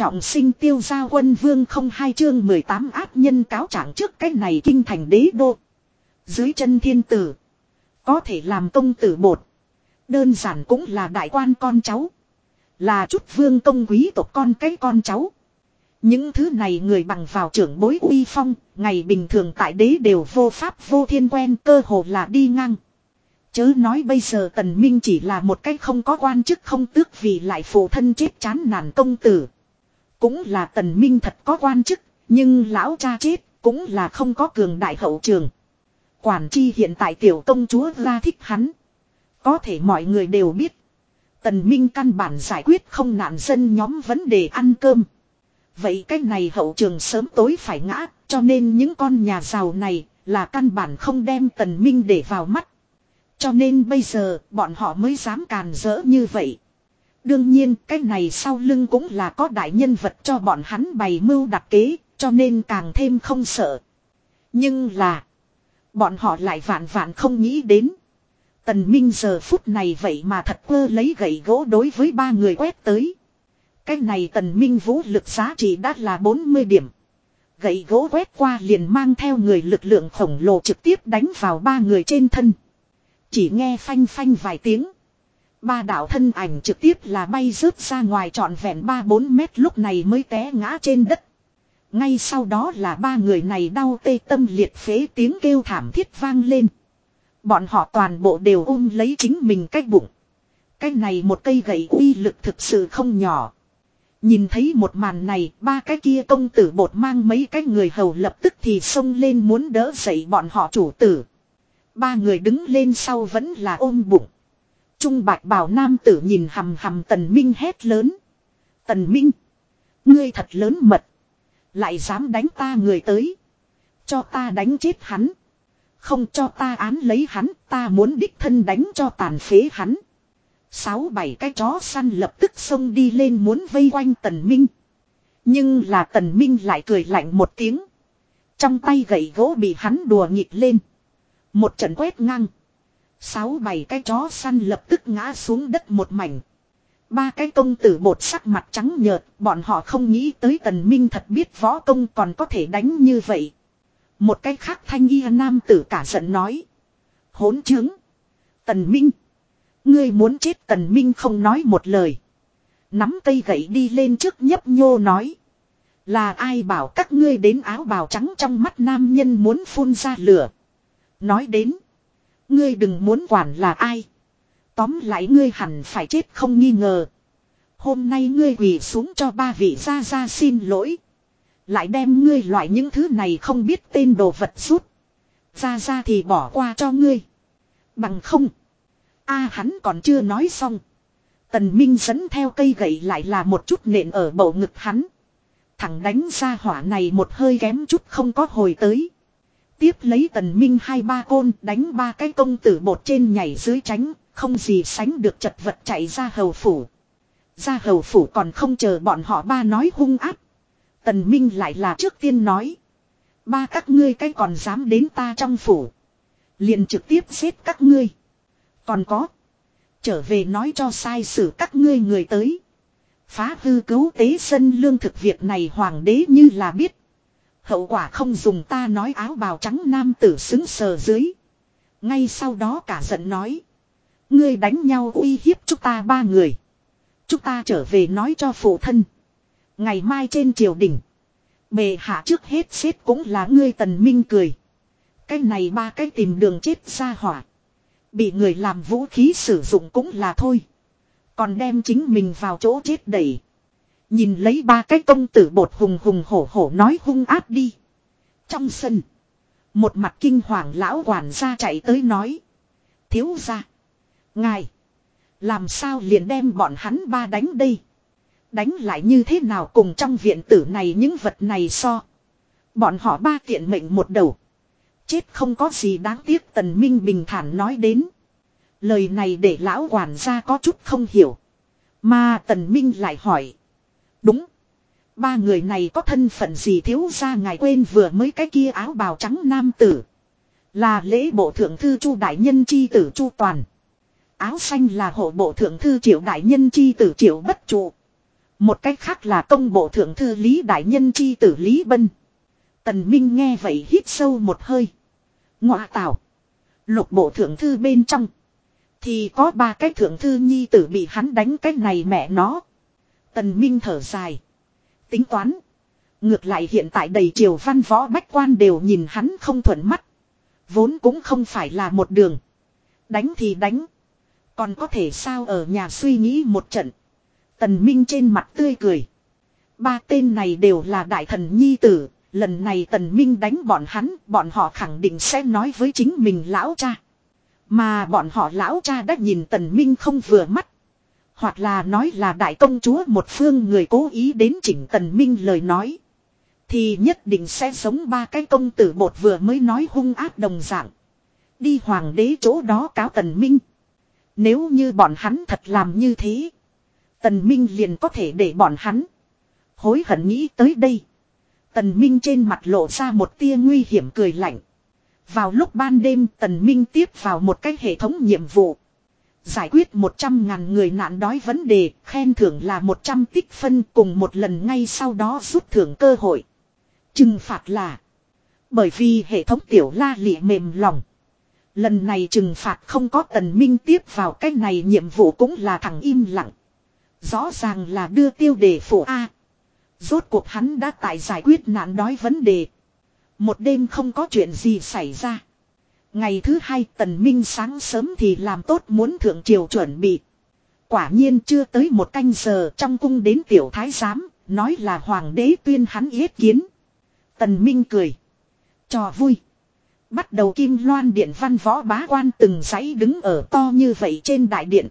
Trọng sinh tiêu gia quân vương không hai chương 18 áp nhân cáo trạng trước cái này kinh thành đế đô. Dưới chân thiên tử. Có thể làm công tử bột. Đơn giản cũng là đại quan con cháu. Là chút vương công quý tộc con cái con cháu. Những thứ này người bằng vào trưởng bối uy phong, ngày bình thường tại đế đều vô pháp vô thiên quen cơ hồ là đi ngang. Chớ nói bây giờ tần minh chỉ là một cách không có quan chức không tước vì lại phụ thân chết chán nản công tử. Cũng là tần minh thật có quan chức, nhưng lão cha chết cũng là không có cường đại hậu trường. Quản chi hiện tại tiểu công chúa ra thích hắn. Có thể mọi người đều biết. Tần Minh căn bản giải quyết không nạn dân nhóm vấn đề ăn cơm. Vậy cái này hậu trường sớm tối phải ngã, cho nên những con nhà giàu này là căn bản không đem Tần Minh để vào mắt. Cho nên bây giờ bọn họ mới dám càn rỡ như vậy. Đương nhiên cái này sau lưng cũng là có đại nhân vật cho bọn hắn bày mưu đặt kế, cho nên càng thêm không sợ. Nhưng là, bọn họ lại vạn vạn không nghĩ đến. Tần Minh giờ phút này vậy mà thật quơ lấy gậy gỗ đối với ba người quét tới. Cái này tần minh vũ lực giá trị đã là 40 điểm. Gậy gỗ quét qua liền mang theo người lực lượng khổng lồ trực tiếp đánh vào ba người trên thân. Chỉ nghe phanh phanh vài tiếng. Ba đạo thân ảnh trực tiếp là bay rớt ra ngoài trọn vẹn 3-4 mét lúc này mới té ngã trên đất. Ngay sau đó là ba người này đau tê tâm liệt phế tiếng kêu thảm thiết vang lên. Bọn họ toàn bộ đều ôm lấy chính mình cái bụng. Cái này một cây gậy uy lực thực sự không nhỏ. Nhìn thấy một màn này, ba cái kia công tử bột mang mấy cái người hầu lập tức thì xông lên muốn đỡ dậy bọn họ chủ tử. Ba người đứng lên sau vẫn là ôm bụng. Trung bạch bảo nam tử nhìn hầm hầm tần minh hét lớn. Tần minh. Ngươi thật lớn mật. Lại dám đánh ta người tới. Cho ta đánh chết hắn. Không cho ta án lấy hắn, ta muốn đích thân đánh cho tàn phế hắn. Sáu bảy cái chó săn lập tức xông đi lên muốn vây quanh tần minh. Nhưng là tần minh lại cười lạnh một tiếng. Trong tay gậy gỗ bị hắn đùa nghịch lên. Một trận quét ngang. Sáu bảy cái chó săn lập tức ngã xuống đất một mảnh. Ba cái công tử bột sắc mặt trắng nhợt, bọn họ không nghĩ tới tần minh thật biết võ công còn có thể đánh như vậy. Một cái khác thanh y nam tử cả giận nói. Hốn chứng. Tần Minh. Ngươi muốn chết Tần Minh không nói một lời. Nắm cây gậy đi lên trước nhấp nhô nói. Là ai bảo các ngươi đến áo bào trắng trong mắt nam nhân muốn phun ra lửa. Nói đến. Ngươi đừng muốn quản là ai. Tóm lại ngươi hẳn phải chết không nghi ngờ. Hôm nay ngươi quỳ xuống cho ba vị gia gia xin lỗi. Lại đem ngươi loại những thứ này không biết tên đồ vật rút. Ra ra thì bỏ qua cho ngươi. Bằng không. a hắn còn chưa nói xong. Tần Minh dẫn theo cây gậy lại là một chút nện ở bầu ngực hắn. Thẳng đánh ra hỏa này một hơi kém chút không có hồi tới. Tiếp lấy tần minh hai ba côn đánh ba cái công tử bột trên nhảy dưới tránh, không gì sánh được chật vật chạy ra hầu phủ. Ra hầu phủ còn không chờ bọn họ ba nói hung áp. Tần Minh lại là trước tiên nói. Ba các ngươi cái còn dám đến ta trong phủ. Liền trực tiếp giết các ngươi. Còn có. Trở về nói cho sai sử các ngươi người tới. Phá hư cứu tế sân lương thực việc này hoàng đế như là biết. Hậu quả không dùng ta nói áo bào trắng nam tử xứng sờ dưới. Ngay sau đó cả giận nói. Ngươi đánh nhau uy hiếp chúng ta ba người. Chúng ta trở về nói cho phụ thân. Ngày mai trên triều đình. Bề hạ trước hết xếp cũng là ngươi tần minh cười. Cái này ba cái tìm đường chết ra hỏa. Bị người làm vũ khí sử dụng cũng là thôi. Còn đem chính mình vào chỗ chết đẩy. Nhìn lấy ba cái công tử bột hùng hùng hổ hổ nói hung áp đi. Trong sân. Một mặt kinh hoàng lão quản gia chạy tới nói. Thiếu ra. Ngài. Làm sao liền đem bọn hắn ba đánh đây. Đánh lại như thế nào cùng trong viện tử này những vật này so. Bọn họ ba tiện mệnh một đầu. Chết không có gì đáng tiếc tần minh bình thản nói đến. Lời này để lão quản gia có chút không hiểu. Mà tần minh lại hỏi. Đúng. Ba người này có thân phận gì thiếu ra ngài quên vừa mới cái kia áo bào trắng nam tử. Là lễ bộ thượng thư chu đại nhân chi tử chu toàn. Áo xanh là hộ bộ thượng thư triệu đại nhân chi tử triệu bất trụ. Một cách khác là công bộ thượng thư Lý Đại Nhân chi tử Lý Bân. Tần Minh nghe vậy hít sâu một hơi. Ngọa tạo. Lục bộ thượng thư bên trong. Thì có ba cái thượng thư nhi tử bị hắn đánh cái này mẹ nó. Tần Minh thở dài. Tính toán. Ngược lại hiện tại đầy triều văn võ bách quan đều nhìn hắn không thuận mắt. Vốn cũng không phải là một đường. Đánh thì đánh. Còn có thể sao ở nhà suy nghĩ một trận. Tần Minh trên mặt tươi cười. Ba tên này đều là đại thần nhi tử. Lần này Tần Minh đánh bọn hắn, bọn họ khẳng định sẽ nói với chính mình lão cha. Mà bọn họ lão cha đã nhìn Tần Minh không vừa mắt. Hoặc là nói là đại công chúa một phương người cố ý đến chỉnh Tần Minh lời nói. Thì nhất định sẽ giống ba cái công tử bột vừa mới nói hung ác đồng dạng. Đi hoàng đế chỗ đó cáo Tần Minh. Nếu như bọn hắn thật làm như thế. Tần Minh liền có thể để bọn hắn. Hối hận nghĩ tới đây. Tần Minh trên mặt lộ ra một tia nguy hiểm cười lạnh. Vào lúc ban đêm Tần Minh tiếp vào một cái hệ thống nhiệm vụ. Giải quyết 100 ngàn người nạn đói vấn đề, khen thưởng là 100 tích phân cùng một lần ngay sau đó rút thưởng cơ hội. Trừng phạt là Bởi vì hệ thống tiểu la lị mềm lòng. Lần này trừng phạt không có tần minh tiếp vào cái này nhiệm vụ cũng là thằng im lặng. Rõ ràng là đưa tiêu đề phủ A. Rốt cuộc hắn đã tại giải quyết nạn đói vấn đề. Một đêm không có chuyện gì xảy ra. Ngày thứ hai tần minh sáng sớm thì làm tốt muốn thượng triều chuẩn bị. Quả nhiên chưa tới một canh giờ trong cung đến tiểu thái giám, nói là hoàng đế tuyên hắn yết kiến. Tần minh cười. Trò vui. Bắt đầu kim loan điện văn võ bá quan từng dãy đứng ở to như vậy trên đại điện.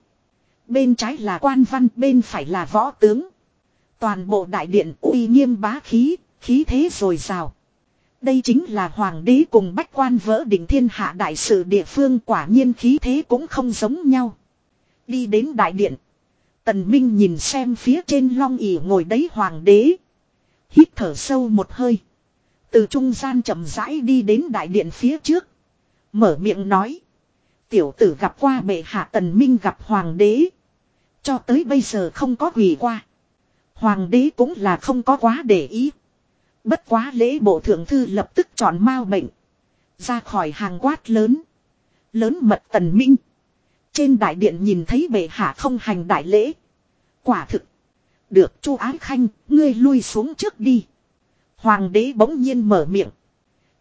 Bên trái là quan văn, bên phải là võ tướng. Toàn bộ đại điện uy nghiêm bá khí, khí thế rồi rào. Đây chính là hoàng đế cùng bách quan vỡ đỉnh thiên hạ đại sự địa phương quả nhiên khí thế cũng không giống nhau. Đi đến đại điện. Tần Minh nhìn xem phía trên long ỉ ngồi đấy hoàng đế. Hít thở sâu một hơi. Từ trung gian chậm rãi đi đến đại điện phía trước. Mở miệng nói. Tiểu tử gặp qua bệ hạ tần minh gặp hoàng đế. Cho tới bây giờ không có quỷ qua. Hoàng đế cũng là không có quá để ý. Bất quá lễ bộ thượng thư lập tức chọn mau bệnh. Ra khỏi hàng quát lớn. Lớn mật tần minh. Trên đại điện nhìn thấy bệ hạ không hành đại lễ. Quả thực. Được chu ái khanh, ngươi lui xuống trước đi. Hoàng đế bỗng nhiên mở miệng.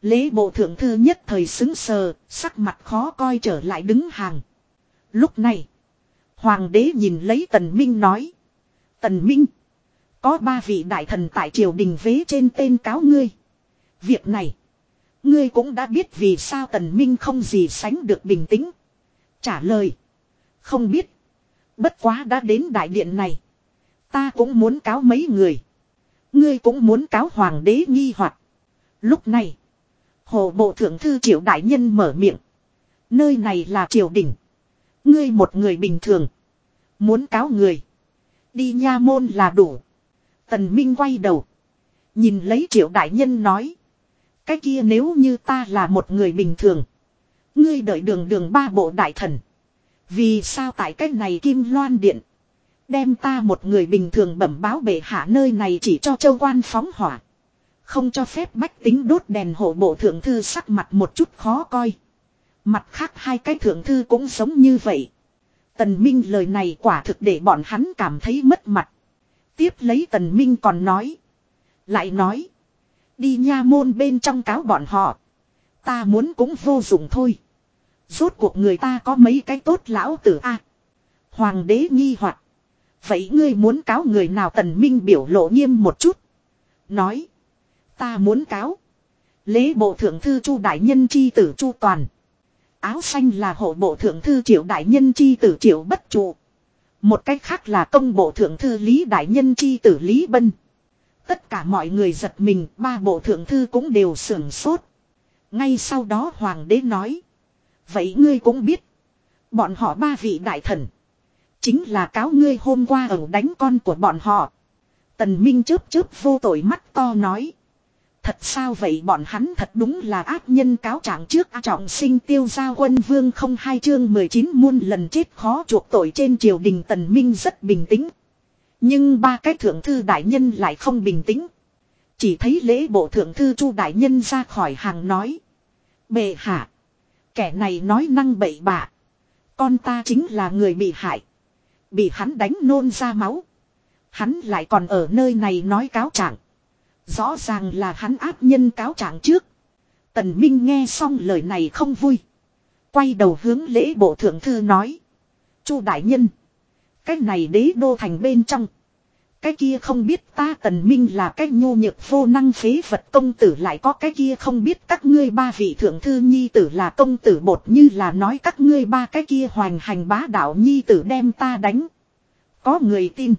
Lễ bộ thượng thư nhất thời xứng sờ, sắc mặt khó coi trở lại đứng hàng. Lúc này, hoàng đế nhìn lấy tần minh nói. Tần minh, có ba vị đại thần tại triều đình vế trên tên cáo ngươi. Việc này, ngươi cũng đã biết vì sao tần minh không gì sánh được bình tĩnh. Trả lời, không biết. Bất quá đã đến đại điện này. Ta cũng muốn cáo mấy người. Ngươi cũng muốn cáo hoàng đế nghi hoặc Lúc này. Hồ bộ thượng thư triệu đại nhân mở miệng. Nơi này là triều đình. Ngươi một người bình thường. Muốn cáo người. Đi nha môn là đủ. Tần Minh quay đầu. Nhìn lấy triệu đại nhân nói. Cái kia nếu như ta là một người bình thường. Ngươi đợi đường đường ba bộ đại thần. Vì sao tại cách này kim loan điện. Đem ta một người bình thường bẩm báo bệ hạ nơi này chỉ cho châu quan phóng hỏa. Không cho phép bách tính đốt đèn hộ bộ thượng thư sắc mặt một chút khó coi. Mặt khác hai cái thượng thư cũng giống như vậy. Tần Minh lời này quả thực để bọn hắn cảm thấy mất mặt. Tiếp lấy Tần Minh còn nói. Lại nói. Đi nha môn bên trong cáo bọn họ. Ta muốn cũng vô dụng thôi. Rốt cuộc người ta có mấy cái tốt lão tử a Hoàng đế nghi hoặc Vậy ngươi muốn cáo người nào tần minh biểu lộ nghiêm một chút. Nói. Ta muốn cáo. Lễ bộ thượng thư chu đại nhân chi tử chu toàn. Áo xanh là hộ bộ thượng thư triệu đại nhân chi tử triệu bất trụ. Một cách khác là công bộ thượng thư lý đại nhân chi tử lý bân. Tất cả mọi người giật mình, ba bộ thượng thư cũng đều sưởng sốt. Ngay sau đó hoàng đế nói. Vậy ngươi cũng biết. Bọn họ ba vị đại thần. Chính là cáo ngươi hôm qua ở đánh con của bọn họ. Tần Minh chớp chớp vô tội mắt to nói. Thật sao vậy bọn hắn thật đúng là ác nhân cáo trạng trước trọng sinh tiêu gia quân vương không hai chương 19 muôn lần chết khó chuộc tội trên triều đình Tần Minh rất bình tĩnh. Nhưng ba cái thượng thư đại nhân lại không bình tĩnh. Chỉ thấy lễ bộ thượng thư chu đại nhân ra khỏi hàng nói. Bệ hạ. Kẻ này nói năng bậy bạ. Con ta chính là người bị hại. Bị hắn đánh nôn ra máu. Hắn lại còn ở nơi này nói cáo trạng. Rõ ràng là hắn áp nhân cáo trạng trước. Tần Minh nghe xong lời này không vui. Quay đầu hướng lễ bộ thượng thư nói. Chu đại nhân. Cái này đế đô thành bên trong. Cái kia không biết ta tần minh là cái nhô nhược vô năng phế vật công tử lại có cái kia không biết các ngươi ba vị thượng thư nhi tử là công tử bột như là nói các ngươi ba cái kia hoành hành bá đạo nhi tử đem ta đánh. Có người tin.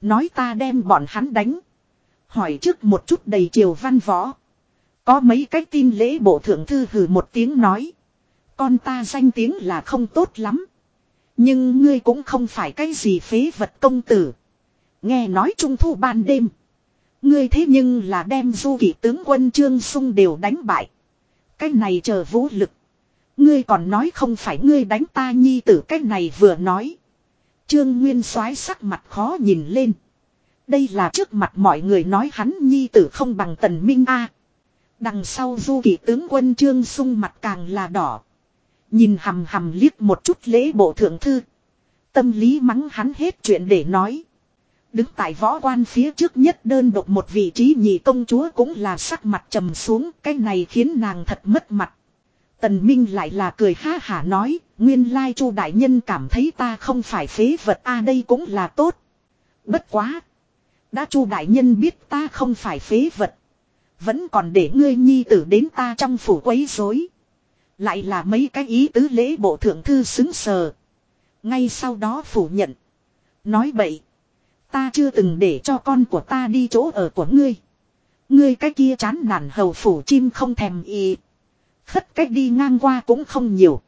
Nói ta đem bọn hắn đánh. Hỏi trước một chút đầy triều văn võ. Có mấy cái tin lễ bộ thượng thư hừ một tiếng nói. Con ta danh tiếng là không tốt lắm. Nhưng ngươi cũng không phải cái gì phế vật công tử. Nghe nói trung thu ban đêm. Ngươi thế nhưng là đem du kỷ tướng quân Trương Sung đều đánh bại. Cái này chờ vũ lực. Ngươi còn nói không phải ngươi đánh ta nhi tử, cái này vừa nói. Trương Nguyên soái sắc mặt khó nhìn lên. Đây là trước mặt mọi người nói hắn nhi tử không bằng tần minh a. Đằng sau du kỷ tướng quân Trương Sung mặt càng là đỏ. Nhìn hầm hầm liếc một chút lễ bộ thượng thư. Tâm lý mắng hắn hết chuyện để nói. Đứng tại võ quan phía trước nhất đơn độc một vị trí nhị công chúa cũng là sắc mặt trầm xuống. Cái này khiến nàng thật mất mặt. Tần Minh lại là cười ha hả nói. Nguyên lai chu đại nhân cảm thấy ta không phải phế vật a, đây cũng là tốt. Bất quá. Đã chu đại nhân biết ta không phải phế vật. Vẫn còn để ngươi nhi tử đến ta trong phủ quấy rối. Lại là mấy cái ý tứ lễ bộ thượng thư xứng sờ. Ngay sau đó phủ nhận. Nói bậy. Ta chưa từng để cho con của ta đi chỗ ở của ngươi. Ngươi cái kia chán nản hầu phủ chim không thèm y. Khất cách đi ngang qua cũng không nhiều.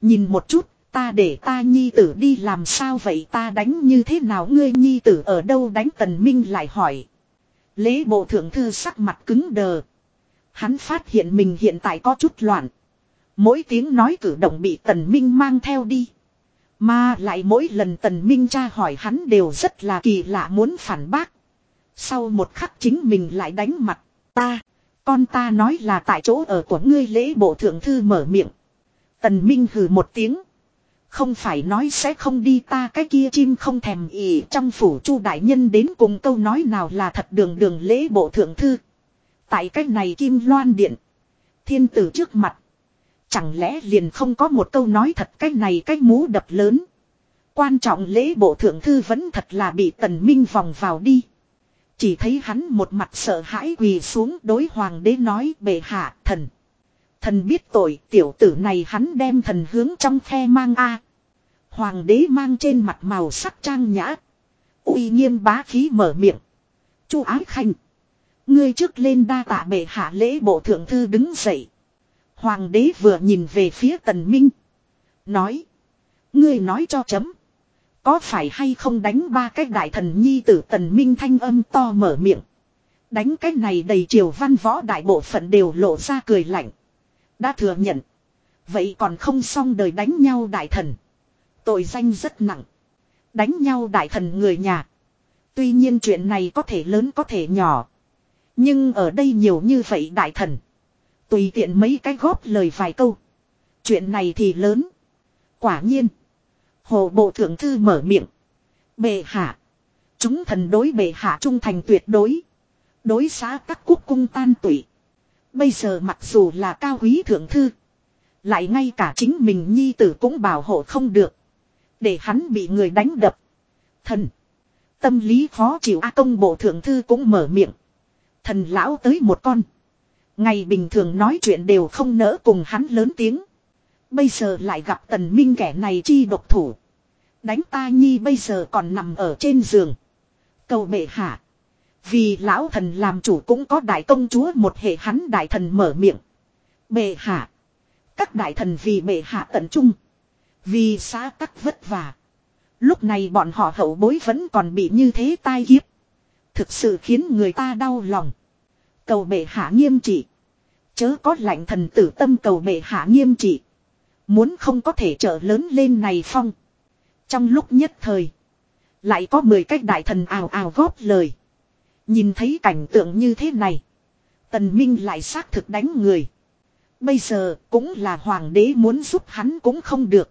Nhìn một chút, ta để ta nhi tử đi làm sao vậy ta đánh như thế nào ngươi nhi tử ở đâu đánh tần minh lại hỏi. Lễ bộ thượng thư sắc mặt cứng đờ. Hắn phát hiện mình hiện tại có chút loạn. Mỗi tiếng nói cử động bị tần minh mang theo đi. Mà lại mỗi lần tần minh tra hỏi hắn đều rất là kỳ lạ muốn phản bác. Sau một khắc chính mình lại đánh mặt. Ta, con ta nói là tại chỗ ở của ngươi lễ bộ thượng thư mở miệng. Tần minh hừ một tiếng. Không phải nói sẽ không đi ta cái kia chim không thèm ỉ trong phủ chu đại nhân đến cùng câu nói nào là thật đường đường lễ bộ thượng thư. Tại cái này kim loan điện. Thiên tử trước mặt. Chẳng lẽ liền không có một câu nói thật cái này cái mũ đập lớn. Quan trọng lễ bộ thượng thư vẫn thật là bị tần minh vòng vào đi. Chỉ thấy hắn một mặt sợ hãi quỳ xuống đối hoàng đế nói, bệ hạ, thần. Thần biết tội, tiểu tử này hắn đem thần hướng trong khe mang a Hoàng đế mang trên mặt màu sắc trang nhã. uy nghiêm bá khí mở miệng. Chu ái khanh. Ngươi trước lên đa tạ bệ hạ lễ bộ thượng thư đứng dậy. Hoàng đế vừa nhìn về phía tần minh. Nói. Ngươi nói cho chấm. Có phải hay không đánh ba cái đại thần nhi tử tần minh thanh âm to mở miệng. Đánh cái này đầy triều văn võ đại bộ phận đều lộ ra cười lạnh. Đã thừa nhận. Vậy còn không xong đời đánh nhau đại thần. Tội danh rất nặng. Đánh nhau đại thần người nhà. Tuy nhiên chuyện này có thể lớn có thể nhỏ. Nhưng ở đây nhiều như vậy đại thần. Tùy tiện mấy cái góp lời vài câu. Chuyện này thì lớn. Quả nhiên. Hồ bộ thượng thư mở miệng. Bệ hạ. Chúng thần đối bệ hạ trung thành tuyệt đối. Đối xá các quốc cung tan tụy. Bây giờ mặc dù là cao quý thượng thư. Lại ngay cả chính mình nhi tử cũng bảo hộ không được. Để hắn bị người đánh đập. Thần. Tâm lý khó chịu A công bộ thượng thư cũng mở miệng. Thần lão tới một con. Ngày bình thường nói chuyện đều không nỡ cùng hắn lớn tiếng. Bây giờ lại gặp tần minh kẻ này chi độc thủ. Đánh ta nhi bây giờ còn nằm ở trên giường. Cầu bệ hạ. Vì lão thần làm chủ cũng có đại công chúa một hệ hắn đại thần mở miệng. Bệ hạ. Các đại thần vì bệ hạ tận trung. Vì xã tắc vất vả. Lúc này bọn họ hậu bối vẫn còn bị như thế tai kiếp. Thực sự khiến người ta đau lòng. Cầu bệ hạ nghiêm trị. Chớ có lạnh thần tử tâm cầu bệ hạ nghiêm trị. Muốn không có thể trở lớn lên này phong. Trong lúc nhất thời. Lại có 10 cách đại thần ào ào góp lời. Nhìn thấy cảnh tượng như thế này. Tần Minh lại xác thực đánh người. Bây giờ cũng là hoàng đế muốn giúp hắn cũng không được.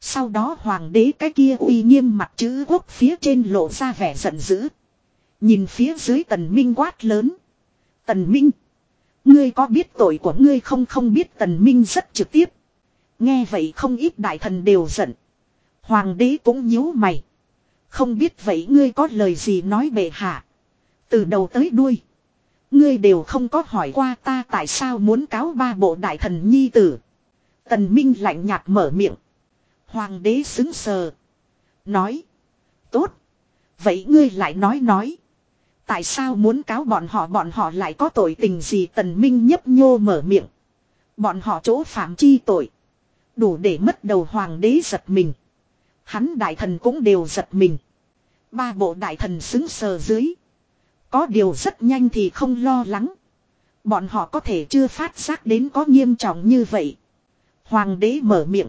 Sau đó hoàng đế cái kia uy nghiêm mặt chữ quốc phía trên lộ ra vẻ giận dữ. Nhìn phía dưới tần minh quát lớn. Tần minh. Ngươi có biết tội của ngươi không không biết tần minh rất trực tiếp. Nghe vậy không ít đại thần đều giận. Hoàng đế cũng nhíu mày. Không biết vậy ngươi có lời gì nói bệ hạ. Từ đầu tới đuôi. Ngươi đều không có hỏi qua ta tại sao muốn cáo ba bộ đại thần nhi tử. Tần Minh lạnh nhạt mở miệng. Hoàng đế xứng sờ. Nói. Tốt. Vậy ngươi lại nói nói. Tại sao muốn cáo bọn họ bọn họ lại có tội tình gì tần minh nhấp nhô mở miệng. Bọn họ chỗ phạm chi tội. Đủ để mất đầu hoàng đế giật mình. Hắn đại thần cũng đều giật mình. Ba bộ đại thần xứng sờ dưới. Có điều rất nhanh thì không lo lắng. Bọn họ có thể chưa phát giác đến có nghiêm trọng như vậy. Hoàng đế mở miệng.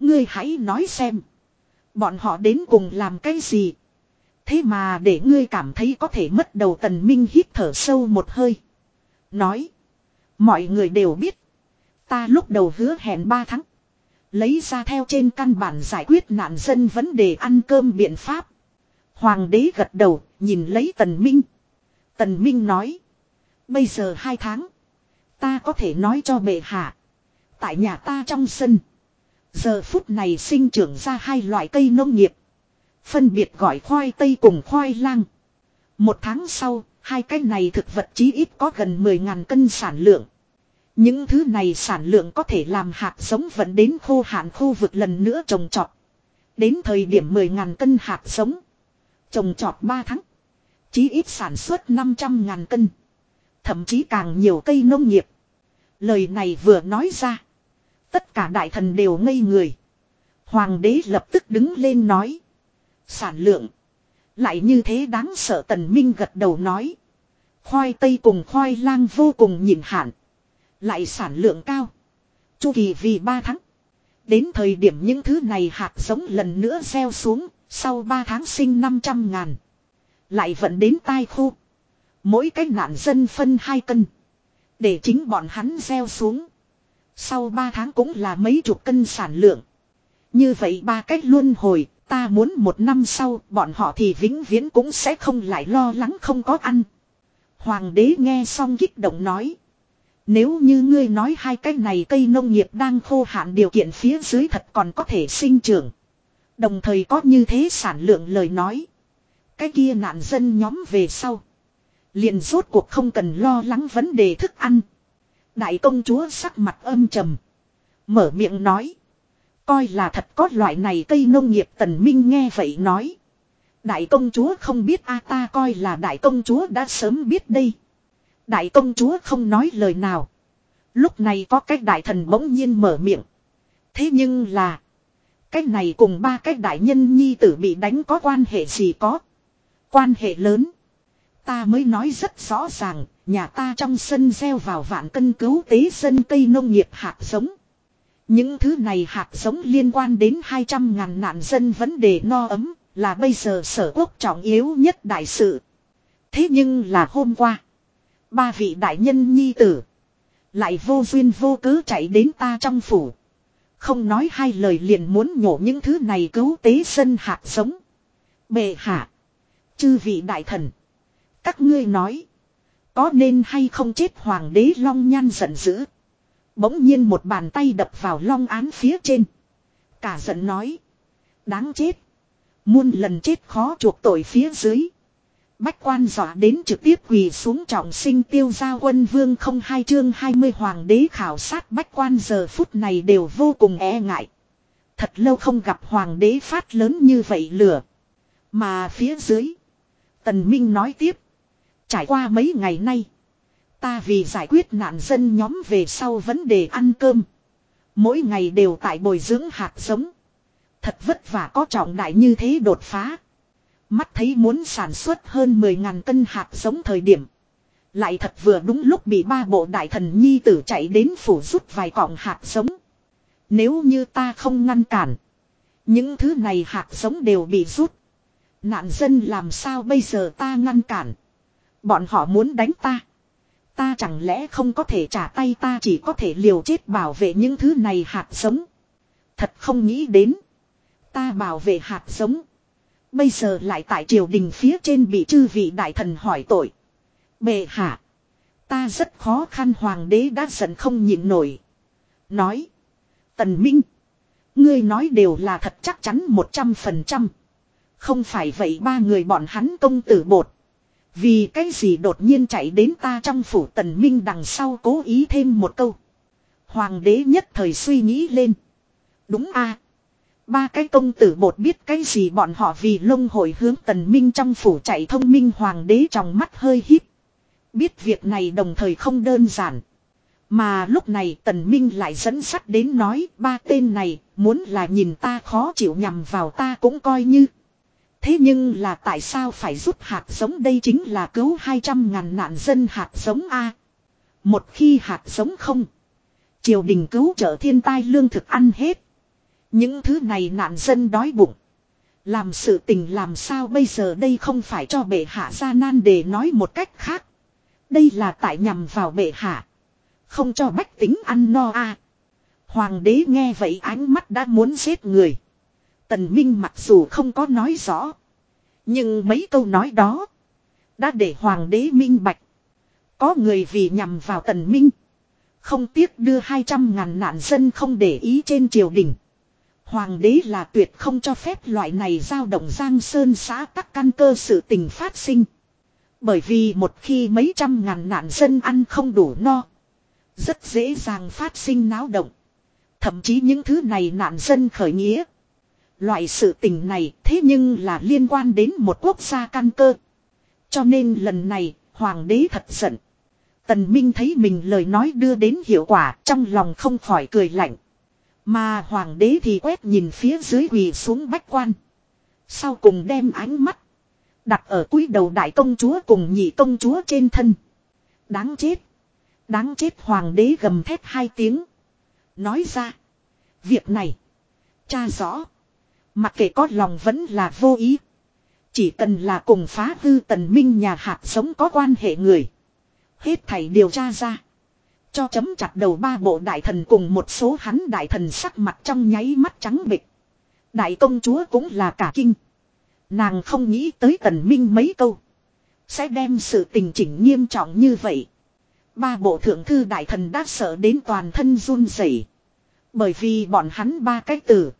Ngươi hãy nói xem. Bọn họ đến cùng làm cái gì? Thế mà để ngươi cảm thấy có thể mất đầu tần minh hít thở sâu một hơi. Nói. Mọi người đều biết. Ta lúc đầu hứa hẹn ba tháng. Lấy ra theo trên căn bản giải quyết nạn dân vấn đề ăn cơm biện pháp. Hoàng đế gật đầu, nhìn lấy tần minh. Tần minh nói. Bây giờ hai tháng. Ta có thể nói cho bệ hạ. Tại nhà ta trong sân. Giờ phút này sinh trưởng ra hai loại cây nông nghiệp. Phân biệt gọi khoai tây cùng khoai lang. Một tháng sau, hai cái này thực vật chí ít có gần 10.000 cân sản lượng. Những thứ này sản lượng có thể làm hạt giống vẫn đến khô hạn khu vực lần nữa trồng trọt. Đến thời điểm 10.000 cân hạt giống. Trồng trọt 3 tháng. Chí ít sản xuất 500.000 cân. Thậm chí càng nhiều cây nông nghiệp. Lời này vừa nói ra. Tất cả đại thần đều ngây người. Hoàng đế lập tức đứng lên nói. Sản lượng. Lại như thế đáng sợ tần minh gật đầu nói. Khoai tây cùng khoai lang vô cùng nhịn hạn. Lại sản lượng cao. Chu kỳ vì 3 tháng. Đến thời điểm những thứ này hạt giống lần nữa gieo xuống. Sau 3 tháng sinh 500 ngàn. Lại vận đến tai khu. Mỗi cái nạn dân phân 2 cân. Để chính bọn hắn gieo xuống. Sau 3 tháng cũng là mấy chục cân sản lượng. Như vậy ba cách luân hồi, ta muốn một năm sau bọn họ thì vĩnh viễn cũng sẽ không lại lo lắng không có ăn. Hoàng đế nghe xong kích động nói. Nếu như ngươi nói hai cái này cây nông nghiệp đang khô hạn điều kiện phía dưới thật còn có thể sinh trưởng. Đồng thời có như thế sản lượng lời nói. Cái kia nạn dân nhóm về sau. liền rốt cuộc không cần lo lắng vấn đề thức ăn. Đại công chúa sắc mặt âm trầm. Mở miệng nói. Coi là thật có loại này cây nông nghiệp tần minh nghe vậy nói. Đại công chúa không biết a ta coi là đại công chúa đã sớm biết đây. Đại công chúa không nói lời nào. Lúc này có cách đại thần bỗng nhiên mở miệng. Thế nhưng là. Cái này cùng ba cái đại nhân nhi tử bị đánh có quan hệ gì có. Quan hệ lớn. Ta mới nói rất rõ ràng, nhà ta trong sân gieo vào vạn cân cứu tế sân cây nông nghiệp hạt giống. Những thứ này hạt giống liên quan đến 200 ngàn nạn dân vấn đề no ấm, là bây giờ sở quốc trọng yếu nhất đại sự. Thế nhưng là hôm qua, ba vị đại nhân nhi tử, lại vô duyên vô cớ chạy đến ta trong phủ. Không nói hai lời liền muốn nhổ những thứ này cứu tế sân hạt giống. Bệ hạ, chư vị đại thần, các ngươi nói, có nên hay không chết hoàng đế long nhan giận dữ. Bỗng nhiên một bàn tay đập vào long án phía trên. Cả giận nói. Đáng chết. Muôn lần chết khó chuộc tội phía dưới. Bách quan dọa đến trực tiếp quỳ xuống trọng sinh tiêu gia quân vương không hai chương 20 hoàng đế khảo sát bách quan giờ phút này đều vô cùng e ngại. Thật lâu không gặp hoàng đế phát lớn như vậy lửa. Mà phía dưới. Tần Minh nói tiếp. Trải qua mấy ngày nay. Ta vì giải quyết nạn dân nhóm về sau vấn đề ăn cơm. Mỗi ngày đều tại bồi dưỡng hạt giống. Thật vất vả có trọng đại như thế đột phá. Mắt thấy muốn sản xuất hơn 10.000 cân hạt giống thời điểm. Lại thật vừa đúng lúc bị ba bộ đại thần nhi tử chạy đến phủ rút vài cọng hạt giống. Nếu như ta không ngăn cản. Những thứ này hạt giống đều bị rút. Nạn dân làm sao bây giờ ta ngăn cản. Bọn họ muốn đánh ta. Ta chẳng lẽ không có thể trả tay ta chỉ có thể liều chết bảo vệ những thứ này hạt giống. Thật không nghĩ đến. Ta bảo vệ hạt giống. Bây giờ lại tại triều đình phía trên bị chư vị đại thần hỏi tội. Bệ hạ. Ta rất khó khăn hoàng đế đã giận không nhịn nổi. Nói. Tần Minh. Ngươi nói đều là thật chắc chắn một trăm phần trăm. Không phải vậy ba người bọn hắn công tử bột. Vì cái gì đột nhiên chạy đến ta trong phủ tần minh đằng sau cố ý thêm một câu. Hoàng đế nhất thời suy nghĩ lên. Đúng a Ba cái công tử bột biết cái gì bọn họ vì lông hồi hướng tần minh trong phủ chạy thông minh hoàng đế trong mắt hơi hít. Biết việc này đồng thời không đơn giản. Mà lúc này tần minh lại dẫn sắt đến nói ba tên này muốn là nhìn ta khó chịu nhằm vào ta cũng coi như. Thế nhưng là tại sao phải rút hạt giống đây chính là cứu 200 ngàn nạn dân hạt giống A. Một khi hạt giống không. Triều đình cứu trợ thiên tai lương thực ăn hết. Những thứ này nạn dân đói bụng. Làm sự tình làm sao bây giờ đây không phải cho bệ hạ ra nan để nói một cách khác. Đây là tại nhằm vào bệ hạ. Không cho bách tính ăn no a. Hoàng đế nghe vậy ánh mắt đã muốn giết người. Tần Minh mặc dù không có nói rõ. Nhưng mấy câu nói đó. Đã để hoàng đế minh bạch. Có người vì nhằm vào tần minh. Không tiếc đưa 200 ngàn nạn dân không để ý trên triều đình. Hoàng đế là tuyệt không cho phép loại này giao động giang sơn xã các căn cơ sự tình phát sinh. Bởi vì một khi mấy trăm ngàn nạn dân ăn không đủ no. Rất dễ dàng phát sinh náo động. Thậm chí những thứ này nạn dân khởi nghĩa. Loại sự tình này thế nhưng là liên quan đến một quốc gia căn cơ. Cho nên lần này, hoàng đế thật giận. Tần Minh thấy mình lời nói đưa đến hiệu quả trong lòng không khỏi cười lạnh. Mà hoàng đế thì quét nhìn phía dưới quỳ xuống bách quan. Sau cùng đem ánh mắt. Đặt ở cúi đầu đại công chúa cùng nhị công chúa trên thân. Đáng chết. Đáng chết hoàng đế gầm thét hai tiếng. Nói ra. Việc này. Cha rõ. Mặc kệ có lòng vẫn là vô ý. Chỉ cần là cùng phá hư tần minh nhà hạt sống có quan hệ người. Hết thảy điều tra ra. Cho chấm chặt đầu ba bộ đại thần cùng một số hắn đại thần sắc mặt trong nháy mắt trắng bịch. Đại công chúa cũng là cả kinh. Nàng không nghĩ tới tần minh mấy câu. Sẽ đem sự tình chỉnh nghiêm trọng như vậy. Ba bộ thượng thư đại thần đã sợ đến toàn thân run rẩy. Bởi vì bọn hắn ba cái từ.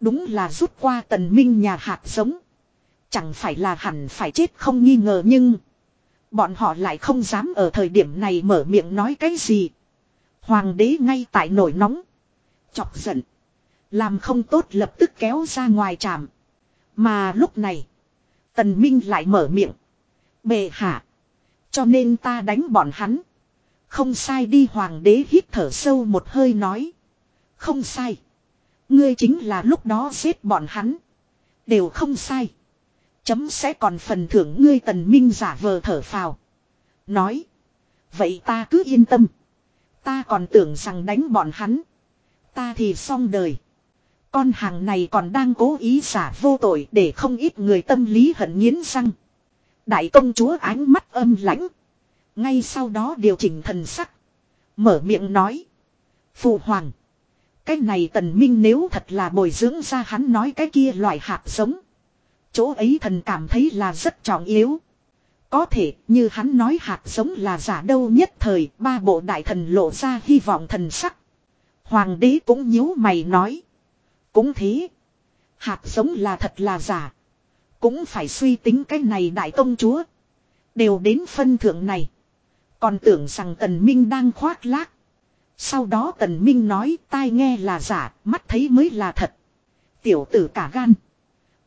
Đúng là rút qua tần minh nhà hạt giống. Chẳng phải là hẳn phải chết không nghi ngờ nhưng. Bọn họ lại không dám ở thời điểm này mở miệng nói cái gì. Hoàng đế ngay tại nổi nóng. Chọc giận. Làm không tốt lập tức kéo ra ngoài tràm. Mà lúc này. Tần Minh lại mở miệng. Bệ hạ. Cho nên ta đánh bọn hắn. Không sai đi hoàng đế hít thở sâu một hơi nói. Không sai. Ngươi chính là lúc đó giết bọn hắn. Đều không sai. Chấm sẽ còn phần thưởng ngươi tần minh giả vờ thở phào. Nói. Vậy ta cứ yên tâm. Ta còn tưởng rằng đánh bọn hắn. Ta thì xong đời. Con hàng này còn đang cố ý giả vô tội để không ít người tâm lý hận nghiến răng. Đại công chúa ánh mắt âm lãnh. Ngay sau đó điều chỉnh thần sắc. Mở miệng nói. Phụ hoàng. Cái này tần minh nếu thật là bồi dưỡng ra hắn nói cái kia loại hạt giống. Chỗ ấy thần cảm thấy là rất trọng yếu. Có thể, như hắn nói hạt giống là giả đâu nhất thời, ba bộ đại thần lộ ra hy vọng thần sắc. Hoàng đế cũng nhíu mày nói. Cũng thế. Hạt giống là thật là giả. Cũng phải suy tính cái này đại công chúa. Đều đến phân thượng này. Còn tưởng rằng tần minh đang khoác lác. Sau đó tần minh nói tai nghe là giả, mắt thấy mới là thật. Tiểu tử cả gan.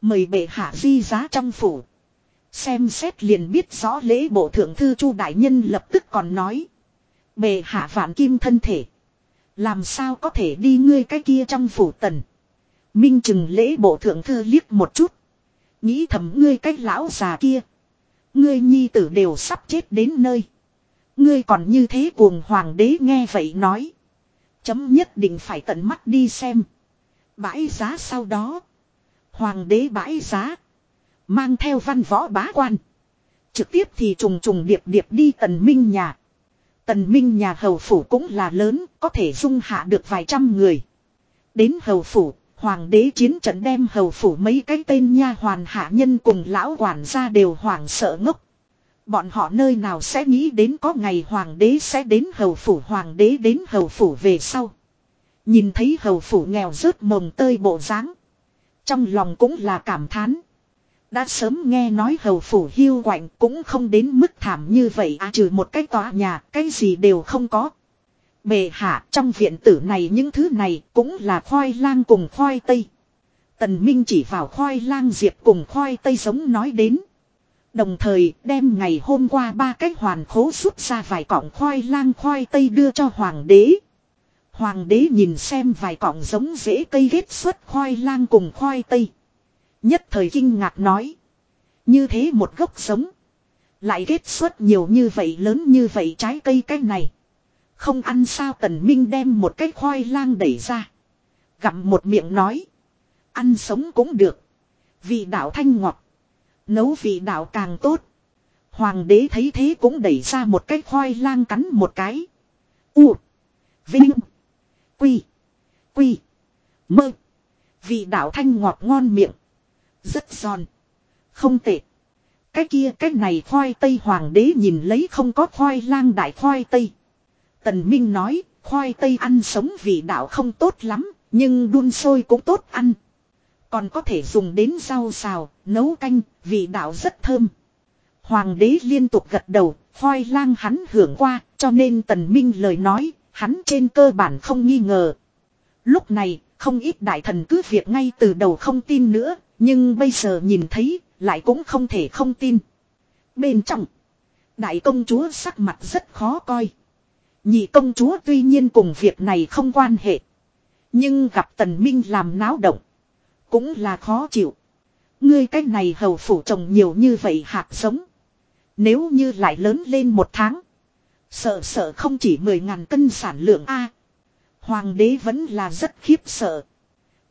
Mời bệ hạ di giá trong phủ. Xem xét liền biết rõ lễ bộ thượng thư chu đại nhân lập tức còn nói. Bệ hạ vạn kim thân thể. Làm sao có thể đi ngươi cái kia trong phủ tần. Minh chừng lễ bộ thượng thư liếc một chút. Nghĩ thầm ngươi cách lão già kia. Ngươi nhi tử đều sắp chết đến nơi. Ngươi còn như thế cuồng hoàng đế nghe vậy nói. Chấm nhất định phải tận mắt đi xem. Bãi giá sau đó. Hoàng đế bãi giá. Mang theo văn võ bá quan. Trực tiếp thì trùng trùng điệp điệp đi tần minh nhà. Tần minh nhà hầu phủ cũng là lớn, có thể dung hạ được vài trăm người. Đến hầu phủ, hoàng đế chiến trận đem hầu phủ mấy cái tên nha hoàn hạ nhân cùng lão quản gia đều hoảng sợ ngốc. Bọn họ nơi nào sẽ nghĩ đến có ngày hoàng đế sẽ đến hầu phủ hoàng đế đến hầu phủ về sau. Nhìn thấy hầu phủ nghèo rớt mồng tơi bộ dáng Trong lòng cũng là cảm thán. Đã sớm nghe nói hầu phủ hiu quạnh cũng không đến mức thảm như vậy à trừ một cái tòa nhà, cái gì đều không có. Bề hạ trong viện tử này những thứ này cũng là khoai lang cùng khoai tây. Tần Minh chỉ vào khoai lang diệp cùng khoai tây giống nói đến. Đồng thời đem ngày hôm qua ba cái hoàn khố rút ra vài cọng khoai lang khoai tây đưa cho hoàng đế. Hoàng đế nhìn xem vài cọng giống dễ cây ghét xuất khoai lang cùng khoai tây. Nhất thời kinh ngạc nói. Như thế một gốc giống. Lại ghét xuất nhiều như vậy, lớn như vậy trái cây cái này. Không ăn sao tần minh đem một cái khoai lang đẩy ra. Gặm một miệng nói. Ăn sống cũng được. vì đạo thanh ngọt. Nấu vị đạo càng tốt. Hoàng đế thấy thế cũng đẩy ra một cái khoai lang cắn một cái. U. Vinh. Quy. Quy. Mơ. Vị đạo thanh ngọt ngon miệng. Rất giòn. Không tệ. Cái kia cái này khoai tây hoàng đế nhìn lấy không có khoai lang đại khoai tây. Tần Minh nói, khoai tây ăn sống vị đạo không tốt lắm, nhưng đun sôi cũng tốt ăn. Còn có thể dùng đến rau xào, nấu canh, vị đạo rất thơm. Hoàng đế liên tục gật đầu, khoai lang hắn hưởng qua, cho nên tần minh lời nói, hắn trên cơ bản không nghi ngờ. Lúc này, không ít đại thần cứ việc ngay từ đầu không tin nữa, nhưng bây giờ nhìn thấy, lại cũng không thể không tin. Bên trong, đại công chúa sắc mặt rất khó coi. Nhị công chúa tuy nhiên cùng việc này không quan hệ. Nhưng gặp tần minh làm náo động. Cũng là khó chịu. Ngươi cách này hầu phủ trồng nhiều như vậy hạt giống. Nếu như lại lớn lên một tháng. Sợ sợ không chỉ 10 ngàn cân sản lượng A. Hoàng đế vẫn là rất khiếp sợ.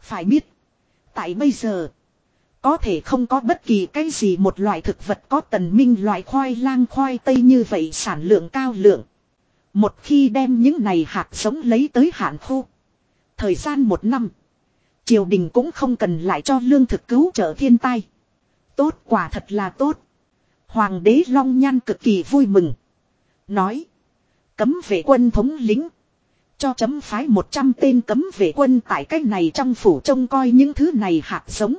Phải biết. Tại bây giờ. Có thể không có bất kỳ cái gì một loại thực vật có tần minh loại khoai lang khoai tây như vậy sản lượng cao lượng. Một khi đem những này hạt giống lấy tới hạn khô. Thời gian một năm. Triều đình cũng không cần lại cho lương thực cứu trợ thiên tai. Tốt quả thật là tốt. Hoàng đế Long Nhan cực kỳ vui mừng. Nói. Cấm vệ quân thống lính. Cho chấm phái 100 tên cấm vệ quân tại cách này trong phủ trông coi những thứ này hạt giống.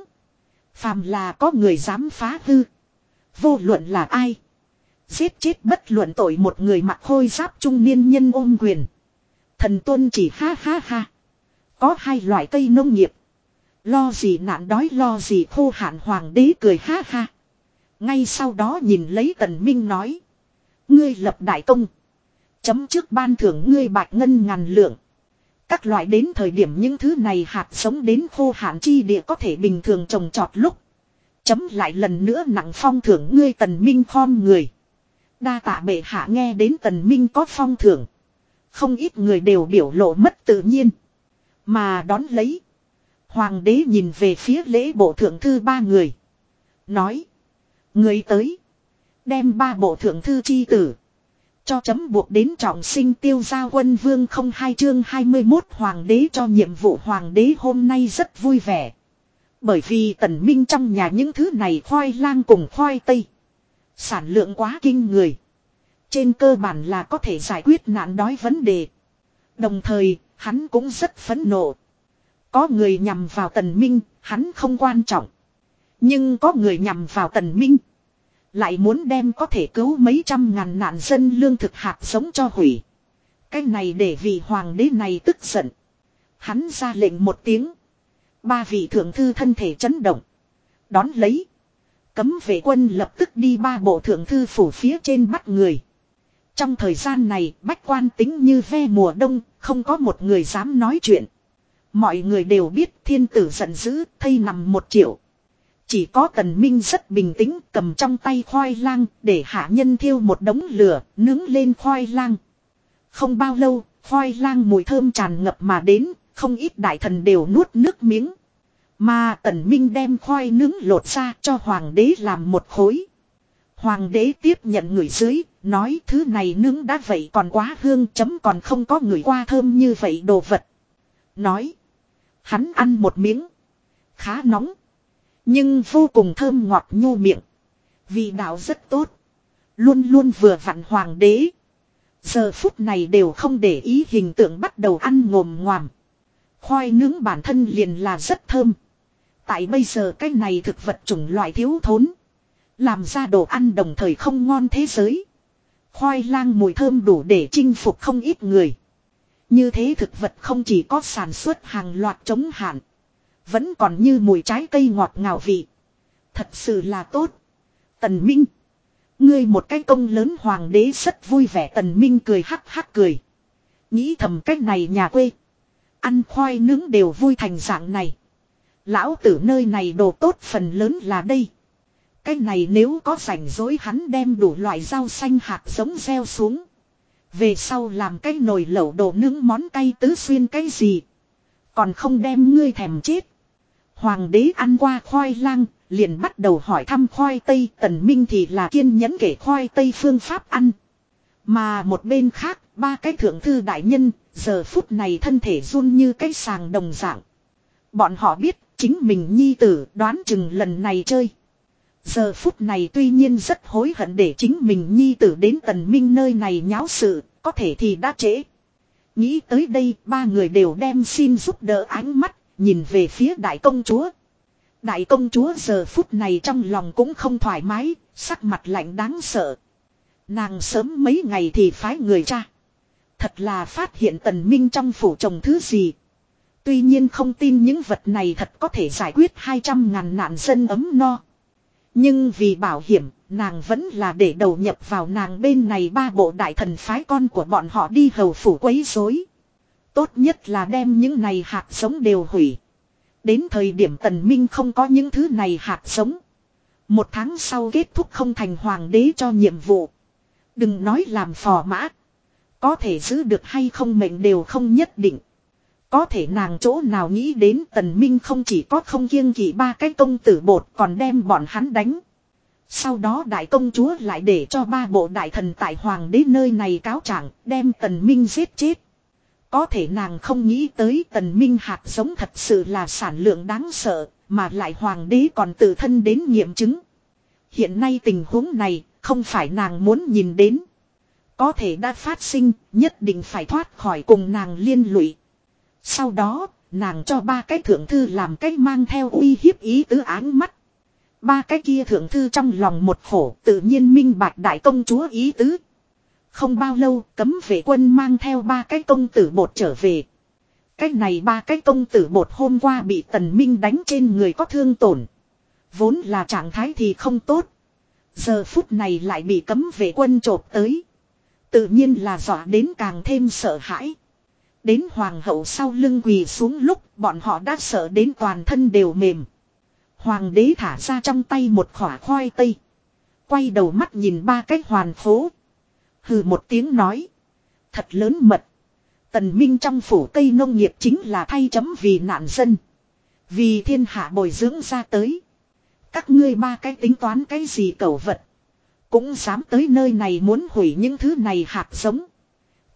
Phàm là có người dám phá hư. Vô luận là ai. Giết chết bất luận tội một người mặc khôi giáp trung niên nhân ôm quyền. Thần tuân chỉ ha ha ha. Có hai loại cây nông nghiệp. Lo gì nạn đói, lo gì khô hạn, hoàng đế cười ha ha. Ngay sau đó nhìn lấy tần minh nói. Ngươi lập đại công. Chấm trước ban thưởng ngươi bạch ngân ngàn lượng. Các loại đến thời điểm những thứ này hạt sống đến khô hạn chi địa có thể bình thường trồng trọt lúc. Chấm lại lần nữa nặng phong thưởng ngươi tần minh khom người. Đa tạ bệ hạ nghe đến tần minh có phong thưởng. Không ít người đều biểu lộ mất tự nhiên. Mà đón lấy. Hoàng đế nhìn về phía lễ bộ thượng thư ba người. Nói. Người tới. Đem ba bộ thượng thư chi tử. Cho chấm buộc đến trọng sinh tiêu gia quân vương không hai chương 21 hoàng đế cho nhiệm vụ hoàng đế hôm nay rất vui vẻ. Bởi vì tần minh trong nhà những thứ này khoai lang cùng khoai tây. Sản lượng quá kinh người. Trên cơ bản là có thể giải quyết nạn đói vấn đề. Đồng thời, hắn cũng rất phấn nộ. Có người nhằm vào tần minh, hắn không quan trọng. Nhưng có người nhằm vào tần minh. Lại muốn đem có thể cứu mấy trăm ngàn nạn dân lương thực hạt sống cho hủy. Cái này để vì hoàng đế này tức giận. Hắn ra lệnh một tiếng. Ba vị thượng thư thân thể chấn động. Đón lấy. Cấm vệ quân lập tức đi ba bộ thượng thư phủ phía trên bắt người. Trong thời gian này bách quan tính như ve mùa đông, không có một người dám nói chuyện. Mọi người đều biết thiên tử giận dữ, thây nằm một triệu. Chỉ có tần minh rất bình tĩnh cầm trong tay khoai lang để hạ nhân thiêu một đống lửa, nướng lên khoai lang. Không bao lâu, khoai lang mùi thơm tràn ngập mà đến, không ít đại thần đều nuốt nước miếng. Mà tần minh đem khoai nướng lột ra cho hoàng đế làm một khối. Hoàng đế tiếp nhận người dưới, nói thứ này nướng đã vậy còn quá hương chấm còn không có người qua thơm như vậy đồ vật. Nói. Hắn ăn một miếng. Khá nóng. Nhưng vô cùng thơm ngọt nhu miệng. Vị đạo rất tốt. Luôn luôn vừa vặn hoàng đế. Giờ phút này đều không để ý hình tượng bắt đầu ăn ngồm ngoàm. Khoai nướng bản thân liền là rất thơm. Tại bây giờ cái này thực vật chủng loại thiếu thốn. Làm ra đồ ăn đồng thời không ngon thế giới. Khoai lang mùi thơm đủ để chinh phục không ít người. Như thế thực vật không chỉ có sản xuất hàng loạt chống hạn. Vẫn còn như mùi trái cây ngọt ngào vị. Thật sự là tốt. Tần Minh. Ngươi một cái công lớn hoàng đế rất vui vẻ, tần minh cười hắc hắc cười. Nghĩ thầm cách này nhà quê. Ăn khoai nướng đều vui thành dạng này. Lão tử nơi này đồ tốt phần lớn là đây. Cái này nếu có rảnh rỗi hắn đem đủ loại rau xanh hạt giống gieo xuống. Về sau làm cái nồi lẩu đồ nướng món cay tứ xuyên cái gì. Còn không đem ngươi thèm chết. Hoàng đế ăn qua khoai lang, liền bắt đầu hỏi thăm khoai tây tần minh thì là kiên nhẫn kể khoai tây phương pháp ăn. Mà một bên khác, ba cái thượng thư đại nhân, giờ phút này thân thể run như cái sàng đồng dạng. Bọn họ biết, chính mình nhi tử đoán chừng lần này chơi. Giờ phút này tuy nhiên rất hối hận để chính mình nhi tử đến tần minh nơi này nháo sự, có thể thì đã trễ. Nghĩ tới đây, ba người đều đem xin giúp đỡ ánh mắt, nhìn về phía đại công chúa. Đại công chúa giờ phút này trong lòng cũng không thoải mái, sắc mặt lạnh đáng sợ. Nàng sớm mấy ngày thì phái người cha. Thật là phát hiện tần minh trong phủ trồng thứ gì. Tuy nhiên không tin những vật này thật có thể giải quyết 200 ngàn nạn dân ấm no. Nhưng vì bảo hiểm, nàng vẫn là để đầu nhập vào nàng bên này ba bộ đại thần phái con của bọn họ đi hầu phủ quấy rối. Tốt nhất là đem những này hạt giống đều hủy. Đến thời điểm tần minh không có những thứ này hạt giống. Một tháng sau kết thúc không thành hoàng đế cho nhiệm vụ. Đừng nói làm phò mã. Có thể giữ được hay không mệnh đều không nhất định. Có thể nàng chỗ nào nghĩ đến tần minh không chỉ có không kiêng kỵ ba cái công tử bột còn đem bọn hắn đánh. Sau đó đại công chúa lại để cho ba bộ đại thần tại hoàng đế nơi này cáo trạng đem tần minh giết chết. Có thể nàng không nghĩ tới tần minh hạt giống thật sự là sản lượng đáng sợ, mà lại hoàng đế còn tự thân đến nghiệm chứng. Hiện nay tình huống này, không phải nàng muốn nhìn đến. Có thể đã phát sinh, nhất định phải thoát khỏi cùng nàng liên lụy. Sau đó, nàng cho ba cái thượng thư làm cách mang theo uy hiếp ý tứ áng mắt. Ba cái kia thượng thư trong lòng một khổ tự nhiên minh bạch đại công chúa ý tứ. Không bao lâu cấm vệ quân mang theo ba cái công tử bột trở về. Cái này ba cái công tử bột hôm qua bị tần minh đánh trên người có thương tổn. Vốn là trạng thái thì không tốt. Giờ phút này lại bị cấm vệ quân trộp tới. Tự nhiên là dọa đến càng thêm sợ hãi. Đến hoàng hậu sau lưng quỳ xuống lúc, bọn họ đã sợ đến toàn thân đều mềm. Hoàng đế thả ra trong tay một khỏa khoai tây. Quay đầu mắt nhìn ba cái hoàn phố. Hừ một tiếng nói. Thật lớn mật. Tần Minh trong phủ cây nông nghiệp chính là thay chấm vì nạn dân. Vì thiên hạ bồi dưỡng ra tới. Các ngươi ba cái tính toán cái gì cầu vật. Cũng dám tới nơi này muốn hủy những thứ này hạt giống.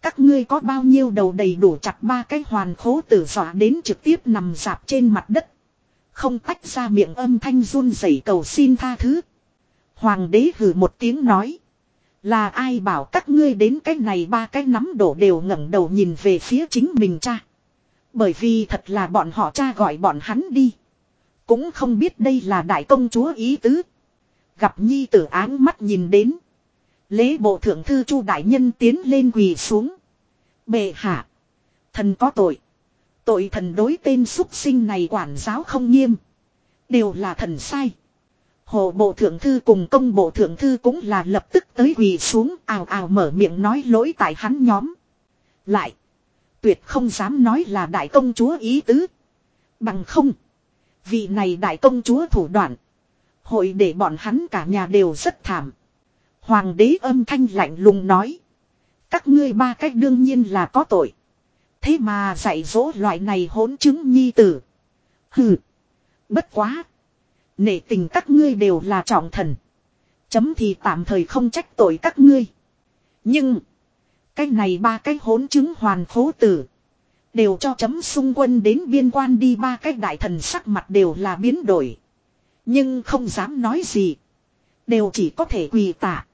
Các ngươi có bao nhiêu đầu đầy đủ chặt ba cái hoàn khố tử dọa đến trực tiếp nằm dạp trên mặt đất. Không tách ra miệng âm thanh run rẩy cầu xin tha thứ. Hoàng đế hừ một tiếng nói. Là ai bảo các ngươi đến cái này ba cái nắm đổ đều ngẩng đầu nhìn về phía chính mình cha. Bởi vì thật là bọn họ cha gọi bọn hắn đi. Cũng không biết đây là đại công chúa ý tứ. Gặp nhi tử áng mắt nhìn đến. Lễ bộ thượng thư chu đại nhân tiến lên quỳ xuống. Bệ hạ. Thần có tội. Tội thần đối tên xuất sinh này quản giáo không nghiêm. Đều là thần sai. Hồ bộ thượng thư cùng công bộ thượng thư cũng là lập tức tới quỳ xuống ào ào mở miệng nói lỗi tại hắn nhóm. Lại. Tuyệt không dám nói là đại công chúa ý tứ. Bằng không. Vị này đại công chúa thủ đoạn. Hội để bọn hắn cả nhà đều rất thảm. Hoàng đế âm thanh lạnh lùng nói. Các ngươi ba cách đương nhiên là có tội. Thế mà dạy dỗ loại này hỗn chứng nhi tử. Hừ. Bất quá. Nể tình các ngươi đều là trọng thần. Chấm thì tạm thời không trách tội các ngươi. Nhưng. Cái này ba cái hỗn chứng hoàn khố tử. Đều cho chấm xung quân đến biên quan đi ba cái đại thần sắc mặt đều là biến đổi. Nhưng không dám nói gì. Đều chỉ có thể quỳ tạ.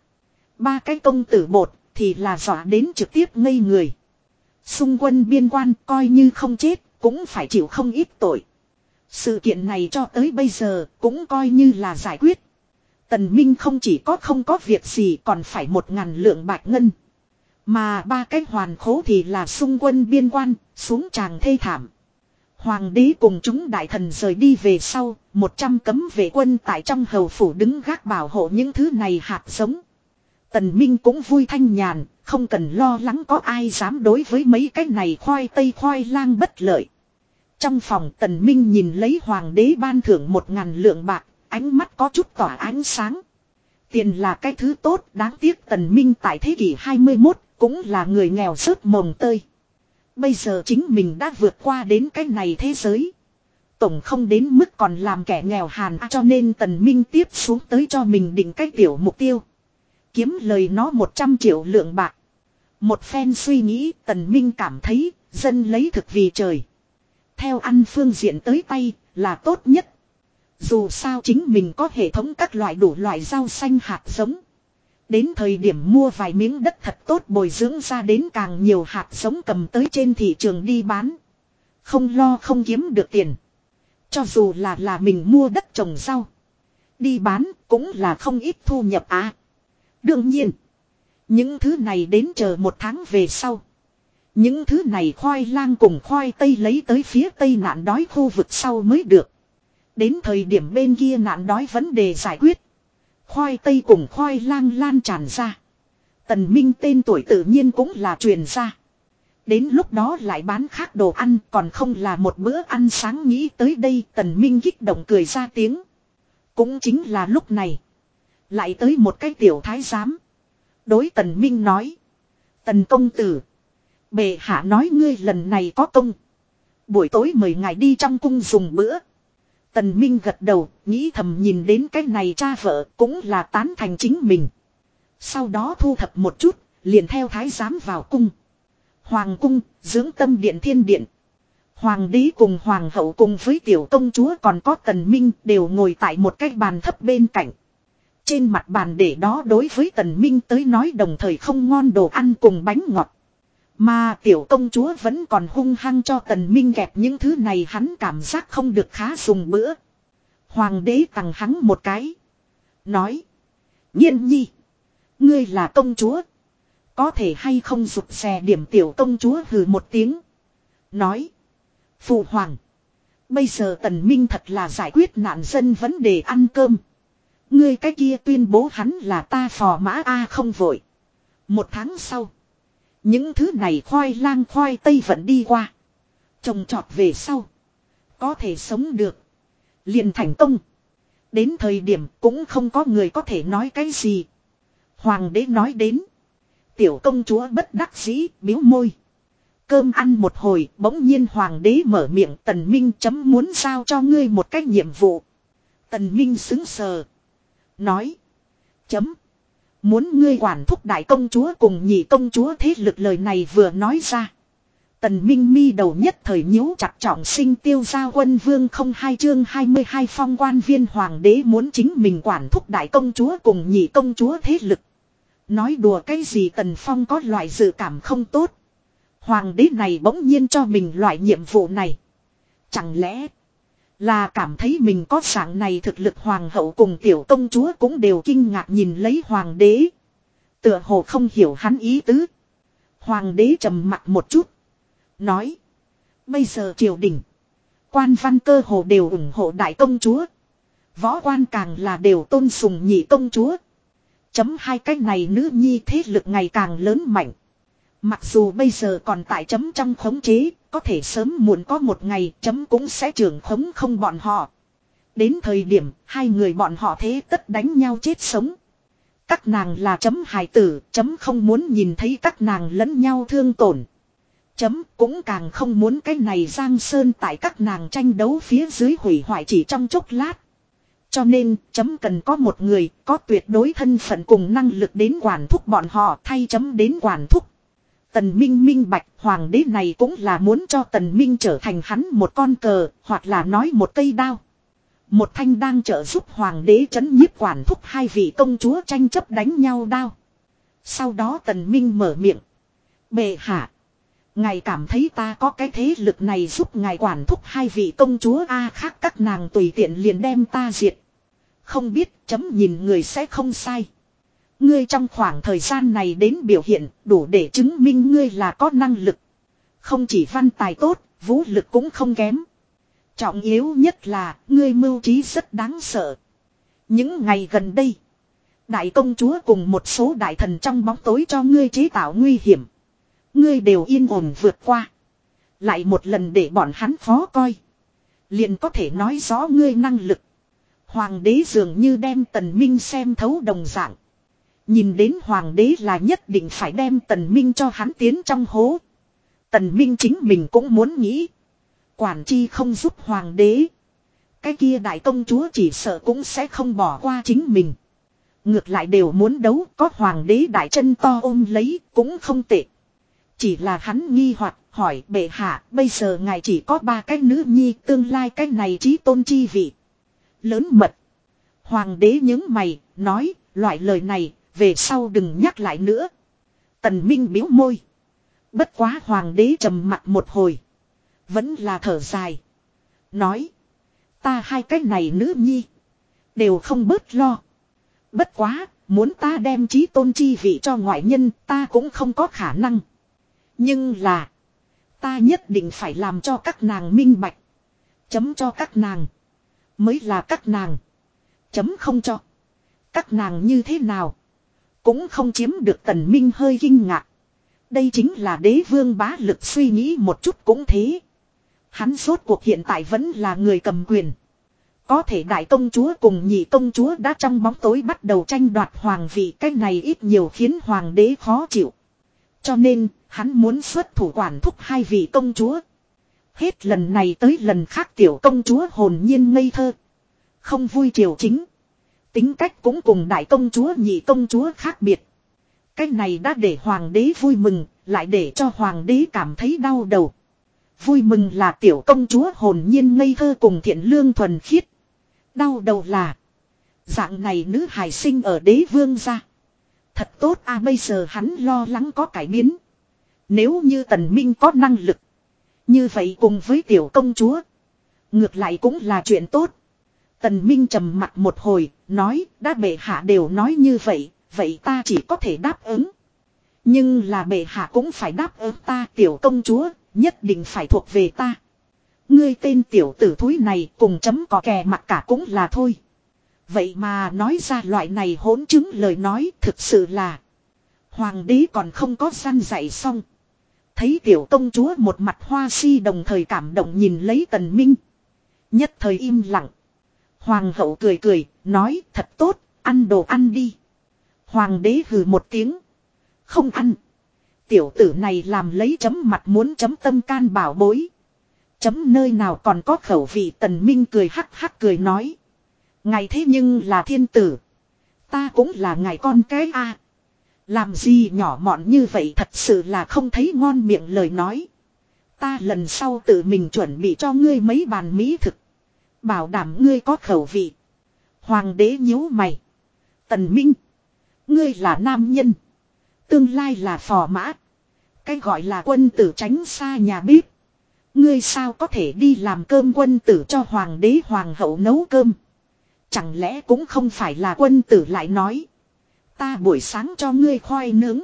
Ba cái công tử bột thì là dọa đến trực tiếp ngây người. Xung quân biên quan coi như không chết cũng phải chịu không ít tội. Sự kiện này cho tới bây giờ cũng coi như là giải quyết. Tần Minh không chỉ có không có việc gì còn phải một ngàn lượng bạc ngân. Mà ba cái hoàn khố thì là xung quân biên quan, xuống tràng thê thảm. Hoàng đế cùng chúng đại thần rời đi về sau, một trăm cấm vệ quân tại trong hầu phủ đứng gác bảo hộ những thứ này hạt giống. Tần Minh cũng vui thanh nhàn, không cần lo lắng có ai dám đối với mấy cái này khoai tây khoai lang bất lợi. Trong phòng Tần Minh nhìn lấy hoàng đế ban thưởng một ngàn lượng bạc, ánh mắt có chút tỏa ánh sáng. Tiền là cái thứ tốt đáng tiếc Tần Minh tại thế kỷ 21 cũng là người nghèo rớt mồng tơi. Bây giờ chính mình đã vượt qua đến cái này thế giới. Tổng không đến mức còn làm kẻ nghèo hàn cho nên Tần Minh tiếp xuống tới cho mình định cái tiểu mục tiêu. Kiếm lời nó 100 triệu lượng bạc. Một phen suy nghĩ, Tần Minh cảm thấy, dân lấy thực vì trời. Theo ăn phương diện tới tay, là tốt nhất. Dù sao chính mình có hệ thống các loại đủ loại rau xanh hạt giống. Đến thời điểm mua vài miếng đất thật tốt bồi dưỡng ra đến càng nhiều hạt giống cầm tới trên thị trường đi bán. Không lo không kiếm được tiền. Cho dù là là mình mua đất trồng rau. Đi bán cũng là không ít thu nhập à. Đương nhiên. Những thứ này đến chờ một tháng về sau. Những thứ này khoai lang cùng khoai tây lấy tới phía tây nạn đói khu vực sau mới được. Đến thời điểm bên kia nạn đói vấn đề giải quyết. Khoai tây cùng khoai lang lan tràn ra. Tần Minh tên tuổi tự nhiên cũng là truyền ra. Đến lúc đó lại bán khác đồ ăn, còn không là một bữa ăn sáng nghĩ tới đây, tần Minh kích động cười ra tiếng. Cũng chính là lúc này. Lại tới một cái tiểu thái giám. Đối tần Minh nói. Tần công tử. Bệ hạ nói ngươi lần này có công. Buổi tối mời ngài đi trong cung dùng bữa. Tần Minh gật đầu, nghĩ thầm nhìn đến cái này cha vợ cũng là tán thành chính mình. Sau đó thu thập một chút, liền theo thái giám vào cung. Hoàng cung, dưỡng tâm điện thiên điện. Hoàng đế cùng hoàng hậu cùng với tiểu công chúa còn có tần minh đều ngồi tại một cái bàn thấp bên cạnh. Trên mặt bàn để đó đối với tần minh tới nói đồng thời không ngon đồ ăn cùng bánh ngọt. Mà tiểu công chúa vẫn còn hung hăng cho tần minh kẹp những thứ này hắn cảm giác không được khá dùng bữa. Hoàng đế tặng hắn một cái. Nói. Nhiên nhi. Ngươi là công chúa. Có thể hay không rụt xè điểm tiểu công chúa hừ một tiếng. Nói. Phụ hoàng. Bây giờ tần minh thật là giải quyết nạn dân vấn đề ăn cơm. Ngươi cái kia tuyên bố hắn là ta phò mã A không vội. Một tháng sau. Những thứ này khoai lang khoai tây vẫn đi qua. Trồng trọt về sau. Có thể sống được. liền thành công. Đến thời điểm cũng không có người có thể nói cái gì. Hoàng đế nói đến. Tiểu công chúa bất đắc dĩ biếu môi. Cơm ăn một hồi, bỗng nhiên hoàng đế mở miệng, tần minh chấm muốn sao cho ngươi một cái nhiệm vụ. Tần minh xứng sờ. Nói. Chấm. Muốn ngươi quản thúc đại công chúa cùng nhị công chúa thế lực lời này vừa nói ra. Tần Minh mi đầu nhất thời nhíu chặt trọng sinh tiêu gia quân vương không hai chương 22 phong quan viên hoàng đế muốn chính mình quản thúc đại công chúa cùng nhị công chúa thế lực. Nói đùa cái gì tần phong có loại dự cảm không tốt. Hoàng đế này bỗng nhiên cho mình loại nhiệm vụ này. Chẳng lẽ là cảm thấy mình có dạng này thực lực hoàng hậu cùng tiểu công chúa cũng đều kinh ngạc nhìn lấy hoàng đế. Tựa hồ không hiểu hắn ý tứ. Hoàng đế trầm mặt một chút. Nói. Bây giờ triều đình. Quan văn cơ hồ đều ủng hộ đại công chúa. Võ quan càng là đều tôn sùng nhị công chúa. Chấm hai cách này nữ nhi thế lực ngày càng lớn mạnh. Mặc dù bây giờ còn tại chấm trong khống chế, có thể sớm muộn có một ngày chấm cũng sẽ trưởng khống không bọn họ. Đến thời điểm, hai người bọn họ thế tất đánh nhau chết sống. Các nàng là chấm hài tử, chấm không muốn nhìn thấy các nàng lẫn nhau thương tổn. Chấm cũng càng không muốn cái này Giang Sơn tại các nàng tranh đấu phía dưới hủy hoại chỉ trong chốc lát. Cho nên, chấm cần có một người có tuyệt đối thân phận cùng năng lực đến quản thúc bọn họ thay chấm đến quản thúc. Tần Minh minh bạch, hoàng đế này cũng là muốn cho Tần Minh trở thành hắn một con cờ, hoặc là nói một cây đao. Một thanh đang trợ giúp hoàng đế chấn nhiếp quản thúc hai vị công chúa tranh chấp đánh nhau đao. Sau đó Tần Minh mở miệng. Bệ hạ. Ngài cảm thấy ta có cái thế lực này giúp ngài quản thúc hai vị công chúa A khác các nàng tùy tiện liền đem ta diệt. Không biết, chấm nhìn người sẽ không sai. Ngươi trong khoảng thời gian này đến biểu hiện đủ để chứng minh ngươi là có năng lực. Không chỉ văn tài tốt, vũ lực cũng không kém. Trọng yếu nhất là ngươi mưu trí rất đáng sợ. Những ngày gần đây, đại công chúa cùng một số đại thần trong bóng tối cho ngươi chế tạo nguy hiểm. Ngươi đều yên ổn vượt qua. Lại một lần để bọn hắn phó coi. Liền có thể nói rõ ngươi năng lực. Hoàng đế dường như đem tần minh xem thấu đồng dạng. Nhìn đến hoàng đế là nhất định phải đem tần minh cho hắn tiến trong hố. Tần minh chính mình cũng muốn nghĩ. Quản chi không giúp hoàng đế. Cái kia đại công chúa chỉ sợ cũng sẽ không bỏ qua chính mình. Ngược lại đều muốn đấu, có hoàng đế đại chân to ôm lấy cũng không tệ. Chỉ là hắn nghi hoặc, hỏi, bệ hạ, bây giờ ngài chỉ có ba cái nữ nhi, tương lai cái này trí tôn chi vị. Lớn mật. Hoàng đế những mày, nói, loại lời này về sau đừng nhắc lại nữa. Tần Minh biếu môi. Bất quá hoàng đế trầm mặt một hồi. Vẫn là thở dài. Nói. Ta hai cái này nữ nhi. Đều không bớt lo. Bất quá, muốn ta đem trí tôn chi vị cho ngoại nhân ta cũng không có khả năng. Nhưng là. Ta nhất định phải làm cho các nàng minh bạch. Chấm cho các nàng. Mới là các nàng. Chấm không cho. Các nàng như thế nào. Cũng không chiếm được tần minh hơi kinh ngạc. Đây chính là đế vương bá lực suy nghĩ một chút cũng thế. Hắn rốt cuộc hiện tại vẫn là người cầm quyền. Có thể đại công chúa cùng nhị công chúa đã trong bóng tối bắt đầu tranh đoạt hoàng vị cái này ít nhiều khiến hoàng đế khó chịu. Cho nên, hắn muốn xuất thủ quản thúc hai vị công chúa. Hết lần này tới lần khác tiểu công chúa hồn nhiên ngây thơ. Không vui triều chính. Tính cách cũng cùng đại công chúa nhị công chúa khác biệt. Cái này đã để hoàng đế vui mừng, lại để cho hoàng đế cảm thấy đau đầu. Vui mừng là tiểu công chúa hồn nhiên ngây thơ cùng thiện lương thuần khiết. Đau đầu là. Dạng này nữ hài sinh ở đế vương gia. Thật tốt à bây giờ hắn lo lắng có cải biến. Nếu như tần minh có năng lực. Như vậy cùng với tiểu công chúa. Ngược lại cũng là chuyện tốt. Tần Minh trầm mặt một hồi, nói, đã bệ hạ đều nói như vậy, vậy ta chỉ có thể đáp ứng. Nhưng là bệ hạ cũng phải đáp ứng ta tiểu công chúa, nhất định phải thuộc về ta. Ngươi tên tiểu tử thúi này cùng chấm có kè mặt cả cũng là thôi. Vậy mà nói ra loại này hỗn chứng lời nói thực sự là. Hoàng đế còn không có săn dạy xong. Thấy tiểu công chúa một mặt hoa si đồng thời cảm động nhìn lấy tần minh. Nhất thời im lặng. Hoàng hậu cười cười, nói thật tốt, ăn đồ ăn đi. Hoàng đế hừ một tiếng. Không ăn. Tiểu tử này làm lấy chấm mặt muốn chấm tâm can bảo bối. Chấm nơi nào còn có khẩu vị tần minh cười hắc hắc cười nói. Ngài thế nhưng là thiên tử. Ta cũng là ngài con cái a. À. Làm gì nhỏ mọn như vậy thật sự là không thấy ngon miệng lời nói. Ta lần sau tự mình chuẩn bị cho ngươi mấy bàn mỹ thực. Bảo đảm ngươi có khẩu vị. Hoàng đế nhíu mày. Tần Minh. Ngươi là nam nhân. Tương lai là phò mã. Cái gọi là quân tử tránh xa nhà bếp. Ngươi sao có thể đi làm cơm quân tử cho hoàng đế hoàng hậu nấu cơm. Chẳng lẽ cũng không phải là quân tử lại nói. Ta buổi sáng cho ngươi khoai nướng.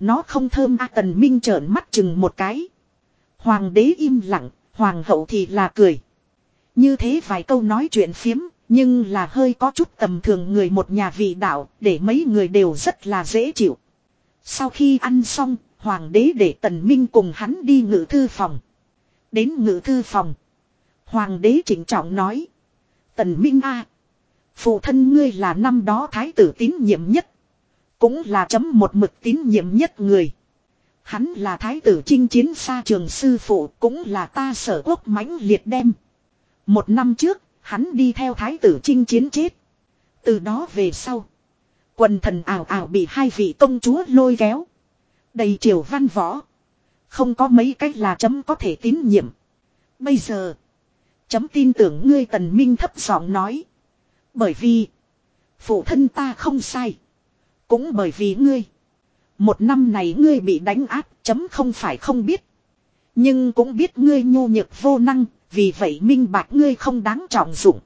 Nó không thơm a tần minh trợn mắt chừng một cái. Hoàng đế im lặng, hoàng hậu thì là cười. Như thế vài câu nói chuyện phiếm, nhưng là hơi có chút tầm thường người một nhà vị đạo, để mấy người đều rất là dễ chịu. Sau khi ăn xong, hoàng đế để tần minh cùng hắn đi ngự thư phòng. Đến ngự thư phòng. Hoàng đế chỉnh trọng nói. Tần minh a Phụ thân ngươi là năm đó thái tử tín nhiệm nhất. Cũng là chấm một mực tín nhiệm nhất người. Hắn là thái tử chinh chiến xa trường sư phụ cũng là ta sở quốc mãnh liệt đem. Một năm trước, hắn đi theo thái tử chinh chiến chết. Từ đó về sau. Quần thần ảo ảo bị hai vị công chúa lôi kéo. Đầy triều văn võ. Không có mấy cách là chấm có thể tín nhiệm. Bây giờ. Chấm tin tưởng ngươi tần minh thấp giọng nói. Bởi vì. Phụ thân ta không sai. Cũng bởi vì ngươi. Một năm này ngươi bị đánh áp, chấm không phải không biết. Nhưng cũng biết ngươi nhu nhược vô năng. Vì vậy minh bạch ngươi không đáng trọng dụng.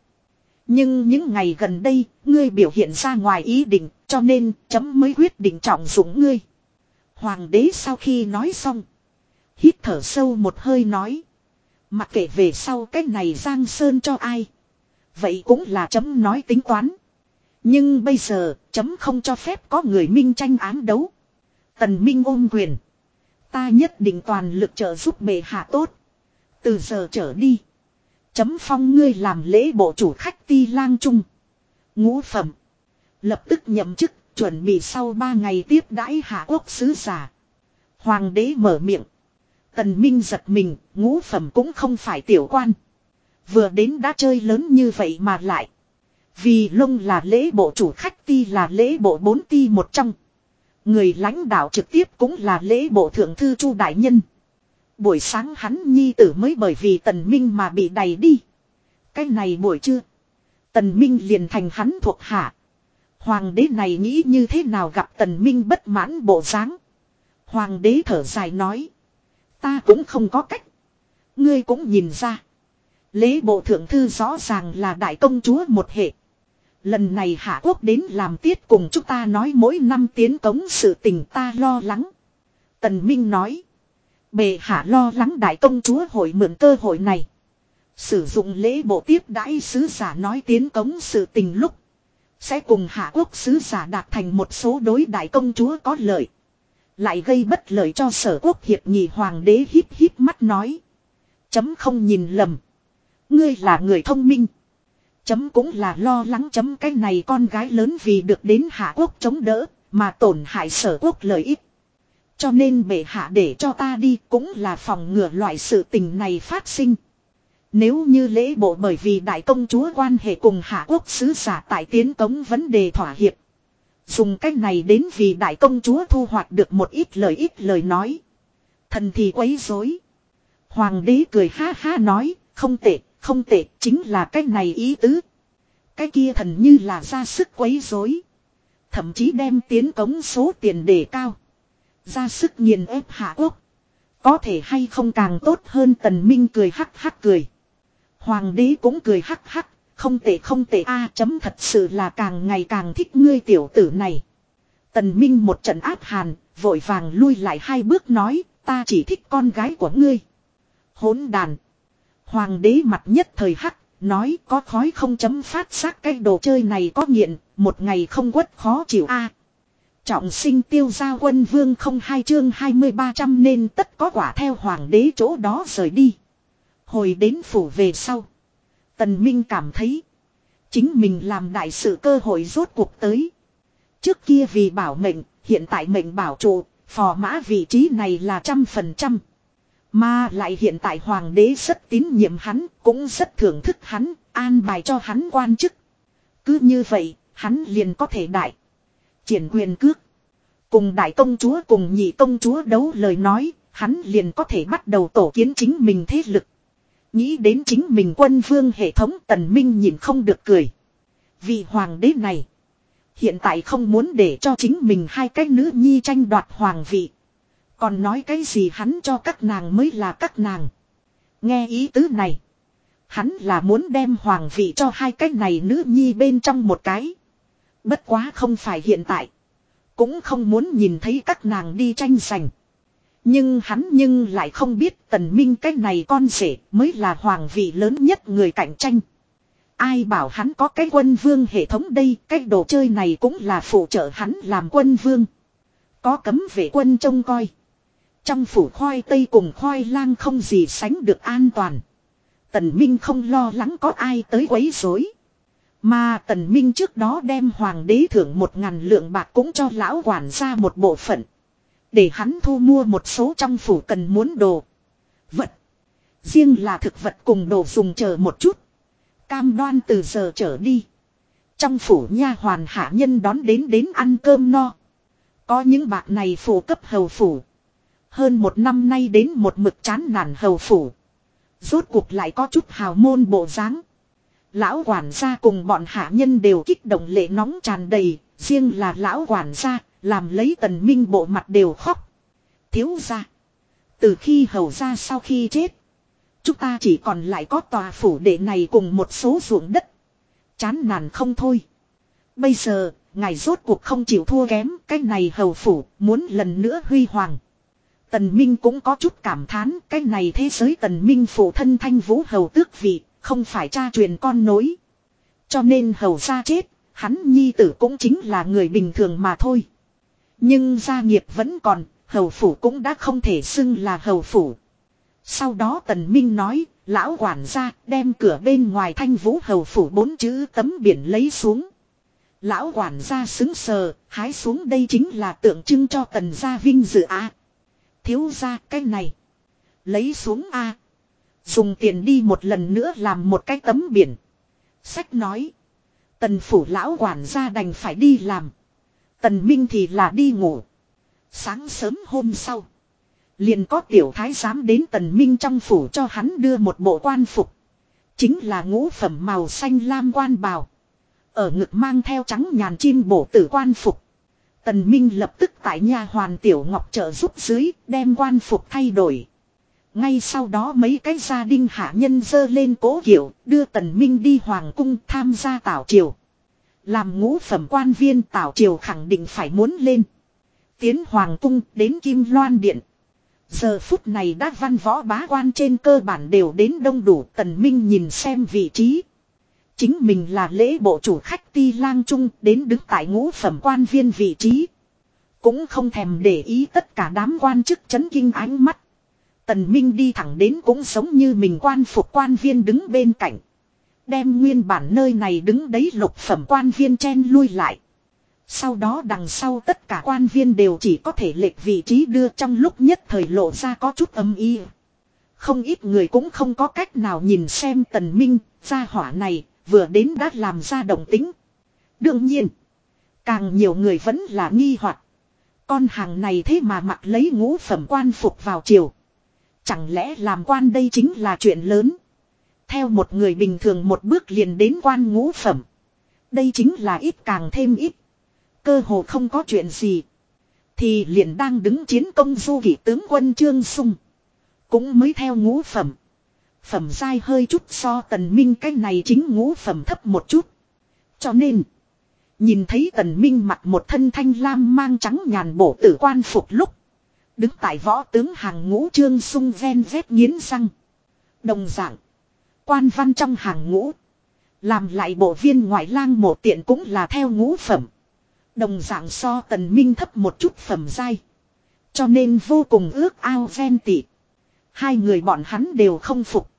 Nhưng những ngày gần đây, ngươi biểu hiện ra ngoài ý định, cho nên chấm mới quyết định trọng dụng ngươi. Hoàng đế sau khi nói xong, hít thở sâu một hơi nói. Mặc kệ về sau cái này Giang Sơn cho ai. Vậy cũng là chấm nói tính toán. Nhưng bây giờ, chấm không cho phép có người minh tranh án đấu. Tần Minh ôm quyền. Ta nhất định toàn lực trợ giúp bệ hạ tốt. Từ giờ trở đi. Chấm phong ngươi làm lễ bộ chủ khách ti lang trung. Ngũ phẩm. Lập tức nhậm chức, chuẩn bị sau ba ngày tiếp đãi hạ quốc sứ giả. Hoàng đế mở miệng. Tần Minh giật mình, ngũ phẩm cũng không phải tiểu quan. Vừa đến đã chơi lớn như vậy mà lại. Vì lông là lễ bộ chủ khách ti là lễ bộ bốn ti một trong. Người lãnh đạo trực tiếp cũng là lễ bộ thượng thư chu đại nhân. Buổi sáng hắn nhi tử mới bởi vì tần minh mà bị đẩy đi. Cái này buổi trưa. Tần minh liền thành hắn thuộc hạ. Hoàng đế này nghĩ như thế nào gặp tần minh bất mãn bộ dáng. Hoàng đế thở dài nói. Ta cũng không có cách. Ngươi cũng nhìn ra. Lễ bộ thượng thư rõ ràng là đại công chúa một hệ. Lần này hạ quốc đến làm tiết cùng chúng ta nói mỗi năm tiến cống sự tình ta lo lắng. Tần Minh nói. Bề hạ lo lắng đại công chúa hội mượn cơ hội này. Sử dụng lễ bộ tiếp đãi sứ giả nói tiến cống sự tình lúc. Sẽ cùng hạ quốc sứ giả đạt thành một số đối đại công chúa có lợi. Lại gây bất lợi cho sở quốc hiệp nhị hoàng đế híp híp mắt nói. Chấm không nhìn lầm. Ngươi là người thông minh. Chấm cũng là lo lắng chấm cái này con gái lớn vì được đến hạ quốc chống đỡ. Mà tổn hại sở quốc lợi ích. Cho nên bệ hạ để cho ta đi cũng là phòng ngừa loại sự tình này phát sinh. Nếu như lễ bộ bởi vì đại công chúa quan hệ cùng hạ quốc sứ giả tại tiến cống vấn đề thỏa hiệp. Dùng cách này đến vì đại công chúa thu hoạch được một ít lời ít lời nói. Thần thì quấy rối. Hoàng đế cười ha ha nói, không tệ, không tệ, chính là cái này ý tứ. Cái kia thần như là ra sức quấy rối. Thậm chí đem tiến cống số tiền đề cao. Ra sức nghiền ép hạ quốc. Có thể hay không càng tốt hơn tần minh cười hắc hắc cười. Hoàng đế cũng cười hắc hắc, không tệ không tệ a chấm thật sự là càng ngày càng thích ngươi tiểu tử này. Tần Minh một trận áp hàn, vội vàng lui lại hai bước nói, ta chỉ thích con gái của ngươi. Hỗn đàn. Hoàng đế mặt nhất thời hắc, nói có khói không chấm phát xác cái đồ chơi này có nghiện, một ngày không quất khó chịu a. Trọng sinh tiêu gia quân vương không hai chương 23 trăm nên tất có quả theo hoàng đế chỗ đó rời đi. Hồi đến phủ về sau. Tần Minh cảm thấy. Chính mình làm đại sự cơ hội rốt cuộc tới. Trước kia vì bảo mệnh, hiện tại mệnh bảo trụ, phò mã vị trí này là trăm phần trăm. Mà lại hiện tại hoàng đế rất tín nhiệm hắn, cũng rất thưởng thức hắn, an bài cho hắn quan chức. Cứ như vậy, hắn liền có thể đại. Triển quyền cước. Cùng đại công chúa cùng nhị công chúa đấu lời nói, hắn liền có thể bắt đầu tổ kiến chính mình thế lực. Nghĩ đến chính mình quân vương hệ thống tần minh nhìn không được cười. Vì hoàng đế này. Hiện tại không muốn để cho chính mình hai cái nữ nhi tranh đoạt hoàng vị. Còn nói cái gì hắn cho các nàng mới là các nàng. Nghe ý tứ này. Hắn là muốn đem hoàng vị cho hai cái này nữ nhi bên trong một cái. Bất quá không phải hiện tại. Cũng không muốn nhìn thấy các nàng đi tranh giành. Nhưng hắn nhưng lại không biết tần minh cái này con rể mới là hoàng vị lớn nhất người cạnh tranh. Ai bảo hắn có cái quân vương hệ thống đây, cái đồ chơi này cũng là phụ trợ hắn làm quân vương. Có cấm vệ quân trông coi. Trong phủ khoai tây cùng khoai lang không gì sánh được an toàn. Tần Minh không lo lắng có ai tới quấy rối. Mà Tần Minh trước đó đem hoàng đế thưởng một ngàn lượng bạc cũng cho lão quản ra một bộ phận. Để hắn thu mua một số trong phủ cần muốn đồ. Vật. Riêng là thực vật cùng đồ dùng chờ một chút. Cam đoan từ giờ trở đi. Trong phủ nha hoàn hạ nhân đón đến đến ăn cơm no. Có những bạc này phủ cấp hầu phủ. Hơn một năm nay đến một mực chán nản hầu phủ. Rốt cuộc lại có chút hào môn bộ dáng. Lão quản gia cùng bọn hạ nhân đều kích động lệ nóng tràn đầy, riêng là lão quản gia, làm lấy tần minh bộ mặt đều khóc. Thiếu gia. Từ khi hầu gia sau khi chết, chúng ta chỉ còn lại có tòa phủ đệ này cùng một số ruộng đất. Chán nản không thôi. Bây giờ, ngài rốt cuộc không chịu thua kém, cái này hầu phủ, muốn lần nữa huy hoàng. Tần Minh cũng có chút cảm thán, cái này thế giới Tần Minh phụ thân thanh vũ hầu tước vị, không phải cha truyền con nối. Cho nên hầu gia chết, hắn nhi tử cũng chính là người bình thường mà thôi. Nhưng gia nghiệp vẫn còn, hầu phủ cũng đã không thể xưng là hầu phủ. Sau đó Tần Minh nói, lão quản gia đem cửa bên ngoài thanh vũ hầu phủ bốn chữ tấm biển lấy xuống. Lão quản gia xứng sờ, hái xuống đây chính là tượng trưng cho tần gia vinh dự à, Thiếu gia cái này. Lấy xuống A. Dùng tiền đi một lần nữa làm một cái tấm biển. Sách nói. Tần phủ lão quản gia đành phải đi làm. Tần Minh thì là đi ngủ. Sáng sớm hôm sau. Liền có tiểu thái giám đến tần Minh trong phủ cho hắn đưa một bộ quan phục. Chính là ngũ phẩm màu xanh lam quan bào. Ở ngực mang theo trắng nhàn chim bổ tử quan phục. Tần Minh lập tức tại nhà hoàn tiểu ngọc trợ giúp dưới, đem quan phục thay đổi. Ngay sau đó mấy cái gia đình hạ nhân dơ lên cố kiểu đưa Tần Minh đi hoàng cung tham gia tảo triều. Làm ngũ phẩm quan viên tảo triều khẳng định phải muốn lên. Tiến hoàng cung đến Kim Loan Điện. Giờ phút này đã văn võ bá quan trên cơ bản đều đến đông đủ, Tần Minh nhìn xem vị trí. Chính mình là lễ bộ chủ khách ti lang trung đến đứng tại ngũ phẩm quan viên vị trí. Cũng không thèm để ý tất cả đám quan chức chấn kinh ánh mắt. Tần Minh đi thẳng đến cũng giống như mình quan phục quan viên đứng bên cạnh. Đem nguyên bản nơi này đứng đấy lục phẩm quan viên chen lui lại. Sau đó đằng sau tất cả quan viên đều chỉ có thể lệch vị trí đưa trong lúc nhất thời lộ ra có chút âm y. Không ít người cũng không có cách nào nhìn xem tần minh, gia hỏa này, vừa đến đã làm ra động tính. Đương nhiên, càng nhiều người vẫn là nghi hoặc Con hàng này thế mà mặc lấy ngũ phẩm quan phục vào chiều. Chẳng lẽ làm quan đây chính là chuyện lớn. Theo một người bình thường một bước liền đến quan ngũ phẩm. Đây chính là ít càng thêm ít. Cơ hồ không có chuyện gì. Thì liền đang đứng chiến công du kỷ tướng quân Trương Sung. Cũng mới theo ngũ phẩm. Phẩm dai hơi chút so tần minh cái này chính ngũ phẩm thấp một chút. Cho nên. Nhìn thấy tần minh mặc một thân thanh lam mang trắng nhàn bổ tử quan phục lúc. Đứng tại võ tướng hàng ngũ trương sung ven dép nghiến răng. Đồng dạng. Quan văn trong hàng ngũ. Làm lại bộ viên ngoại lang mộ tiện cũng là theo ngũ phẩm. Đồng dạng so tần minh thấp một chút phẩm dai. Cho nên vô cùng ước ao ven tị. Hai người bọn hắn đều không phục.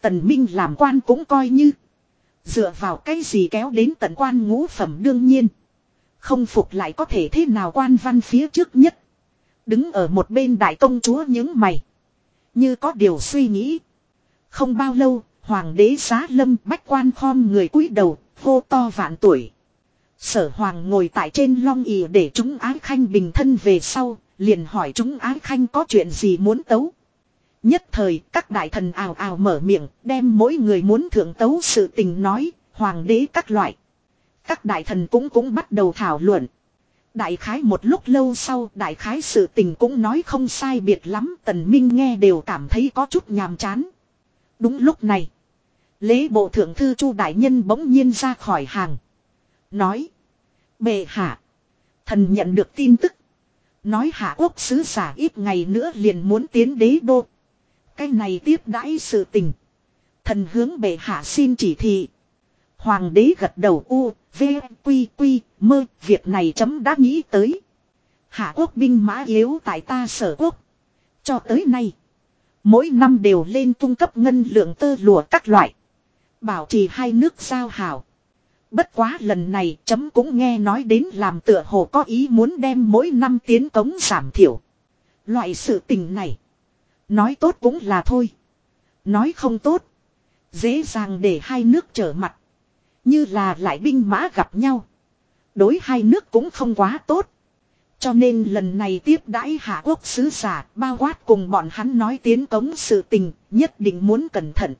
Tần Minh làm quan cũng coi như. Dựa vào cái gì kéo đến tận quan ngũ phẩm đương nhiên. Không phục lại có thể thế nào quan văn phía trước nhất. Đứng ở một bên đại công chúa những mày. Như có điều suy nghĩ. Không bao lâu, hoàng đế xá lâm bách quan khom người cúi đầu, hô to vạn tuổi. Sở hoàng ngồi tại trên long ỉ để chúng ái khanh bình thân về sau, liền hỏi chúng ái khanh có chuyện gì muốn tấu. Nhất thời các đại thần ào ào mở miệng đem mỗi người muốn thượng tấu sự tình nói, hoàng đế các loại. Các đại thần cũng cũng bắt đầu thảo luận. Đại khái một lúc lâu sau, đại khái sự tình cũng nói không sai biệt lắm, tần minh nghe đều cảm thấy có chút nhàm chán. Đúng lúc này. Lễ bộ thượng thư chu đại nhân bỗng nhiên ra khỏi hàng. Nói. Bệ hạ. Thần nhận được tin tức. Nói hạ quốc sứ giả ít ngày nữa liền muốn tiến đế đô. Cái này tiếp đãi sự tình. Thần hướng bệ hạ xin chỉ thị. Hoàng đế gật đầu u, v, quy, quy, mơ, việc này chấm đã nghĩ tới. Hạ quốc binh mã yếu tại ta sở quốc. Cho tới nay. Mỗi năm đều lên cung cấp ngân lượng tơ lụa các loại. Bảo trì hai nước giao hảo. Bất quá lần này chấm cũng nghe nói đến làm tựa hồ có ý muốn đem mỗi năm tiến cống giảm thiểu. Loại sự tình này. Nói tốt cũng là thôi. Nói không tốt. Dễ dàng để hai nước trở mặt. Như là lại binh mã gặp nhau. Đối hai nước cũng không quá tốt. Cho nên lần này tiếp đãi hạ quốc sứ giả bao quát cùng bọn hắn nói tiến cống sự tình nhất định muốn cẩn thận.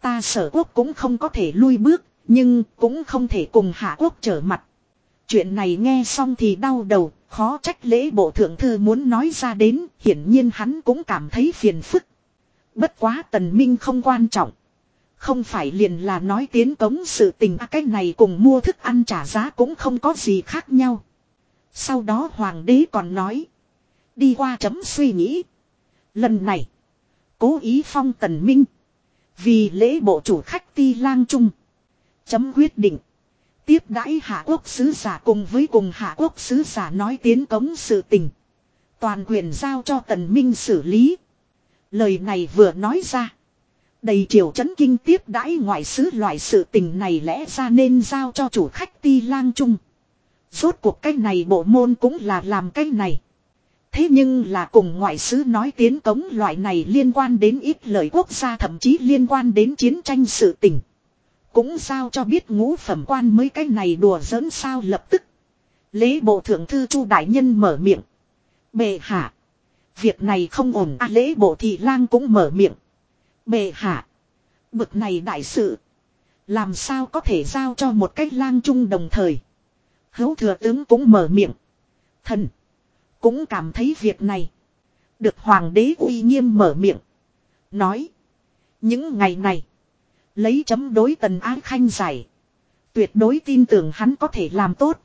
Ta sở quốc cũng không có thể lui bước nhưng cũng không thể cùng hạ quốc trở mặt. Chuyện này nghe xong thì đau đầu, khó trách lễ bộ thượng thư muốn nói ra đến, hiển nhiên hắn cũng cảm thấy phiền phức. Bất quá tần minh không quan trọng. Không phải liền là nói tiến cống sự tình à, cái này cùng mua thức ăn trả giá cũng không có gì khác nhau. Sau đó hoàng đế còn nói. Đi qua chấm suy nghĩ. Lần này. Cố ý phong tần minh. Vì lễ bộ chủ khách ti lang trung. Chấm quyết định. Tiếp đãi hạ quốc sứ giả cùng với cùng hạ quốc sứ giả nói tiến cống sự tình. Toàn quyền giao cho tần minh xử lý. Lời này vừa nói ra. Đầy triều chấn kinh tiếp đãi ngoại sứ loại sự tình này lẽ ra nên giao cho chủ khách ti lang chung Rốt cuộc cái này bộ môn cũng là làm cái này. Thế nhưng là cùng ngoại sứ nói tiến cống loại này liên quan đến ít lời quốc gia thậm chí liên quan đến chiến tranh sự tình. Cũng sao cho biết ngũ phẩm quan mới cái này đùa giỡn sao lập tức. Lễ bộ thượng thư chu đại nhân mở miệng. Bệ hạ. Việc này không ổn à lễ bộ thị lang cũng mở miệng. Bệ hạ. Bực này đại sự. Làm sao có thể giao cho một cách lang chung đồng thời. Hấu thừa tướng cũng mở miệng. Thần. Cũng cảm thấy việc này. Được hoàng đế uy nghiêm mở miệng. Nói. Những ngày này. Lấy chấm đối tần ái khanh giải. Tuyệt đối tin tưởng hắn có thể làm tốt.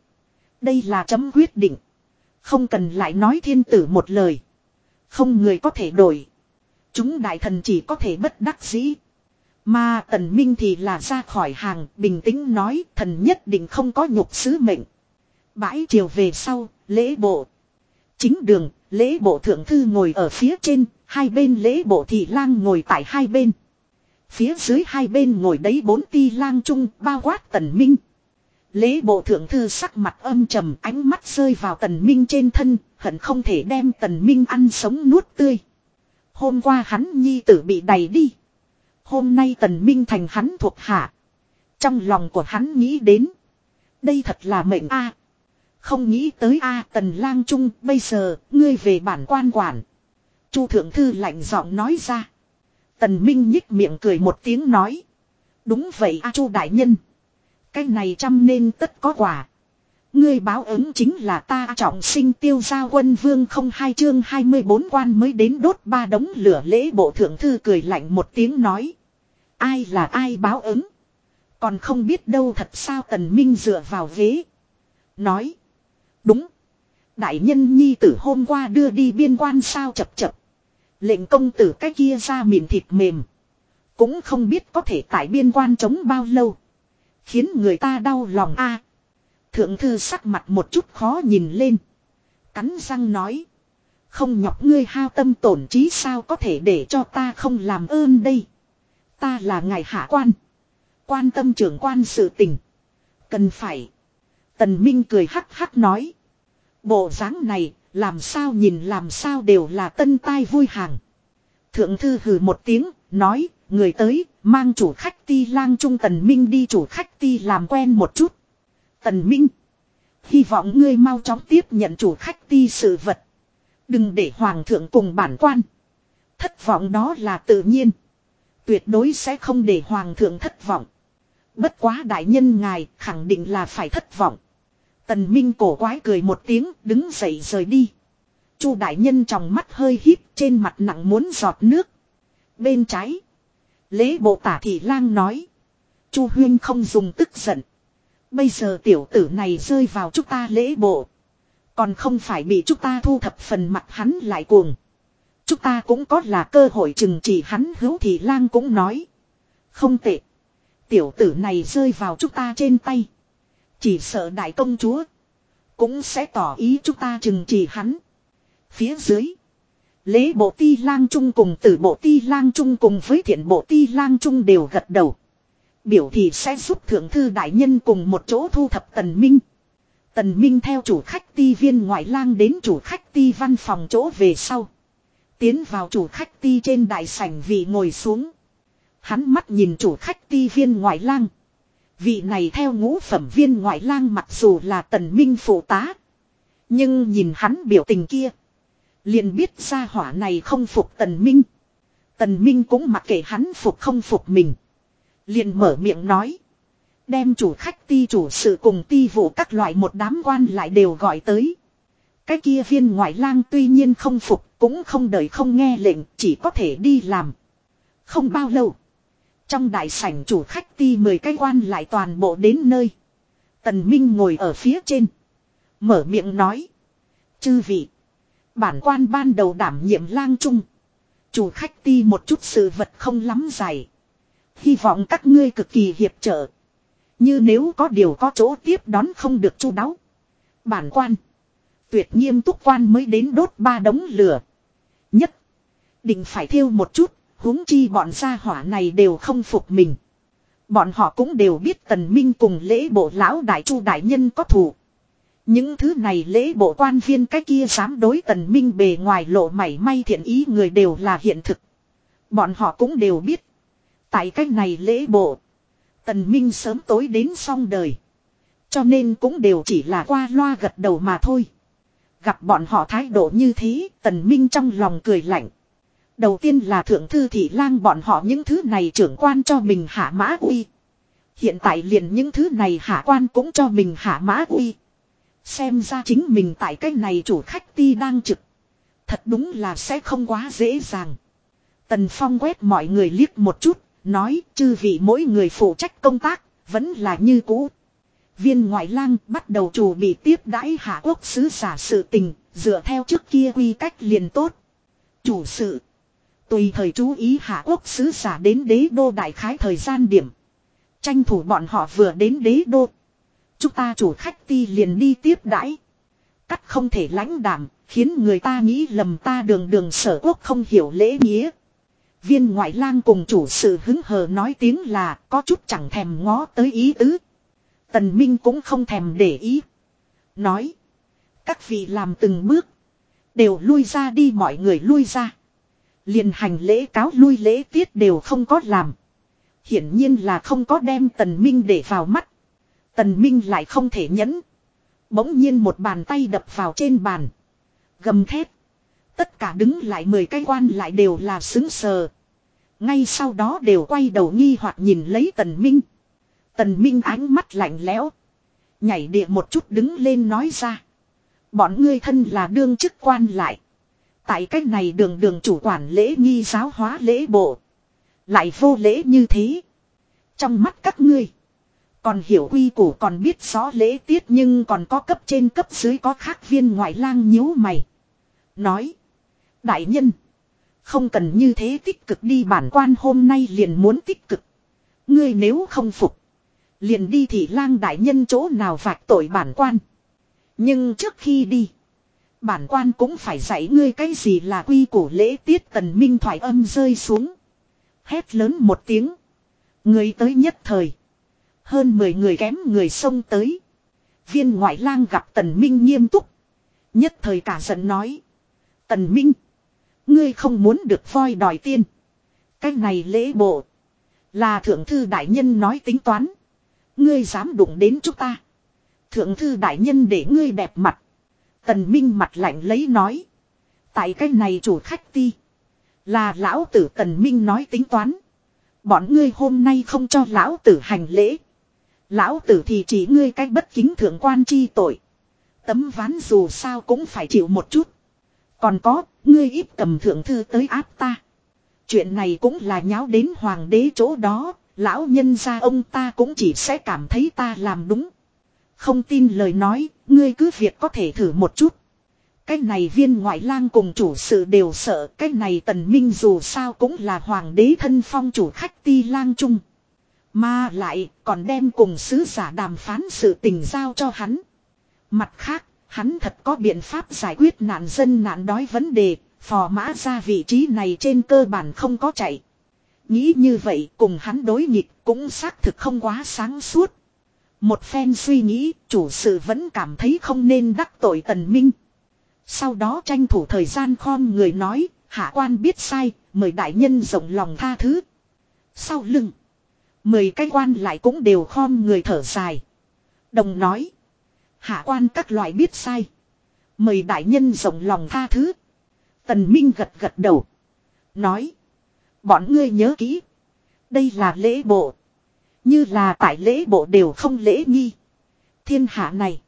Đây là chấm quyết định. Không cần lại nói thiên tử một lời. Không người có thể đổi. Chúng đại thần chỉ có thể bất đắc dĩ. Mà tần minh thì là ra khỏi hàng bình tĩnh nói thần nhất định không có nhục sứ mệnh. Bãi chiều về sau, lễ bộ. Chính đường, lễ bộ thượng thư ngồi ở phía trên, hai bên lễ bộ thị lang ngồi tại hai bên. Phía dưới hai bên ngồi đấy bốn ti lang trung bao quát tần minh. Lễ bộ thượng thư sắc mặt âm trầm ánh mắt rơi vào tần minh trên thân, hận không thể đem tần minh ăn sống nuốt tươi. Hôm qua hắn nhi tử bị đẩy đi. Hôm nay tần minh thành hắn thuộc hạ. Trong lòng của hắn nghĩ đến. Đây thật là mệnh a. Không nghĩ tới a tần lang trung, bây giờ, ngươi về bản quan quản. Chu thượng thư lạnh giọng nói ra. Tần Minh nhích miệng cười một tiếng nói. Đúng vậy a chu đại nhân. Cái này trăm nên tất có quả. Ngươi báo ứng chính là ta trọng sinh tiêu gia quân vương không hai chương 24 quan mới đến đốt ba đống lửa lễ bộ thượng thư cười lạnh một tiếng nói. Ai là ai báo ứng. Còn không biết đâu thật sao tần minh dựa vào ghế. Nói. Đúng. Đại nhân nhi tử hôm qua đưa đi biên quan sao chập chập. Lệnh công tử cái kia ra miệng thịt mềm. Cũng không biết có thể tại biên quan chống bao lâu. Khiến người ta đau lòng a thượng thư sắc mặt một chút khó nhìn lên. Cắn răng nói. Không nhọc ngươi hao tâm tổn trí sao có thể để cho ta không làm ơn đây. Ta là ngài hạ quan. Quan tâm trưởng quan sự tình. Cần phải. Tần Minh cười hắc hắc nói. Bộ dáng này làm sao nhìn làm sao đều là tân tai vui hàng. Thượng thư hừ một tiếng, nói, người tới, mang chủ khách ti lang trung tần minh đi chủ khách ti làm quen một chút. Tần minh, hy vọng ngươi mau chóng tiếp nhận chủ khách ti sự vật. Đừng để hoàng thượng cùng bản quan. Thất vọng đó là tự nhiên. Tuyệt đối sẽ không để hoàng thượng thất vọng. Bất quá đại nhân ngài khẳng định là phải thất vọng. Tần Minh cổ quái cười một tiếng, đứng dậy rời đi. Chu đại nhân trong mắt hơi híp, trên mặt nặng muốn giọt nước. Bên trái, lễ bộ tả thị lang nói. Chu huyên không dùng tức giận. Bây giờ tiểu tử này rơi vào chúng ta lễ bộ. Còn không phải bị chúng ta thu thập phần mặt hắn lại cuồng. Chúng ta cũng có là cơ hội chừng chỉ hắn hữu thị lang cũng nói. Không tệ. Tiểu tử này rơi vào chúng ta trên tay. Chỉ sợ đại công chúa. Cũng sẽ tỏ ý chúng ta chừng chỉ hắn. Phía dưới. Lễ bộ ti lang trung cùng tử bộ ti lang trung cùng với thiện bộ ti lang trung đều gật đầu. Biểu thì sẽ giúp thượng thư đại nhân cùng một chỗ thu thập tần minh. Tần Minh theo chủ khách ti viên ngoại lang đến chủ khách ti văn phòng chỗ về sau. Tiến vào chủ khách ti trên đại sảnh vị ngồi xuống. Hắn mắt nhìn chủ khách ti viên ngoại lang. Vị này theo ngũ phẩm viên ngoại lang mặc dù là tần minh phụ tá. Nhưng nhìn hắn biểu tình kia. Liền biết ra hỏa này không phục tần minh. Tần minh cũng mặc kệ hắn phục không phục mình. Liền mở miệng nói. Đem chủ khách ti chủ sự cùng ti vụ các loại một đám quan lại đều gọi tới. Cái kia viên ngoại lang tuy nhiên không phục, cũng không đợi không nghe lệnh, chỉ có thể đi làm. Không bao lâu. Trong đại sảnh chủ khách ti mười cái quan lại toàn bộ đến nơi. Tần Minh ngồi ở phía trên. Mở miệng nói. Chư vị. Bản quan ban đầu đảm nhiệm lang trung. Chủ khách ti một chút sự vật không lắm dài. Hy vọng các ngươi cực kỳ hiệp trợ. Như nếu có điều có chỗ tiếp đón không được chu đáo. Bản quan. Tuyệt nghiêm túc quan mới đến đốt ba đống lửa. Nhất. Định phải thiêu một chút, huống chi bọn gia hỏa này đều không phục mình. Bọn họ cũng đều biết tần minh cùng lễ bộ lão đại chu đại nhân có thù. Những thứ này lễ bộ quan viên cái kia dám đối tần minh bề ngoài lộ mảy may thiện ý người đều là hiện thực. Bọn họ cũng đều biết. Tại cách này lễ bộ. Tần minh sớm tối đến xong đời. Cho nên cũng đều chỉ là qua loa gật đầu mà thôi. Gặp bọn họ thái độ như thế, tần minh trong lòng cười lạnh. Đầu tiên là thượng thư thị lang bọn họ những thứ này trưởng quan cho mình hạ mã uy. Hiện tại liền những thứ này hạ quan cũng cho mình hạ mã uy. Xem ra chính mình tại cái này chủ khách ti đang trực. Thật đúng là sẽ không quá dễ dàng. Tần Phong quét mọi người liếc một chút, nói chư vị mỗi người phụ trách công tác, vẫn là như cũ. Viên ngoại lang bắt đầu chủ bị tiếp đãi hạ quốc sứ giả sự tình, dựa theo trước kia quy cách liền tốt. Chủ sự. Tùy thời chú ý hạ quốc sứ giả đến đế đô đại khái thời gian điểm. Tranh thủ bọn họ vừa đến đế đô. Chúng ta chủ khách ti liền đi tiếp đãi. Cắt không thể lãnh đảm, khiến người ta nghĩ lầm ta đường đường sở quốc không hiểu lễ nghĩa. Viên ngoại lang cùng chủ sự hứng hờ nói tiếng là, có chút chẳng thèm ngó tới ý tứ. Tần Minh cũng không thèm để ý. Nói. Các vị làm từng bước. Đều lui ra đi, mọi người lui ra. Liền hành lễ cáo lui lễ tiết đều không có làm. Hiển nhiên là không có đem tần minh để vào mắt. Tần minh lại không thể nhẫn. Bỗng nhiên một bàn tay đập vào trên bàn. Gầm thét. Tất cả đứng lại mười cái quan lại đều là xứng sờ. Ngay sau đó đều quay đầu nghi hoặc nhìn lấy tần minh. Tần minh ánh mắt lạnh lẽo. Nhảy địa một chút đứng lên nói ra. Bọn ngươi thân là đương chức quan lại. Tại cách này đường đường chủ quản lễ nghi giáo hóa lễ bộ. Lại vô lễ như thế. Trong mắt các ngươi. Còn hiểu quy củ, còn biết rõ lễ tiết nhưng còn có cấp trên cấp dưới có khác viên ngoại lang nhíu mày. Nói. Đại nhân. Không cần như thế tích cực đi bản quan hôm nay liền muốn tích cực. Ngươi nếu không phục. Liền đi thì lang đại nhân chỗ nào vạch tội bản quan. Nhưng trước khi đi. Bản quan cũng phải dạy ngươi cái gì là quy củ lễ tiết tần minh thoại âm rơi xuống. Hét lớn một tiếng. Người tới nhất thời. Hơn 10 người kém người xông tới. Viên ngoại lang gặp tần minh nghiêm túc. Nhất thời cả giận nói. Tần minh. Ngươi không muốn được voi đòi tiên. Cái này lễ bộ. Là thượng thư đại nhân nói tính toán. Ngươi dám đụng đến chúng ta. Thượng thư đại nhân để ngươi đẹp mặt. Tần Minh mặt lạnh lấy nói. Tại cái này chủ khách ti. Là lão tử Tần Minh nói tính toán. Bọn ngươi hôm nay không cho lão tử hành lễ. Lão tử thì chỉ ngươi cách bất kính thượng quan chi tội. Tấm ván dù sao cũng phải chịu một chút. Còn có, ngươi ít cầm thượng thư tới áp ta. Chuyện này cũng là nháo đến hoàng đế chỗ đó, lão nhân gia ông ta cũng chỉ sẽ cảm thấy ta làm đúng. Không tin lời nói, ngươi cứ việc có thể thử một chút. Cái này viên ngoại lang cùng chủ sự đều sợ, cái này tần minh dù sao cũng là hoàng đế thân phong chủ khách ti lang trung. Mà lại còn đem cùng sứ giả đàm phán sự tình giao cho hắn. Mặt khác, hắn thật có biện pháp giải quyết nạn dân nạn đói vấn đề, phò mã ra vị trí này trên cơ bản không có chạy. Nghĩ như vậy cùng hắn đối nghịch cũng xác thực không quá sáng suốt. Một phen suy nghĩ, chủ sự vẫn cảm thấy không nên đắc tội tần minh. Sau đó tranh thủ thời gian khom người nói, hạ quan biết sai, mời đại nhân rộng lòng tha thứ. Sau lưng, mười cái quan lại cũng đều khom người thở dài. Đồng nói, hạ quan các loại biết sai. Mời đại nhân rộng lòng tha thứ. Tần Minh gật gật đầu. Nói, bọn ngươi nhớ kỹ. Đây là lễ bộ. Như là tại lễ bộ đều không lễ nghi. Thiên hạ này.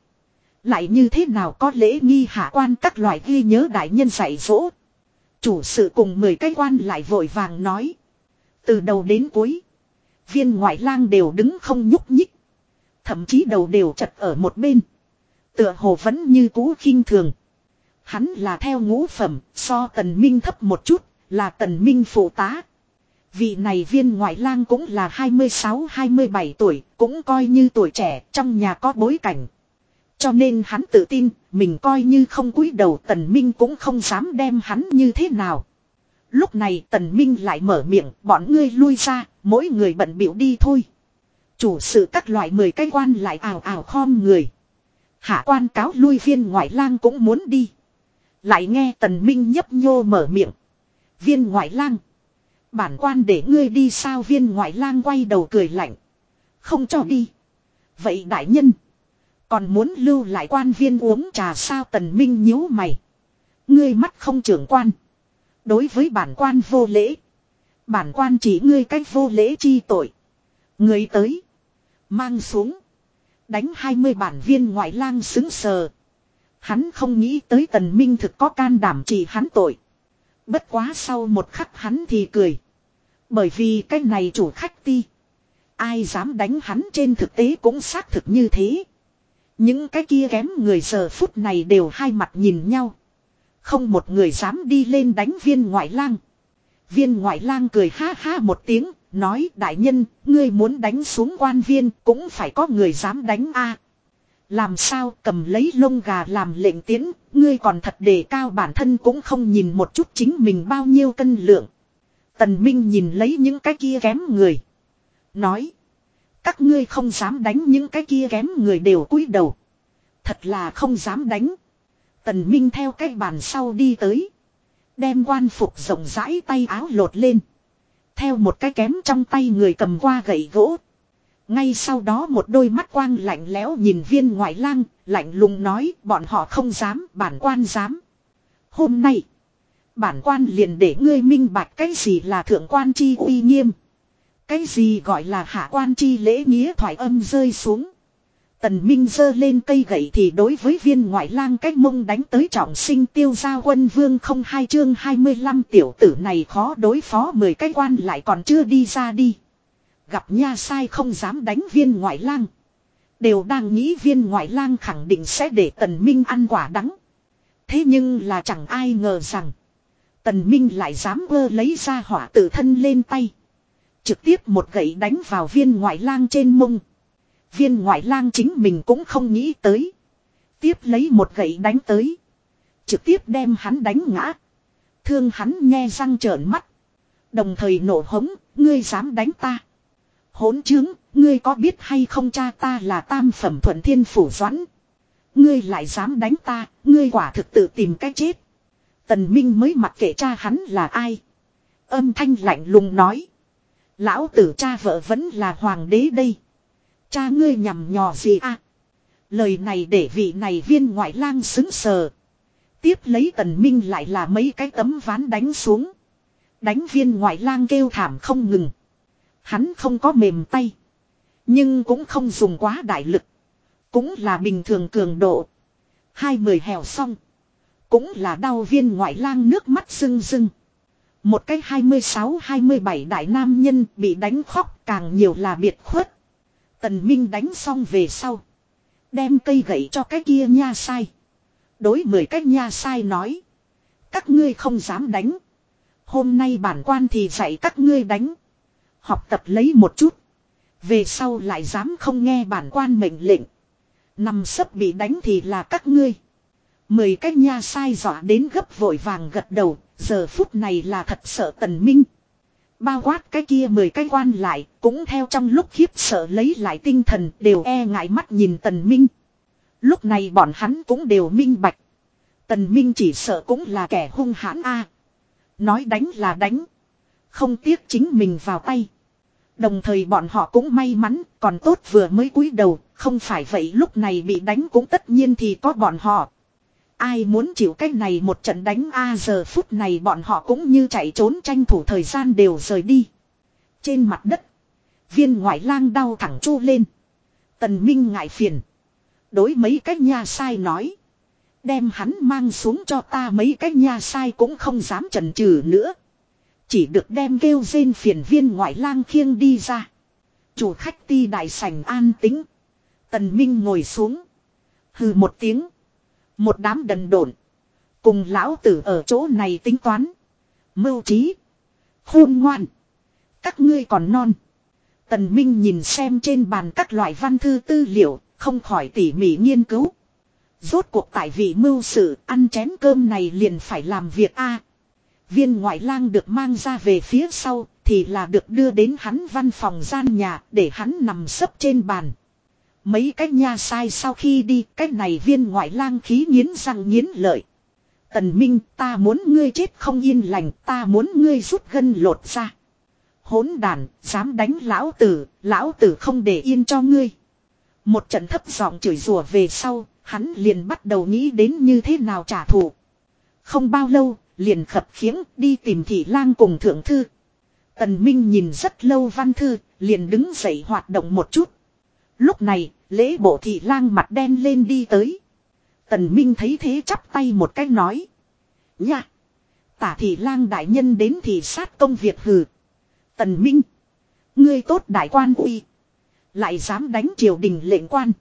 Lại như thế nào có lễ nghi hạ quan các loại ghi nhớ đại nhân dạy dỗ. Chủ sự cùng 10 cái quan lại vội vàng nói. Từ đầu đến cuối. Viên ngoại lang đều đứng không nhúc nhích. Thậm chí đầu đều chật ở một bên. Tựa hồ vẫn như cũ khinh thường. Hắn là theo ngũ phẩm, so tần minh thấp một chút, là tần minh phụ tá. Vị này viên ngoại lang cũng là 26-27 tuổi, cũng coi như tuổi trẻ, trong nhà có bối cảnh. Cho nên hắn tự tin, mình coi như không cúi đầu tần minh cũng không dám đem hắn như thế nào. Lúc này tần minh lại mở miệng, bọn ngươi lui ra, mỗi người bận biểu đi thôi. Chủ sự các loại mười cái quan lại ảo ảo khom người. Hạ quan cáo lui viên ngoại lang cũng muốn đi. Lại nghe tần minh nhấp nhô mở miệng. Viên ngoại lang. Bản quan để ngươi đi sao viên ngoại lang quay đầu cười lạnh. Không cho đi. Vậy đại nhân. Còn muốn lưu lại quan viên uống trà sao tần minh nhíu mày. Ngươi mắt không trưởng quan. Đối với bản quan vô lễ. Bản quan chỉ ngươi cách vô lễ chi tội. Ngươi tới. Mang xuống. Đánh 20 bản viên ngoại lang xứng sờ. Hắn không nghĩ tới tần minh thực có can đảm chỉ hắn tội. Bất quá sau một khắc hắn thì cười. Bởi vì cái này chủ khách ti. Ai dám đánh hắn trên thực tế cũng xác thực như thế. Những cái kia kém người giờ phút này đều hai mặt nhìn nhau. Không một người dám đi lên đánh viên ngoại lang. Viên ngoại lang cười ha ha một tiếng, nói đại nhân, ngươi muốn đánh xuống quan viên cũng phải có người dám đánh a. Làm sao cầm lấy lông gà làm lệnh tiến, ngươi còn thật đề cao bản thân cũng không nhìn một chút chính mình bao nhiêu cân lượng. Tần Minh nhìn lấy những cái kia kém người. Nói. Các ngươi không dám đánh những cái kia kém người đều cúi đầu. Thật là không dám đánh. Tần Minh theo cái bàn sau đi tới. Đem quan phục rộng rãi tay áo lột lên. Theo một cái kém trong tay người cầm qua gậy gỗ. Ngay sau đó một đôi mắt quang lạnh lẽo nhìn viên ngoại lang, lạnh lùng nói bọn họ không dám, bản quan dám. Hôm nay, bản quan liền để ngươi minh bạch cái gì là thượng quan chi uy nghiêm. Cái gì gọi là hạ quan chi lễ nghĩa thoại âm rơi xuống. Tần Minh giơ lên cây gậy thì đối với viên ngoại lang cách mông đánh tới trọng sinh tiêu gia quân vương không hai chương 25 tiểu tử này khó đối phó 10 cái quan lại còn chưa đi ra đi. Gặp nha sai không dám đánh viên ngoại lang. Đều đang nghĩ viên ngoại lang khẳng định sẽ để tần minh ăn quả đắng. Thế nhưng là chẳng ai ngờ rằng. Tần minh lại dám ơ lấy ra hỏa tự thân lên tay. Trực tiếp một gậy đánh vào viên ngoại lang trên mông. Viên ngoại lang chính mình cũng không nghĩ tới. Tiếp lấy một gậy đánh tới. Trực tiếp đem hắn đánh ngã. Thương hắn nghe răng trợn mắt. Đồng thời nổ hống, ngươi dám đánh ta. Hỗn chứng, ngươi có biết hay không cha ta là tam phẩm thuận thiên phủ doãn. Ngươi lại dám đánh ta, ngươi quả thực tự tìm cách chết. Tần Minh mới mặc kệ cha hắn là ai. Âm thanh lạnh lùng nói. Lão tử cha vợ vẫn là hoàng đế đây. Cha ngươi nhằm nhò gì à? Lời này để vị này viên ngoại lang xứng sờ. Tiếp lấy tần minh lại là mấy cái tấm ván đánh xuống. Đánh viên ngoại lang kêu thảm không ngừng. Hắn không có mềm tay. Nhưng cũng không dùng quá đại lực. Cũng là bình thường cường độ. Hai mười hèo xong. Cũng là đau viên ngoại lang nước mắt rưng rưng. Một cái 26-27 đại nam nhân bị đánh khóc, càng nhiều là biệt khuất. Tần Minh đánh xong về sau. Đem cây gậy cho cái kia nha sai. Đối mười cái nha sai nói. Các ngươi không dám đánh. Hôm nay bản quan thì dạy các ngươi đánh. Học tập lấy một chút. Về sau lại dám không nghe bản quan mệnh lệnh. Nằm sấp bị đánh thì là các ngươi. Mười cái nha sai dọa đến gấp vội vàng gật đầu. Giờ phút này là thật sợ tần minh. Bao quát cái kia mười cái quan lại, cũng theo trong lúc khiếp sợ lấy lại tinh thần đều e ngại mắt nhìn tần minh. Lúc này bọn hắn cũng đều minh bạch. Tần minh chỉ sợ cũng là kẻ hung hãn a. Nói đánh là đánh. Không tiếc chính mình vào tay. Đồng thời bọn họ cũng may mắn, còn tốt vừa mới cúi đầu, không phải vậy lúc này bị đánh cũng tất nhiên thì có bọn họ. Ai muốn chịu cách này một trận đánh a giờ phút này bọn họ cũng như chạy trốn tranh thủ thời gian đều rời đi. Trên mặt đất, viên ngoại lang đau thẳng chu lên. Tần Minh ngại phiền. Đối mấy cách nha sai nói. Đem hắn mang xuống cho ta mấy cách nha sai cũng không dám trần trừ nữa. Chỉ được đem kêu rên phiền viên ngoại lang khiêng đi ra. Chủ khách ti đại sảnh an tính. Tần Minh ngồi xuống. Hừ một tiếng. Một đám đần độn. Cùng lão tử ở chỗ này tính toán. Mưu trí. Khôn ngoan. Các ngươi còn non. Tần Minh nhìn xem trên bàn các loại văn thư tư liệu, không khỏi tỉ mỉ nghiên cứu. Rốt cuộc tại vị mưu sự, ăn chén cơm này liền phải làm việc a. viên ngoại lang được mang ra về phía sau, thì là được đưa đến hắn văn phòng gian nhà, để hắn nằm sấp trên bàn. Mấy cái nha sai sau khi đi, cái này viên ngoại lang khí nghiến răng nghiến lợi. Tần Minh, ta muốn ngươi chết không yên lành, ta muốn ngươi rút gân lột ra. Hỗn đàn, dám đánh lão tử, lão tử không để yên cho ngươi. Một trận thấp giọng chửi rủa về sau, hắn liền bắt đầu nghĩ đến như thế nào trả thù. Không bao lâu, liền khập khiễng đi tìm thị lang cùng thượng thư. Tần Minh nhìn rất lâu văn thư, liền đứng dậy hoạt động một chút. Lúc này, lễ bộ thị lang mặt đen lên đi tới. Tần Minh thấy thế chắp tay một cách nói. Nha! Tả thị lang đại nhân đến thị sát công việc hừ. Tần Minh! Ngươi tốt đại quan uy. Lại dám đánh triều đình lệnh quan.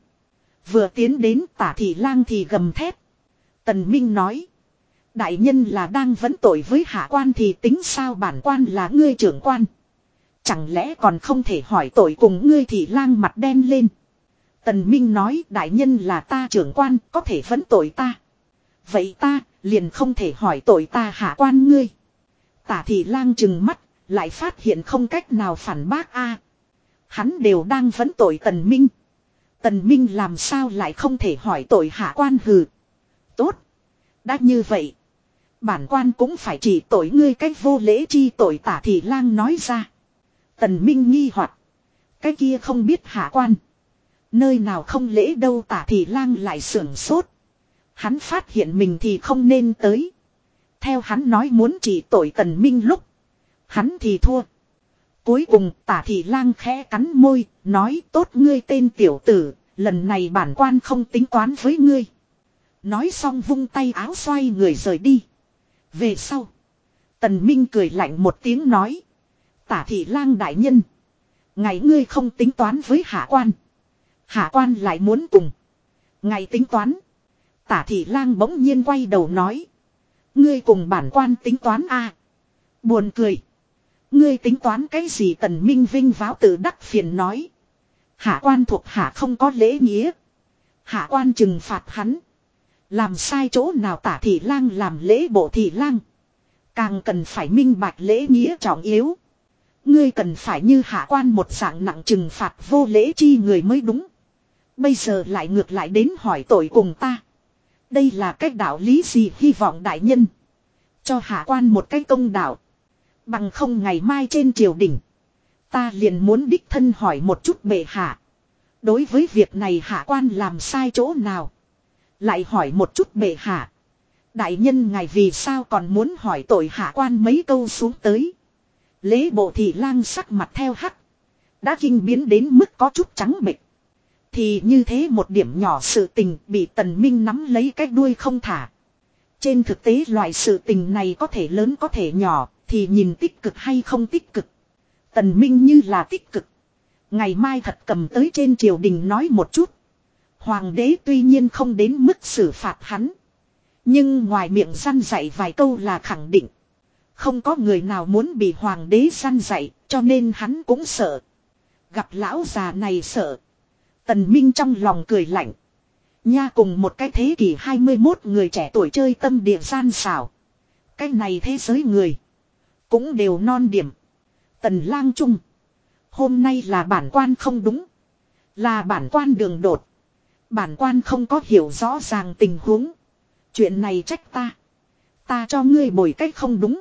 Vừa tiến đến tả thị lang thì gầm thét. Tần Minh nói. Đại nhân là đang vấn tội với hạ quan thì tính sao bản quan là ngươi trưởng quan. Chẳng lẽ còn không thể hỏi tội cùng ngươi thì lang mặt đen lên. Tần Minh nói, đại nhân là ta trưởng quan, có thể vấn tội ta. Vậy ta liền không thể hỏi tội ta hạ quan ngươi. Tả thị lang chừng mắt, lại phát hiện không cách nào phản bác a. Hắn đều đang vấn tội tần minh. Tần minh làm sao lại không thể hỏi tội hạ quan hừ. Tốt. Đã như vậy. Bản quan cũng phải chỉ tội ngươi cách vô lễ chi tội tả thị lang nói ra. Tần minh nghi hoặc Cái kia không biết hạ quan. Nơi nào không lễ đâu tả thị lang lại sưởng sốt. Hắn phát hiện mình thì không nên tới. Theo hắn nói muốn chỉ tội tần minh lúc. Hắn thì thua. Cuối cùng tả thị lang khẽ cắn môi, nói tốt ngươi tên tiểu tử, lần này bản quan không tính toán với ngươi. Nói xong vung tay áo xoay người rời đi. Về sau. Tần Minh cười lạnh một tiếng nói. Tả thị lang đại nhân. Ngày ngươi không tính toán với hạ quan. Hạ quan lại muốn cùng. Ngày tính toán. Tả thị lang bỗng nhiên quay đầu nói. Ngươi cùng bản quan tính toán a Buồn cười. Ngươi tính toán cái gì tần minh vinh váo tự đắc phiền nói. Hạ quan thuộc hạ không có lễ nghĩa. Hạ quan trừng phạt hắn. Làm sai chỗ nào tả thị lang làm lễ bộ thị lang. Càng cần phải minh bạch lễ nghĩa trọng yếu. Ngươi cần phải như hạ quan một dạng nặng trừng phạt vô lễ chi người mới đúng. Bây giờ lại ngược lại đến hỏi tội cùng ta. Đây là cách đạo lý gì hy vọng đại nhân. Cho hạ quan một cái công đạo. Bằng không ngày mai trên triều đình. Ta liền muốn đích thân hỏi một chút bệ hạ. Đối với việc này hạ quan làm sai chỗ nào. Lại hỏi một chút bệ hạ. Đại nhân ngài vì sao còn muốn hỏi tội hạ quan mấy câu xuống tới. Lễ bộ thị lang sắc mặt theo hắc. Đã kinh biến đến mức có chút trắng bệch. Thì như thế một điểm nhỏ sự tình bị tần minh nắm lấy cái đuôi không thả. Trên thực tế loại sự tình này có thể lớn có thể nhỏ, thì nhìn tích cực hay không tích cực. Tần minh như là tích cực. Ngày mai thật cầm tới trên triều đình nói một chút. Hoàng đế tuy nhiên không đến mức xử phạt hắn. Nhưng ngoài miệng săn dạy vài câu là khẳng định. Không có người nào muốn bị hoàng đế săn dạy, cho nên hắn cũng sợ. Gặp lão già này sợ. Tần Minh trong lòng cười lạnh. Nha cùng một cái thế kỷ 21 người trẻ tuổi chơi tâm địa gian xảo. Cái này thế giới người. Cũng đều non điểm. Tần lang trung. Hôm nay là bản quan không đúng. Là bản quan đường đột. Bản quan không có hiểu rõ ràng tình huống. Chuyện này trách ta. Ta cho ngươi bồi cách không đúng.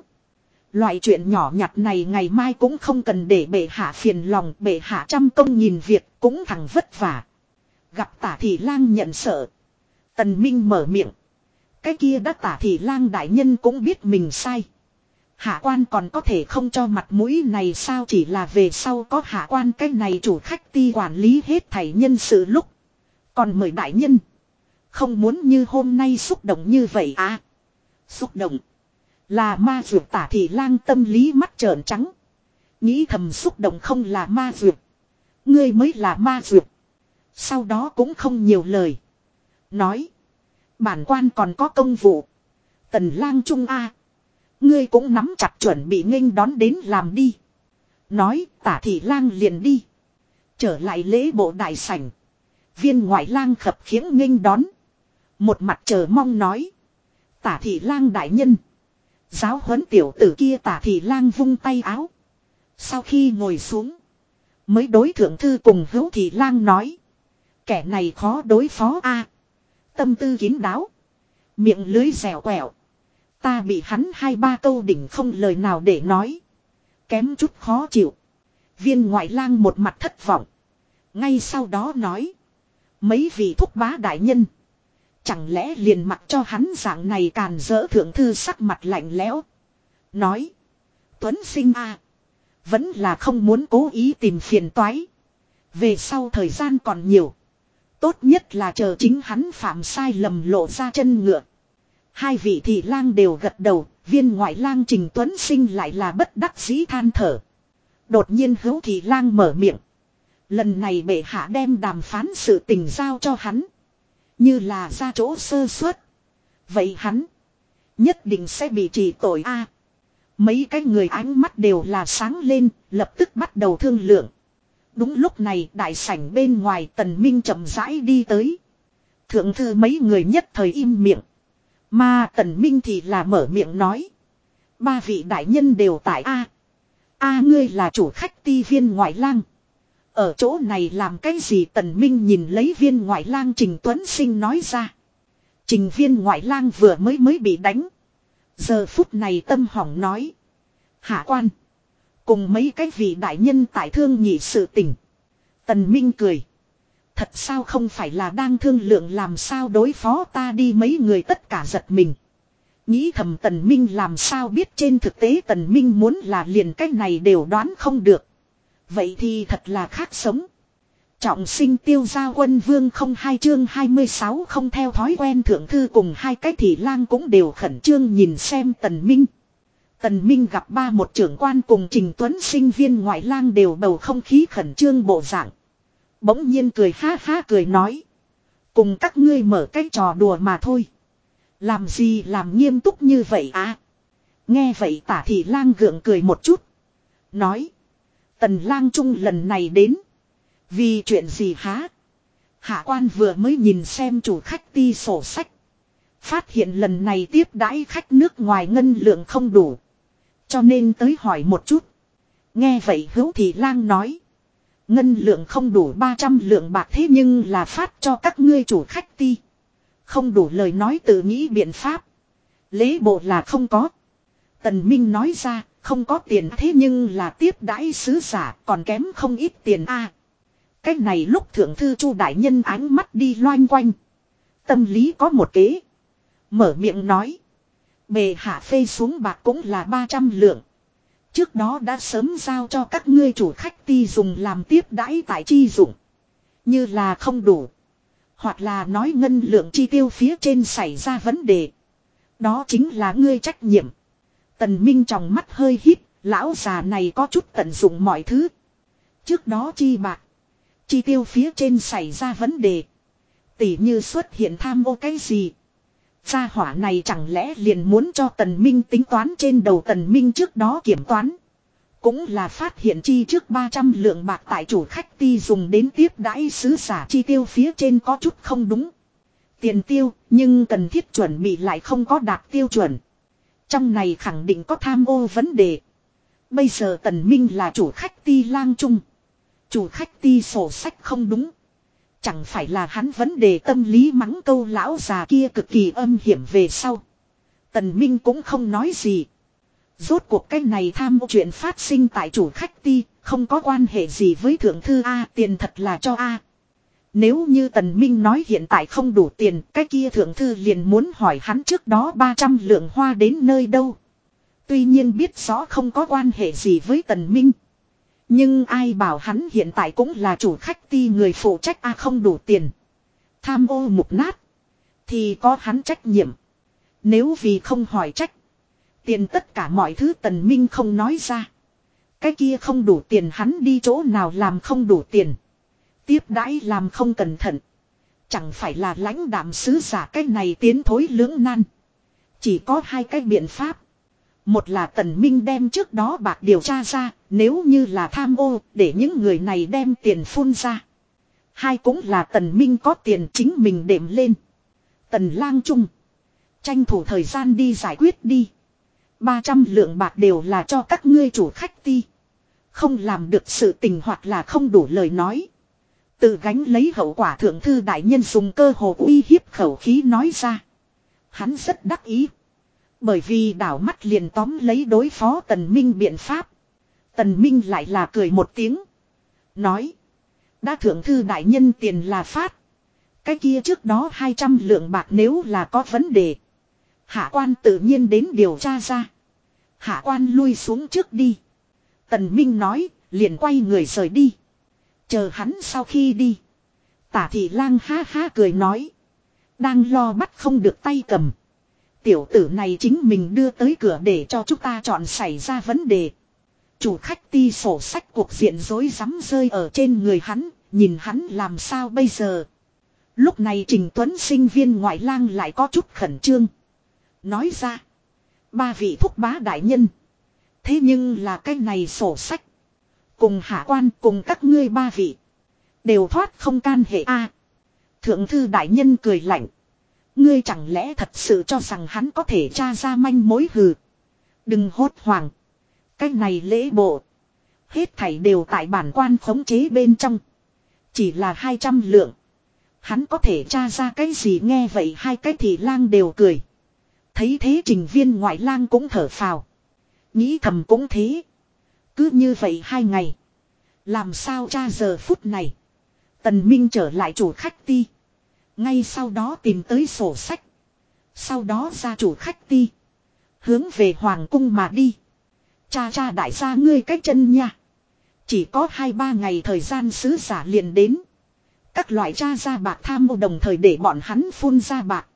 Loại chuyện nhỏ nhặt này ngày mai cũng không cần để bệ hạ phiền lòng, bệ hạ trăm công nhìn việc cũng thằng vất vả. Gặp tả thị lang nhận sợ. Tần Minh mở miệng. Cái kia đã tả thị lang đại nhân cũng biết mình sai. Hạ quan còn có thể không cho mặt mũi này sao chỉ là về sau có hạ quan cái này chủ khách ti quản lý hết thảy nhân sự lúc. Còn mời đại nhân. Không muốn như hôm nay xúc động như vậy à. Xúc động. Là ma dược tả thị lang tâm lý mắt trợn trắng. Nghĩ thầm xúc động không là ma dược. Ngươi mới là ma dược. Sau đó cũng không nhiều lời. Nói. Bản quan còn có công vụ. Tần lang trung A. Ngươi cũng nắm chặt chuẩn bị nghênh đón đến làm đi. Nói, tả thị lang liền đi. Trở lại lễ bộ đại sảnh. Viên ngoại lang khập khiễng nghênh đón. Một mặt chờ mong nói. Tả thị lang đại nhân. Giáo huấn tiểu tử kia tả thị lang vung tay áo. Sau khi ngồi xuống. Mới đối thượng thư cùng hữu thị lang nói. Kẻ này khó đối phó a Tâm tư kín đáo. Miệng lưới dẻo quẹo. Ta bị hắn hai ba câu đỉnh không lời nào để nói. Kém chút khó chịu. Viên ngoại lang một mặt thất vọng. Ngay sau đó nói. Mấy vị thúc bá đại nhân. Chẳng lẽ liền mặc cho hắn dạng này càn dỡ thượng thư sắc mặt lạnh lẽo. Nói. Tuấn sinh a Vẫn là không muốn cố ý tìm phiền toái. Về sau thời gian còn nhiều. Tốt nhất là chờ chính hắn phạm sai lầm lộ ra chân ngựa. Hai vị thị lang đều gật đầu, viên ngoại lang Trình Tuấn Sinh lại là bất đắc dĩ than thở. Đột nhiên hữu thị lang mở miệng. Lần này bệ hạ đem đàm phán sự tình giao cho hắn. Như là ra chỗ sơ suất. Vậy hắn nhất định sẽ bị trì tội a. mấy cái người ánh mắt đều là sáng lên, lập tức bắt đầu thương lượng. Đúng lúc này đại sảnh bên ngoài tần minh chậm rãi đi tới. Thượng thư mấy người nhất thời im miệng. Mà tần minh thì là mở miệng nói. Ba vị đại nhân đều tại A. A ngươi là chủ khách ti viên ngoại lang. Ở chỗ này làm cái gì tần minh nhìn lấy viên ngoại lang Trình Tuấn Sinh nói ra. Trình viên ngoại lang vừa mới mới bị đánh. Giờ phút này tâm hỏng nói. Hạ quan. Cùng mấy cái vị đại nhân tại thương nhị sự tình. Tần Minh cười. Thật sao không phải là đang thương lượng làm sao đối phó ta đi mấy người tất cả giật mình. Nghĩ thầm Tần Minh làm sao biết trên thực tế Tần Minh muốn là liền cách này đều đoán không được. Vậy thì thật là khác sống. Trọng sinh tiêu gia quân vương không hai chương 26 không theo thói quen thượng thư cùng hai cái thị lang cũng đều khẩn trương nhìn xem Tần Minh. Tần Minh gặp ba một trưởng quan cùng Trình Tuấn sinh viên ngoại lang đều bầu không khí khẩn trương bộ dạng. Bỗng nhiên cười ha ha cười nói. Cùng các ngươi mở cái trò đùa mà thôi. Làm gì làm nghiêm túc như vậy à? Nghe vậy tả thị lang gượng cười một chút. Nói. Tần lang trung lần này đến. Vì chuyện gì há? Hạ quan vừa mới nhìn xem chủ khách ti sổ sách. Phát hiện lần này tiếp đãi khách nước ngoài ngân lượng không đủ. Cho nên tới hỏi một chút. Nghe vậy hữu thị lang nói. Ngân lượng không đủ 300 lượng bạc thế nhưng là phát cho các ngươi chủ khách ti. Không đủ lời nói tự nghĩ biện pháp. Lễ bộ là không có. Tần Minh nói ra, không có tiền thế nhưng là tiếp đãi sứ giả còn kém không ít tiền a. À, Cách này lúc thượng thư chu đại nhân ánh mắt đi loanh quanh. Tâm lý có một kế. Mở miệng nói. Bề hạ phê xuống bạc cũng là 300 lượng. Trước đó đã sớm giao cho các ngươi chủ khách ti dùng làm tiếp đãi tại chi dụng. Như là không đủ. Hoặc là nói ngân lượng chi tiêu phía trên xảy ra vấn đề. Đó chính là ngươi trách nhiệm. Tần Minh trong mắt hơi hít, lão già này có chút tận dụng mọi thứ. Trước đó chi bạc. Chi tiêu phía trên xảy ra vấn đề. Tỷ như xuất hiện tham ô cái gì. Gia hỏa này chẳng lẽ liền muốn cho tần minh tính toán trên đầu tần minh trước đó kiểm toán. Cũng là phát hiện chi trước 300 lượng bạc tại chủ khách ti dùng đến tiếp đãi sứ giả chi tiêu phía trên có chút không đúng. Tiền tiêu, nhưng cần thiết chuẩn bị lại không có đạt tiêu chuẩn. Trong này khẳng định có tham ô vấn đề. Bây giờ tần minh là chủ khách ti lang trung. Chủ khách ti sổ sách không đúng. Chẳng phải là hắn vấn đề tâm lý mắng câu lão già kia cực kỳ âm hiểm về sau. Tần Minh cũng không nói gì. Rốt cuộc cái này tham chuyện phát sinh tại chủ khách ti, không có quan hệ gì với thượng thư A, tiền thật là cho A. Nếu như Tần Minh nói hiện tại không đủ tiền, cái kia thượng thư liền muốn hỏi hắn trước đó 300 lượng hoa đến nơi đâu. Tuy nhiên biết rõ không có quan hệ gì với Tần Minh. Nhưng ai bảo hắn hiện tại cũng là chủ khách ti người phụ trách A không đủ tiền. Tham ô mục nát. Thì có hắn trách nhiệm. Nếu vì không hỏi trách. Tiền tất cả mọi thứ Tần Minh không nói ra. Cái kia không đủ tiền hắn đi chỗ nào làm không đủ tiền. Tiếp đãi làm không cẩn thận. Chẳng phải là lãnh đạm sứ giả cái này tiến thối lưỡng nan. Chỉ có hai cái biện pháp. Một là tần minh đem trước đó bạc điều tra ra, nếu như là tham ô, để những người này đem tiền phun ra. Hai cũng là tần minh có tiền chính mình đệm lên. Tần lang trung. Tranh thủ thời gian đi giải quyết đi. 300 lượng bạc đều là cho các ngươi chủ khách ti. Không làm được sự tình hoặc là không đủ lời nói. Tự gánh lấy hậu quả thượng thư đại nhân dùng cơ hồ uy hiếp khẩu khí nói ra. Hắn rất đắc ý. Bởi vì đảo mắt liền tóm lấy đối phó tần minh biện pháp. Tần minh lại là cười một tiếng. Nói. Đã thượng thư đại nhân tiền là phát. Cái kia trước đó 200 lượng bạc nếu là có vấn đề. Hạ quan tự nhiên đến điều tra ra. Hạ quan lui xuống trước đi. Tần Minh nói, liền quay người rời đi. Chờ hắn sau khi đi. Tả thị lang ha ha cười nói. Đang lo bắt không được tay cầm. Tiểu tử này chính mình đưa tới cửa để cho chúng ta chọn xảy ra vấn đề. Chủ khách ti sổ sách cuộc diện rối rắm rơi ở trên người hắn, nhìn hắn làm sao bây giờ. Lúc này Trình Tuấn sinh viên ngoại lang lại có chút khẩn trương. Nói ra. Ba vị thúc bá đại nhân. Thế nhưng là cái này sổ sách. Cùng hạ quan cùng các ngươi ba vị. Đều thoát không can hệ a. Thượng thư đại nhân cười lạnh. Ngươi chẳng lẽ thật sự cho rằng hắn có thể tra ra manh mối hừ. Đừng hốt hoảng. Cái này lễ bộ. Hết thảy đều tại bản quan khống chế bên trong. Chỉ là 200 lượng. Hắn có thể tra ra cái gì nghe vậy hai cái thị lang đều cười. Thấy thế trình viên ngoại lang cũng thở phào. Nghĩ thầm cũng thế. Cứ như vậy hai ngày. Làm sao cha giờ phút này. Tần Minh trở lại chủ khách ti. Ngay sau đó tìm tới sổ sách. Sau đó ra chủ khách ti. Hướng về Hoàng cung mà đi. Cha cha đại gia ngươi cách chân nha. Chỉ có hai ba ngày thời gian sứ giả liền đến. Các loại cha ra bạc tham mô đồng thời để bọn hắn phun ra bạc.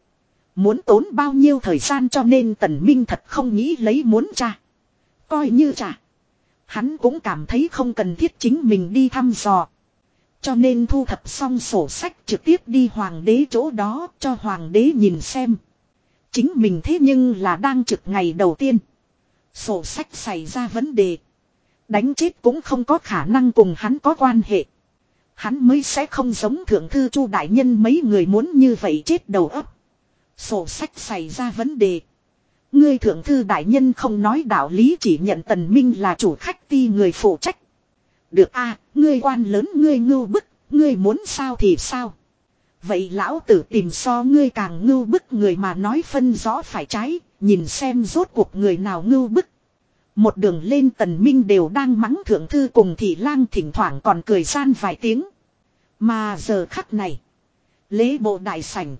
Muốn tốn bao nhiêu thời gian cho nên tần minh thật không nghĩ lấy muốn cha. Coi như cha. Hắn cũng cảm thấy không cần thiết chính mình đi thăm dò. Cho nên thu thập xong sổ sách trực tiếp đi hoàng đế chỗ đó cho hoàng đế nhìn xem. Chính mình thế nhưng là đang trực ngày đầu tiên. Sổ sách xảy ra vấn đề. Đánh chết cũng không có khả năng cùng hắn có quan hệ. Hắn mới sẽ không giống thượng thư chu đại nhân mấy người muốn như vậy chết đầu ấp. Sổ sách xảy ra vấn đề. Ngươi thượng thư đại nhân không nói đạo lý chỉ nhận tần minh là chủ khách ti người phụ trách. Được a, ngươi quan lớn ngươi ngưu bức, ngươi muốn sao thì sao. Vậy lão tử tìm so ngươi càng ngưu bức người mà nói phân rõ phải trái, nhìn xem rốt cuộc người nào ngưu bức. Một đường lên tần minh đều đang mắng thượng thư cùng thị lang thỉnh thoảng còn cười san vài tiếng. Mà giờ khắc này, lễ bộ đại sảnh.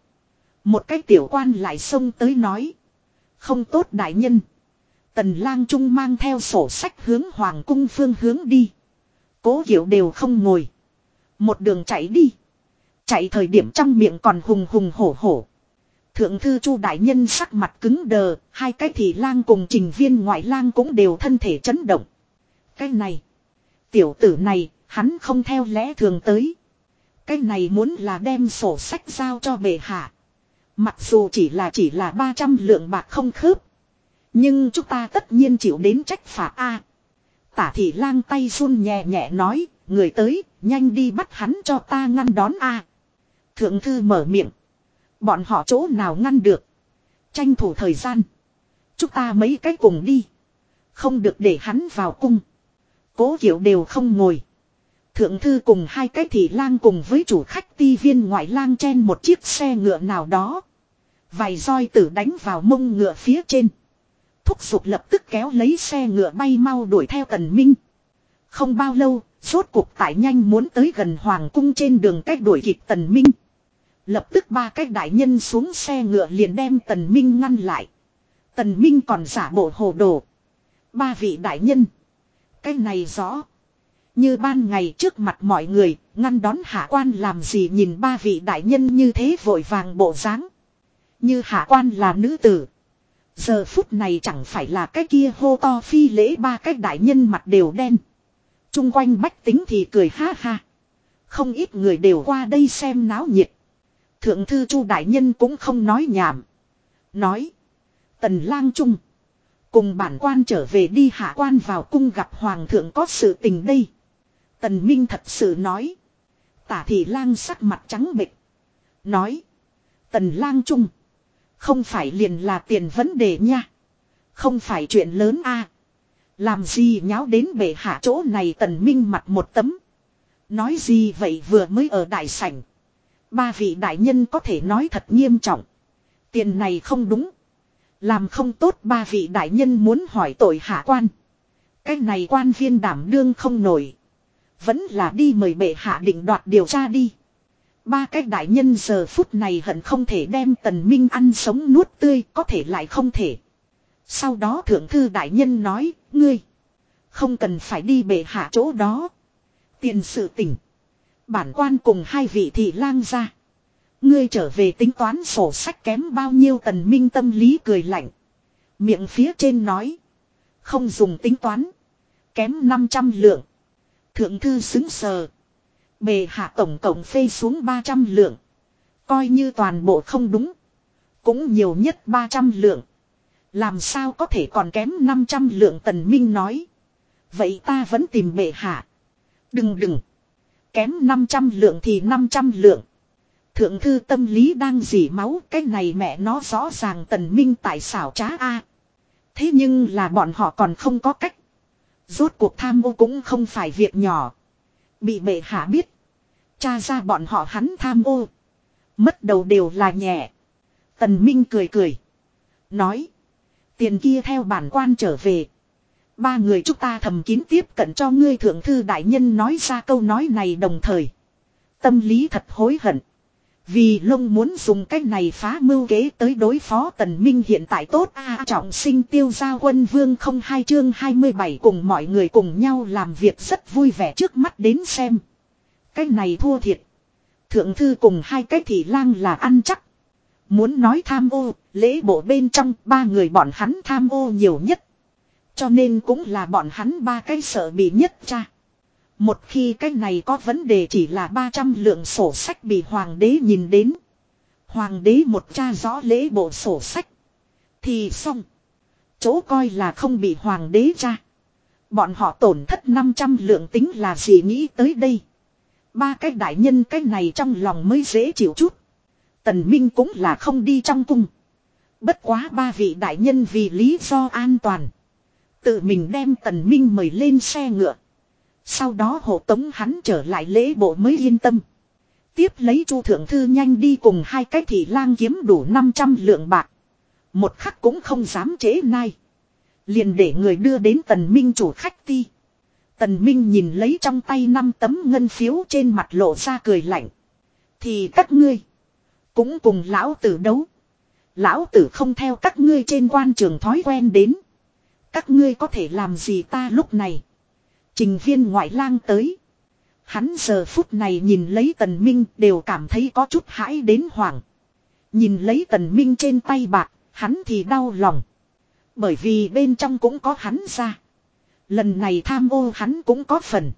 Một cái tiểu quan lại xông tới nói. Không tốt đại nhân. Tần lang trung mang theo sổ sách hướng hoàng cung phương hướng đi. Cố hiểu đều không ngồi. Một đường chạy đi. Chạy thời điểm trong miệng còn hùng hùng hổ hổ. Thượng thư chu đại nhân sắc mặt cứng đờ, hai cái thị lang cùng trình viên ngoại lang cũng đều thân thể chấn động. Cái này, tiểu tử này, hắn không theo lẽ thường tới. Cái này muốn là đem sổ sách giao cho bệ hạ. Mặc dù chỉ là chỉ là 300 lượng bạc không khớp. Nhưng chúng ta tất nhiên chịu đến trách phạt A. Tả thị lang tay run nhẹ nhẹ nói, người tới, nhanh đi bắt hắn cho ta ngăn đón A. Thượng thư mở miệng. Bọn họ chỗ nào ngăn được. Tranh thủ thời gian. Chúng ta mấy cái cùng đi. Không được để hắn vào cung. Cố hiểu đều không ngồi. Thượng thư cùng hai cái thị lang cùng với chủ khách ti viên ngoại lang chen một chiếc xe ngựa nào đó. Vài roi tử đánh vào mông ngựa phía trên. Thúc giục lập tức kéo lấy xe ngựa bay mau đuổi theo tần minh. Không bao lâu, rốt cuộc tải nhanh muốn tới gần hoàng cung trên đường cách đuổi kịp tần minh. Lập tức ba cái đại nhân xuống xe ngựa liền đem tần minh ngăn lại. Tần minh còn giả bộ hồ đồ. Ba vị đại nhân. Cái này rõ. Như ban ngày trước mặt mọi người, ngăn đón hạ quan làm gì nhìn ba vị đại nhân như thế vội vàng bộ dáng như hạ quan là nữ tử. Giờ phút này chẳng phải là cái kia hô to phi lễ ba cái đại nhân mặt đều đen. Trung quanh bách tính thì cười ha ha. Không ít người đều qua đây xem náo nhiệt. Thượng thư chu đại nhân cũng không nói nhảm. Nói. Tần lang trung. Cùng bản quan trở về đi hạ quan vào cung gặp hoàng thượng có sự tình đây. Tần Minh thật sự nói. Tả thị lang sắc mặt trắng bệch. Nói. Tần lang trung. Không phải liền là tiền vấn đề nha. Không phải chuyện lớn a. Làm gì nháo đến bể hạ chỗ này tần minh mặt một tấm. Nói gì vậy vừa mới ở đại sảnh. Ba vị đại nhân có thể nói thật nghiêm trọng. Tiền này không đúng. Làm không tốt ba vị đại nhân muốn hỏi tội hạ quan. Cái này quan viên đảm đương không nổi. Vẫn là đi mời bệ hạ định đoạt điều tra đi. Ba cái đại nhân giờ phút này hận không thể đem tần minh ăn sống nuốt tươi có thể lại không thể. Sau đó thượng thư đại nhân nói, ngươi. Không cần phải đi bệ hạ chỗ đó. Tiền sự tỉnh. Bản quan cùng hai vị thị lang ra. Ngươi trở về tính toán sổ sách kém bao nhiêu tần minh tâm lý cười lạnh. Miệng phía trên nói. Không dùng tính toán. Kém 500 lượng. Thượng thư xứng sờ. Bề hạ tổng cộng phê xuống 300 lượng. Coi như toàn bộ không đúng. Cũng nhiều nhất 300 lượng. Làm sao có thể còn kém 500 lượng tần minh nói. Vậy ta vẫn tìm bệ hạ. Đừng đừng. Kém 500 lượng thì 500 lượng. Thượng thư tâm lý đang dỉ máu. Cái này mẹ nó rõ ràng tần minh tại xảo trá a. Thế nhưng là bọn họ còn không có cách. Rốt cuộc tham ô cũng không phải việc nhỏ. Bị bệ hạ biết. Cha ra bọn họ hắn tham ô. Mất đầu đều là nhẹ. Tần Minh cười cười. Nói. Tiền kia theo bản quan trở về. Ba người chúng ta thầm kín tiếp cận cho ngươi thượng thư đại nhân nói ra câu nói này đồng thời. Tâm lý thật hối hận. Vì lông muốn dùng cách này phá mưu kế tới đối phó tần minh hiện tại tốt a trọng sinh tiêu giao quân vương không hai chương 27 cùng mọi người cùng nhau làm việc rất vui vẻ trước mắt đến xem. Cái này thua thiệt. Thượng thư cùng hai cái thị lang là ăn chắc. Muốn nói tham ô, lễ bộ bên trong ba người bọn hắn tham ô nhiều nhất. Cho nên cũng là bọn hắn ba cái sợ bị nhất cha. Một khi cái này có vấn đề chỉ là 300 lượng sổ sách bị hoàng đế nhìn đến. Hoàng đế một cha rõ lễ bộ sổ sách. Thì xong. Chỗ coi là không bị hoàng đế cha. Bọn họ tổn thất 500 lượng tính là gì nghĩ tới đây. Ba cái đại nhân cái này trong lòng mới dễ chịu chút. Tần Minh cũng là không đi trong cung. Bất quá ba vị đại nhân vì lý do an toàn. Tự mình đem Tần Minh mời lên xe ngựa. Sau đó hộ tống hắn trở lại lễ bộ mới yên tâm. Tiếp lấy chu thượng thư nhanh đi cùng hai cái thị lang kiếm đủ 500 lượng bạc. Một khắc cũng không dám chế nai. Liền để người đưa đến tần minh chủ khách ti. Tần minh nhìn lấy trong tay năm tấm ngân phiếu trên mặt lộ ra cười lạnh. Thì các ngươi. Cũng cùng lão tử đấu. Lão tử không theo các ngươi trên quan trường thói quen đến. Các ngươi có thể làm gì ta lúc này. Trình viên ngoại lang tới. Hắn giờ phút này nhìn lấy tần minh đều cảm thấy có chút hãi đến hoảng. Nhìn lấy tần minh trên tay bạc, hắn thì đau lòng. Bởi vì bên trong cũng có hắn ra. Lần này tham ô hắn cũng có phần.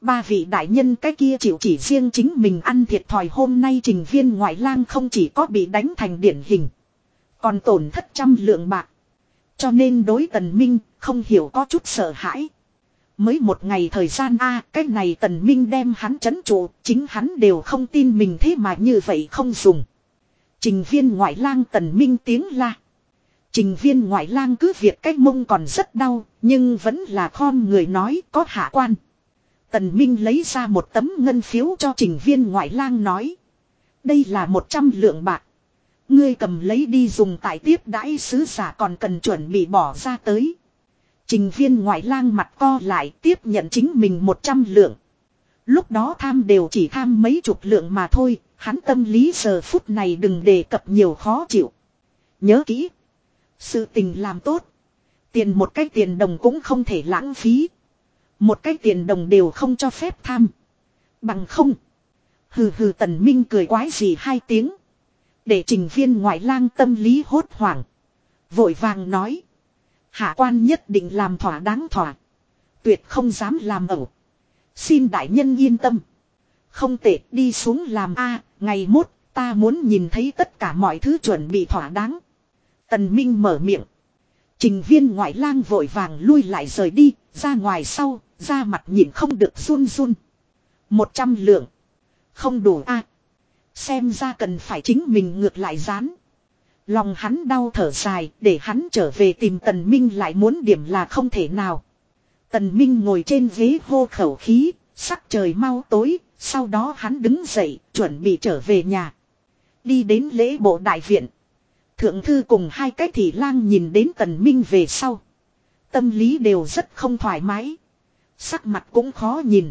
Ba vị đại nhân cái kia chịu chỉ riêng chính mình ăn thiệt thòi hôm nay trình viên ngoại lang không chỉ có bị đánh thành điển hình. Còn tổn thất trăm lượng bạc. Cho nên đối tần minh không hiểu có chút sợ hãi. Mới một ngày thời gian a cái này tần minh đem hắn chấn trụ, chính hắn đều không tin mình thế mà như vậy không dùng. Trình viên ngoại lang tần minh tiếng la. Trình viên ngoại lang cứ việc cách mông còn rất đau, nhưng vẫn là khom người nói có hạ quan. Tần Minh lấy ra một tấm ngân phiếu cho trình viên ngoại lang nói. Đây là một trăm lượng bạc. Ngươi cầm lấy đi dùng tại tiếp đãi sứ giả còn cần chuẩn bị bỏ ra tới. Trình viên ngoại lang mặt co lại tiếp nhận chính mình một trăm lượng. Lúc đó tham đều chỉ tham mấy chục lượng mà thôi, hắn tâm lý giờ phút này đừng đề cập nhiều khó chịu. Nhớ kỹ. Sự tình làm tốt. Tiền một cái tiền đồng cũng không thể lãng phí. Một cái tiền đồng đều không cho phép tham. Bằng không. Hừ hừ tần minh cười quái gì hai tiếng. Để trình viên ngoại lang tâm lý hốt hoảng. Vội vàng nói. Hạ quan nhất định làm thỏa đáng thỏa. Tuyệt không dám làm ẩu. Xin đại nhân yên tâm. Không tệ đi xuống làm A, ngày mốt, ta muốn nhìn thấy tất cả mọi thứ chuẩn bị thỏa đáng. Tần Minh mở miệng. Trình viên ngoại lang vội vàng lui lại rời đi, ra ngoài sau, ra mặt nhìn không được run run. Một trăm lượng. Không đủ a Xem ra cần phải chính mình ngược lại dán. Lòng hắn đau thở dài, để hắn trở về tìm Tần Minh lại muốn điểm là không thể nào. Tần Minh ngồi trên ghế hô khẩu khí, sắc trời mau tối, sau đó hắn đứng dậy, chuẩn bị trở về nhà. Đi đến lễ bộ đại viện. Thượng thư cùng hai cái thị lang nhìn đến Tần Minh về sau. Tâm lý đều rất không thoải mái. Sắc mặt cũng khó nhìn.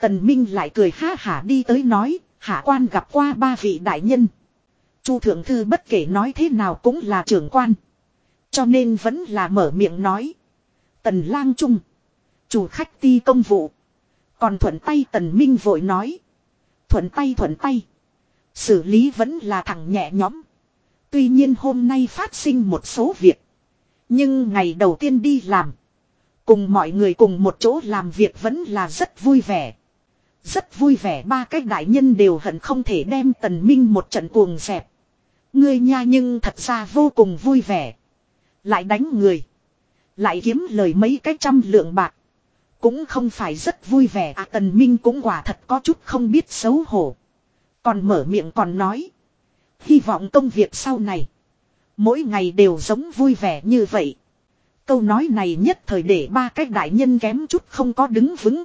Tần Minh lại cười ha hả đi tới nói, hạ quan gặp qua ba vị đại nhân. Chu thượng thư bất kể nói thế nào cũng là trưởng quan. Cho nên vẫn là mở miệng nói. Tần lang trung. Chủ khách ti công vụ. Còn thuận tay tần minh vội nói. Thuận tay thuận tay. Xử lý vẫn là thằng nhẹ nhõm. Tuy nhiên hôm nay phát sinh một số việc. Nhưng ngày đầu tiên đi làm. Cùng mọi người cùng một chỗ làm việc vẫn là rất vui vẻ. Rất vui vẻ, ba cái đại nhân đều hận không thể đem tần minh một trận cuồng dẹp. Ngươi nha nhưng thật ra vô cùng vui vẻ. Lại đánh người. Lại kiếm lời mấy cái trăm lượng bạc. Cũng không phải rất vui vẻ à tần minh cũng quả thật có chút không biết xấu hổ. Còn mở miệng còn nói. Hy vọng công việc sau này. Mỗi ngày đều giống vui vẻ như vậy. Câu nói này nhất thời để ba cái đại nhân kém chút không có đứng vững.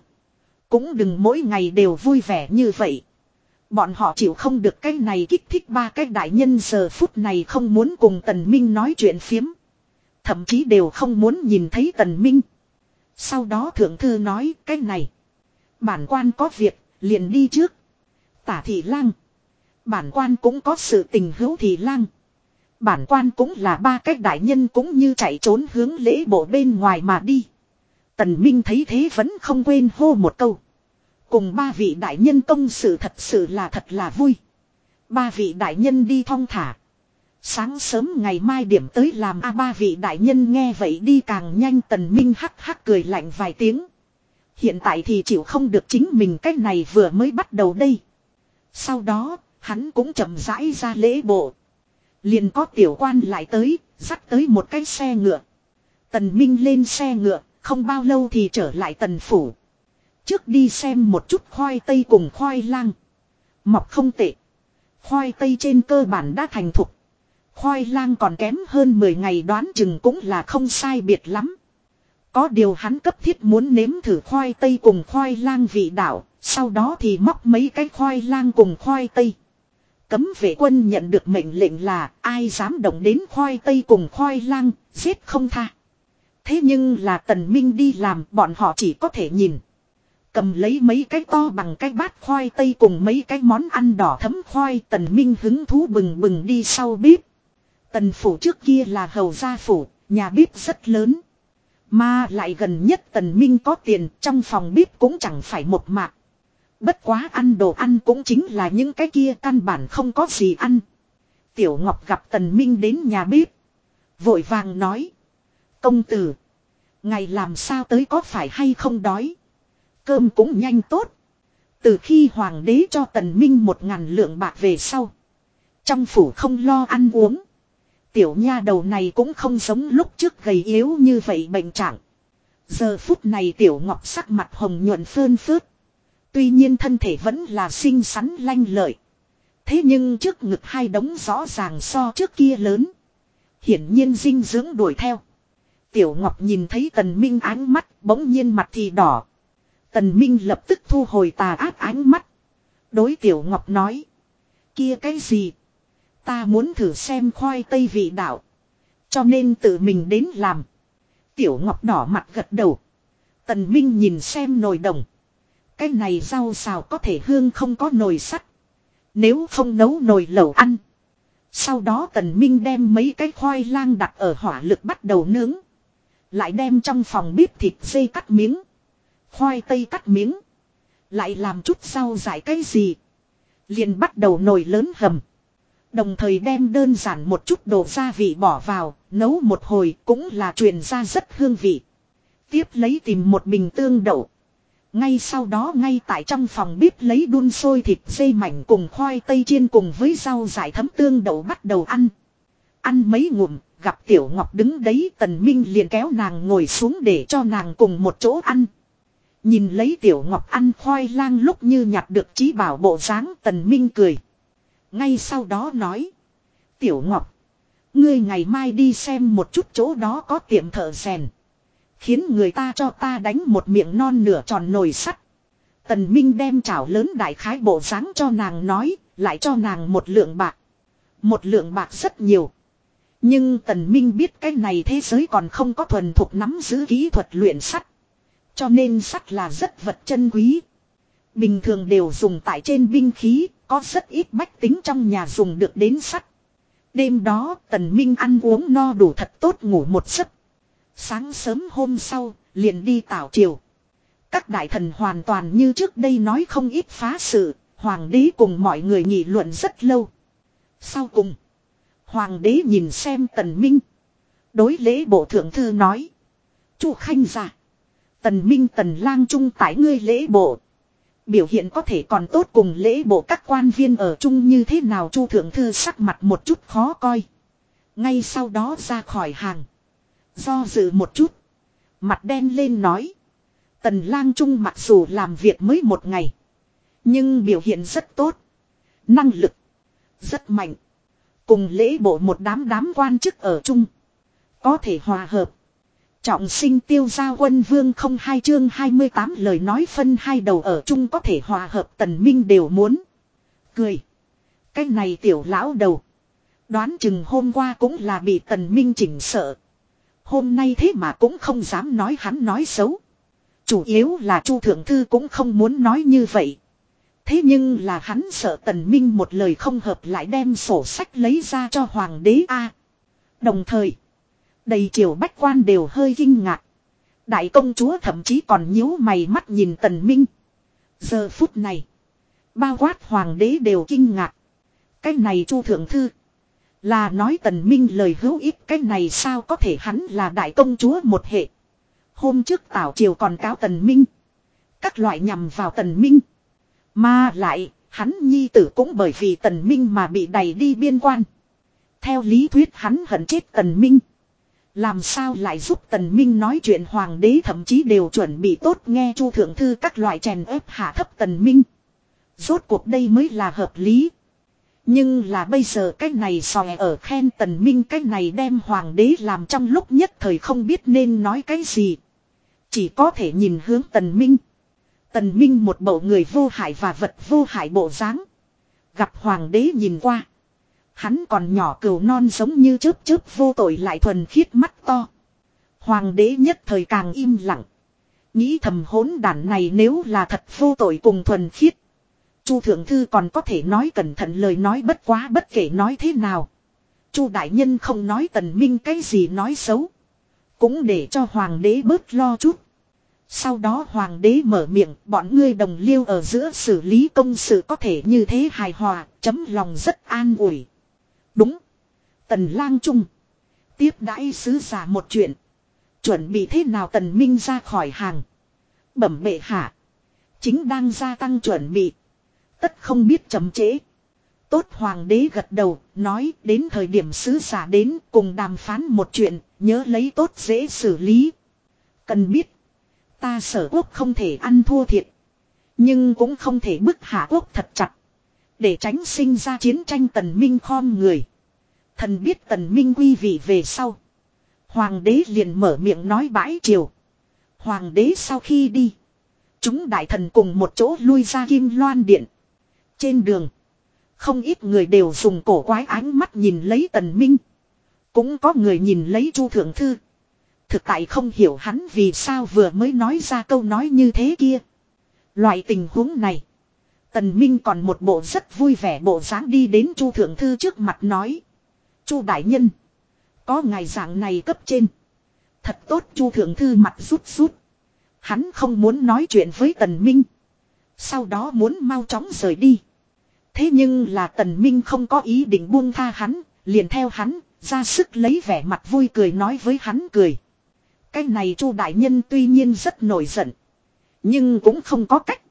Cũng đừng mỗi ngày đều vui vẻ như vậy. Bọn họ chịu không được cái này kích thích ba cái đại nhân giờ phút này không muốn cùng Tần Minh nói chuyện phiếm. Thậm chí đều không muốn nhìn thấy Tần Minh. Sau đó thượng thư nói cái này. Bản quan có việc, liền đi trước. Tả thị lang. Bản quan cũng có sự tình hữu thị lang. Bản quan cũng là ba cái đại nhân cũng như chạy trốn hướng lễ bộ bên ngoài mà đi. Tần Minh thấy thế vẫn không quên hô một câu. Cùng ba vị đại nhân công sự thật sự là thật là vui. Ba vị đại nhân đi thong thả. Sáng sớm ngày mai điểm tới làm a ba vị đại nhân nghe vậy đi càng nhanh tần minh hắc hắc cười lạnh vài tiếng. Hiện tại thì chịu không được chính mình cái này vừa mới bắt đầu đây. Sau đó, hắn cũng chậm rãi ra lễ bộ. Liền có tiểu quan lại tới, dắt tới một cái xe ngựa. Tần Minh lên xe ngựa, không bao lâu thì trở lại tần phủ. Trước đi xem một chút khoai tây cùng khoai lang. Mọc không tệ. Khoai tây trên cơ bản đã thành thục. Khoai lang còn kém hơn 10 ngày đoán chừng cũng là không sai biệt lắm. Có điều hắn cấp thiết muốn nếm thử khoai tây cùng khoai lang vị đạo, sau đó thì móc mấy cái khoai lang cùng khoai tây. Cấm vệ quân nhận được mệnh lệnh là ai dám động đến khoai tây cùng khoai lang, giết không tha. Thế nhưng là tần minh đi làm bọn họ chỉ có thể nhìn. Cầm lấy mấy cái to bằng cái bát khoai tây cùng mấy cái món ăn đỏ thấm khoai tần minh hứng thú bừng bừng đi sau bếp. Tần phủ trước kia là hầu gia phủ, nhà bếp rất lớn. Mà lại gần nhất tần minh có tiền trong phòng bếp cũng chẳng phải một mạc. Bất quá ăn đồ ăn cũng chính là những cái kia căn bản không có gì ăn. Tiểu Ngọc gặp tần minh đến nhà bếp. Vội vàng nói. Công tử. Ngày làm sao tới có phải hay không đói. Cơm cũng nhanh tốt. Từ khi hoàng đế cho tần minh một ngàn lượng bạc về sau. Trong phủ không lo ăn uống. Tiểu nha đầu này cũng không giống lúc trước gầy yếu như vậy bệnh trạng. Giờ phút này tiểu ngọc sắc mặt hồng nhuận phơn phớt. Tuy nhiên thân thể vẫn là xinh xắn lanh lợi. Thế nhưng trước ngực hai đống rõ ràng so trước kia lớn. Hiển nhiên dinh dưỡng đuổi theo. Tiểu Ngọc nhìn thấy Tần Minh ánh mắt bỗng nhiên mặt thì đỏ. Tần Minh lập tức thu hồi tà ác ánh mắt. Đối Tiểu Ngọc nói. Kia cái gì? Ta muốn thử xem khoai tây vị đạo. Cho nên tự mình đến làm. Tiểu Ngọc đỏ mặt gật đầu. Tần Minh nhìn xem nồi đồng. Cái này rau xào có thể hương không có nồi sắt. Nếu không nấu nồi lẩu ăn. Sau đó Tần Minh đem mấy cái khoai lang đặt ở hỏa lực bắt đầu nướng. Lại đem trong phòng bếp thịt dây cắt miếng. Khoai tây cắt miếng. Lại làm chút rau dại cái gì. Liền bắt đầu nồi lớn hầm. Đồng thời đem đơn giản một chút đồ gia vị bỏ vào, nấu một hồi cũng là truyền ra rất hương vị. Tiếp lấy tìm một bình tương đậu. Ngay sau đó ngay tại trong phòng bếp lấy đun sôi thịt dây mảnh cùng khoai tây chiên cùng với rau dại thấm tương đậu bắt đầu ăn. Ăn mấy ngụm, gặp Tiểu Ngọc đứng đấy Tần Minh liền kéo nàng ngồi xuống để cho nàng cùng một chỗ ăn. Nhìn lấy Tiểu Ngọc ăn khoai lang lúc như nhặt được trí bảo bộ dáng Tần Minh cười. Ngay sau đó nói. Tiểu Ngọc. Ngươi ngày mai đi xem một chút chỗ đó có tiệm thợ rèn. Khiến người ta cho ta đánh một miệng non nửa tròn nồi sắt. Tần Minh đem chảo lớn đại khái bộ dáng cho nàng nói, lại cho nàng một lượng bạc. Một lượng bạc rất nhiều. Nhưng Tần Minh biết cái này thế giới còn không có thuần thục nắm giữ kỹ thuật luyện sắt. Cho nên sắt là rất vật chân quý. Bình thường đều dùng tại trên binh khí, có rất ít bách tính trong nhà dùng được đến sắt. Đêm đó Tần Minh ăn uống no đủ thật tốt ngủ một giấc. Sáng sớm hôm sau, liền đi tảo triều. Các đại thần hoàn toàn như trước đây nói không ít phá sự, hoàng đế cùng mọi người nghị luận rất lâu. Sau cùng, hoàng đế nhìn xem tần minh. Đối lễ bộ thượng thư nói. Chu khanh giả. Tần minh tần lang trung tại ngươi lễ bộ. Biểu hiện có thể còn tốt cùng lễ bộ các quan viên ở chung như thế nào chu thượng thư sắc mặt một chút khó coi. Ngay sau đó ra khỏi hàng. Do dự một chút. Mặt đen lên nói. Tần lang trung mặc dù làm việc mới một ngày. Nhưng biểu hiện rất tốt. Năng lực. Rất mạnh. Cùng lễ bộ một đám đám quan chức ở chung. Có thể hòa hợp. Trọng sinh tiêu gia quân vương không hai chương 28 lời nói phân hai đầu ở chung có thể hòa hợp tần minh đều muốn. Cười. Cái này tiểu lão đầu. Đoán chừng hôm qua cũng là bị tần minh chỉnh sợ. Hôm nay thế mà cũng không dám nói hắn nói xấu. Chủ yếu là Chu Thượng Thư cũng không muốn nói như vậy. Thế nhưng là hắn sợ Tần Minh một lời không hợp lại đem sổ sách lấy ra cho Hoàng đế A. Đồng thời, đầy triều bách quan đều hơi kinh ngạc. Đại công chúa thậm chí còn nhíu mày mắt nhìn Tần Minh. Giờ phút này, bao quát Hoàng đế đều kinh ngạc. Cái này Chu Thượng Thư. Là nói tần minh lời hữu ích cái này sao có thể hắn là đại công chúa một hệ. Hôm trước tảo triều còn cáo tần minh. Các loại nhằm vào tần minh. Mà lại, hắn nhi tử cũng bởi vì tần minh mà bị đẩy đi biên quan. Theo lý thuyết hắn hận chết tần minh. Làm sao lại giúp tần minh nói chuyện hoàng đế thậm chí đều chuẩn bị tốt nghe chu thượng thư các loại chèn ép hạ thấp tần minh. Rốt cuộc đây mới là hợp lý. Nhưng là bây giờ cái này sòe ở khen tần minh cái này đem hoàng đế làm trong lúc nhất thời không biết nên nói cái gì. Chỉ có thể nhìn hướng tần minh. Tần minh một bộ người vô hại và vật vô hại bộ dáng. Gặp hoàng đế nhìn qua. Hắn còn nhỏ cừu non giống như chớp chớp vô tội lại thuần khiết mắt to. Hoàng đế nhất thời càng im lặng. Nghĩ thầm hỗn đản này nếu là thật vô tội cùng thuần khiết. Chu thượng thư còn có thể nói cẩn thận lời nói bất quá bất kể nói thế nào. Chu đại nhân không nói tần minh cái gì nói xấu. Cũng để cho hoàng đế bớt lo chút. Sau đó hoàng đế mở miệng, bọn ngươi đồng liêu ở giữa xử lý công sự có thể như thế hài hòa, chấm lòng rất an ủi. Đúng. Tần lang trung. Tiếp đãi sứ giả một chuyện. Chuẩn bị thế nào tần minh ra khỏi hàng. Bẩm bệ hạ. Chính đang gia tăng chuẩn bị. Tất không biết chậm trễ. Tốt hoàng đế gật đầu, nói đến thời điểm sứ giả đến cùng đàm phán một chuyện, nhớ lấy tốt dễ xử lý. Cần biết, ta sở quốc không thể ăn thua thiệt. Nhưng cũng không thể bức hạ quốc thật chặt. Để tránh sinh ra chiến tranh tần minh khom người. Thần biết tần minh quy vị về sau. Hoàng đế liền mở miệng nói bãi triều. Hoàng đế sau khi đi. Chúng đại thần cùng một chỗ lui ra kim loan điện. Trên đường. Không ít người đều dùng cổ quái ánh mắt nhìn lấy tần minh. Cũng có người nhìn lấy chu thượng thư. Thực tại không hiểu hắn vì sao vừa mới nói ra câu nói như thế kia. Loại tình huống này. Tần Minh còn một bộ rất vui vẻ bộ dáng đi đến Chu Thượng Thư trước mặt nói. Chu Đại Nhân. Có ngài dạng này cấp trên. Thật tốt Chu Thượng Thư mặt rút rút. Hắn không muốn nói chuyện với Tần Minh. Sau đó muốn mau chóng rời đi. Thế nhưng là Tần Minh không có ý định buông tha hắn. Liền theo hắn, ra sức lấy vẻ mặt vui cười nói với hắn cười. Cái này Chu Đại Nhân tuy nhiên rất nổi giận. Nhưng cũng không có cách.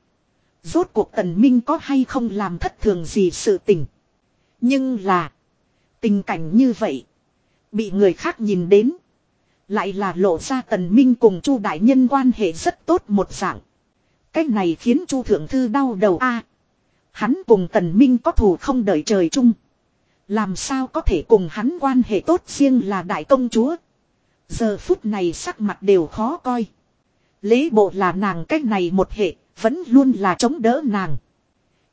Rốt cuộc tần minh có hay không làm thất thường gì sự tình. Nhưng là. Tình cảnh như vậy. Bị người khác nhìn đến. Lại là lộ ra tần minh cùng chu đại nhân quan hệ rất tốt một dạng. Cách này khiến chu thượng thư đau đầu a. hắn cùng tần minh có thù không đợi trời chung. Làm sao có thể cùng hắn quan hệ tốt riêng là đại công chúa. Giờ phút này sắc mặt đều khó coi. Lễ bộ là nàng cách này một hệ, vẫn luôn là chống đỡ nàng.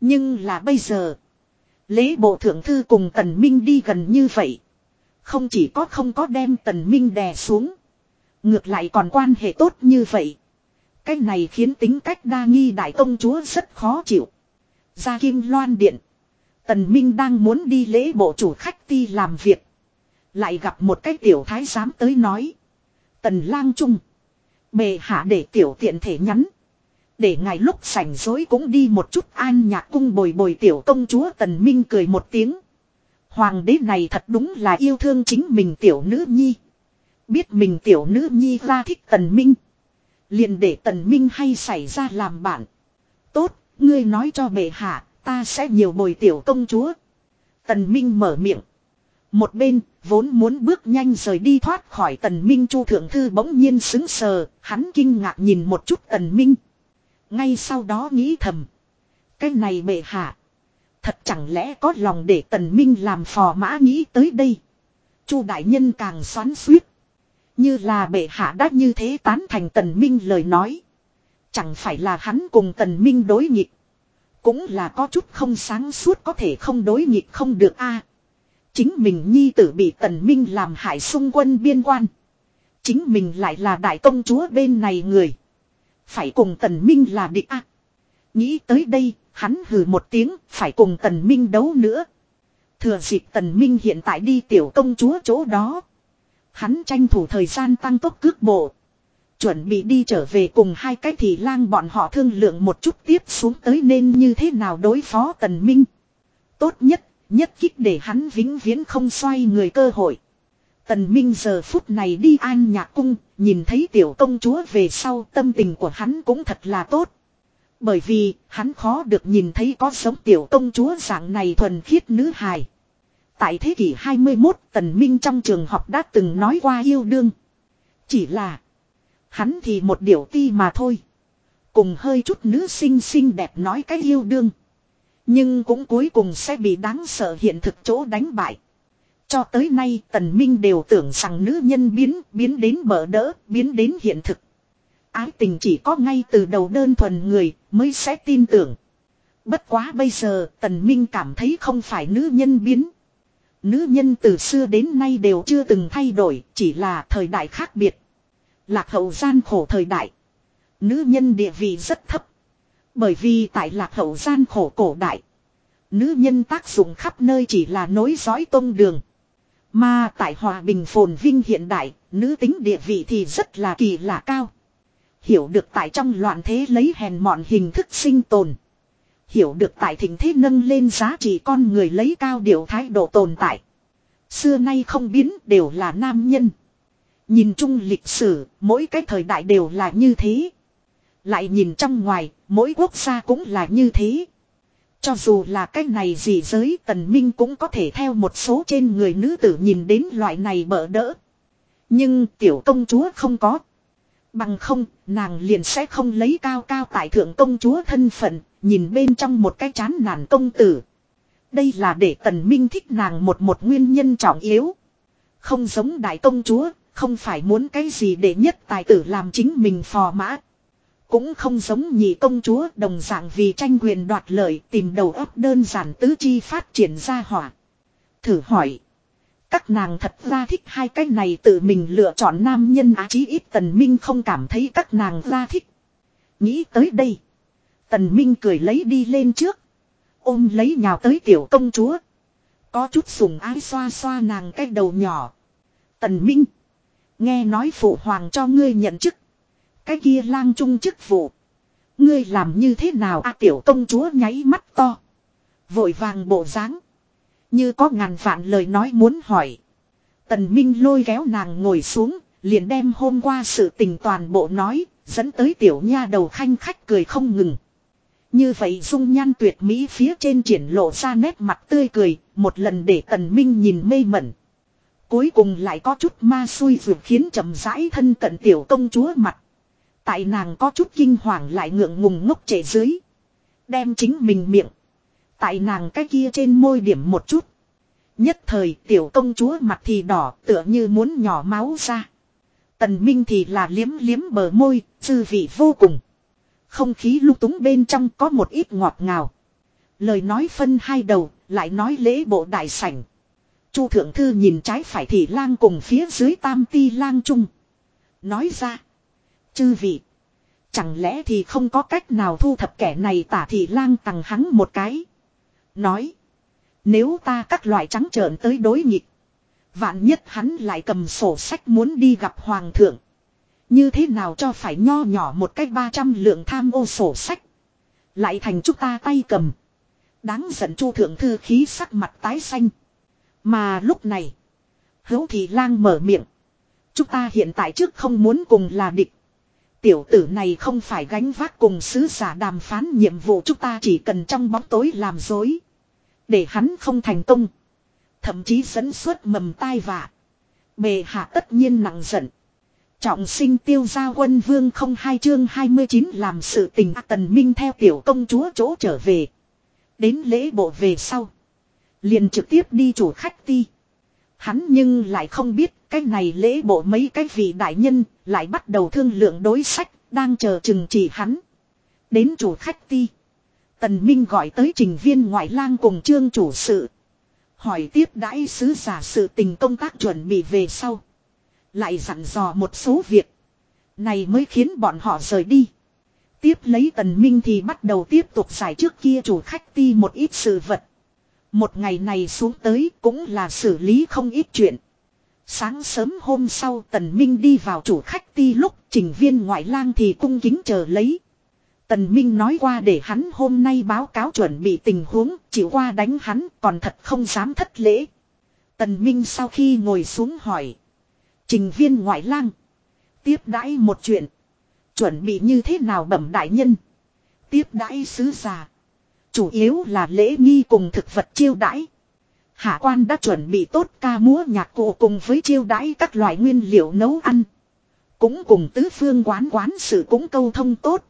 Nhưng là bây giờ, lễ bộ thượng thư cùng tần minh đi gần như vậy. Không chỉ có không có đem tần minh đè xuống. Ngược lại còn quan hệ tốt như vậy. Cái này khiến tính cách đa nghi đại công chúa rất khó chịu. Ra kim loan điện. Tần Minh đang muốn đi lễ bộ chủ khách ti làm việc. Lại gặp một cái tiểu thái giám tới nói. Tần lang trung. Bề hạ để tiểu tiện thể nhắn. Để ngài lúc sảnh dối cũng đi một chút an nhạc cung bồi bồi tiểu công chúa Tần Minh cười một tiếng. Hoàng đế này thật đúng là yêu thương chính mình tiểu nữ nhi. Biết mình tiểu nữ nhi ra thích Tần Minh. Liền để Tần Minh hay xảy ra làm bạn. Tốt, ngươi nói cho bệ hạ, ta sẽ nhiều bồi tiểu công chúa. Tần Minh mở miệng. Một bên, vốn muốn bước nhanh rời đi thoát khỏi tần minh chu thượng thư bỗng nhiên xứng sờ, hắn kinh ngạc nhìn một chút tần minh. Ngay sau đó nghĩ thầm. Cái này bệ hạ. Thật chẳng lẽ có lòng để tần minh làm phò mã nghĩ tới đây. chu đại nhân càng xoắn suýt. Như là bệ hạ đã như thế tán thành tần minh lời nói. Chẳng phải là hắn cùng tần minh đối nghịch. Cũng là có chút không sáng suốt có thể không đối nghịch không được a Chính mình nhi tử bị tần minh làm hại xung quân biên quan. Chính mình lại là đại công chúa bên này người. Phải cùng tần minh là địch à. Nghĩ tới đây, hắn hừ một tiếng, phải cùng tần minh đấu nữa. Thừa dịp tần minh hiện tại đi tiểu công chúa chỗ đó. Hắn tranh thủ thời gian tăng tốc cước bộ. Chuẩn bị đi trở về cùng hai cái thị lang bọn họ thương lượng một chút tiếp xuống tới nên như thế nào đối phó tần minh. Tốt nhất Nhất kích để hắn vĩnh viễn không xoay người cơ hội. Tần Minh giờ phút này đi an nhạc cung, nhìn thấy tiểu công chúa về sau tâm tình của hắn cũng thật là tốt. Bởi vì, hắn khó được nhìn thấy có sống tiểu công chúa dạng này thuần khiết nữ hài. Tại thế kỷ 21, Tần Minh trong trường học đã từng nói qua yêu đương. Chỉ là, hắn thì một điều ti mà thôi. Cùng hơi chút nữ xinh xinh đẹp nói cái yêu đương. Nhưng cũng cuối cùng sẽ bị đáng sợ hiện thực chỗ đánh bại. Cho tới nay tần minh đều tưởng rằng nữ nhân biến, biến đến bỡ đỡ, biến đến hiện thực. Ái tình chỉ có ngay từ đầu đơn thuần người mới sẽ tin tưởng. Bất quá bây giờ tần minh cảm thấy không phải nữ nhân biến. Nữ nhân từ xưa đến nay đều chưa từng thay đổi, chỉ là thời đại khác biệt. Lạc hậu gian khổ thời đại. Nữ nhân địa vị rất thấp. Bởi vì tại lạc hậu gian khổ cổ đại. Nữ nhân tác dụng khắp nơi chỉ là nối dõi tôn đường. Mà tại hòa bình phồn vinh hiện đại, nữ tính địa vị thì rất là kỳ lạ cao. Hiểu được tại trong loạn thế lấy hèn mọn hình thức sinh tồn. Hiểu được tại thỉnh thế nâng lên giá trị con người lấy cao điều thái độ tồn tại. Xưa nay không biến đều là nam nhân. Nhìn chung lịch sử, mỗi cái thời đại đều là như thế. Lại nhìn trong ngoài, mỗi quốc gia cũng là như thế. Cho dù là cái này gì giới tần minh cũng có thể theo một số trên người nữ tử nhìn đến loại này bỡ đỡ. Nhưng tiểu công chúa không có. Bằng không, nàng liền sẽ không lấy cao cao tại thượng công chúa thân phận, nhìn bên trong một cái chán nản công tử. Đây là để tần minh thích nàng một một nguyên nhân trọng yếu. Không giống đại công chúa, không phải muốn cái gì để nhất tài tử làm chính mình phò mã. Cũng không giống nhị công chúa đồng dạng vì tranh quyền đoạt lợi tìm đầu óc đơn giản tứ chi phát triển ra hỏa. Thử hỏi. Các nàng thật ra thích hai cái này tự mình lựa chọn nam nhân á chí ít tần minh không cảm thấy các nàng ra thích. Nghĩ tới đây. Tần minh cười lấy đi lên trước. Ôm lấy nhào tới tiểu công chúa. Có chút sùng ái xoa xoa nàng cái đầu nhỏ. Tần minh. Nghe nói phụ hoàng cho ngươi nhận chức. Cái kia lang trung chức vụ. Ngươi làm như thế nào a tiểu công chúa nháy mắt to. Vội vàng bộ dáng Như có ngàn vạn lời nói muốn hỏi. Tần Minh lôi kéo nàng ngồi xuống, liền đem hôm qua sự tình toàn bộ nói, dẫn tới tiểu nha đầu khanh khách cười không ngừng. Như vậy dung nhan tuyệt mỹ phía trên triển lộ ra nét mặt tươi cười, một lần để tần minh nhìn mê mẩn. Cuối cùng lại có chút ma xui vượt khiến chậm rãi thân cận tiểu công chúa mặt. Tại nàng có chút kinh hoàng lại ngượng ngùng ngốc trễ dưới. Đem chính mình miệng. Tại nàng cái kia trên môi điểm một chút. Nhất thời tiểu công chúa mặt thì đỏ tựa như muốn nhỏ máu ra. Tần Minh thì là liếm liếm bờ môi, dư vị vô cùng. Không khí lung túng bên trong có một ít ngọt ngào. Lời nói phân hai đầu, lại nói lễ bộ đại sảnh. Chu thượng thư nhìn trái phải thì lang cùng phía dưới tam ti lang trung. Nói ra. Chư vị. Chẳng lẽ thì không có cách nào thu thập kẻ này tả thị lang tằng hắn một cái. Nói. Nếu ta các loại trắng trợn tới đối nghịch. Vạn nhất hắn lại cầm sổ sách muốn đi gặp hoàng thượng. Như thế nào cho phải nho nhỏ một cách 300 lượng tham ô sổ sách. Lại thành chúng ta tay cầm. Đáng giận chu thượng thư khí sắc mặt tái xanh. Mà lúc này. Hữu thị lang mở miệng. Chúng ta hiện tại trước không muốn cùng là địch. Tiểu tử này không phải gánh vác cùng sứ giả đàm phán nhiệm vụ chúng ta chỉ cần trong bóng tối làm dối. Để hắn không thành công. Thậm chí dẫn xuất mầm tai vạ. Bề hạ tất nhiên nặng giận. Trọng sinh tiêu gia quân vương không hai chương 29 làm sự tình tần minh theo tiểu công chúa chỗ trở về. Đến lễ bộ về sau. Liền trực tiếp đi chủ khách ti. Hắn nhưng lại không biết, cái này lễ bộ mấy cái vị đại nhân lại bắt đầu thương lượng đối sách, đang chờ chừng chỉ hắn. Đến chủ khách ti. Tần Minh gọi tới trình viên ngoại lang cùng trương chủ sự. Hỏi tiếp đãi sứ giả sự tình công tác chuẩn bị về sau. Lại dặn dò một số việc. Này mới khiến bọn họ rời đi. Tiếp lấy tần minh thì bắt đầu tiếp tục giải trước kia chủ khách ti một ít sự vật. Một ngày này xuống tới cũng là xử lý không ít chuyện. Sáng sớm hôm sau tần minh đi vào chủ khách ti lúc trình viên ngoại lang thì cung kính chờ lấy. Tần Minh nói qua để hắn hôm nay báo cáo chuẩn bị tình huống, chịu qua đánh hắn còn thật không dám thất lễ. Tần Minh sau khi ngồi xuống hỏi. Trình viên ngoại lang. Tiếp đãi một chuyện. Chuẩn bị như thế nào bẩm đại nhân. Tiếp đãi sứ giả. Chủ yếu là lễ nghi cùng thực vật chiêu đãi. Hạ quan đã chuẩn bị tốt ca múa nhạc cụ cùng với chiêu đãi các loại nguyên liệu nấu ăn. Cũng cùng tứ phương quán quán sự cũng câu thông tốt.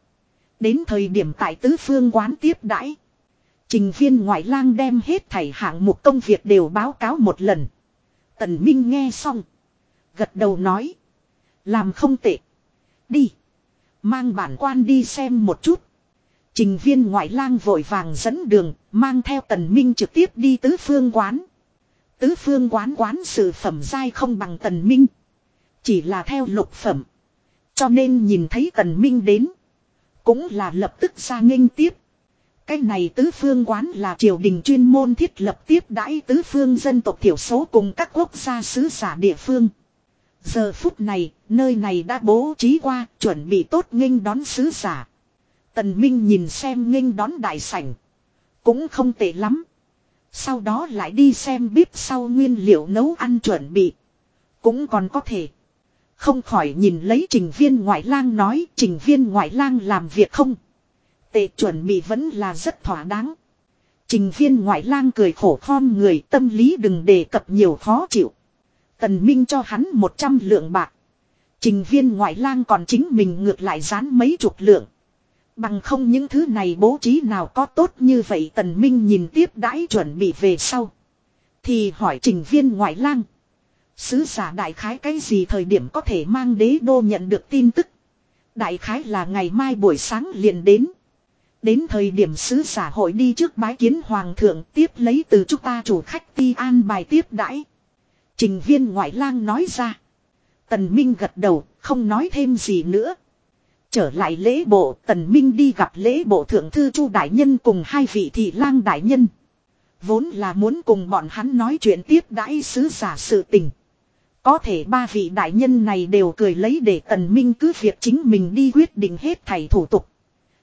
Đến thời điểm tại tứ phương quán tiếp đãi. Trình viên ngoại lang đem hết thảy hạng mục công việc đều báo cáo một lần. Tần Minh nghe xong. Gật đầu nói. Làm không tệ. Đi. Mang bản quan đi xem một chút. Trình viên ngoại lang vội vàng dẫn đường, mang theo tần minh trực tiếp đi tứ phương quán. Tứ phương quán quán sự phẩm dai không bằng tần minh. Chỉ là theo lục phẩm. Cho nên nhìn thấy tần minh đến. Cũng là lập tức ra nghênh tiếp. Cái này tứ phương quán là triều đình chuyên môn thiết lập tiếp đãi tứ phương dân tộc thiểu số cùng các quốc gia xứ giả địa phương. Giờ phút này, nơi này đã bố trí qua, chuẩn bị tốt nghênh đón sứ giả. Tần Minh nhìn xem nghênh đón đại sảnh. Cũng không tệ lắm. Sau đó lại đi xem bếp sau nguyên liệu nấu ăn chuẩn bị. Cũng còn có thể. Không khỏi nhìn lấy trình viên ngoại lang nói, trình viên ngoại lang làm việc không. Tệ chuẩn bị vẫn là rất thỏa đáng. Trình viên ngoại lang cười khổ khom người, tâm lý đừng đề cập nhiều khó chịu. Tần Minh cho hắn 100 lượng bạc. Trình viên ngoại lang còn chính mình ngược lại dán mấy chục lượng. Bằng không những thứ này bố trí nào có tốt như vậy tần minh nhìn tiếp đãi chuẩn bị về sau. Thì hỏi trình viên ngoại lang. Sứ giả đại khái cái gì thời điểm có thể mang đế đô nhận được tin tức. Đại khái là ngày mai buổi sáng liền đến. Đến thời điểm sứ giả hội đi trước bái kiến hoàng thượng tiếp lấy từ chúng ta chủ khách ti an bài tiếp đãi. Trình viên ngoại lang nói ra. Tần Minh gật đầu, không nói thêm gì nữa. Trở lại lễ bộ, Tần Minh đi gặp lễ bộ thượng thư Chu Đại Nhân cùng hai vị thị lang đại nhân. Vốn là muốn cùng bọn hắn nói chuyện tiếp đãi sứ giả sự tình. Có thể ba vị đại nhân này đều cười lấy để Tần Minh cứ việc chính mình đi quyết định hết thầy thủ tục.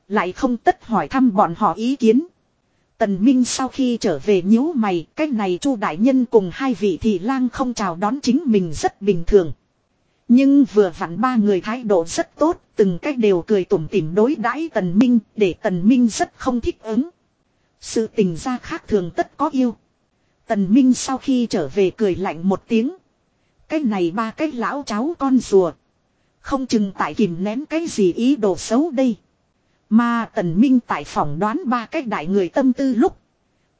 Lại không tất hỏi thăm bọn họ ý kiến. Tần Minh sau khi trở về nhíu mày, cái này Chu đại nhân cùng hai vị thị lang không chào đón chính mình rất bình thường. Nhưng vừa vặn ba người thái độ rất tốt, từng cách đều cười tủm tỉm đối đãi Tần Minh, để Tần Minh rất không thích ứng. Sự tình ra khác thường tất có yêu. Tần Minh sau khi trở về cười lạnh một tiếng. Cái này ba cái lão cháu con rùa. Không chừng tại kìm nén cái gì ý đồ xấu đây. Mà Tần Minh tại phỏng đoán ba cái đại người tâm tư lúc.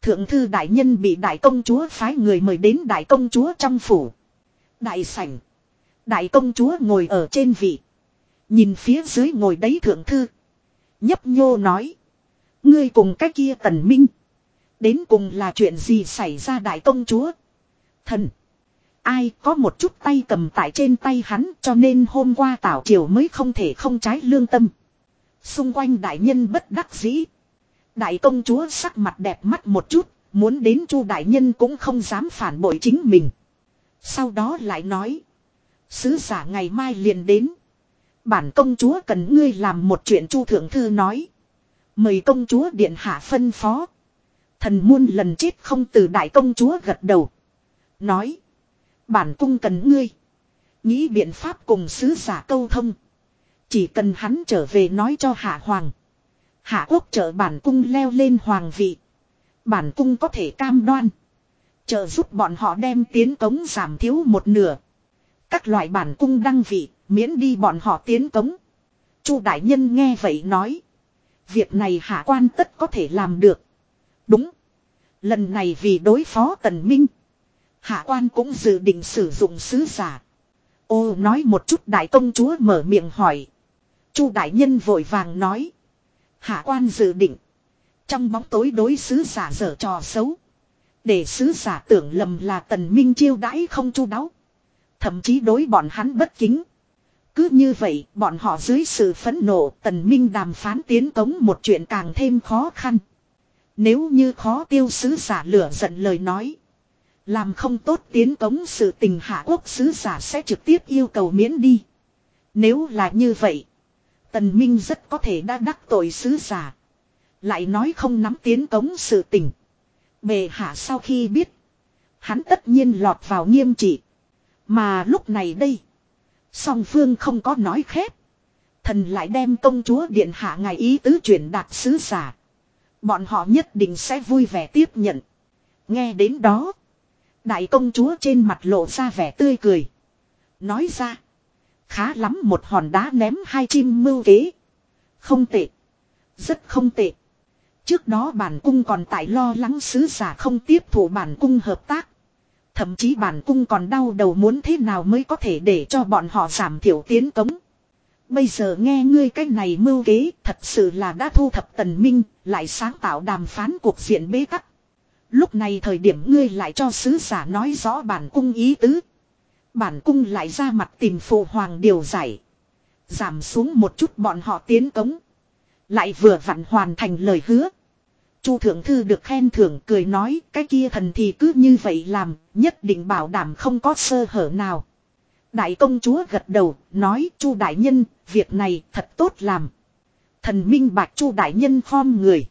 Thượng thư đại nhân bị đại công chúa phái người mời đến đại công chúa trong phủ. Đại sảnh. Đại công chúa ngồi ở trên vị. Nhìn phía dưới ngồi đấy thượng thư. Nhấp nhô nói. Ngươi cùng cái kia tần minh. Đến cùng là chuyện gì xảy ra đại công chúa. Thần. Ai có một chút tay cầm tại trên tay hắn cho nên hôm qua tảo triều mới không thể không trái lương tâm. Xung quanh đại nhân bất đắc dĩ. Đại công chúa sắc mặt đẹp mắt một chút, muốn đến chu đại nhân cũng không dám phản bội chính mình. Sau đó lại nói. Sứ giả ngày mai liền đến. Bản công chúa cần ngươi làm một chuyện chu thượng thư nói. Mời công chúa điện hạ phân phó. Thần muôn lần chết không từ đại công chúa gật đầu. Nói. Bản cung cần ngươi. Nghĩ biện pháp cùng sứ giả câu thông. Chỉ cần hắn trở về nói cho hạ hoàng. Hạ quốc trợ bản cung leo lên hoàng vị. Bản cung có thể cam đoan. Trợ giúp bọn họ đem tiến cống giảm thiếu một nửa. Các loại bản cung đăng vị, miễn đi bọn họ tiến cống. Chu đại nhân nghe vậy nói. Việc này hạ quan tất có thể làm được. Đúng. Lần này vì đối phó tần minh. Hạ quan cũng dự định sử dụng sứ giả. Ô nói một chút đại công chúa mở miệng hỏi. Chu đại nhân vội vàng nói. Hạ quan dự định. Trong bóng tối đối sứ giả dở trò xấu. Để sứ giả tưởng lầm là tần minh chiêu đãi không chu đáo. Thậm chí đối bọn hắn bất kính. Cứ như vậy, bọn họ dưới sự phẫn nộ, tần minh đàm phán tiến cống một chuyện càng thêm khó khăn. Nếu như khó tiêu sứ giả lửa giận lời nói. Làm không tốt tiến cống sự tình hạ quốc sứ giả sẽ trực tiếp yêu cầu miễn đi. Nếu là như vậy, tần minh rất có thể đã đắc tội sứ giả. Lại nói không nắm tiến cống sự tình. Bề hạ sau khi biết, hắn tất nhiên lọt vào nghiêm trị. Mà lúc này đây. Song phương không có nói khép. Thần lại đem công chúa điện hạ ngài ý tứ chuyển đạt sứ giả. Bọn họ nhất định sẽ vui vẻ tiếp nhận. Nghe đến đó. Đại công chúa trên mặt lộ ra vẻ tươi cười. Nói ra. Khá lắm một hòn đá ném hai chim mưu kế. Không tệ. Rất không tệ. Trước đó bản cung còn tại lo lắng sứ giả không tiếp thủ bản cung hợp tác. Thậm chí bản cung còn đau đầu muốn thế nào mới có thể để cho bọn họ giảm thiểu tiến cống. Bây giờ nghe ngươi cái này mưu kế thật sự là đã thu thập tần minh, lại sáng tạo đàm phán cuộc diện bế tắc. Lúc này thời điểm ngươi lại cho sứ giả nói rõ bản cung ý tứ. Bản cung lại ra mặt tìm phụ hoàng điều giải. Giảm xuống một chút bọn họ tiến cống. Lại vừa vặn hoàn thành lời hứa. Chu thượng thư được khen thưởng cười nói cái kia thần thì cứ như vậy làm, nhất định bảo đảm không có sơ hở nào. Đại công chúa gật đầu, nói Chu đại nhân, việc này thật tốt làm. Thần minh bạch Chu đại nhân khom người.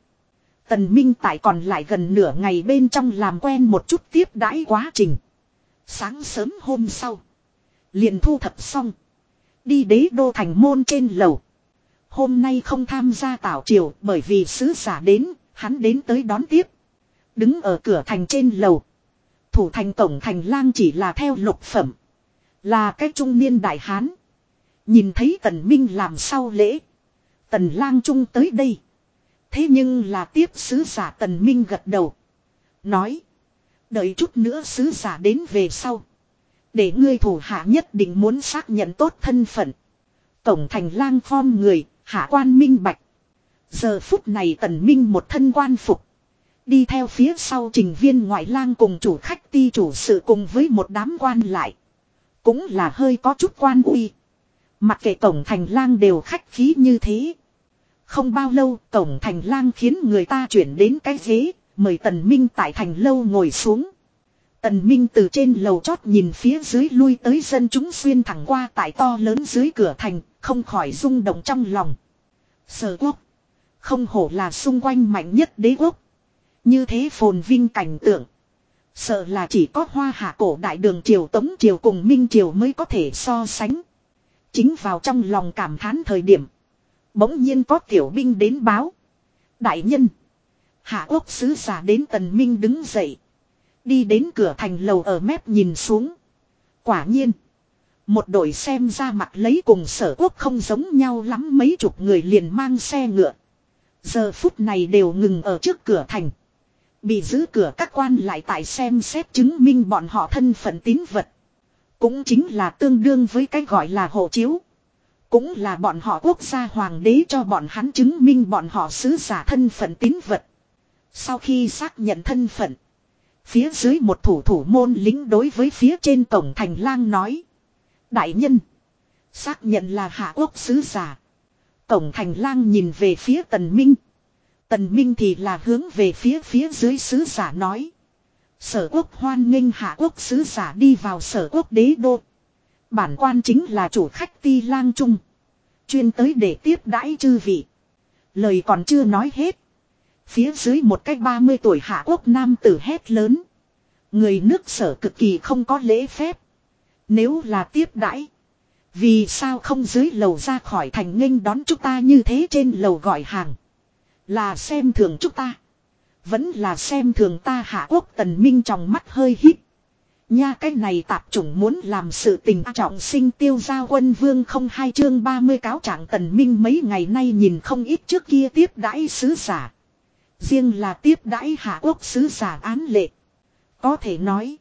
Tần minh tại còn lại gần nửa ngày bên trong làm quen một chút tiếp đãi quá trình. Sáng sớm hôm sau, liền thu thập xong, đi đế đô thành môn trên lầu. Hôm nay không tham gia tảo triều bởi vì sứ giả đến, Hắn đến tới đón tiếp. Đứng ở cửa thành trên lầu. Thủ thành tổng thành lang chỉ là theo lục phẩm. Là cái trung niên đại hán. Nhìn thấy tần minh làm sau lễ. Tần lang trung tới đây. Thế nhưng là tiếp sứ giả tần minh gật đầu. Nói. Đợi chút nữa sứ giả đến về sau. Để ngươi thủ hạ nhất định muốn xác nhận tốt thân phận. Tổng thành lang phong người, hạ quan minh bạch. Giờ phút này tần minh một thân quan phục. Đi theo phía sau trình viên ngoại lang cùng chủ khách ti chủ sự cùng với một đám quan lại. Cũng là hơi có chút quan uy. Mặc kệ tổng thành lang đều khách khí như thế. Không bao lâu tổng thành lang khiến người ta chuyển đến cái ghế, mời tần minh tại thành lâu ngồi xuống. Tần Minh từ trên lầu chót nhìn phía dưới lui tới dân chúng xuyên thẳng qua tại to lớn dưới cửa thành, không khỏi rung động trong lòng. Sở quốc. Không hổ là xung quanh mạnh nhất đế quốc. Như thế phồn vinh cảnh tượng. Sợ là chỉ có hoa hạ cổ đại đường triều tống triều cùng minh triều mới có thể so sánh. Chính vào trong lòng cảm thán thời điểm. Bỗng nhiên có tiểu binh đến báo. Đại nhân. Hạ quốc sứ giả đến tần minh đứng dậy. Đi đến cửa thành lầu ở mép nhìn xuống. Quả nhiên. Một đội xem ra mặt lấy cùng sở quốc không giống nhau lắm mấy chục người liền mang xe ngựa. Giờ phút này đều ngừng ở trước cửa thành. Bị giữ cửa các quan lại tại xem xét chứng minh bọn họ thân phận tín vật. Cũng chính là tương đương với cái gọi là hộ chiếu. Cũng là bọn họ quốc gia hoàng đế cho bọn hắn chứng minh bọn họ sứ giả thân phận tín vật. Sau khi xác nhận thân phận. Phía dưới một thủ thủ môn lính đối với phía trên cổng thành lang nói. Đại nhân. Xác nhận là hạ quốc sứ giả. Cổng thành lang nhìn về phía tần minh. Tần minh thì là hướng về phía phía dưới sứ giả nói. Sở quốc hoan nghênh hạ quốc sứ giả đi vào sở quốc đế đô. Bản quan chính là chủ khách ti lang trung. Chuyên tới để tiếp đãi chư vị. Lời còn chưa nói hết. Phía dưới một cách 30 tuổi hạ quốc nam tử hét lớn. Người nước sở cực kỳ không có lễ phép. Nếu là tiếp đãi. Vì sao không dưới lầu ra khỏi thành nghênh đón chúng ta như thế trên lầu gọi hàng. Là xem thường chúng ta. Vẫn là xem thường ta hạ quốc tần minh trong mắt hơi hít. Nha, cái này tạp chủng muốn làm sự tình trọng sinh tiêu gia quân vương không hai chương 30 cáo trạng tần minh mấy ngày nay nhìn không ít trước kia tiếp đãi sứ giả. Riêng là tiếp đãi hạ quốc sứ giả án lệ. Có thể nói.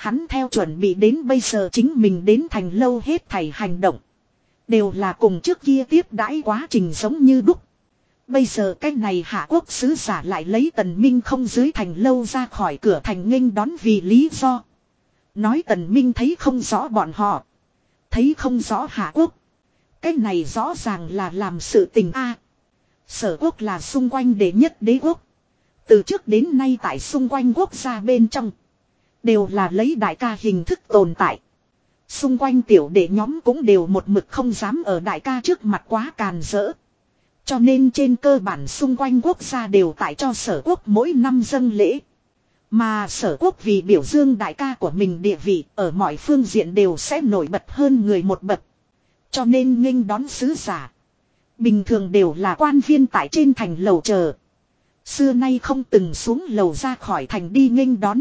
Hắn theo chuẩn bị đến bây giờ chính mình đến thành lâu hết thảy hành động. Đều là cùng trước kia tiếp đãi quá trình giống như đúc. Bây giờ cái này hạ quốc sứ giả lại lấy tần minh không dưới thành lâu ra khỏi cửa thành nghênh đón vì lý do. Nói tần minh thấy không rõ bọn họ. Thấy không rõ hạ quốc. Cái này rõ ràng là làm sự tình a. Sở quốc là xung quanh đệ nhất đế quốc. Từ trước đến nay tại xung quanh quốc gia bên trong. Đều là lấy đại ca hình thức tồn tại. Xung quanh tiểu đệ nhóm cũng đều một mực không dám ở đại ca trước mặt quá càn rỡ. Cho nên trên cơ bản xung quanh quốc gia đều tại cho sở quốc mỗi năm dâng lễ. Mà sở quốc vì biểu dương đại ca của mình địa vị, ở mọi phương diện đều sẽ nổi bật hơn người một bậc. Cho nên nghênh đón sứ giả. Bình thường đều là quan viên tại trên thành lầu chờ. Xưa nay không từng xuống lầu ra khỏi thành đi nghênh đón.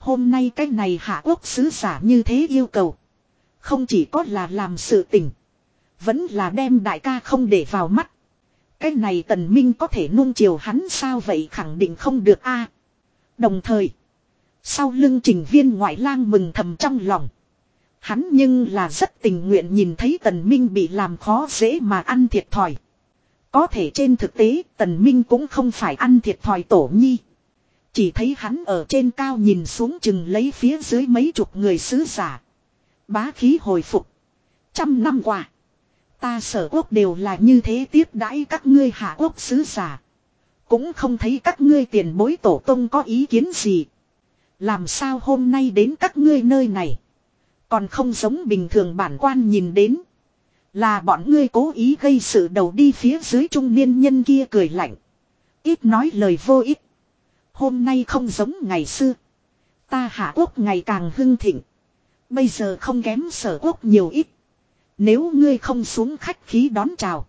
Hôm nay cái này hạ quốc sứ giả như thế yêu cầu. Không chỉ có là làm sự tình. Vẫn là đem đại ca không để vào mắt. Cái này tần minh có thể nuông chiều hắn sao vậy khẳng định không được a. Đồng thời. Sau lưng trình viên ngoại lang mừng thầm trong lòng. Hắn nhưng là rất tình nguyện nhìn thấy tần minh bị làm khó dễ mà ăn thiệt thòi. Có thể trên thực tế, tần minh cũng không phải ăn thiệt thòi tổ nhi. Chỉ thấy hắn ở trên cao nhìn xuống chừng lấy phía dưới mấy chục người sứ giả. Bá khí hồi phục. Trăm năm qua. Ta sở quốc đều là như thế tiếp đãi các ngươi hạ quốc sứ giả. Cũng không thấy các ngươi tiền bối tổ tông có ý kiến gì. Làm sao hôm nay đến các ngươi nơi này. Còn không giống bình thường bản quan nhìn đến. Là bọn ngươi cố ý gây sự đầu đi phía dưới trung niên nhân kia cười lạnh. Ít nói lời vô ích. Hôm nay không giống ngày xưa. Ta hạ quốc ngày càng hưng thịnh. Bây giờ không kém sở quốc nhiều ít. Nếu ngươi không xuống khách khí đón chào.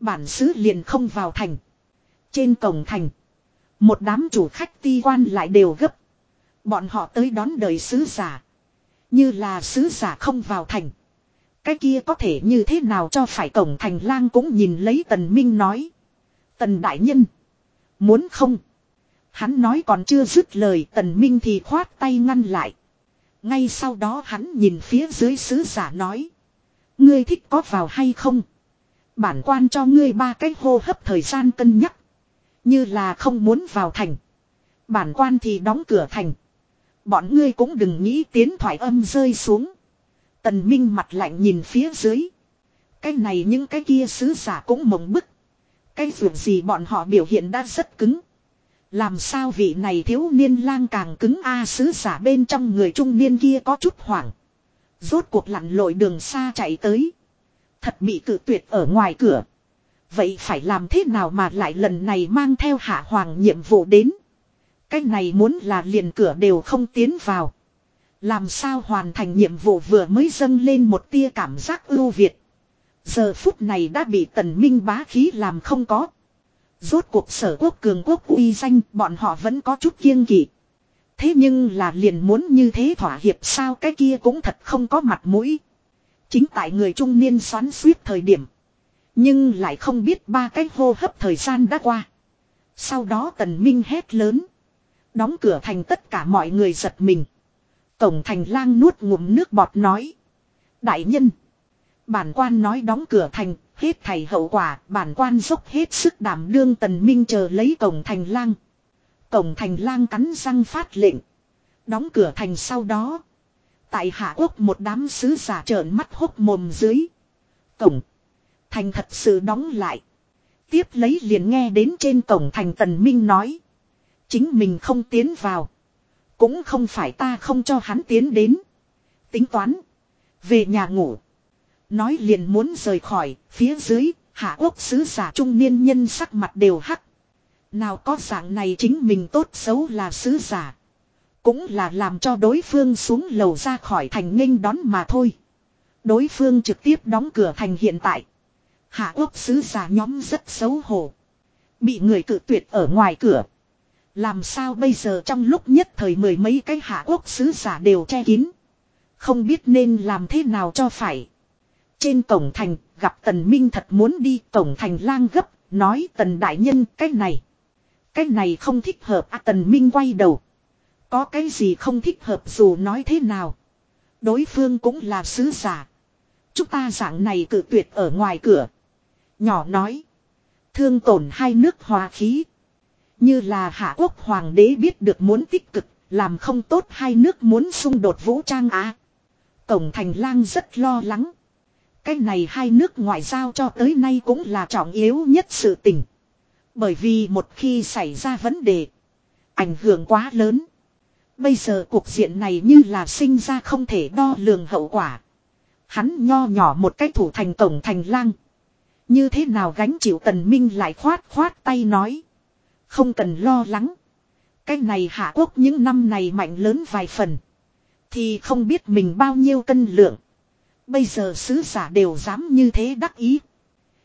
Bản xứ liền không vào thành. Trên cổng thành. Một đám chủ khách ti quan lại đều gấp. Bọn họ tới đón đời sứ giả. Như là sứ giả không vào thành. Cái kia có thể như thế nào cho phải cổng thành lang cũng nhìn lấy tần minh nói. Tần đại nhân. Muốn không? Hắn nói còn chưa dứt lời, tần minh thì khoát tay ngăn lại. Ngay sau đó hắn nhìn phía dưới sứ giả nói. Ngươi thích có vào hay không? Bản quan cho ngươi ba cái hô hấp thời gian cân nhắc. Như là không muốn vào thành. Bản quan thì đóng cửa thành. Bọn ngươi cũng đừng nghĩ tiến thoại âm rơi xuống. Tần Minh mặt lạnh nhìn phía dưới. Cái này những cái kia sứ giả cũng mộng bức. Cái việc gì bọn họ biểu hiện đã rất cứng. Làm sao vị này thiếu niên lang càng cứng a sứ giả bên trong người trung niên kia có chút hoảng. Rốt cuộc lặn lội đường xa chạy tới. Thật bị cự tuyệt ở ngoài cửa. Vậy phải làm thế nào mà lại lần này mang theo hạ hoàng nhiệm vụ đến. Cái này muốn là liền cửa đều không tiến vào. Làm sao hoàn thành nhiệm vụ vừa mới dâng lên một tia cảm giác ưu việt. Giờ phút này đã bị tần minh bá khí làm không có. Rốt cuộc sở quốc cường quốc uy danh bọn họ vẫn có chút kiêng kỵ. Thế nhưng là liền muốn như thế thỏa hiệp sao cái kia cũng thật không có mặt mũi. Chính tại người trung niên xoắn suýt thời điểm. Nhưng lại không biết ba cái hô hấp thời gian đã qua. Sau đó tần minh hét lớn. Đóng cửa thành tất cả mọi người giật mình. Tổng thành lang nuốt ngụm nước bọt nói. Đại nhân. Bản quan nói đóng cửa thành, hết thảy hậu quả, bản quan dốc hết sức đảm đương tần minh chờ lấy cổng thành lang. Cổng thành lang cắn răng phát lệnh. Đóng cửa thành sau đó. Tại hạ quốc một đám sứ giả trợn mắt hốc mồm dưới. Cổng. Thành thật sự đóng lại. Tiếp lấy liền nghe đến trên cổng thành tần minh nói. Chính mình không tiến vào. Cũng không phải ta không cho hắn tiến đến. Tính toán. Về nhà ngủ. Nói liền muốn rời khỏi, phía dưới, hạ quốc sứ giả trung niên nhân sắc mặt đều hắc. Nào có dạng này chính mình tốt xấu là sứ giả. Cũng là làm cho đối phương xuống lầu ra khỏi thành nghênh đón mà thôi. Đối phương trực tiếp đóng cửa thành hiện tại. Hạ quốc sứ giả nhóm rất xấu hổ. Bị người cự tuyệt ở ngoài cửa. Làm sao bây giờ trong lúc nhất thời mười mấy cái hạ quốc sứ giả đều che kín. Không biết nên làm thế nào cho phải. Trên cổng thành, gặp tần minh thật muốn đi cổng thành lang gấp, nói tần đại nhân cái này. Cái này không thích hợp à, tần minh quay đầu. Có cái gì không thích hợp dù nói thế nào. Đối phương cũng là sứ giả. Chúng ta dạng này cử tuyệt ở ngoài cửa. Nhỏ nói. Thương tổn hai nước hòa khí. Như là hạ quốc hoàng đế biết được muốn tích cực, làm không tốt hai nước muốn xung đột vũ trang á. tổng Cổng thành lang rất lo lắng. Cái này hai nước ngoại giao cho tới nay cũng là trọng yếu nhất sự tình. Bởi vì một khi xảy ra vấn đề, ảnh hưởng quá lớn. Bây giờ cuộc diện này như là sinh ra không thể đo lường hậu quả. Hắn nho nhỏ một cái thủ thành tổng thành lang. Như thế nào gánh chịu tần minh lại khoát khoát tay nói. Không cần lo lắng. Cái này hạ quốc những năm này mạnh lớn vài phần. Thì không biết mình bao nhiêu cân lượng. Bây giờ sứ giả đều dám như thế đắc ý.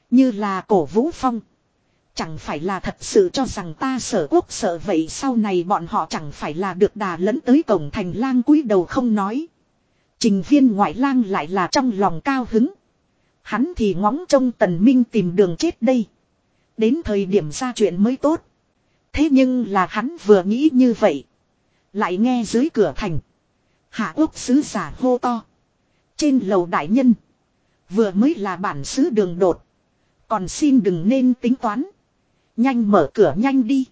Như là cổ vũ phong. Chẳng phải là thật sự cho rằng ta sở quốc sợ vậy sau này bọn họ chẳng phải là được đà lẫn tới cổng thành lang cúi đầu không nói. Trình viên ngoại lang lại là trong lòng cao hứng. Hắn thì ngóng trông tần minh tìm đường chết đây. Đến thời điểm ra chuyện mới tốt. Thế nhưng là hắn vừa nghĩ như vậy. Lại nghe dưới cửa thành. Hạ quốc sứ giả hô to. Trên lầu đại nhân. Vừa mới là bản xứ đường đột. Còn xin đừng nên tính toán. Nhanh mở cửa nhanh đi.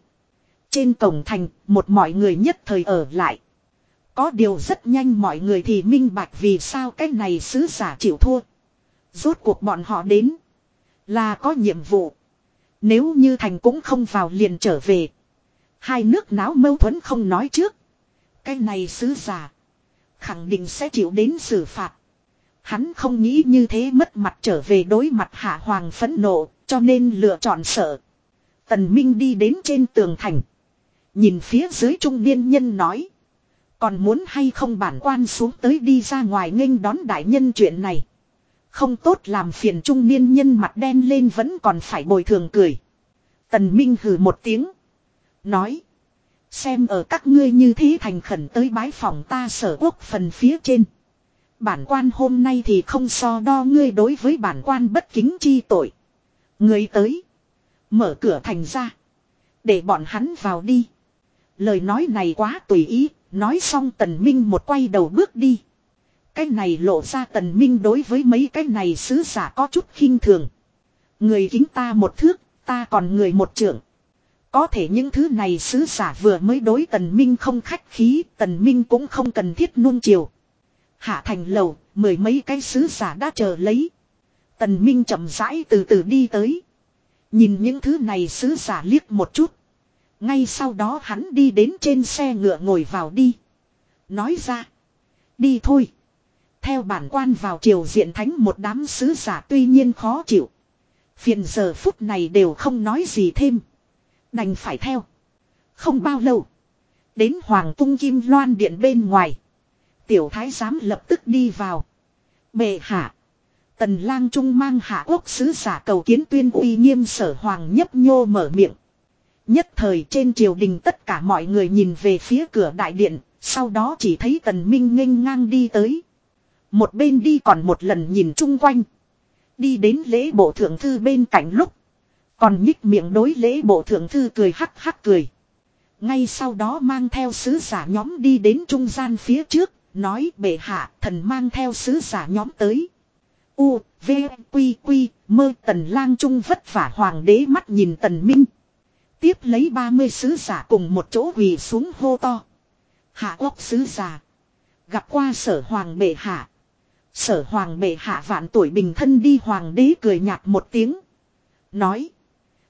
Trên cổng thành, một mọi người nhất thời ở lại. Có điều rất nhanh mọi người thì minh bạch vì sao cái này sứ giả chịu thua. Rốt cuộc bọn họ đến. Là có nhiệm vụ. Nếu như thành cũng không vào liền trở về. Hai nước náo mâu thuẫn không nói trước. Cái này sứ giả. Khẳng định sẽ chịu đến xử phạt. Hắn không nghĩ như thế mất mặt trở về đối mặt hạ hoàng phẫn nộ, cho nên lựa chọn sợ. Tần Minh đi đến trên tường thành. Nhìn phía dưới trung niên nhân nói. Còn muốn hay không bản quan xuống tới đi ra ngoài nghênh đón đại nhân chuyện này. Không tốt làm phiền trung niên nhân mặt đen lên vẫn còn phải bồi thường cười. Tần Minh hừ một tiếng. Nói. Xem ở các ngươi như thế thành khẩn tới bái phòng ta sở quốc phần phía trên. Bản quan hôm nay thì không so đo ngươi đối với bản quan bất kính chi tội. Ngươi tới. Mở cửa thành ra. Để bọn hắn vào đi. Lời nói này quá tùy ý. Nói xong tần minh một quay đầu bước đi. Cái này lộ ra tần minh đối với mấy cái này sứ giả có chút khinh thường. Người kính ta một thước, ta còn người một trưởng. Có thể những thứ này sứ giả vừa mới đối tần minh không khách khí, tần minh cũng không cần thiết nuông chiều. Hạ thành lầu, mười mấy cái sứ giả đã chờ lấy. Tần minh chậm rãi từ từ đi tới. Nhìn những thứ này sứ giả liếc một chút. Ngay sau đó hắn đi đến trên xe ngựa ngồi vào đi. Nói ra. Đi thôi. Theo bản quan vào triều diện thánh một đám sứ giả tuy nhiên khó chịu. Phiền giờ phút này đều không nói gì thêm. Đành phải theo. Không bao lâu. Đến Hoàng cung Kim Loan điện bên ngoài. Tiểu thái giám lập tức đi vào. Bệ hạ. Tần lang trung mang hạ quốc sứ giả cầu kiến tuyên uy nghiêm sở hoàng nhấp nhô mở miệng. Nhất thời trên triều đình tất cả mọi người nhìn về phía cửa đại điện, sau đó chỉ thấy tần minh nghênh ngang đi tới. Một bên đi còn một lần nhìn chung quanh. Đi đến lễ bộ thượng thư bên cạnh lúc. Còn nhích miệng đối lễ bộ thượng thư cười hắc hắc cười. Ngay sau đó mang theo sứ giả nhóm đi đến trung gian phía trước, nói bệ hạ thần mang theo sứ giả nhóm tới. U, V, Quy, Quy, mơ tần lang trung vất vả hoàng đế mắt nhìn tần minh. Tiếp lấy 30 sứ giả cùng một chỗ quỳ xuống hô to. Hạ quốc sứ giả. Gặp qua sở hoàng bệ hạ. Sở hoàng bệ hạ vạn tuổi bình thân đi hoàng đế cười nhạt một tiếng. Nói.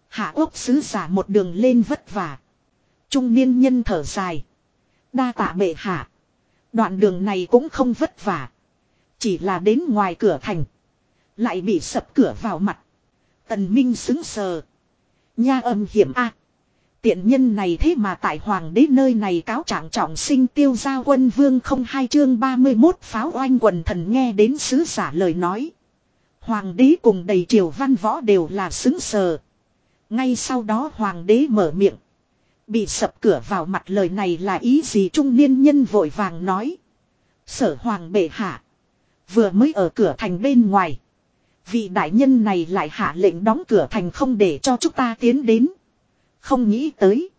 Hạ quốc sứ giả một đường lên vất vả. Trung niên nhân thở dài. Đa tạ bệ hạ. Đoạn đường này cũng không vất vả. Chỉ là đến ngoài cửa thành. Lại bị sập cửa vào mặt. Tần Minh xứng sờ. Nha âm hiểm a. Tiện nhân này thế mà tại hoàng đế nơi này cáo trạng trọng sinh tiêu gia quân vương không hai chương 31 pháo oanh quần thần nghe đến sứ giả lời nói. Hoàng đế cùng đầy triều văn võ đều là xứng sờ. Ngay sau đó hoàng đế mở miệng. Bị sập cửa vào mặt lời này là ý gì trung niên nhân vội vàng nói. Sở hoàng bệ hạ. Vừa mới ở cửa thành bên ngoài. Vị đại nhân này lại hạ lệnh đóng cửa thành không để cho chúng ta tiến đến. Không nghĩ tới.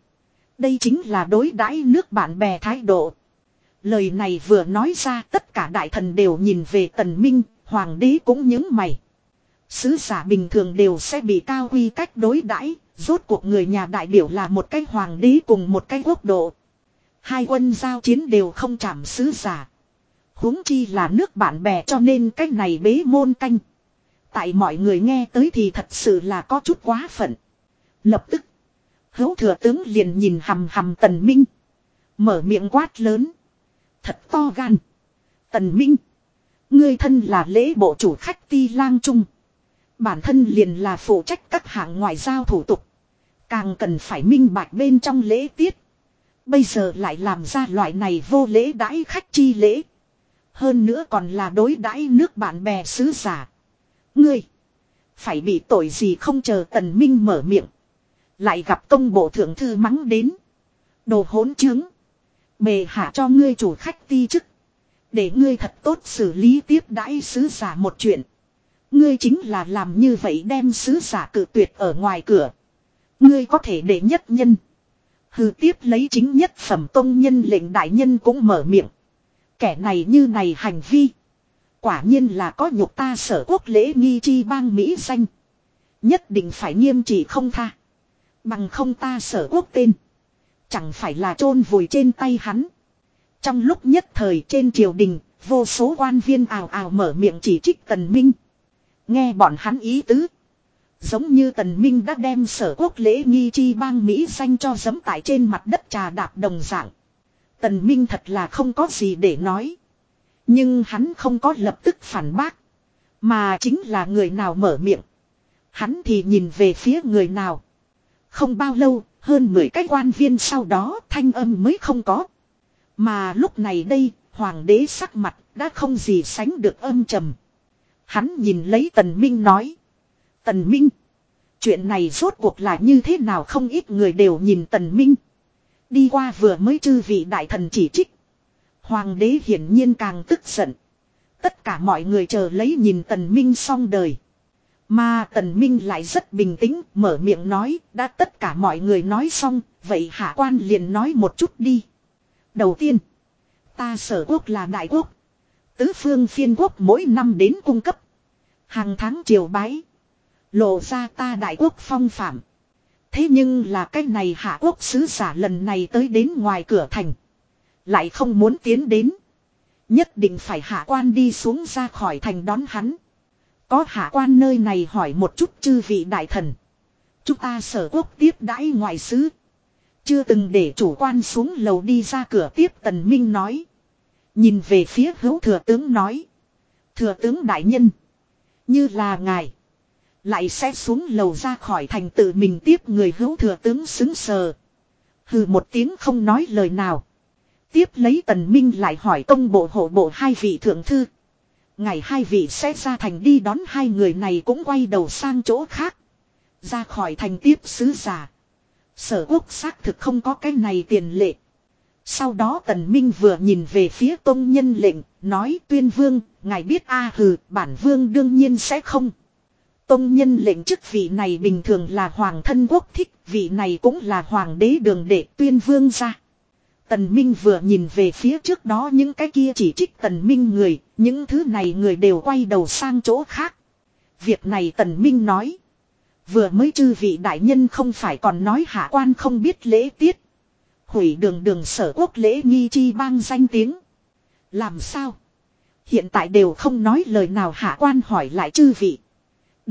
Đây chính là đối đãi nước bạn bè thái độ. Lời này vừa nói ra tất cả đại thần đều nhìn về tần minh, hoàng đế cũng những mày. Sứ giả bình thường đều sẽ bị cao quy cách đối đãi, rốt cuộc người nhà đại biểu là một cái hoàng đế cùng một cái quốc độ. Hai quân giao chiến đều không chạm sứ giả. huống chi là nước bạn bè cho nên cái này bế môn canh. Tại mọi người nghe tới thì thật sự là có chút quá phận. Lập tức. Hấu thừa tướng liền nhìn hầm hầm tần minh. Mở miệng quát lớn. Thật to gan. Tần minh. Ngươi thân là lễ bộ chủ khách ti lang trung. Bản thân liền là phụ trách các hạng ngoại giao thủ tục. Càng cần phải minh bạch bên trong lễ tiết. Bây giờ lại làm ra loại này vô lễ đãi khách chi lễ. Hơn nữa còn là đối đãi nước bạn bè sứ giả. Ngươi. Phải bị tội gì không chờ tần minh mở miệng. Lại gặp công bộ thượng thư mắng đến. Đồ hỗn chứng. Bề hạ cho ngươi chủ khách ti chức. Để ngươi thật tốt xử lý tiếp đãi sứ giả một chuyện. Ngươi chính là làm như vậy đem sứ giả cự tuyệt ở ngoài cửa. Ngươi có thể để nhất nhân. Hừ tiếp lấy chính nhất phẩm tông nhân lệnh đại nhân cũng mở miệng. Kẻ này như này hành vi. Quả nhiên là có nhục ta sở quốc lễ nghi chi bang Mỹ danh. Nhất định phải nghiêm trị không tha. Bằng không ta sở quốc tên. Chẳng phải là chôn vùi trên tay hắn. Trong lúc nhất thời trên triều đình, vô số quan viên ào ào mở miệng chỉ trích Tần Minh. Nghe bọn hắn ý tứ. Giống như Tần Minh đã đem sở quốc lễ nghi chi bang Mỹ xanh cho giấm tại trên mặt đất trà đạp đồng dạng. Tần Minh thật là không có gì để nói. Nhưng hắn không có lập tức phản bác. Mà chính là người nào mở miệng. Hắn thì nhìn về phía người nào. Không bao lâu, hơn 10 cái quan viên sau đó thanh âm mới không có. Mà lúc này đây, hoàng đế sắc mặt đã không gì sánh được âm trầm. Hắn nhìn lấy Tần Minh nói. Tần Minh, chuyện này rốt cuộc là như thế nào không ít người đều nhìn Tần Minh. Đi qua vừa mới chư vị đại thần chỉ trích. Hoàng đế hiển nhiên càng tức giận. Tất cả mọi người chờ lấy nhìn tần minh xong đời. Mà tần minh lại rất bình tĩnh, mở miệng nói, đã tất cả mọi người nói xong, vậy hạ quan liền nói một chút đi. Đầu tiên, ta sở quốc là đại quốc. Tứ phương phiên quốc mỗi năm đến cung cấp. Hàng tháng triều bái. Lộ ra ta đại quốc phong phạm. Thế nhưng là cái này hạ quốc sứ giả lần này tới đến ngoài cửa thành. Lại không muốn tiến đến. Nhất định phải hạ quan đi xuống ra khỏi thành đón hắn. Có hạ quan nơi này hỏi một chút chư vị đại thần. Chúng ta sở quốc tiếp đãi ngoại sứ. Chưa từng để chủ quan xuống lầu đi ra cửa tiếp tần minh nói. Nhìn về phía hữu thừa tướng nói. Thừa tướng đại nhân. Như là ngài. Lại sẽ xuống lầu ra khỏi thành tự mình tiếp người hữu thừa tướng xứng sờ. Hừ một tiếng không nói lời nào. Tiếp lấy tần minh lại hỏi công bộ hộ bộ hai vị thượng thư. Ngày hai vị sẽ ra thành đi đón hai người này cũng quay đầu sang chỗ khác. Ra khỏi thành tiếp sứ giả. Sở quốc xác thực không có cái này tiền lệ. Sau đó tần minh vừa nhìn về phía tôn nhân lệnh, nói tuyên vương, ngài biết a hừ, bản vương đương nhiên sẽ không. Tông nhân lệnh chức vị này bình thường là hoàng thân quốc thích, vị này cũng là hoàng đế đường đệ tuyên vương ra. Tần Minh vừa nhìn về phía trước đó những cái kia chỉ trích Tần Minh người, những thứ này người đều quay đầu sang chỗ khác. Việc này Tần Minh nói. Vừa mới chư vị đại nhân không phải còn nói hạ quan không biết lễ tiết. Hủy đường đường sở quốc lễ nghi chi bang danh tiếng. Làm sao? Hiện tại đều không nói lời nào hạ quan hỏi lại chư vị.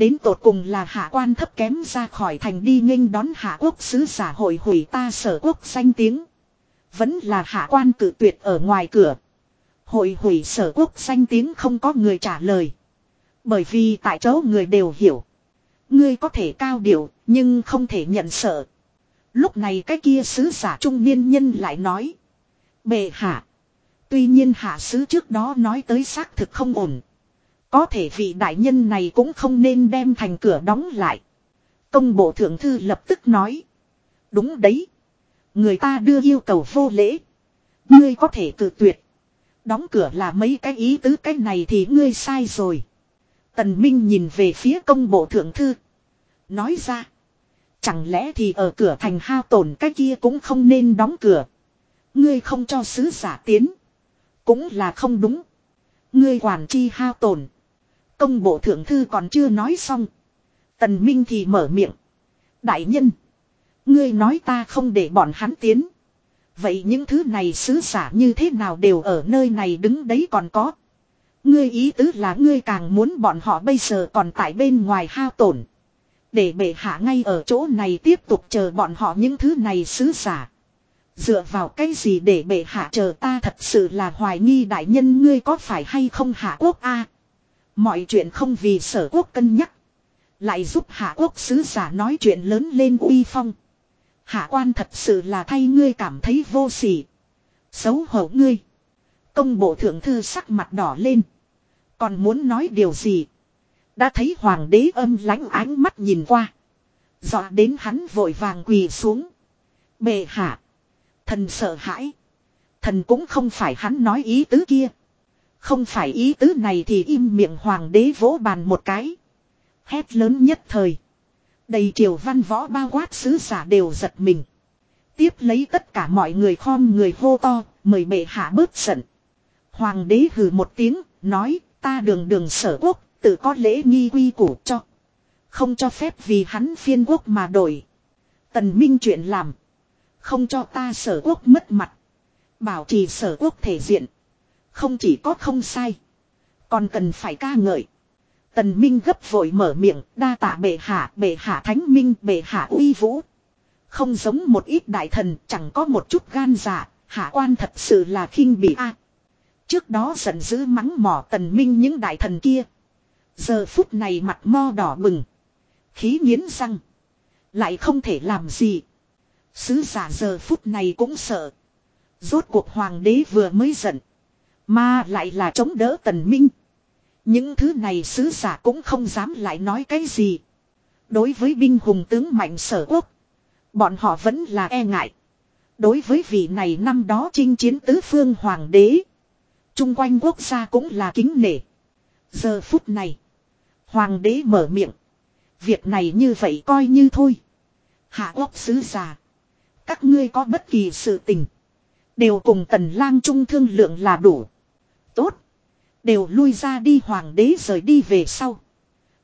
Đến tột cùng là hạ quan thấp kém ra khỏi thành đi nghênh đón hạ quốc sứ giả hội hủy ta sở quốc danh tiếng. Vẫn là hạ quan cử tuyệt ở ngoài cửa. Hội hủy sở quốc danh tiếng không có người trả lời. Bởi vì tại chỗ người đều hiểu. Ngươi có thể cao điệu, nhưng không thể nhận sợ. Lúc này cái kia sứ giả trung niên nhân lại nói. Bệ hạ. Tuy nhiên hạ sứ trước đó nói tới xác thực không ổn. Có thể vị đại nhân này cũng không nên đem thành cửa đóng lại. Công bộ thượng thư lập tức nói. Đúng đấy. Người ta đưa yêu cầu vô lễ. Ngươi có thể tự tuyệt. Đóng cửa là mấy cái ý tứ cái này thì ngươi sai rồi. Tần Minh nhìn về phía công bộ thượng thư. Nói ra. Chẳng lẽ thì ở cửa thành hao tổn cái kia cũng không nên đóng cửa. Ngươi không cho sứ giả tiến. Cũng là không đúng. Ngươi quản chi hao tổn. Công bộ thượng thư còn chưa nói xong. Tần Minh thì mở miệng. Đại nhân. Ngươi nói ta không để bọn hắn tiến. Vậy những thứ này sứ giả như thế nào đều ở nơi này đứng đấy còn có. Ngươi ý tứ là ngươi càng muốn bọn họ bây giờ còn tại bên ngoài hao tổn. Để bệ hạ ngay ở chỗ này tiếp tục chờ bọn họ những thứ này sứ giả. Dựa vào cái gì để bệ hạ chờ ta thật sự là hoài nghi đại nhân ngươi có phải hay không hạ quốc a Mọi chuyện không vì sở quốc cân nhắc. Lại giúp hạ quốc sứ giả nói chuyện lớn lên uy phong. Hạ quan thật sự là thay ngươi cảm thấy vô sỉ. Xấu hổ ngươi. Công bộ thượng thư sắc mặt đỏ lên. Còn muốn nói điều gì? Đã thấy hoàng đế âm lãnh ánh mắt nhìn qua. Dọa đến hắn vội vàng quỳ xuống. Bệ hạ. Thần sợ hãi. Thần cũng không phải hắn nói ý tứ kia. Không phải ý tứ này thì im miệng hoàng đế vỗ bàn một cái. Hét lớn nhất thời. Đầy triều văn võ bao quát sứ giả đều giật mình. Tiếp lấy tất cả mọi người khom người hô to, mời bệ hạ bớt giận. Hoàng đế hừ một tiếng, nói, ta đường đường sở quốc, tự có lễ nghi quy củ cho. Không cho phép vì hắn phiên quốc mà đổi. Tần Minh chuyện làm. Không cho ta sở quốc mất mặt. Bảo trì sở quốc thể diện. Không chỉ có không sai. Còn cần phải ca ngợi. Tần Minh gấp vội mở miệng, đa tạ bệ hạ, bệ hạ thánh minh, bệ hạ uy vũ. Không giống một ít đại thần, chẳng có một chút gan dạ, hạ quan thật sự là khinh bỉ a. trước đó giận dữ mắng mỏ tần minh những đại thần kia. Giờ phút này mặt mo đỏ bừng. Khí nghiến răng. Lại không thể làm gì. Sứ giả giờ phút này cũng sợ. Rốt cuộc hoàng đế vừa mới giận. Mà lại là chống đỡ tần minh. Những thứ này sứ giả cũng không dám lại nói cái gì. Đối với binh hùng tướng mạnh sở quốc. Bọn họ vẫn là e ngại. Đối với vị này năm đó chinh chiến tứ phương hoàng đế. Trung quanh quốc gia cũng là kính nể. Giờ phút này. Hoàng đế mở miệng. Việc này như vậy coi như thôi. Hạ quốc sứ giả, Các ngươi có bất kỳ sự tình. Đều cùng tần lang trung thương lượng là đủ. Tốt. Đều lui ra đi hoàng đế rời đi về sau.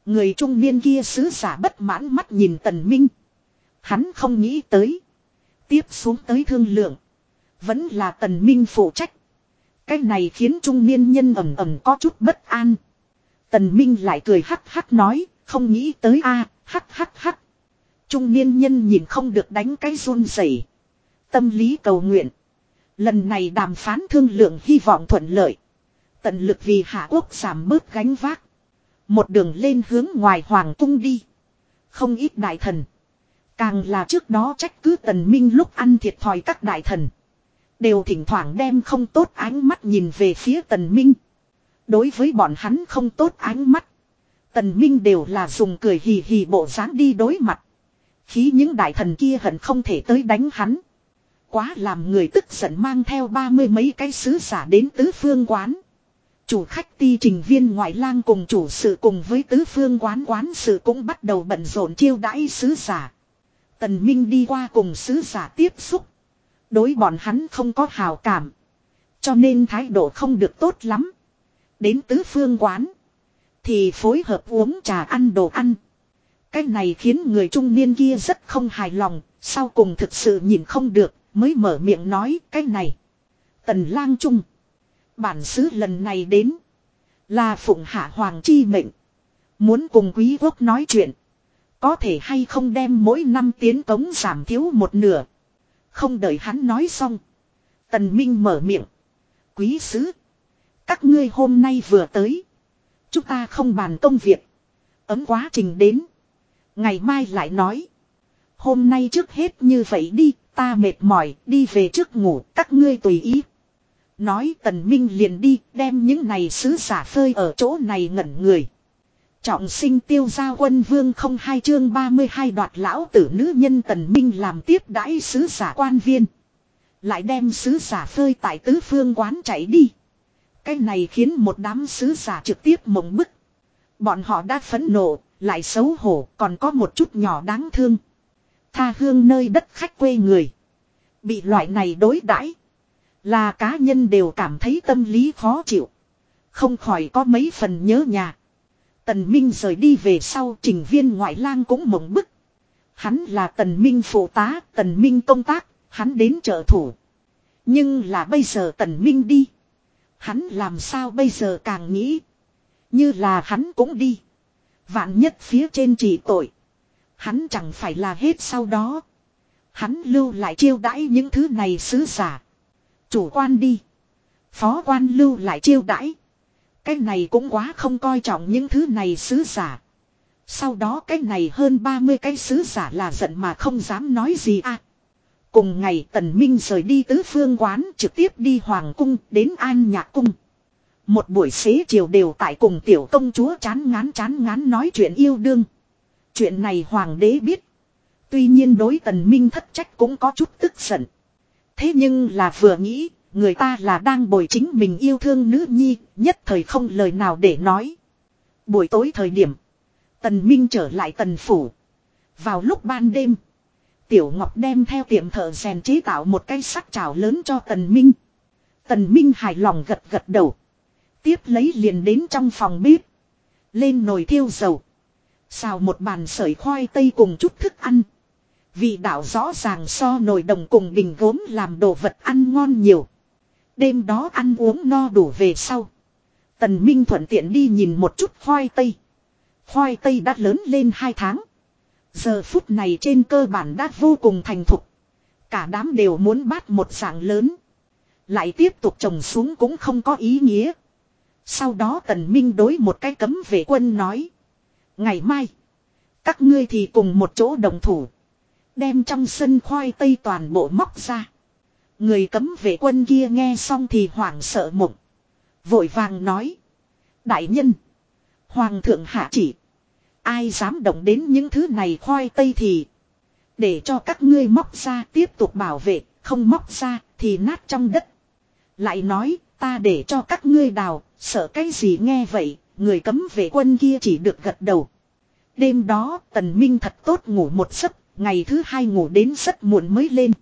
Người trung niên kia sứ giả bất mãn mắt nhìn tần minh. Hắn không nghĩ tới. Tiếp xuống tới thương lượng. Vẫn là tần minh phụ trách. Cái này khiến trung niên nhân ẩm ẩm có chút bất an. Tần minh lại cười hắc hắc nói. Không nghĩ tới a, hắc hắc hắc. Trung niên nhân nhìn không được đánh cái run rẩy. Tâm lý cầu nguyện. Lần này đàm phán thương lượng hy vọng thuận lợi. Tận lực vì hạ quốc giảm bớt gánh vác. Một đường lên hướng ngoài hoàng cung đi. Không ít đại thần. Càng là trước đó trách cứ tần minh lúc ăn thiệt thòi các đại thần. Đều thỉnh thoảng đem không tốt ánh mắt nhìn về phía tần minh. Đối với bọn hắn không tốt ánh mắt. Tần minh đều là dùng cười hì hì bộ dáng đi đối mặt. Khí những đại thần kia hận không thể tới đánh hắn. Quá làm người tức giận mang theo ba mươi mấy cái sứ giả đến tứ phương quán. Chủ khách ti trình viên ngoại lang cùng chủ sự cùng với tứ phương quán quán sự cũng bắt đầu bận rộn chiêu đãi sứ giả. Tần Minh đi qua cùng sứ giả tiếp xúc. Đối bọn hắn không có hào cảm. Cho nên thái độ không được tốt lắm. Đến tứ phương quán. Thì phối hợp uống trà ăn đồ ăn. Cái này khiến người trung niên kia rất không hài lòng. Sau cùng thực sự nhìn không được. Mới mở miệng nói cái này. Tần lang trung. Bản xứ lần này đến. Là phụng hạ hoàng chi mệnh. Muốn cùng quý quốc nói chuyện. Có thể hay không đem mỗi năm tiến cống giảm thiếu một nửa. Không đợi hắn nói xong. Tần Minh mở miệng. Quý sứ. Các ngươi hôm nay vừa tới. Chúng ta không bàn công việc. Ấm quá trình đến. Ngày mai lại nói. Hôm nay trước hết như vậy đi. Ta mệt mỏi, đi về trước ngủ. Các ngươi tùy ý. Nói tần minh liền đi đem những này sứ giả phơi ở chỗ này ngẩn người. Trọng sinh tiêu gia quân vương không hai chương 32 đoạt lão tử nữ nhân tần minh làm tiếp đãi sứ giả quan viên. Lại đem sứ giả phơi tại tứ phương quán chạy đi. Cái này khiến một đám sứ giả trực tiếp mộng bức. Bọn họ đã phẫn nộ, lại xấu hổ, còn có một chút nhỏ đáng thương. Tha hương nơi đất khách quê người. Bị loại này đối đãi là cá nhân đều cảm thấy tâm lý khó chịu. Không khỏi có mấy phần nhớ nhà. Tần Minh rời đi về sau trình viên ngoại lang cũng mộng bức. Hắn là tần Minh phụ tá, tần Minh công tác, hắn đến trợ thủ. Nhưng là bây giờ tần Minh đi. Hắn làm sao bây giờ càng nghĩ. Như là hắn cũng đi. Vạn nhất phía trên chỉ tội. Hắn chẳng phải là hết sau đó. Hắn lưu lại chiêu đãi những thứ này sứ giả. Chủ quan đi. Phó quan lưu lại chiêu đãi. Cái này cũng quá không coi trọng những thứ này sứ giả. Sau đó cái này hơn 30 cái sứ giả là giận mà không dám nói gì à. Cùng ngày Tần Minh rời đi tứ phương quán trực tiếp đi Hoàng Cung đến An Nhạc Cung. Một buổi xế chiều đều tại cùng tiểu công chúa chán ngán chán ngán nói chuyện yêu đương. Chuyện này Hoàng đế biết. Tuy nhiên đối Tần Minh thất trách cũng có chút tức giận. Thế nhưng là vừa nghĩ Người ta là đang bồi chính mình yêu thương nữ nhi, nhất thời không lời nào để nói. Buổi tối thời điểm, Tần Minh trở lại tần phủ. Vào lúc ban đêm, Tiểu Ngọc đem theo tiệm thợ rèn chế tạo một cái sắc chảo lớn cho Tần Minh. Tần Minh hài lòng gật gật đầu. Tiếp lấy liền đến trong phòng bếp. Lên nồi thiêu dầu. Xào một bàn sợi khoai tây cùng chút thức ăn. Vị đạo rõ ràng so nồi đồng cùng bình gốm làm đồ vật ăn ngon nhiều. Đêm đó ăn uống no đủ về sau. Tần Minh thuận tiện đi nhìn một chút khoai tây. Khoai tây đã lớn lên hai tháng. Giờ phút này trên cơ bản đã vô cùng thành thục. Cả đám đều muốn bắt một dạng lớn. Lại tiếp tục trồng xuống cũng không có ý nghĩa. Sau đó tần minh đối một cái cấm vệ quân nói. Ngày mai. Các ngươi thì cùng một chỗ đồng thủ. Đem trong sân khoai tây toàn bộ móc ra. Người cấm vệ quân kia nghe xong thì hoảng sợ mộng. Vội vàng nói. Đại nhân. Hoàng thượng hạ chỉ. Ai dám động đến những thứ này khoai tây thì. Để cho các ngươi móc ra tiếp tục bảo vệ. Không móc ra thì nát trong đất. Lại nói ta để cho các ngươi đào, sợ cái gì nghe vậy, người cấm vệ quân kia chỉ được gật đầu. Đêm đó, Tần Minh thật tốt ngủ một giấc, ngày thứ hai ngủ đến rất muộn mới lên.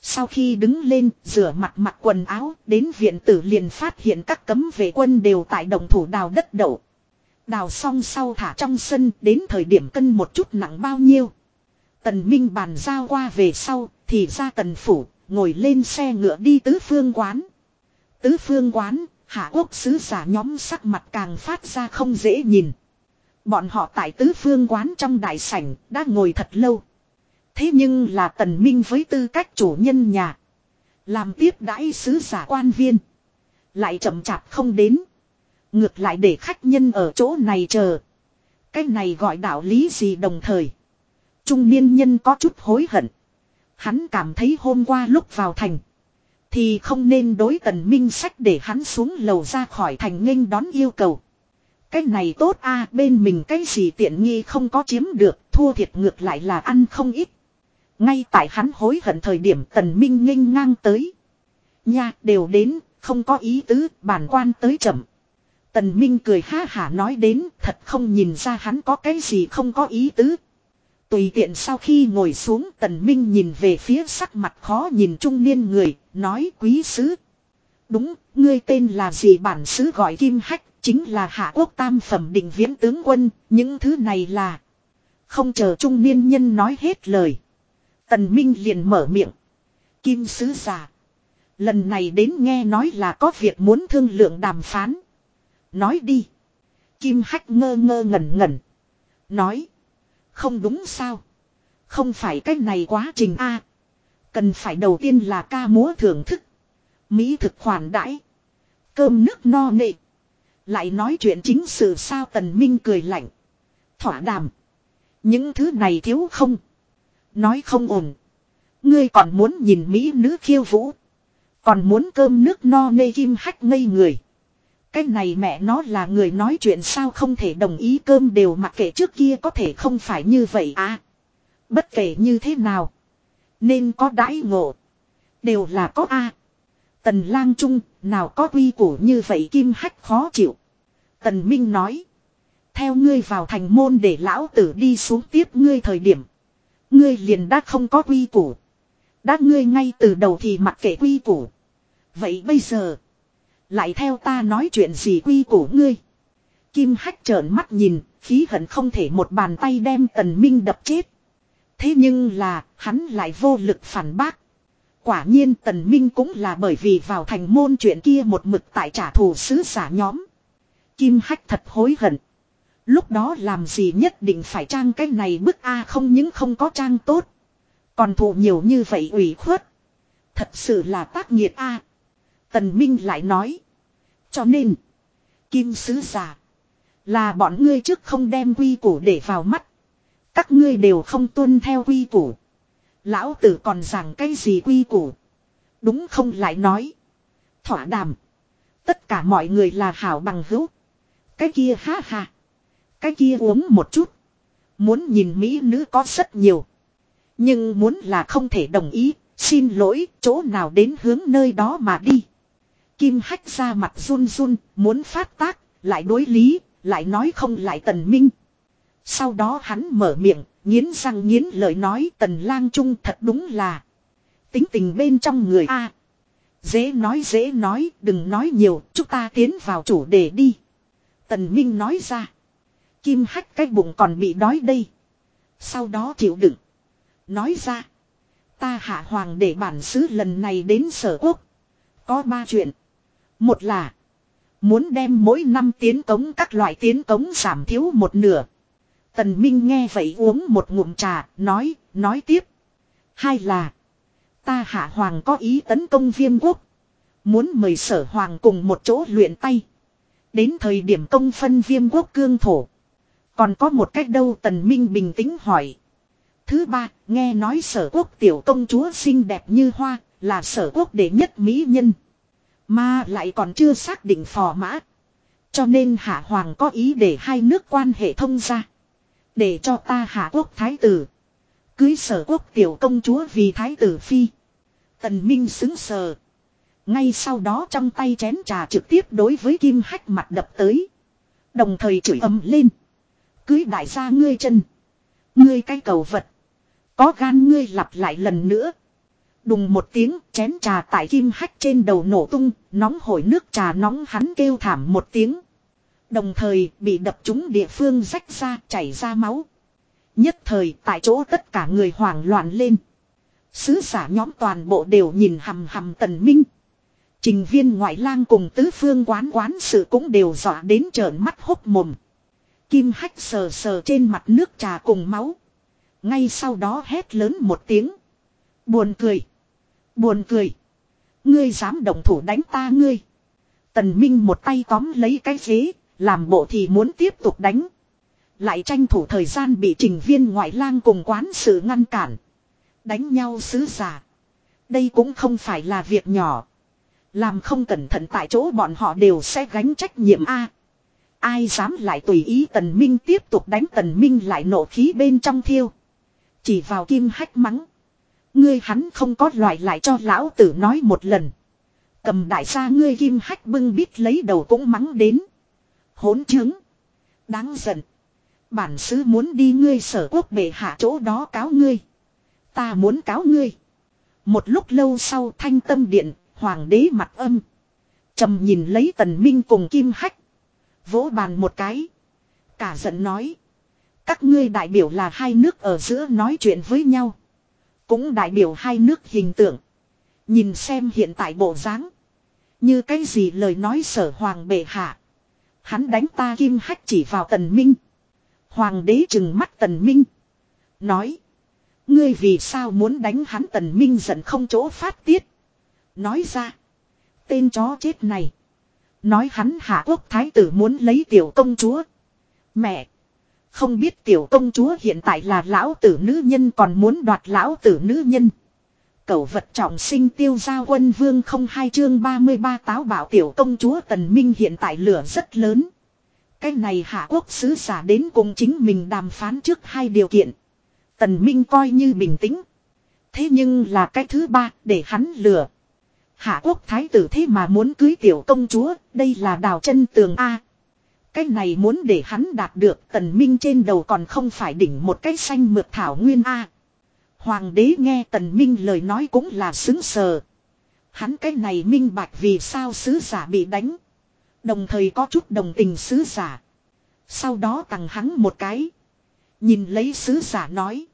Sau khi đứng lên, rửa mặt mặc quần áo, đến viện tử liền phát hiện các cấm vệ quân đều tại đồng thủ đào đất đậu. Đào xong sau thả trong sân, đến thời điểm cân một chút nặng bao nhiêu. Tần Minh bàn giao qua về sau, thì ra tần phủ, ngồi lên xe ngựa đi tứ phương quán. Tứ phương quán, hạ quốc sứ giả nhóm sắc mặt càng phát ra không dễ nhìn. Bọn họ tại tứ phương quán trong đại sảnh, đã ngồi thật lâu. Thế nhưng là tần minh với tư cách chủ nhân nhà. Làm tiếp đãi sứ giả quan viên. Lại chậm chạp không đến. Ngược lại để khách nhân ở chỗ này chờ. Cái này gọi đạo lý gì đồng thời. Trung niên nhân có chút hối hận. Hắn cảm thấy hôm qua lúc vào thành. Thì không nên đối tần minh sách để hắn xuống lầu ra khỏi thành nghênh đón yêu cầu. Cái này tốt a bên mình cái gì tiện nghi không có chiếm được, thua thiệt ngược lại là ăn không ít. Ngay tại hắn hối hận thời điểm tần minh nghênh ngang tới. Nha, đều đến, không có ý tứ, bản quan tới chậm. Tần minh cười ha hả nói đến, thật không nhìn ra hắn có cái gì không có ý tứ. Tùy tiện sau khi ngồi xuống tần minh nhìn về phía sắc mặt khó nhìn trung niên người, nói quý sứ. Đúng, ngươi tên là gì bản sứ gọi kim hách, chính là hạ quốc tam phẩm định viễn tướng quân, những thứ này là... Không chờ trung niên nhân nói hết lời. Tần Minh liền mở miệng. Kim sứ giả. Lần này đến nghe nói là có việc muốn thương lượng đàm phán. Nói đi. Kim hách ngơ ngơ ngẩn ngẩn. Nói. Không đúng sao. Không phải cách này quá trình a Cần phải đầu tiên là ca múa thưởng thức. Mỹ thực khoản đãi. Cơm nước no nệ. Lại nói chuyện chính sự sao tần minh cười lạnh. Thỏa đàm. Những thứ này thiếu không. Nói không ổn. Ngươi còn muốn nhìn Mỹ nữ khiêu vũ. Còn muốn cơm nước no nê kim hách ngây người. Cái này mẹ nó là người nói chuyện sao không thể đồng ý cơm đều mặc kệ trước kia có thể không phải như vậy à. Bất kể như thế nào. Nên có đãi ngộ. Đều là có a Tần lang trung, nào có quy củ như vậy kim hách khó chịu. Tần Minh nói. Theo ngươi vào thành môn để lão tử đi xuống tiếp ngươi thời điểm. Ngươi liền đã không có quy củ. Đã ngươi ngay từ đầu thì mặc kệ quy củ. Vậy bây giờ. Lại theo ta nói chuyện gì quy củ ngươi. Kim hách trợn mắt nhìn. Khí hận không thể một bàn tay đem tần minh đập chết. Thế nhưng là, hắn lại vô lực phản bác. Quả nhiên tần minh cũng là bởi vì vào thành môn chuyện kia một mực tại trả thù sứ giả nhóm. Kim hách thật hối hận. Lúc đó làm gì nhất định phải trang cái này bức A không những không có trang tốt. Còn thụ nhiều như vậy ủy khuất. Thật sự là tác nghiệt A. Tần Minh lại nói. Cho nên. Kim sứ giả. Là bọn ngươi trước không đem quy củ để vào mắt. Các ngươi đều không tuân theo quy củ. Lão tử còn rằng cái gì quy củ. Đúng không lại nói. Thỏa đàm. Tất cả mọi người là hảo bằng hữu. Cái kia ha ha. Cái kia uống một chút. Muốn nhìn mỹ nữ có rất nhiều. Nhưng muốn là không thể đồng ý. Xin lỗi, chỗ nào đến hướng nơi đó mà đi. Kim hách ra mặt run run. Muốn phát tác. Lại đối lý. Lại nói không lại tần minh. Sau đó hắn mở miệng. Nghiến răng nghiến lời nói tần lang trung thật đúng là. Tính tình bên trong người A. dễ nói dễ nói, đừng nói nhiều. Chúng ta tiến vào chủ đề đi. Tần Minh nói ra. Kim hách cái bụng còn bị đói đây. Sau đó chịu đựng. Nói ra. Ta hạ hoàng để bản xứ lần này đến sở quốc. Có ba chuyện. Một là. Muốn đem mỗi năm tiến cống các loại tiến cống giảm thiếu một nửa. Tần Minh nghe vậy uống một ngụm trà, nói, nói tiếp. Hai là. Ta hạ hoàng có ý tấn công viêm quốc. Muốn mời sở hoàng cùng một chỗ luyện tay. Đến thời điểm công phân viêm quốc cương thổ. Còn có một cách đâu tần minh bình tĩnh hỏi. Thứ ba, nghe nói sở quốc tiểu công chúa xinh đẹp như hoa, là sở quốc đệ nhất mỹ nhân. Mà lại còn chưa xác định phò mã. Cho nên hạ hoàng có ý để hai nước quan hệ thông ra. Để cho ta hạ quốc thái tử. Cưới sở quốc tiểu công chúa vì thái tử phi. Tần Minh xứng sờ. Ngay sau đó trong tay chén trà trực tiếp đối với kim hách mặt đập tới. Đồng thời chửi ầm lên. Cưới đại gia ngươi chân. Ngươi cái cầu vật. Có gan ngươi lặp lại lần nữa. Đùng một tiếng chén trà tại kim hách trên đầu nổ tung, nóng hổi nước trà nóng hắn kêu thảm một tiếng. Đồng thời bị đập trúng địa phương rách ra chảy ra máu. Nhất thời tại chỗ tất cả người hoảng loạn lên. Sứ giả nhóm toàn bộ đều nhìn hầm hầm tần minh. Trình viên ngoại lang cùng tứ phương quán quán sự cũng đều dọa đến trợn mắt hốc mồm. Kim hách sờ sờ trên mặt nước trà cùng máu. Ngay sau đó hét lớn một tiếng. Buồn cười. Buồn cười. Ngươi dám động thủ đánh ta ngươi. Tần Minh một tay tóm lấy cái ghế, làm bộ thì muốn tiếp tục đánh. Lại tranh thủ thời gian bị trình viên ngoại lang cùng quán sự ngăn cản. Đánh nhau sứ giả. Đây cũng không phải là việc nhỏ. Làm không cẩn thận tại chỗ bọn họ đều sẽ gánh trách nhiệm A. Ai dám lại tùy ý tần minh tiếp tục đánh tần minh lại nộ khí bên trong thiêu. Chỉ vào kim hách mắng. Ngươi hắn không có loại lại cho lão tử nói một lần. Cầm đại gia ngươi kim hách bưng bít lấy đầu cũng mắng đến. Hỗn chứng. Đáng giận. Bản sứ muốn đi ngươi sở quốc bệ hạ chỗ đó cáo ngươi. Ta muốn cáo ngươi. Một lúc lâu sau thanh tâm điện, hoàng đế mặt âm. trầm nhìn lấy tần minh cùng kim hách. Vỗ bàn một cái. Cả giận nói. Các ngươi đại biểu là hai nước ở giữa nói chuyện với nhau. Cũng đại biểu hai nước hình tượng. Nhìn xem hiện tại bộ dáng Như cái gì lời nói sở hoàng bệ hạ. Hắn đánh ta kim hách chỉ vào tần minh. Hoàng đế trừng mắt tần minh. Nói. Ngươi vì sao muốn đánh hắn tần minh giận không chỗ phát tiết. Nói ra. Tên chó chết này. Nói hắn hạ quốc thái tử muốn lấy tiểu công chúa. Mẹ. Không biết tiểu công chúa hiện tại là lão tử nữ nhân còn muốn đoạt lão tử nữ nhân. Cẩu vật trọng sinh tiêu gia quân vương không hai chương 33 táo bảo tiểu công chúa tần minh hiện tại lửa rất lớn. Cái này hạ quốc sứ giả đến cùng chính mình đàm phán trước hai điều kiện. Tần minh coi như bình tĩnh. Thế nhưng là cái thứ ba để hắn lừa. Hạ quốc thái tử thế mà muốn cưới tiểu công chúa, đây là đào chân tường A. Cái này muốn để hắn đạt được tần minh trên đầu còn không phải đỉnh một cái xanh mượt thảo nguyên A. Hoàng đế nghe tần minh lời nói cũng là xứng sờ. Hắn cái này minh bạch vì sao sứ giả bị đánh. Đồng thời có chút đồng tình sứ giả. Sau đó tặng hắn một cái. Nhìn lấy sứ giả nói.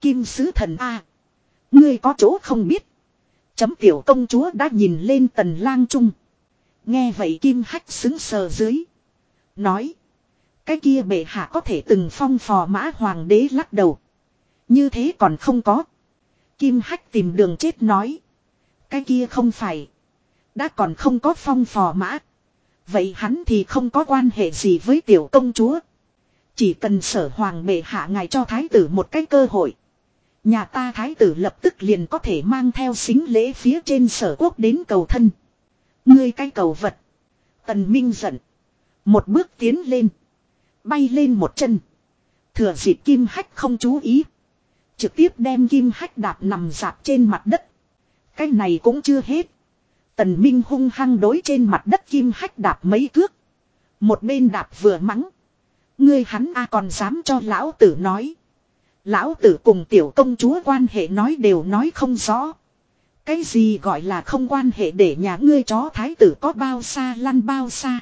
Kim sứ thần A. Ngươi có chỗ không biết. Chấm tiểu công chúa đã nhìn lên tần lang trung. Nghe vậy kim hách xứng sờ dưới. Nói. Cái kia bệ hạ có thể từng phong phò mã hoàng đế lắc đầu. Như thế còn không có. Kim hách tìm đường chết nói. Cái kia không phải. Đã còn không có phong phò mã. Vậy hắn thì không có quan hệ gì với tiểu công chúa. Chỉ cần sở hoàng bệ hạ ngài cho thái tử một cái cơ hội. Nhà ta thái tử lập tức liền có thể mang theo xính lễ phía trên sở quốc đến cầu thân. Ngươi cái cầu vật. Tần Minh giận. Một bước tiến lên. Bay lên một chân. Thừa dịp kim hách không chú ý. Trực tiếp đem kim hách đạp nằm dạp trên mặt đất. Cái này cũng chưa hết. Tần Minh hung hăng đối trên mặt đất kim hách đạp mấy cước. Một bên đạp vừa mắng. Ngươi hắn a còn dám cho lão tử nói. Lão tử cùng tiểu công chúa quan hệ nói đều nói không rõ. Cái gì gọi là không quan hệ để nhà ngươi chó thái tử có bao xa lăn bao xa.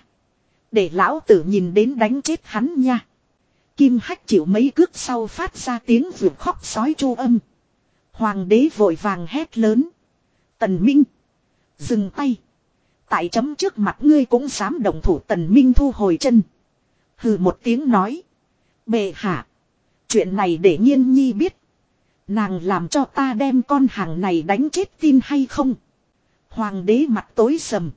Để lão tử nhìn đến đánh chết hắn nha. Kim hách chịu mấy cước sau phát ra tiếng vượt khóc sói chu âm. Hoàng đế vội vàng hét lớn. Tần Minh. Dừng tay. Tại chấm trước mặt ngươi cũng dám động thủ tần Minh thu hồi chân. Hừ một tiếng nói. Bệ hạ. Chuyện này để nhiên nhi biết. Nàng làm cho ta đem con hàng này đánh chết tin hay không. Hoàng đế mặt tối sầm.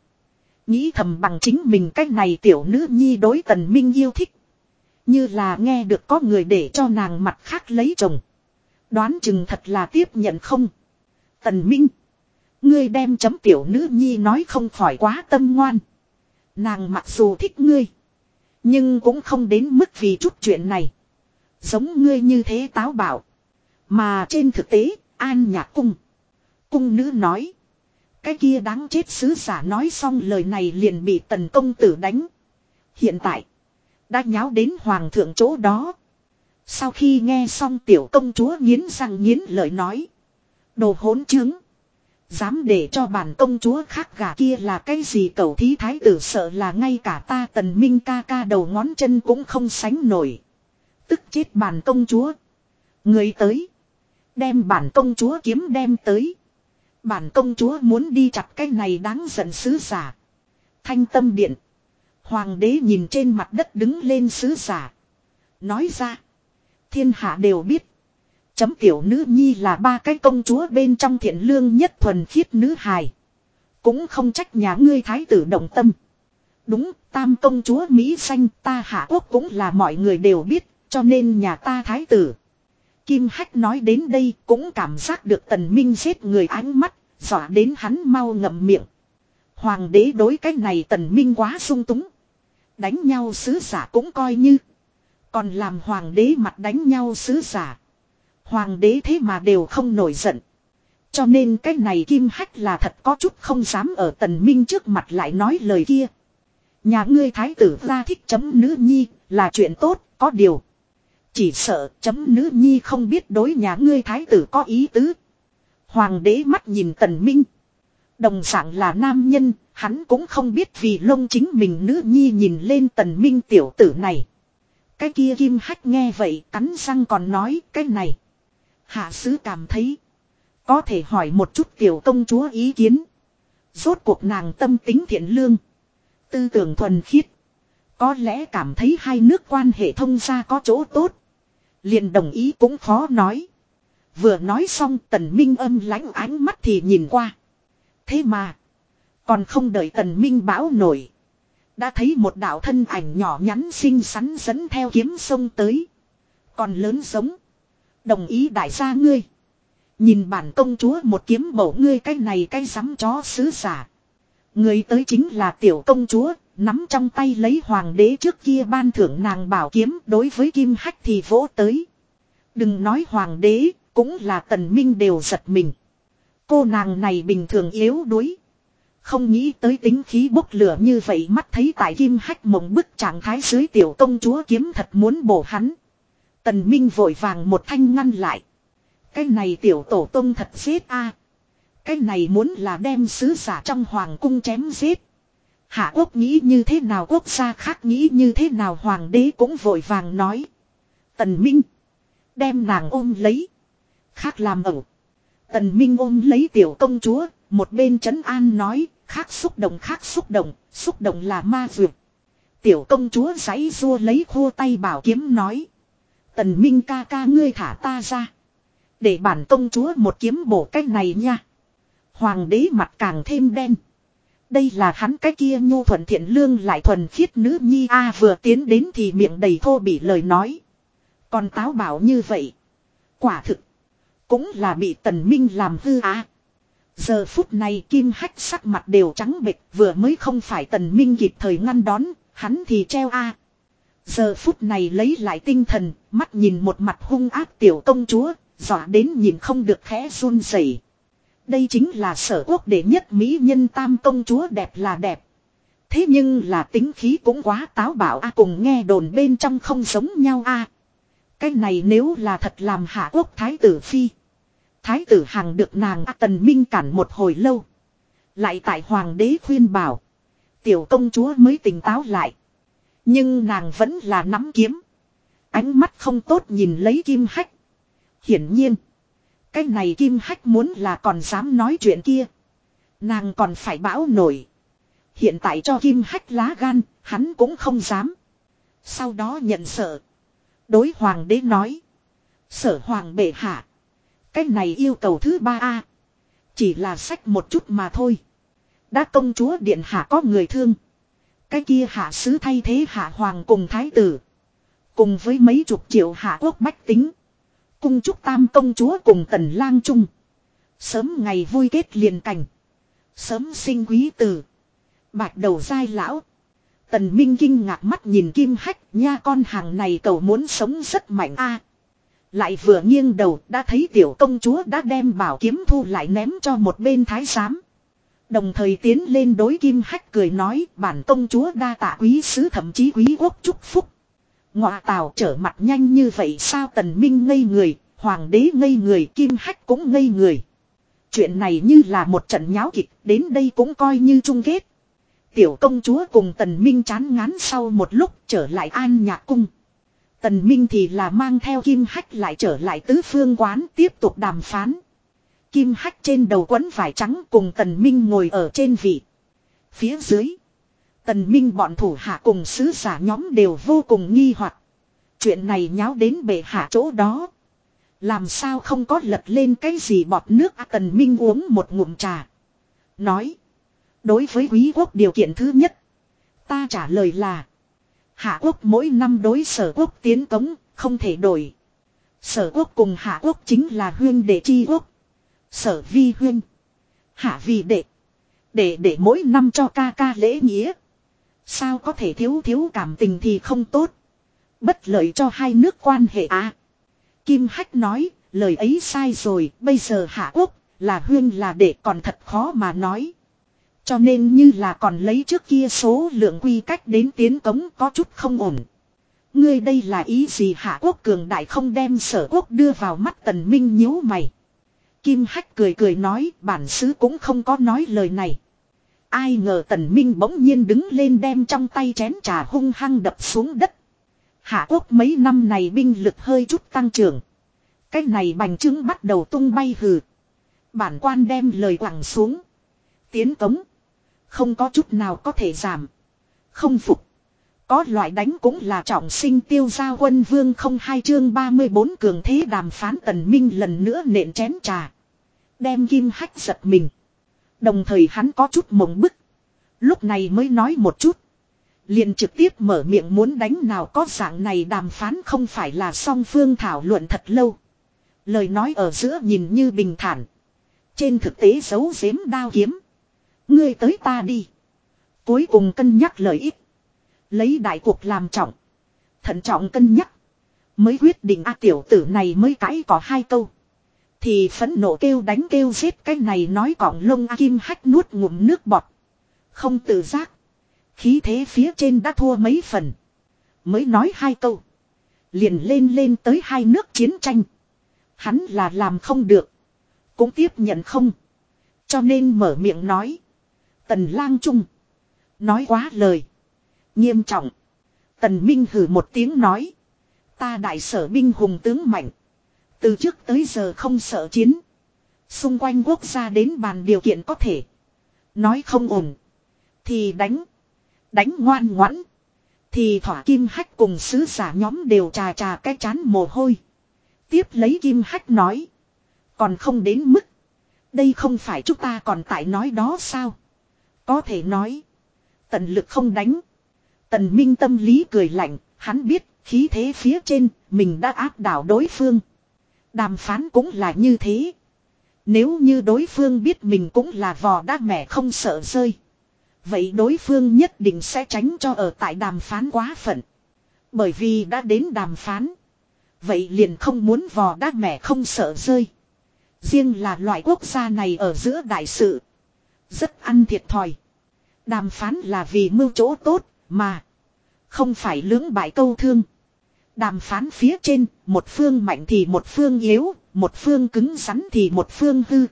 Nghĩ thầm bằng chính mình cách này tiểu nữ nhi đối tần minh yêu thích. Như là nghe được có người để cho nàng mặt khác lấy chồng. Đoán chừng thật là tiếp nhận không. Tần minh. Ngươi đem chấm tiểu nữ nhi nói không khỏi quá tâm ngoan. Nàng mặc dù thích ngươi. Nhưng cũng không đến mức vì chút chuyện này. Giống ngươi như thế táo bạo. Mà trên thực tế, an nhạc cung. Cung nữ nói. Cái kia đáng chết sứ giả nói xong lời này liền bị tần công tử đánh. Hiện tại. Đã nháo đến hoàng thượng chỗ đó. Sau khi nghe xong tiểu công chúa nghiến răng nghiến lời nói. Đồ hỗn chứng. Dám để cho bản công chúa khác gà kia là cái gì cầu thí thái tử sợ là ngay cả ta tần minh ca ca đầu ngón chân cũng không sánh nổi. Tức chết bản công chúa. Người tới. Đem bản công chúa kiếm đem tới. Bản công chúa muốn đi chặt cái này đáng giận sứ giả. Thanh tâm điện. Hoàng đế nhìn trên mặt đất đứng lên sứ giả. Nói ra. Thiên hạ đều biết. Chấm tiểu nữ nhi là ba cái công chúa bên trong thiện lương nhất thuần khiết nữ hài. Cũng không trách nhà ngươi thái tử động tâm. Đúng, tam công chúa Mỹ xanh ta hạ quốc cũng là mọi người đều biết, cho nên nhà ta thái tử. Kim Hách nói đến đây cũng cảm giác được tần minh giết người ánh mắt, dọa đến hắn mau ngậm miệng. Hoàng đế đối cái này tần minh quá sung túng. Đánh nhau sứ giả cũng coi như. Còn làm hoàng đế mặt đánh nhau sứ giả. Hoàng đế thế mà đều không nổi giận. Cho nên cái này kim hách là thật có chút không dám ở tần minh trước mặt lại nói lời kia. Nhà ngươi thái tử ra thích chấm nữ nhi là chuyện tốt, có điều. Chỉ sợ chấm nữ nhi không biết đối nhà ngươi thái tử có ý tứ. Hoàng đế mắt nhìn tần minh. Đồng dạng là nam nhân, hắn cũng không biết vì lông chính mình nữ nhi nhìn lên tần minh tiểu tử này. Cái kia kim hách nghe vậy cắn răng còn nói cái này. Hạ sứ cảm thấy. Có thể hỏi một chút tiểu công chúa ý kiến. Rốt cuộc nàng tâm tính thiện lương. Tư tưởng thuần khiết. Có lẽ cảm thấy hai nước quan hệ thông gia có chỗ tốt liền đồng ý cũng khó nói. Vừa nói xong tần minh âm lãnh ánh mắt thì nhìn qua. Thế mà. Còn không đợi tần minh bão nổi. Đã thấy một đạo thân ảnh nhỏ nhắn xinh xắn dẫn theo kiếm sông tới. Còn lớn giống. Đồng ý đại gia ngươi. Nhìn bản công chúa một kiếm bổ ngươi cái này cái rắm chó sứ giả. Người tới chính là tiểu công chúa, nắm trong tay lấy hoàng đế trước kia ban thưởng nàng bảo kiếm đối với kim hách thì vỗ tới. Đừng nói hoàng đế, cũng là tần minh đều giật mình. Cô nàng này bình thường yếu đuối. Không nghĩ tới tính khí bốc lửa như vậy mắt thấy tại kim hách mộng bức trạng thái dưới tiểu công chúa kiếm thật muốn bổ hắn. Tần Minh vội vàng một thanh ngăn lại. Cái này tiểu tổ tông thật giết a. Cái này muốn là đem sứ giả trong hoàng cung chém giết. Hạ quốc nghĩ như thế nào, quốc gia khác nghĩ như thế nào, hoàng đế cũng vội vàng nói. Tần Minh. Đem nàng ôm lấy. Khác làm ẩu. Tần Minh ôm lấy tiểu công chúa. Một bên trấn an nói. Khác xúc động, khác xúc động. Xúc động là ma vượt. Tiểu công chúa giấy rua lấy khô tay bảo kiếm nói. Tần Minh ca ca ngươi thả ta ra. Để bản công chúa một kiếm bổ cách này nha. Hoàng đế mặt càng thêm đen. Đây là hắn cái kia nhu thuận thiện lương lại thuần khiết nữ nhi a vừa tiến đến thì miệng đầy thô bị lời nói. Còn táo bảo như vậy. Quả thực. Cũng là bị tần minh làm hư á. Giờ phút này kim hách sắc mặt đều trắng bệch vừa mới không phải tần minh kịp thời ngăn đón, hắn thì treo a. Giờ phút này lấy lại tinh thần, mắt nhìn một mặt hung ác tiểu công chúa, dọa đến nhìn không được khẽ run rẩy. Đây chính là sở quốc đệ nhất mỹ nhân tam công chúa đẹp là đẹp. Thế nhưng là tính khí cũng quá táo bạo a, cùng nghe đồn bên trong không giống nhau a. Cái này nếu là thật làm hạ quốc thái tử phi. Thái tử hàng được nàng A tần minh cản một hồi lâu. Lại tại hoàng đế khuyên bảo. Tiểu công chúa mới tỉnh táo lại. Nhưng nàng vẫn là nắm kiếm. Ánh mắt không tốt nhìn lấy kim hách. Hiển nhiên. Cái này kim hách muốn là còn dám nói chuyện kia. Nàng còn phải bão nổi. Hiện tại cho kim hách lá gan, hắn cũng không dám. Sau đó nhận sợ. Đối hoàng đế nói. Sở hoàng bệ hạ. Cái này yêu cầu thứ ba a Chỉ là sách một chút mà thôi. Đã công chúa điện hạ có người thương. Cái kia hạ sứ thay thế hạ hoàng cùng thái tử. Cùng với mấy chục triệu hạ quốc bách tính. Cung chúc tam công chúa cùng tần lang chung Sớm ngày vui kết liền cảnh. Sớm sinh quý tử. Bạch đầu dai lão. Tần Minh kinh ngạc mắt nhìn kim hách, nha con hàng này cầu muốn sống rất mạnh a. lại vừa nghiêng đầu, đã thấy tiểu công chúa đã đem bảo kiếm thu lại ném cho một bên thái giám. Đồng thời tiến lên đối kim hách cười nói, bản công chúa đa tạ quý sứ thậm chí quý quốc chúc phúc. Ngọa tào trở mặt nhanh như vậy sao tần minh ngây người, hoàng đế ngây người kim hách cũng ngây người. Chuyện này như là một trận nháo kịch, đến đây cũng coi như chung kết. Tiểu công chúa cùng tần minh chán ngán sau một lúc trở lại an nhạc cung. Tần minh thì là mang theo kim hách lại trở lại tứ phương quán tiếp tục đàm phán. Kim hách trên đầu quấn vải trắng cùng tần minh ngồi ở trên vị. Phía dưới. Tần minh bọn thủ hạ cùng sứ giả nhóm đều vô cùng nghi hoặc. Chuyện này nháo đến bệ hạ chỗ đó. Làm sao không có lật lên cái gì bọt nước à, tần minh uống một ngụm trà. Nói. Đối với quý quốc điều kiện thứ nhất. Ta trả lời là. Hạ quốc mỗi năm đối sở quốc tiến cống, không thể đổi. Sở quốc cùng hạ quốc chính là huyên đệ chi quốc. Sở vi huyên. Hạ vì đệ. Để để mỗi năm cho ca ca lễ nghĩa. Sao có thể thiếu thiếu cảm tình thì không tốt. Bất lợi cho hai nước quan hệ à. Kim Hách nói, lời ấy sai rồi, bây giờ Hạ Quốc, là huyên là đệ còn thật khó mà nói. Cho nên như là còn lấy trước kia số lượng quy cách đến tiến cống có chút không ổn. Ngươi đây là ý gì Hạ Quốc cường đại không đem sở quốc đưa vào mắt tần minh nhíu mày. Kim Hách cười cười nói bản sứ cũng không có nói lời này. Ai ngờ tần minh bỗng nhiên đứng lên đem trong tay chén trà hung hăng đập xuống đất. Hạ quốc mấy năm này binh lực hơi chút tăng trưởng. Cái này bành trướng bắt đầu tung bay hừ. Bản quan đem lời quẳng xuống. Tiến cống. Không có chút nào có thể giảm. Không phục. Có loại đánh cũng là trọng sinh tiêu gia quân vương không hai chương 34 cường thế đàm phán tần minh lần nữa nện chén trà. Đem kim hách giật mình. Đồng thời hắn có chút mộng bức. Lúc này mới nói một chút. liền trực tiếp mở miệng muốn đánh nào có dạng này đàm phán không phải là song phương thảo luận thật lâu. Lời nói ở giữa nhìn như bình thản. Trên thực tế giấu giếm đao kiếm. Ngươi tới ta đi. Cuối cùng cân nhắc lợi ích. Lấy đại cuộc làm trọng. Thận trọng cân nhắc. Mới quyết định A tiểu tử này mới cãi có hai câu. Thì phẫn nộ kêu đánh kêu giết cái này nói cọng lông A Kim hách nuốt ngụm nước bọt. Không tự giác. Khí thế phía trên đã thua mấy phần. Mới nói hai câu. Liền lên lên tới hai nước chiến tranh. Hắn là làm không được. Cũng tiếp nhận không. Cho nên mở miệng nói. Tần lang trung. Nói quá lời. Nghiêm trọng. Tần Minh hử một tiếng nói. Ta đại sở binh hùng tướng mạnh. Từ trước tới giờ không sợ chiến. Xung quanh quốc gia đến bàn điều kiện có thể. Nói không ổn. Thì đánh. Đánh ngoan ngoãn. Thì thỏa kim hách cùng sứ giả nhóm đều trà trà cái chán mồ hôi. Tiếp lấy kim hách nói. Còn không đến mức. Đây không phải chúng ta còn tại nói đó sao. Có thể nói. Tận lực không đánh. Tần Minh tâm lý cười lạnh. Hắn biết khí thế phía trên, mình đã áp đảo đối phương. Đàm phán cũng là như thế. Nếu như đối phương biết mình cũng là vò đá mẹ không sợ rơi. Vậy đối phương nhất định sẽ tránh cho ở tại đàm phán quá phận. Bởi vì đã đến đàm phán. Vậy liền không muốn vò đá mẹ không sợ rơi. Riêng là loại quốc gia này ở giữa đại sự. Rất ăn thiệt thòi. Đàm phán là vì mưu chỗ tốt mà. Không phải lưỡng bại câu thương. Đàm phán phía trên, một phương mạnh thì một phương yếu, một phương cứng rắn thì một phương hư.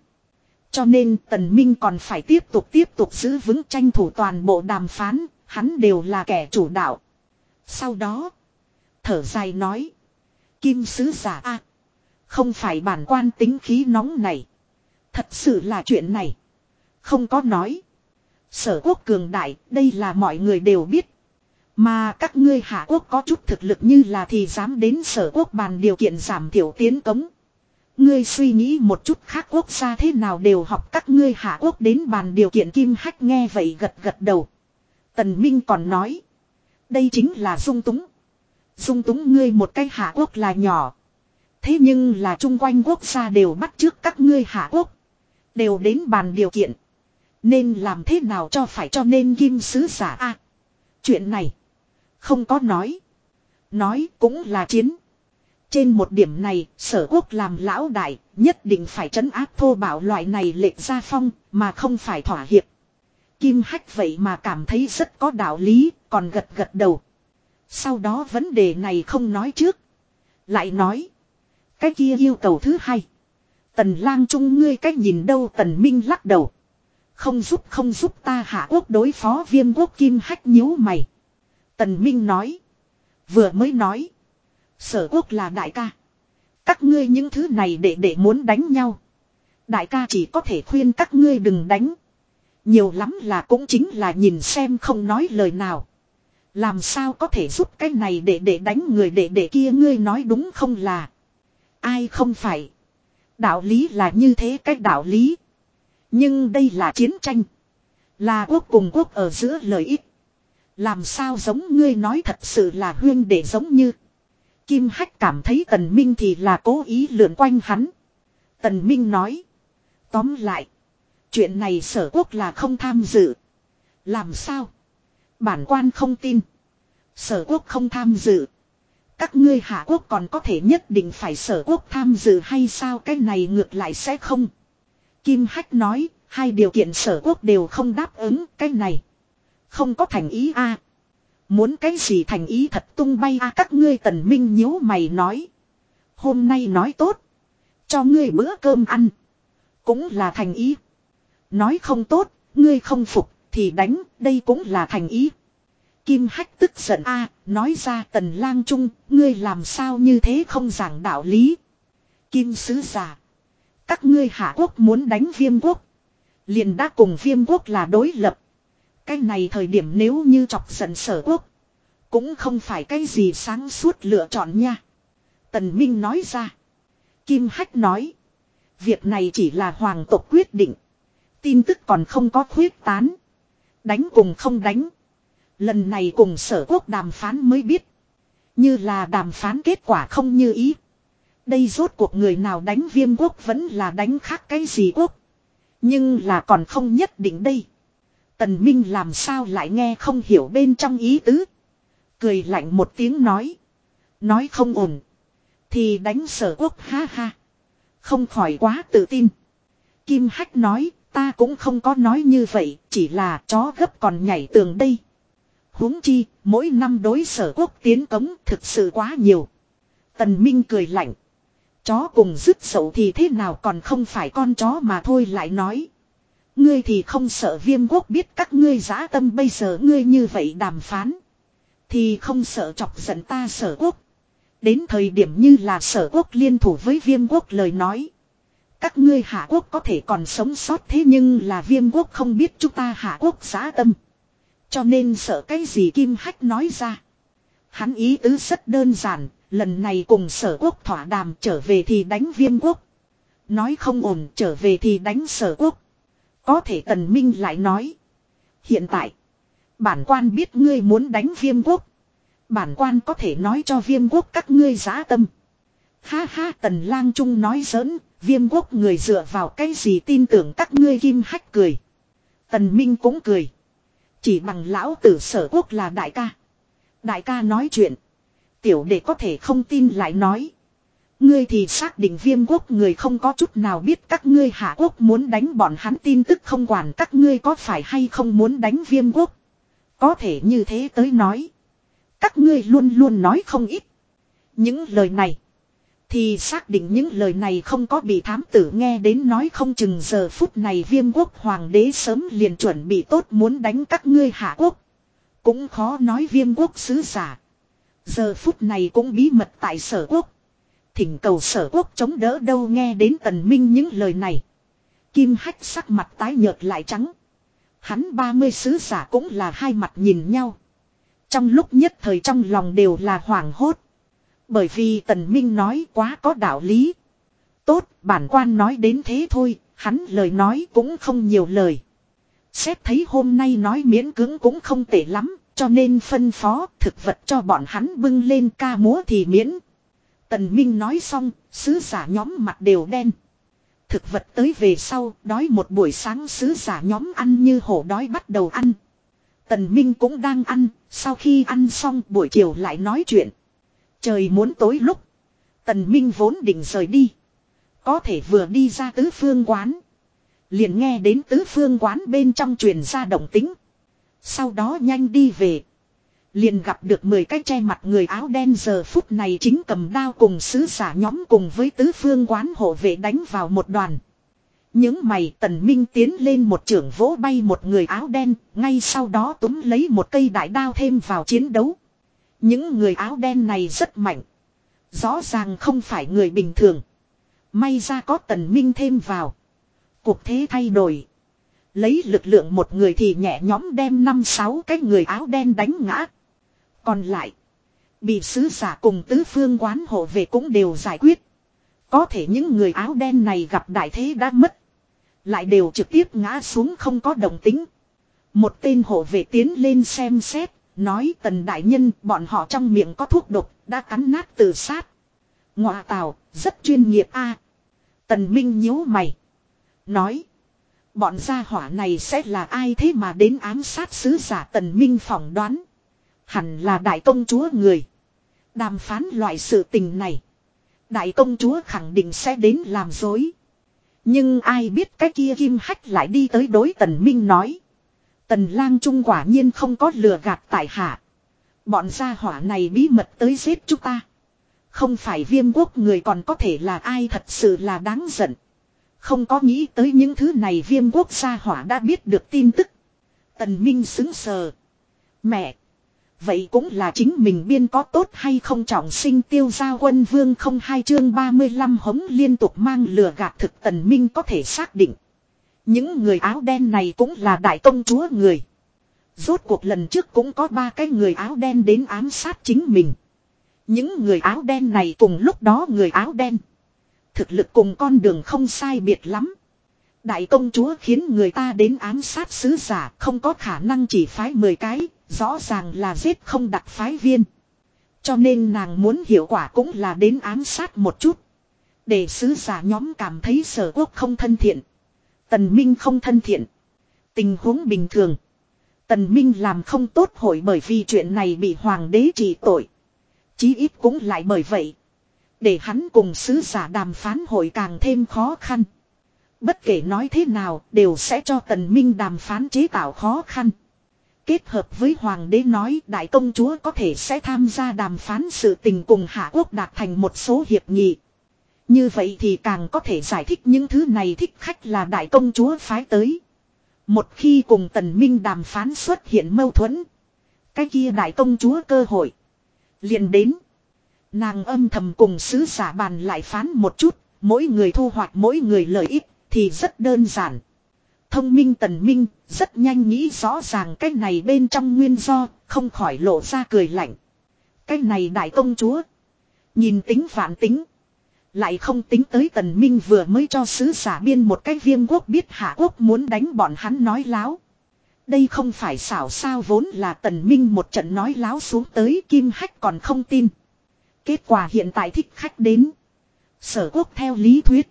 Cho nên Tần Minh còn phải tiếp tục tiếp tục giữ vững tranh thủ toàn bộ đàm phán, hắn đều là kẻ chủ đạo. Sau đó, thở dài nói, Kim sứ giả a, không phải bản quan tính khí nóng này. Thật sự là chuyện này. Không có nói. Sở quốc cường đại, đây là mọi người đều biết. Mà các ngươi hạ quốc có chút thực lực như là thì dám đến sở quốc bàn điều kiện giảm thiểu tiến cống. Ngươi suy nghĩ một chút khác quốc gia thế nào đều học các ngươi hạ quốc đến bàn điều kiện kim hách nghe vậy gật gật đầu. Tần Minh còn nói. Đây chính là dung túng. Dung túng ngươi một cái hạ quốc là nhỏ. Thế nhưng là chung quanh quốc gia đều bắt trước các ngươi hạ quốc. Đều đến bàn điều kiện. Nên làm thế nào cho phải cho nên kim sứ giả a Chuyện này. Không có nói. Nói cũng là chiến. Trên một điểm này, sở quốc làm lão đại, nhất định phải trấn áp thô bảo loại này lệch ra phong, mà không phải thỏa hiệp. Kim Hách vậy mà cảm thấy rất có đạo lý, còn gật gật đầu. Sau đó vấn đề này không nói trước. Lại nói. Cái kia yêu cầu thứ hai. Tần lang trung ngươi cách nhìn đâu tần minh lắc đầu. Không giúp không giúp ta hạ quốc đối phó viêm quốc kim hách nhíu mày. Tần minh nói. Vừa mới nói. Sở quốc là đại ca. Các ngươi những thứ này để để muốn đánh nhau. Đại ca chỉ có thể khuyên các ngươi đừng đánh. Nhiều lắm là cũng chính là nhìn xem không nói lời nào. Làm sao có thể giúp cái này để để đánh người để để kia ngươi nói đúng không là. Ai không phải. Đạo lý là như thế cách đạo lý. Nhưng đây là chiến tranh. Là quốc cùng quốc ở giữa lợi ích. Làm sao giống ngươi nói thật sự là huyên để giống như. Kim Hách cảm thấy Tần Minh thì là cố ý lượn quanh hắn. Tần Minh nói. Tóm lại. Chuyện này sở quốc là không tham dự. Làm sao? Bản quan không tin. Sở quốc không tham dự. Các ngươi hạ quốc còn có thể nhất định phải sở quốc tham dự hay sao cái này ngược lại sẽ không. Kim Hách nói, hai điều kiện sở quốc đều không đáp ứng cái này. Không có thành ý a Muốn cái gì thành ý thật tung bay a các ngươi tần minh nhíu mày nói. Hôm nay nói tốt. Cho ngươi bữa cơm ăn. Cũng là thành ý. Nói không tốt, ngươi không phục, thì đánh, đây cũng là thành ý. Kim Hách tức giận a nói ra tần lang trung, ngươi làm sao như thế không giảng đạo lý. Kim sứ giả. Các ngươi hạ quốc muốn đánh viêm quốc. Liền đã cùng viêm quốc là đối lập. Cái này thời điểm nếu như chọc giận sở quốc. Cũng không phải cái gì sáng suốt lựa chọn nha. Tần Minh nói ra. Kim Hách nói. Việc này chỉ là hoàng tộc quyết định. Tin tức còn không có khuyết tán. Đánh cùng không đánh. Lần này cùng sở quốc đàm phán mới biết. Như là đàm phán kết quả không như ý. Đây rốt cuộc người nào đánh viêm quốc vẫn là đánh khác cái gì quốc. Nhưng là còn không nhất định đây. Tần Minh làm sao lại nghe không hiểu bên trong ý tứ. Cười lạnh một tiếng nói. Nói không ổn. Thì đánh sở quốc ha ha. Không khỏi quá tự tin. Kim Hách nói ta cũng không có nói như vậy. Chỉ là chó gấp còn nhảy tường đây huống chi, mỗi năm đối sở quốc tiến cống thực sự quá nhiều. Tần Minh cười lạnh. Chó cùng dứt sầu thì thế nào còn không phải con chó mà thôi lại nói. Ngươi thì không sợ viêm quốc biết các ngươi giá tâm bây giờ ngươi như vậy đàm phán. Thì không sợ chọc giận ta sở quốc. Đến thời điểm như là sở quốc liên thủ với viêm quốc lời nói. Các ngươi hạ quốc có thể còn sống sót thế nhưng là viêm quốc không biết chúng ta hạ quốc giá tâm. Cho nên sợ cái gì Kim Hách nói ra. Hắn ý tứ rất đơn giản, lần này cùng sở quốc thỏa đàm trở về thì đánh viêm quốc. Nói không ổn trở về thì đánh sở quốc. Có thể tần minh lại nói. Hiện tại, bản quan biết ngươi muốn đánh viêm quốc. Bản quan có thể nói cho viêm quốc các ngươi giá tâm. Ha ha tần lang trung nói giỡn, viêm quốc người dựa vào cái gì tin tưởng các ngươi kim hách cười. Tần minh cũng cười. Chỉ bằng lão tử sở quốc là đại ca. Đại ca nói chuyện. Tiểu đệ có thể không tin lại nói. Ngươi thì xác định viêm quốc người không có chút nào biết các ngươi hạ quốc muốn đánh bọn hắn tin tức không quản các ngươi có phải hay không muốn đánh viêm quốc. Có thể như thế tới nói. Các ngươi luôn luôn nói không ít. Những lời này. Thì xác định những lời này không có bị thám tử nghe đến nói không chừng giờ phút này viêm quốc hoàng đế sớm liền chuẩn bị tốt muốn đánh các ngươi hạ quốc. Cũng khó nói viêm quốc sứ giả. Giờ phút này cũng bí mật tại sở quốc. Thỉnh cầu sở quốc chống đỡ đâu nghe đến tần minh những lời này. Kim hách sắc mặt tái nhợt lại trắng. Hắn ba mươi sứ giả cũng là hai mặt nhìn nhau. Trong lúc nhất thời trong lòng đều là hoảng hốt. Bởi vì Tần Minh nói quá có đạo lý. Tốt, bản quan nói đến thế thôi, hắn lời nói cũng không nhiều lời. Xét thấy hôm nay nói miễn cưỡng cũng không tệ lắm, cho nên phân phó thực vật cho bọn hắn bưng lên ca múa thì miễn. Tần Minh nói xong, sứ giả nhóm mặt đều đen. Thực vật tới về sau, đói một buổi sáng sứ giả nhóm ăn như hổ đói bắt đầu ăn. Tần Minh cũng đang ăn, sau khi ăn xong buổi chiều lại nói chuyện. Trời muốn tối lúc. Tần Minh vốn định rời đi. Có thể vừa đi ra tứ phương quán. Liền nghe đến tứ phương quán bên trong truyền ra động tính. Sau đó nhanh đi về. Liền gặp được 10 cái che mặt người áo đen giờ phút này chính cầm đao cùng sứ giả nhóm cùng với tứ phương quán hộ vệ đánh vào một đoàn. Những mày tần minh tiến lên một trưởng vỗ bay một người áo đen, ngay sau đó túm lấy một cây đại đao thêm vào chiến đấu. Những người áo đen này rất mạnh. Rõ ràng không phải người bình thường. May ra có tần minh thêm vào. Cuộc thế thay đổi. Lấy lực lượng một người thì nhẹ nhóm đem năm sáu cái người áo đen đánh ngã. Còn lại. Bị sứ giả cùng tứ phương quán hộ về cũng đều giải quyết. Có thể những người áo đen này gặp đại thế đã mất. Lại đều trực tiếp ngã xuống không có đồng tính. Một tên hộ vệ tiến lên xem xét. Nói tần đại nhân, bọn họ trong miệng có thuốc độc, đã cắn nát tự sát. Ngọa tào, rất chuyên nghiệp a Tần Minh nhíu mày. Nói. Bọn gia hỏa này sẽ là ai thế mà đến ám sát sứ giả Tần Minh phỏng đoán. Hẳn là đại công chúa người. Đàm phán loại sự tình này. Đại công chúa khẳng định sẽ đến làm dối. Nhưng ai biết cái kia kim hách lại đi tới đối tần minh nói. Tần lang trung quả nhiên không có lừa gạt tại hạ. Bọn gia hỏa này bí mật tới giết chúng ta. Không phải viêm quốc người còn có thể là ai thật sự là đáng giận. Không có nghĩ tới những thứ này viêm quốc gia hỏa đã biết được tin tức. Tần Minh xứng sờ. Mẹ! Vậy cũng là chính mình biên có tốt hay không trọng sinh tiêu gia quân vương không hai chương 35 hống liên tục mang lừa gạt thực tần minh có thể xác định. Những người áo đen này cũng là đại công chúa người. Rốt cuộc lần trước cũng có ba cái người áo đen đến ám sát chính mình. Những người áo đen này cùng lúc đó người áo đen. Thực lực cùng con đường không sai biệt lắm. Đại công chúa khiến người ta đến ám sát sứ giả không có khả năng chỉ phái 10 cái, Rõ ràng là giết không đặt phái viên. Cho nên nàng muốn hiệu quả cũng là đến ám sát một chút. Để sứ giả nhóm cảm thấy sở quốc không thân thiện. Tần Minh không thân thiện. Tình huống bình thường. Tần Minh làm không tốt hội bởi vì chuyện này bị hoàng đế trị tội. Chí ít cũng lại bởi vậy. Để hắn cùng sứ giả đàm phán hội càng thêm khó khăn. Bất kể nói thế nào đều sẽ cho tần minh đàm phán chế tạo khó khăn. Kết hợp với Hoàng đế nói đại công chúa có thể sẽ tham gia đàm phán sự tình cùng Hạ Quốc đạt thành một số hiệp nghị. Như vậy thì càng có thể giải thích những thứ này thích khách là đại công chúa phái tới. Một khi cùng tần minh đàm phán xuất hiện mâu thuẫn. Cái kia đại công chúa cơ hội. liền đến. Nàng âm thầm cùng sứ giả bàn lại phán một chút. Mỗi người thu hoạch mỗi người lợi ích thì rất đơn giản. Thông minh tần minh, rất nhanh nghĩ rõ ràng cái này bên trong nguyên do, không khỏi lộ ra cười lạnh. Cái này đại công chúa. Nhìn tính phản tính. Lại không tính tới tần minh vừa mới cho sứ giả biên một cái viêm quốc biết hạ quốc muốn đánh bọn hắn nói láo. Đây không phải xảo sao vốn là tần minh một trận nói láo xuống tới kim hách còn không tin. Kết quả hiện tại thích khách đến. Sở quốc theo lý thuyết.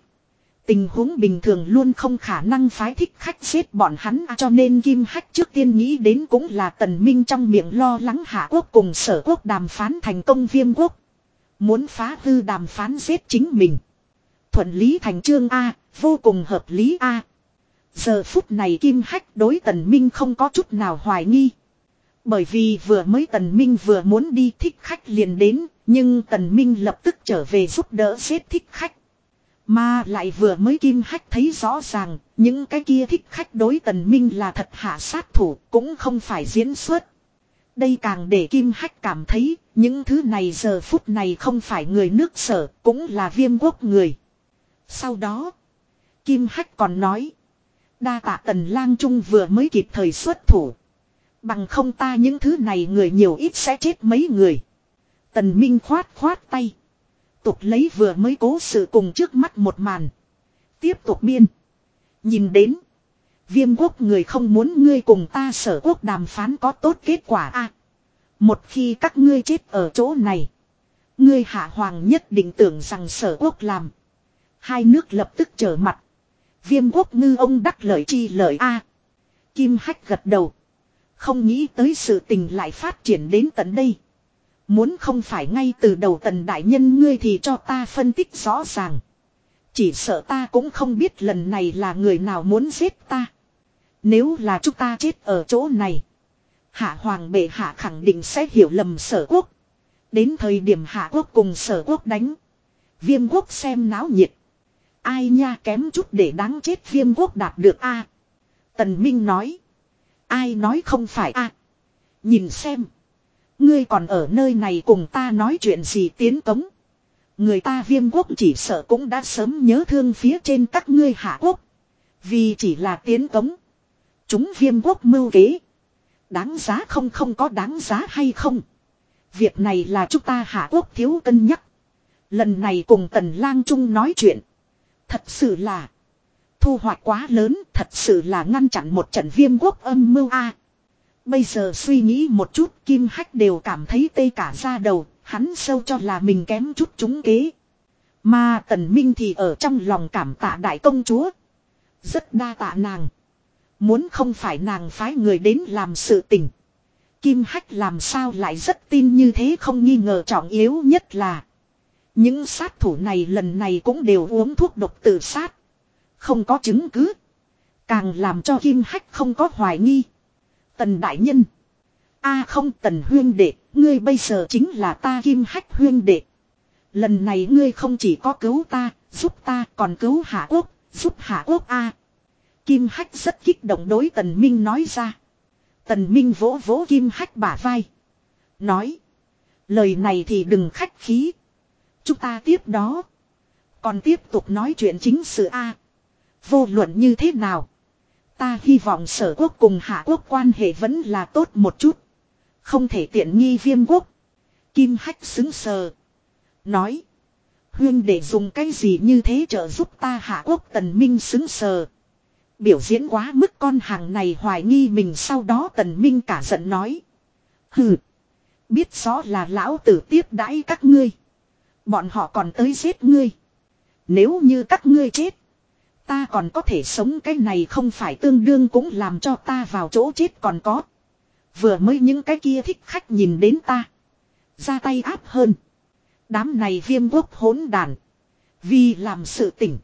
Tình huống bình thường luôn không khả năng phái thích khách giết bọn hắn à, cho nên Kim Hách trước tiên nghĩ đến cũng là tần minh trong miệng lo lắng hạ quốc cùng sở quốc đàm phán thành công viêm quốc. Muốn phá hư đàm phán giết chính mình. Thuận lý thành trương A, vô cùng hợp lý A. Giờ phút này Kim Hách đối tần minh không có chút nào hoài nghi. Bởi vì vừa mới tần minh vừa muốn đi thích khách liền đến, nhưng tần minh lập tức trở về giúp đỡ giết thích khách. Mà lại vừa mới kim hách thấy rõ ràng, những cái kia thích khách đối tần minh là thật hạ sát thủ, cũng không phải diễn xuất. Đây càng để kim hách cảm thấy, những thứ này giờ phút này không phải người nước sở, cũng là viêm quốc người. Sau đó, kim hách còn nói, đa tạ tần lang trung vừa mới kịp thời xuất thủ. Bằng không ta những thứ này người nhiều ít sẽ chết mấy người. Tần Minh khoát khoát tay tục lấy vừa mới cố sự cùng trước mắt một màn. Tiếp tục biên. Nhìn đến. Viêm quốc người không muốn ngươi cùng ta sở quốc đàm phán có tốt kết quả a Một khi các ngươi chết ở chỗ này. Ngươi hạ hoàng nhất định tưởng rằng sở quốc làm. Hai nước lập tức trở mặt. Viêm quốc ngư ông đắc lợi chi lợi a Kim hách gật đầu. Không nghĩ tới sự tình lại phát triển đến tận đây. Muốn không phải ngay từ đầu tần đại nhân ngươi thì cho ta phân tích rõ ràng. Chỉ sợ ta cũng không biết lần này là người nào muốn giết ta. Nếu là chúng ta chết ở chỗ này. Hạ hoàng bệ hạ khẳng định sẽ hiểu lầm sở quốc. Đến thời điểm hạ quốc cùng sở quốc đánh. Viêm quốc xem náo nhiệt. Ai nha kém chút để đáng chết viêm quốc đạt được a Tần Minh nói. Ai nói không phải a Nhìn xem. Ngươi còn ở nơi này cùng ta nói chuyện gì tiến cống. Người ta viêm quốc chỉ sợ cũng đã sớm nhớ thương phía trên các ngươi hạ quốc. Vì chỉ là tiến cống. Chúng viêm quốc mưu kế. Đáng giá không không có đáng giá hay không. Việc này là chúng ta hạ quốc thiếu cân nhắc. Lần này cùng tần lang trung nói chuyện. Thật sự là. Thu hoạch quá lớn, thật sự là ngăn chặn một trận viêm quốc âm mưu a. Bây giờ suy nghĩ một chút, kim hách đều cảm thấy tê cả ra đầu. Hắn sâu cho là mình kém chút trúng kế. Mà tần minh thì ở trong lòng cảm tạ đại công chúa. Rất đa tạ nàng. Muốn không phải nàng phái người đến làm sự tình. Kim Hách làm sao lại rất tin như thế không nghi ngờ trọng yếu nhất là. Những sát thủ này lần này cũng đều uống thuốc độc tự sát. Không có chứng cứ. Càng làm cho Kim Hách không có hoài nghi. Tần Đại Nhân. a không Tần Huyên Đệ, ngươi bây giờ chính là ta Kim Hách Huyên Đệ. Lần này ngươi không chỉ có cứu ta, giúp ta còn cứu Hạ Quốc, giúp Hạ Quốc a Kim Hách rất kích động đối Tần Minh nói ra. Tần Minh vỗ vỗ Kim Hách bả vai. Nói. Lời này thì đừng khách khí. Chúng ta tiếp đó. Còn tiếp tục nói chuyện chính sự A. Vô luận như thế nào. Ta hy vọng sở quốc cùng hạ quốc quan hệ vẫn là tốt một chút. Không thể tiện nghi viêm quốc. Kim Hách xứng sờ. Nói. Huyên để dùng cái gì như thế trợ giúp ta hạ quốc tần minh xứng sờ. Biểu diễn quá mức con hàng này hoài nghi mình sau đó tần minh cả giận nói. Hừ. Biết rõ là lão tử tiếp đãi các ngươi. Bọn họ còn tới giết ngươi. Nếu như các ngươi chết. Ta còn có thể sống, cái này không phải tương đương cũng làm cho ta vào chỗ chết còn có. Vừa mới những cái kia thích khách nhìn đến ta. Ra tay áp hơn. Đám này viêm quốc hỗn đàn. Vì làm sự tỉnh.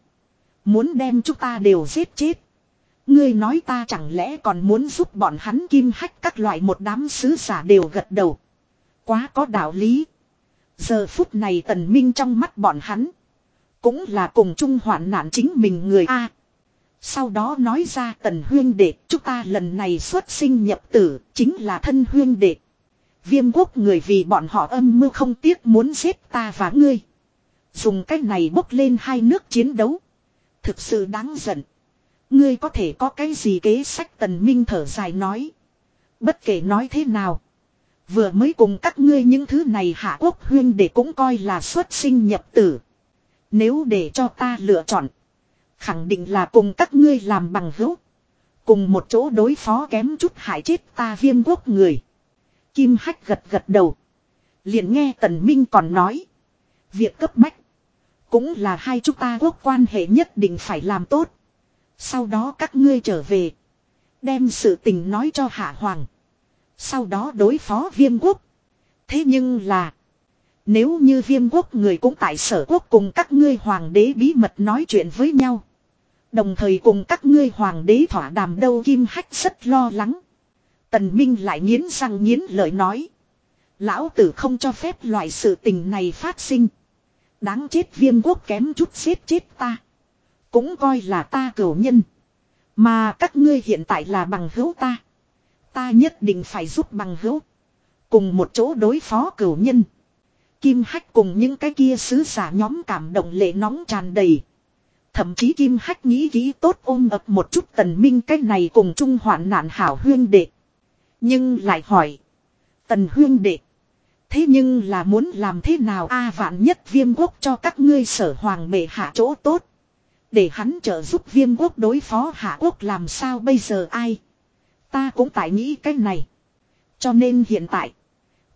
Muốn đem chúng ta đều giết chết. Ngươi nói ta chẳng lẽ còn muốn giúp bọn hắn kim hách các loại một đám sứ giả đều gật đầu. Quá có đạo lý. Giờ phút này tần minh trong mắt bọn hắn. Cũng là cùng chung hoạn nạn chính mình người A. sau đó nói ra tần huyên đệ, chúng ta lần này xuất sinh nhập tử, chính là thân huyên đệ. Viêm quốc người vì bọn họ âm mưu không tiếc muốn giết ta và ngươi. Dùng cách này bốc lên hai nước chiến đấu. Thực sự đáng giận. Ngươi có thể có cái gì kế sách tần minh thở dài nói. Bất kể nói thế nào. Vừa mới cùng các ngươi những thứ này hạ quốc huyên để cũng coi là xuất sinh nhập tử. Nếu để cho ta lựa chọn. Khẳng định là cùng các ngươi làm bằng hữu. Cùng một chỗ đối phó kém chút hại chết ta viêm quốc người. Kim hách gật gật đầu. liền nghe tần minh còn nói. Việc cấp bách. Cũng là hai chúng ta quốc quan hệ nhất định phải làm tốt. Sau đó các ngươi trở về. Đem sự tình nói cho Hạ Hoàng. Sau đó đối phó viêm quốc. Thế nhưng là. Nếu như viêm quốc người cũng tại sở quốc cùng các ngươi hoàng đế bí mật nói chuyện với nhau. Đồng thời cùng các ngươi hoàng đế thỏa đàm đâu kim hách rất lo lắng. Tần Minh lại nghiến răng nghiến lợi nói. Lão tử không cho phép loại sự tình này phát sinh. Đáng chết viêm quốc kém chút xếp chết ta. Cũng coi là ta cửu nhân. Mà các ngươi hiện tại là bằng hữu ta. Ta nhất định phải giúp bằng hữu. Cùng một chỗ đối phó cửu nhân. Kim Hách cùng những cái kia sứ giả nhóm cảm động lệ nóng tràn đầy. Thậm chí Kim Hách nghĩ kỹ tốt ôm ập một chút tần minh cái này cùng chung hoạn nạn hảo huyên đệ. Nhưng lại hỏi. Tần huyên đệ. Thế nhưng là muốn làm thế nào a vạn nhất viêm quốc cho các ngươi sở hoàng bệ hạ chỗ tốt. Để hắn trợ giúp viêm quốc đối phó hạ quốc làm sao bây giờ ai. Ta cũng tại nghĩ cái này. Cho nên hiện tại.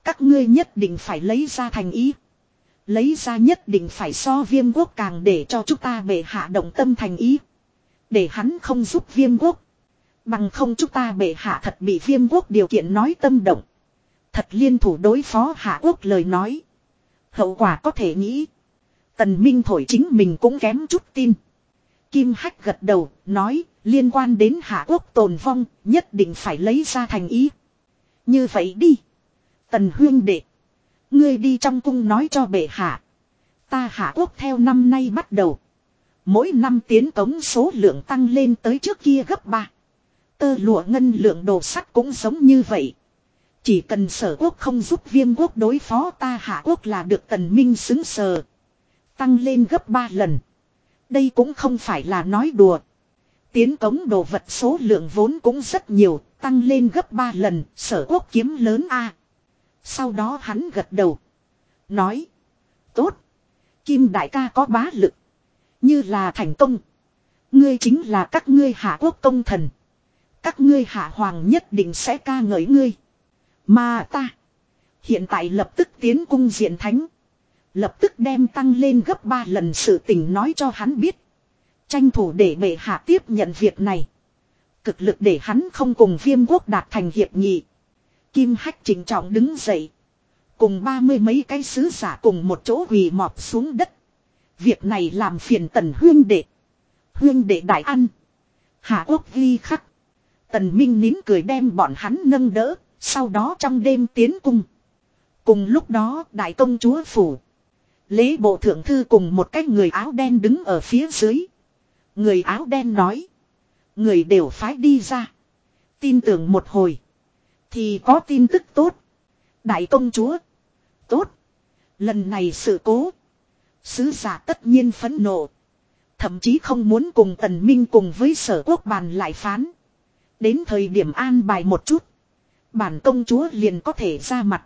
Các ngươi nhất định phải lấy ra thành ý. Lấy ra nhất định phải so viêm quốc càng để cho chúng ta bệ hạ động tâm thành ý. Để hắn không giúp viêm quốc. Bằng không chúng ta bệ hạ thật bị viêm quốc điều kiện nói tâm động. Thật liên thủ đối phó Hạ Quốc lời nói. Hậu quả có thể nghĩ. Tần Minh thổi chính mình cũng kém chút tin. Kim Hách gật đầu, nói, liên quan đến Hạ Quốc tồn vong, nhất định phải lấy ra thành ý. Như vậy đi. Tần Huyên Đệ. Ngươi đi trong cung nói cho bệ hạ. Ta Hạ Quốc theo năm nay bắt đầu. Mỗi năm tiến cống số lượng tăng lên tới trước kia gấp 3. Tơ lụa ngân lượng đồ sắt cũng giống như vậy. Chỉ cần sở quốc không giúp viêm quốc đối phó ta hạ quốc là được tần minh xứng sờ. Tăng lên gấp 3 lần. Đây cũng không phải là nói đùa. Tiến cống đồ vật số lượng vốn cũng rất nhiều, tăng lên gấp 3 lần, sở quốc kiếm lớn a. Sau đó hắn gật đầu. Nói. Tốt. Kim đại ca có bá lực. Như là thành công. Ngươi chính là các ngươi hạ quốc công thần. Các ngươi hạ hoàng nhất định sẽ ca ngợi ngươi. Mà ta. Hiện tại lập tức tiến cung diện thánh. Lập tức đem tăng lên gấp 3 lần sự tình nói cho hắn biết. Tranh thủ để bệ hạ tiếp nhận việc này. Cực lực để hắn không cùng viêm quốc đạt thành hiệp nghị. Kim Hách trình trọng đứng dậy. Cùng ba mươi mấy cái sứ giả cùng một chỗ quỳ mọp xuống đất. Việc này làm phiền tần huyên đệ. Huyên đệ đại ăn. Hạ quốc ghi khắc. Tần Minh nín cười đem bọn hắn nâng đỡ. Sau đó trong đêm tiến cung. Cùng lúc đó, đại công chúa phủ. Lễ bộ thượng thư cùng một cái người áo đen đứng ở phía dưới. Người áo đen nói. Người đều phái đi ra. Tin tưởng một hồi. Thì có tin tức tốt. Đại công chúa. Tốt. Lần này sự cố. Sứ giả tất nhiên phẫn nộ. Thậm chí không muốn cùng tần minh cùng với sở quốc bàn lại phán. Đến thời điểm an bài một chút. Bản công chúa liền có thể ra mặt.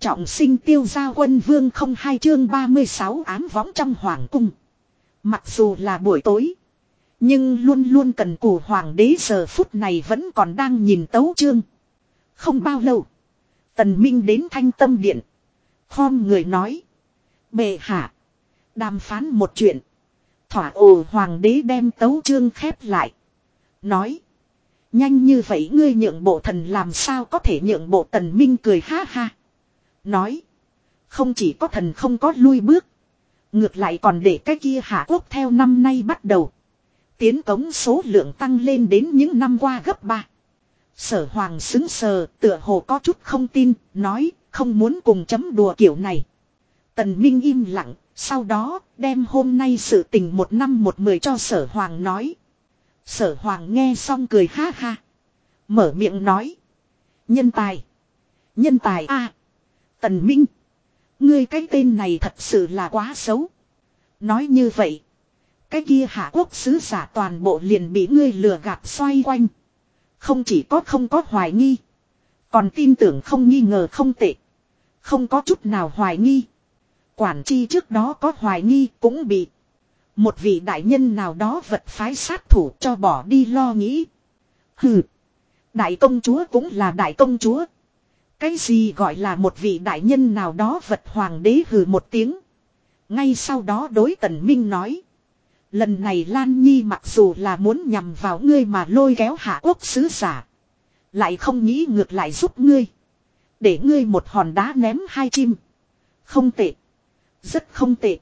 Trọng sinh tiêu gia quân vương không hai chương 36 ám võng trong hoàng cung. Mặc dù là buổi tối. Nhưng luôn luôn cần cù hoàng đế giờ phút này vẫn còn đang nhìn tấu chương. Không bao lâu. Tần Minh đến thanh tâm điện. Khom người nói. Bệ hạ. Đàm phán một chuyện. Thỏa ồ hoàng đế đem tấu chương khép lại. Nói. Nhanh như vậy ngươi nhượng bộ thần làm sao có thể nhượng bộ tần minh cười ha ha. Nói. Không chỉ có thần không có lui bước. Ngược lại còn để cái kia hạ quốc theo năm nay bắt đầu. Tiến cống số lượng tăng lên đến những năm qua gấp ba. Sở hoàng xứng sờ, tựa hồ có chút không tin. Nói, không muốn cùng chấm đùa kiểu này. Tần Minh im lặng. Sau đó, đem hôm nay sự tình một năm một mười cho sở hoàng nói. Sở hoàng nghe xong cười ha ha. Mở miệng nói. Nhân tài. Nhân tài a Tần Minh. Ngươi cái tên này thật sự là quá xấu. Nói như vậy. Cái kia hạ quốc sứ giả toàn bộ liền bị ngươi lừa gạt xoay quanh. Không chỉ có không có hoài nghi. Còn tin tưởng không nghi ngờ không tệ. Không có chút nào hoài nghi. Quản chi trước đó có hoài nghi cũng bị một vị đại nhân nào đó vật phái sát thủ cho bỏ đi lo nghĩ. Hừ. Đại công chúa cũng là đại công chúa. Cái gì gọi là một vị đại nhân nào đó vật hoàng đế hừ một tiếng. Ngay sau đó đối tần minh nói. Lần này Lan Nhi mặc dù là muốn nhằm vào ngươi mà lôi kéo hạ quốc sứ giả. Lại không nghĩ ngược lại giúp ngươi. Để ngươi một hòn đá ném hai chim. Không tệ. Rất không tệ.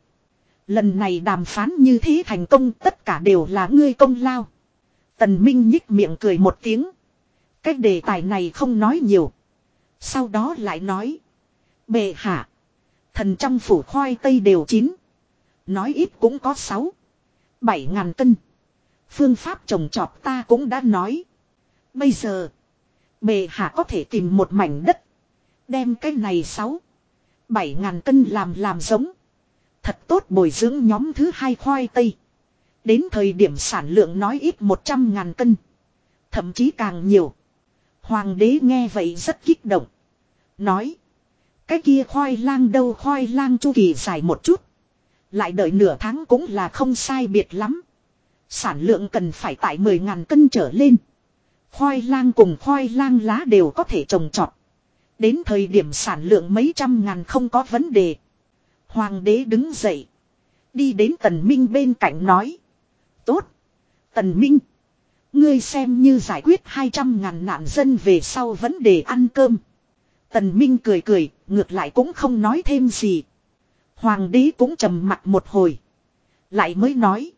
Lần này đàm phán như thế thành công tất cả đều là ngươi công lao. Tần Minh nhích miệng cười một tiếng. Cái đề tài này không nói nhiều. Sau đó lại nói. Bệ hạ. Thần trong phủ khoai tây đều chín. Nói ít cũng có sáu. Bảy ngàn cân. Phương pháp trồng trọt ta cũng đã nói. Bây giờ. bề hạ có thể tìm một mảnh đất. Đem cái này sáu. Bảy ngàn cân làm làm giống. Thật tốt bồi dưỡng nhóm thứ hai khoai tây. Đến thời điểm sản lượng nói ít 100 ngàn cân. Thậm chí càng nhiều. Hoàng đế nghe vậy rất kích động. Nói. Cái kia khoai lang đâu, khoai lang chu kỳ dài một chút. Lại đợi nửa tháng cũng là không sai biệt lắm. Sản lượng cần phải tại 10 ngàn cân trở lên. Khoai lang cùng khoai lang lá đều có thể trồng trọt. Đến thời điểm sản lượng mấy trăm ngàn không có vấn đề. Hoàng đế đứng dậy. Đi đến tần minh bên cạnh nói. Tốt. Tần minh. Ngươi xem như giải quyết 200 ngàn nạn dân về sau vấn đề ăn cơm. Tần Minh cười cười, ngược lại cũng không nói thêm gì. Hoàng đế cũng trầm mặt một hồi. Lại mới nói.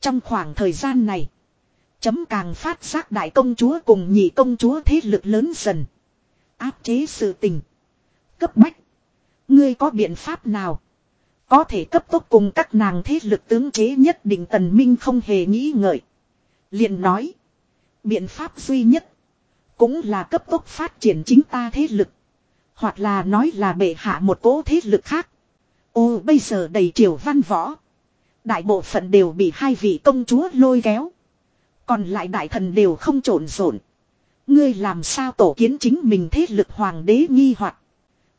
Trong khoảng thời gian này. Chấm càng phát giác đại công chúa cùng nhị công chúa thế lực lớn dần. Áp chế sự tình. Cấp bách. Ngươi có biện pháp nào? Có thể cấp tốc cùng các nàng thế lực tướng chế nhất định tần minh không hề nghĩ ngợi. liền nói. Biện pháp duy nhất. Cũng là cấp tốc phát triển chính ta thế lực. Hoặc là nói là bệ hạ một cố thế lực khác. Ô, bây giờ đầy triều văn võ. Đại bộ phận đều bị hai vị công chúa lôi kéo. Còn lại đại thần đều không trộn rộn. Ngươi làm sao tổ kiến chính mình thế lực hoàng đế nghi hoặc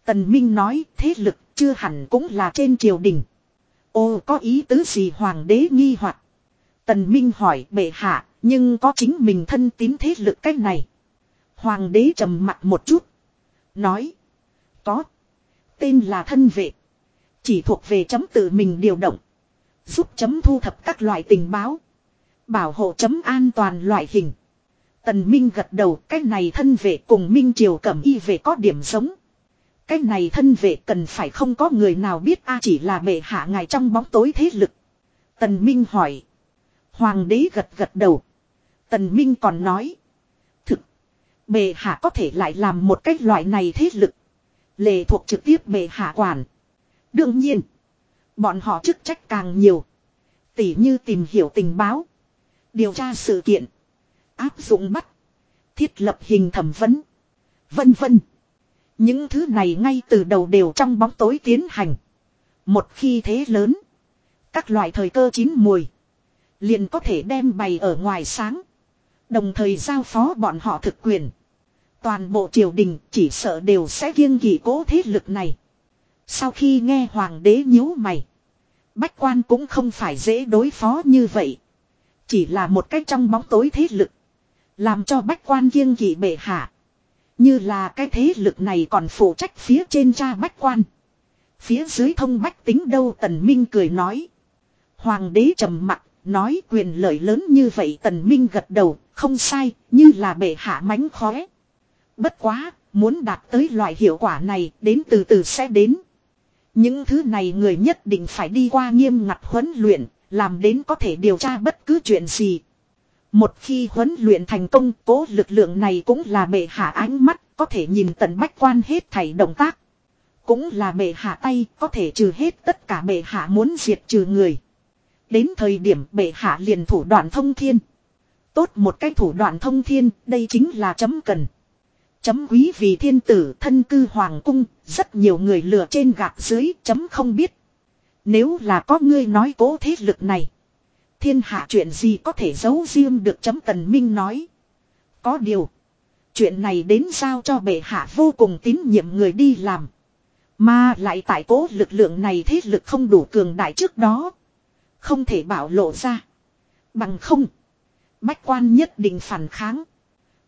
Tần Minh nói, thế lực chưa hẳn cũng là trên triều đình. Ô, có ý tứ gì hoàng đế nghi hoặc Tần Minh hỏi, bệ hạ, nhưng có chính mình thân tín thế lực cách này. Hoàng đế trầm mặt một chút. Nói. Có. Tên là thân vệ. Chỉ thuộc về chấm tự mình điều động. Giúp chấm thu thập các loại tình báo. Bảo hộ chấm an toàn loại hình. Tần Minh gật đầu, cái này thân vệ cùng Minh Triều Cẩm Y về có điểm giống. Cái này thân vệ cần phải không có người nào biết, a chỉ là bệ hạ ngài trong bóng tối thế lực. Tần Minh hỏi. Hoàng đế gật gật đầu. Tần Minh còn nói. Thực. Bệ hạ có thể lại làm một cách loại này thế lực. Lệ thuộc trực tiếp bệ hạ quản. Đương nhiên. Bọn họ chức trách càng nhiều. Tỉ như tìm hiểu tình báo. Điều tra sự kiện. Áp dụng bắt. Thiết lập hình thẩm vấn. Vân vân. Những thứ này ngay từ đầu đều trong bóng tối tiến hành. Một khi thế lớn. Các loại thời cơ chín mùi. Liền có thể đem bày ở ngoài sáng. Đồng thời giao phó bọn họ thực quyền. Toàn bộ triều đình chỉ sợ đều sẽ kiêng kỵ cố thế lực này. Sau khi nghe hoàng đế nhíu mày. Bách quan cũng không phải dễ đối phó như vậy. Chỉ là một cách trong bóng tối thế lực. Làm cho bách quan kiêng kỵ bệ hạ. Như là cái thế lực này còn phụ trách phía trên cha bách quan. Phía dưới thông bách tính đâu tần minh cười nói. Hoàng đế trầm mặt, nói quyền lợi lớn như vậy tần minh gật đầu, không sai, như là bệ hạ mánh khóe. Bất quá, muốn đạt tới loại hiệu quả này, đến từ từ sẽ đến. Những thứ này người nhất định phải đi qua nghiêm ngặt huấn luyện, làm đến có thể điều tra bất cứ chuyện gì. Một khi huấn luyện thành công, cố lực lượng này cũng là bệ hạ ánh mắt, có thể nhìn tận bách quan hết thảy động tác. Cũng là bệ hạ tay, có thể trừ hết tất cả bệ hạ muốn diệt trừ người. Đến thời điểm bệ hạ liền thủ đoạn thông thiên. Tốt một cái thủ đoạn thông thiên, đây chính là chấm cần. Chấm quý vì thiên tử thân cư hoàng cung, rất nhiều người lừa trên gạt dưới, chấm không biết. Nếu là có ngươi nói cố thế lực này. Thiên hạ chuyện gì có thể giấu riêng được chấm tần minh nói. Có điều. Chuyện này đến sao cho bệ hạ vô cùng tín nhiệm người đi làm. Mà lại tại cố lực lượng này thế lực không đủ cường đại trước đó. Không thể bảo lộ ra. Bằng không. Bách quan nhất định phản kháng.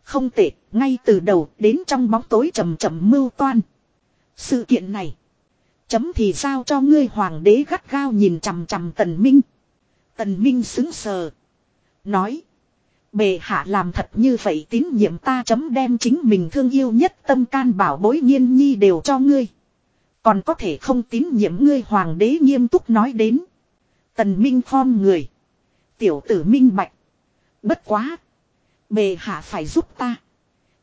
Không tệ, ngay từ đầu đến trong bóng tối trầm trầm mưu toan. Sự kiện này. Chấm thì sao cho ngươi hoàng đế gắt gao nhìn chằm chằm tần minh. Tần minh xứng sờ. Nói. Bề hạ làm thật như vậy tín nhiệm ta chấm đem chính mình thương yêu nhất tâm can bảo bối nhiên nhi đều cho ngươi. Còn có thể không tín nhiệm ngươi hoàng đế nghiêm túc nói đến. Tần minh khom người. Tiểu tử minh bạch. Bất quá. Bề hạ phải giúp ta.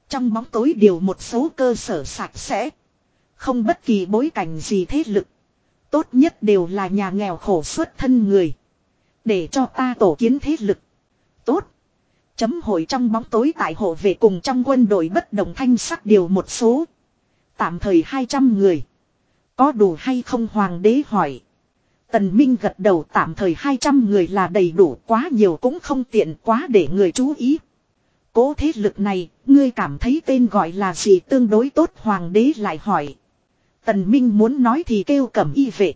Trong bóng tối điều một số cơ sở sạch sẽ. Không bất kỳ bối cảnh gì thế lực. Tốt nhất đều là nhà nghèo khổ xuất thân người. Để cho ta tổ kiến thế lực. Tốt. Chấm hội trong bóng tối tại hộ vệ cùng trong quân đội bất đồng thanh sắc điều một số. Tạm thời 200 người. Có đủ hay không hoàng đế hỏi. Tần Minh gật đầu tạm thời 200 người là đầy đủ quá nhiều cũng không tiện quá để người chú ý. Cố thế lực này, ngươi cảm thấy tên gọi là gì tương đối tốt hoàng đế lại hỏi. Tần Minh muốn nói thì kêu cẩm y vệ.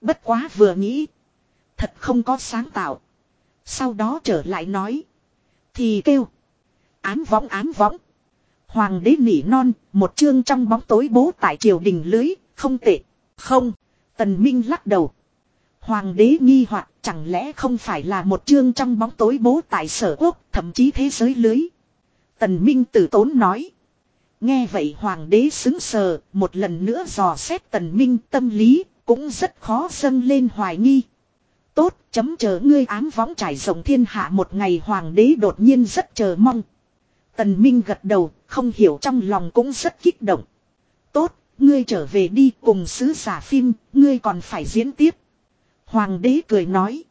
Bất quá vừa nghĩ. Thật không có sáng tạo. Sau đó trở lại nói. Thì kêu. Ám võng ám võng. Hoàng đế nỉ non, một chương trong bóng tối bố tại triều đình lưới, không tệ. Không. Tần Minh lắc đầu. Hoàng đế nghi hoặc chẳng lẽ không phải là một chương trong bóng tối bố tại sở quốc, thậm chí thế giới lưới. Tần Minh tử tốn nói. Nghe vậy hoàng đế xứng sờ, một lần nữa dò xét tần minh tâm lý, cũng rất khó dâng lên hoài nghi. Tốt, chấm chờ ngươi ám võng trải rộng thiên hạ một ngày hoàng đế đột nhiên rất chờ mong. Tần Minh gật đầu, không hiểu trong lòng cũng rất kích động. Tốt, ngươi trở về đi cùng sứ giả phim, ngươi còn phải diễn tiếp. Hoàng đế cười nói.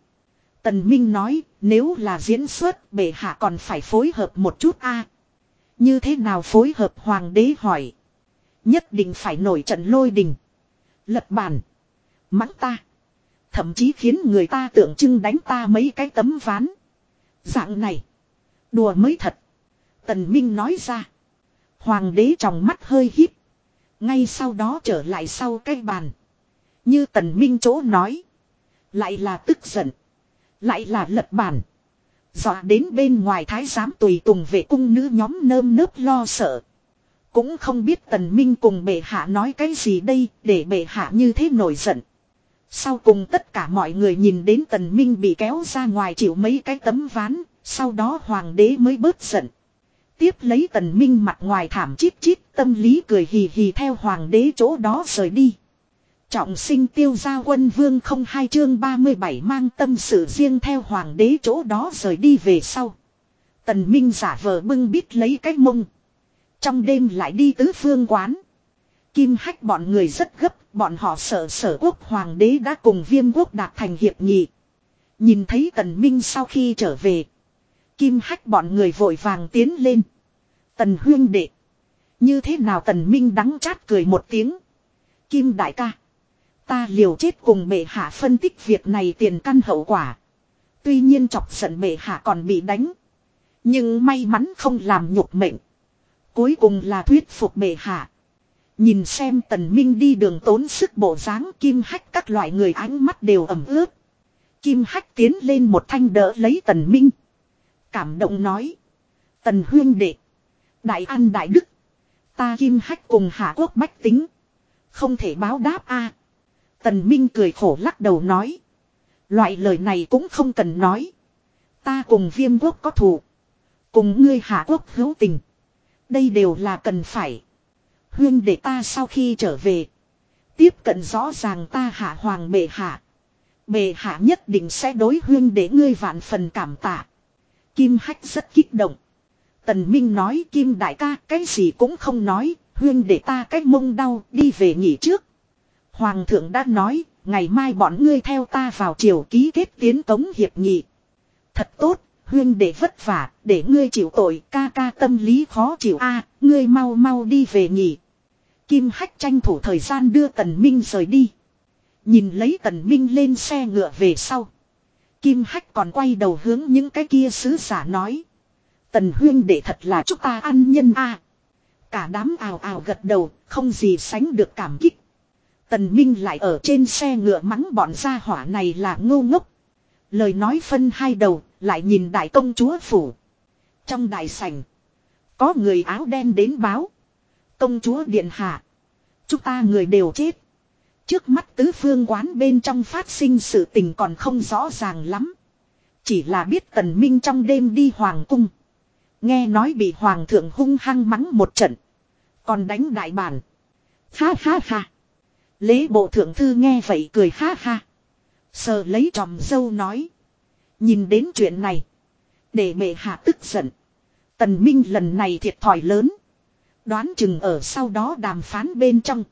Tần Minh nói, nếu là diễn xuất, bệ hạ còn phải phối hợp một chút a. Như thế nào phối hợp hoàng đế hỏi. Nhất định phải nổi trận lôi đình. Lật bàn. Mắng ta. Thậm chí khiến người ta tượng trưng đánh ta mấy cái tấm ván. Dạng này. Đùa mới thật. Tần Minh nói ra. Hoàng đế trong mắt hơi híp. Ngay sau đó trở lại sau cái bàn. Như tần Minh chỗ nói. Lại là tức giận. Lại là lật bàn. Dọa đến bên ngoài thái giám tùy tùng vệ cung nữ nhóm nơm nớp lo sợ. Cũng không biết tần minh cùng bệ hạ nói cái gì đây để bệ hạ như thế nổi giận. Sau cùng tất cả mọi người nhìn đến tần minh bị kéo ra ngoài chịu mấy cái tấm ván, sau đó hoàng đế mới bớt giận. Tiếp lấy tần minh mặt ngoài thảm chít chít tâm lý cười hì hì theo hoàng đế chỗ đó rời đi. Trọng sinh tiêu gia quân vương không hai chương 37 mang tâm sự riêng theo hoàng đế chỗ đó rời đi về sau. Tần Minh giả vờ bưng bít lấy cái mông. Trong đêm lại đi tứ phương quán. Kim hách bọn người rất gấp, bọn họ sợ sở quốc hoàng đế đã cùng viêm quốc đạt thành hiệp nghị. Nhìn thấy tần Minh sau khi trở về. Kim hách bọn người vội vàng tiến lên. Tần huyên đệ. Như thế nào tần Minh đắng chát cười một tiếng. Kim đại ca. Ta liều chết cùng bệ hạ phân tích việc này tiền căn hậu quả. Tuy nhiên chọc giận bệ hạ còn bị đánh. Nhưng may mắn không làm nhục mệnh. Cuối cùng là thuyết phục bệ hạ. Nhìn xem tần minh đi đường tốn sức bộ dáng kim hách các loại người ánh mắt đều ẩm ướt. Kim hách tiến lên một thanh đỡ lấy tần minh. Cảm động nói. Tần huyên đệ. Đại an đại đức. Ta kim hách cùng hạ quốc bách tính. Không thể báo đáp a. Tần Minh cười khổ lắc đầu nói. Loại lời này cũng không cần nói. Ta cùng viêm quốc có thù. Cùng ngươi hạ quốc hữu tình. Đây đều là cần phải. Huyên để ta sau khi trở về. Tiếp cận rõ ràng ta hạ hoàng bệ hạ. Bệ hạ nhất định sẽ đối huyên để ngươi vạn phần cảm tạ. Kim Hách rất kích động. Tần Minh nói, Kim đại ca, cái gì cũng không nói. Huyên để ta cái mông đau, đi về nghỉ trước. Hoàng thượng đã nói, ngày mai bọn ngươi theo ta vào triều ký kết tiến tống hiệp nghị. Thật tốt, huyên để vất vả, để ngươi chịu tội, ca ca tâm lý khó chịu a, ngươi mau mau đi về nghỉ. Kim Hách tranh thủ thời gian đưa Tần Minh rời đi. Nhìn lấy Tần Minh lên xe ngựa về sau. Kim Hách còn quay đầu hướng những cái kia sứ giả nói. Tần huyên để thật là chúc ta ăn nhân a. Cả đám ào ào gật đầu, không gì sánh được cảm kích. Tần Minh lại ở trên xe ngựa mắng bọn gia hỏa này là ngu ngốc. Lời nói phân hai đầu, lại nhìn đại công chúa phủ. Trong đại sảnh, có người áo đen đến báo. Công chúa điện hạ. Chúng ta người đều chết. Trước mắt tứ phương quán bên trong phát sinh sự tình còn không rõ ràng lắm. Chỉ là biết tần minh trong đêm đi hoàng cung. Nghe nói bị hoàng thượng hung hăng mắng một trận. Còn đánh đại bản. Ha ha ha. Lễ bộ thượng thư nghe vậy cười ha ha. Sờ lấy tròm dâu nói. Nhìn đến chuyện này. Để mẹ hạ tức giận. Tần Minh lần này thiệt thòi lớn. Đoán chừng ở sau đó đàm phán bên trong.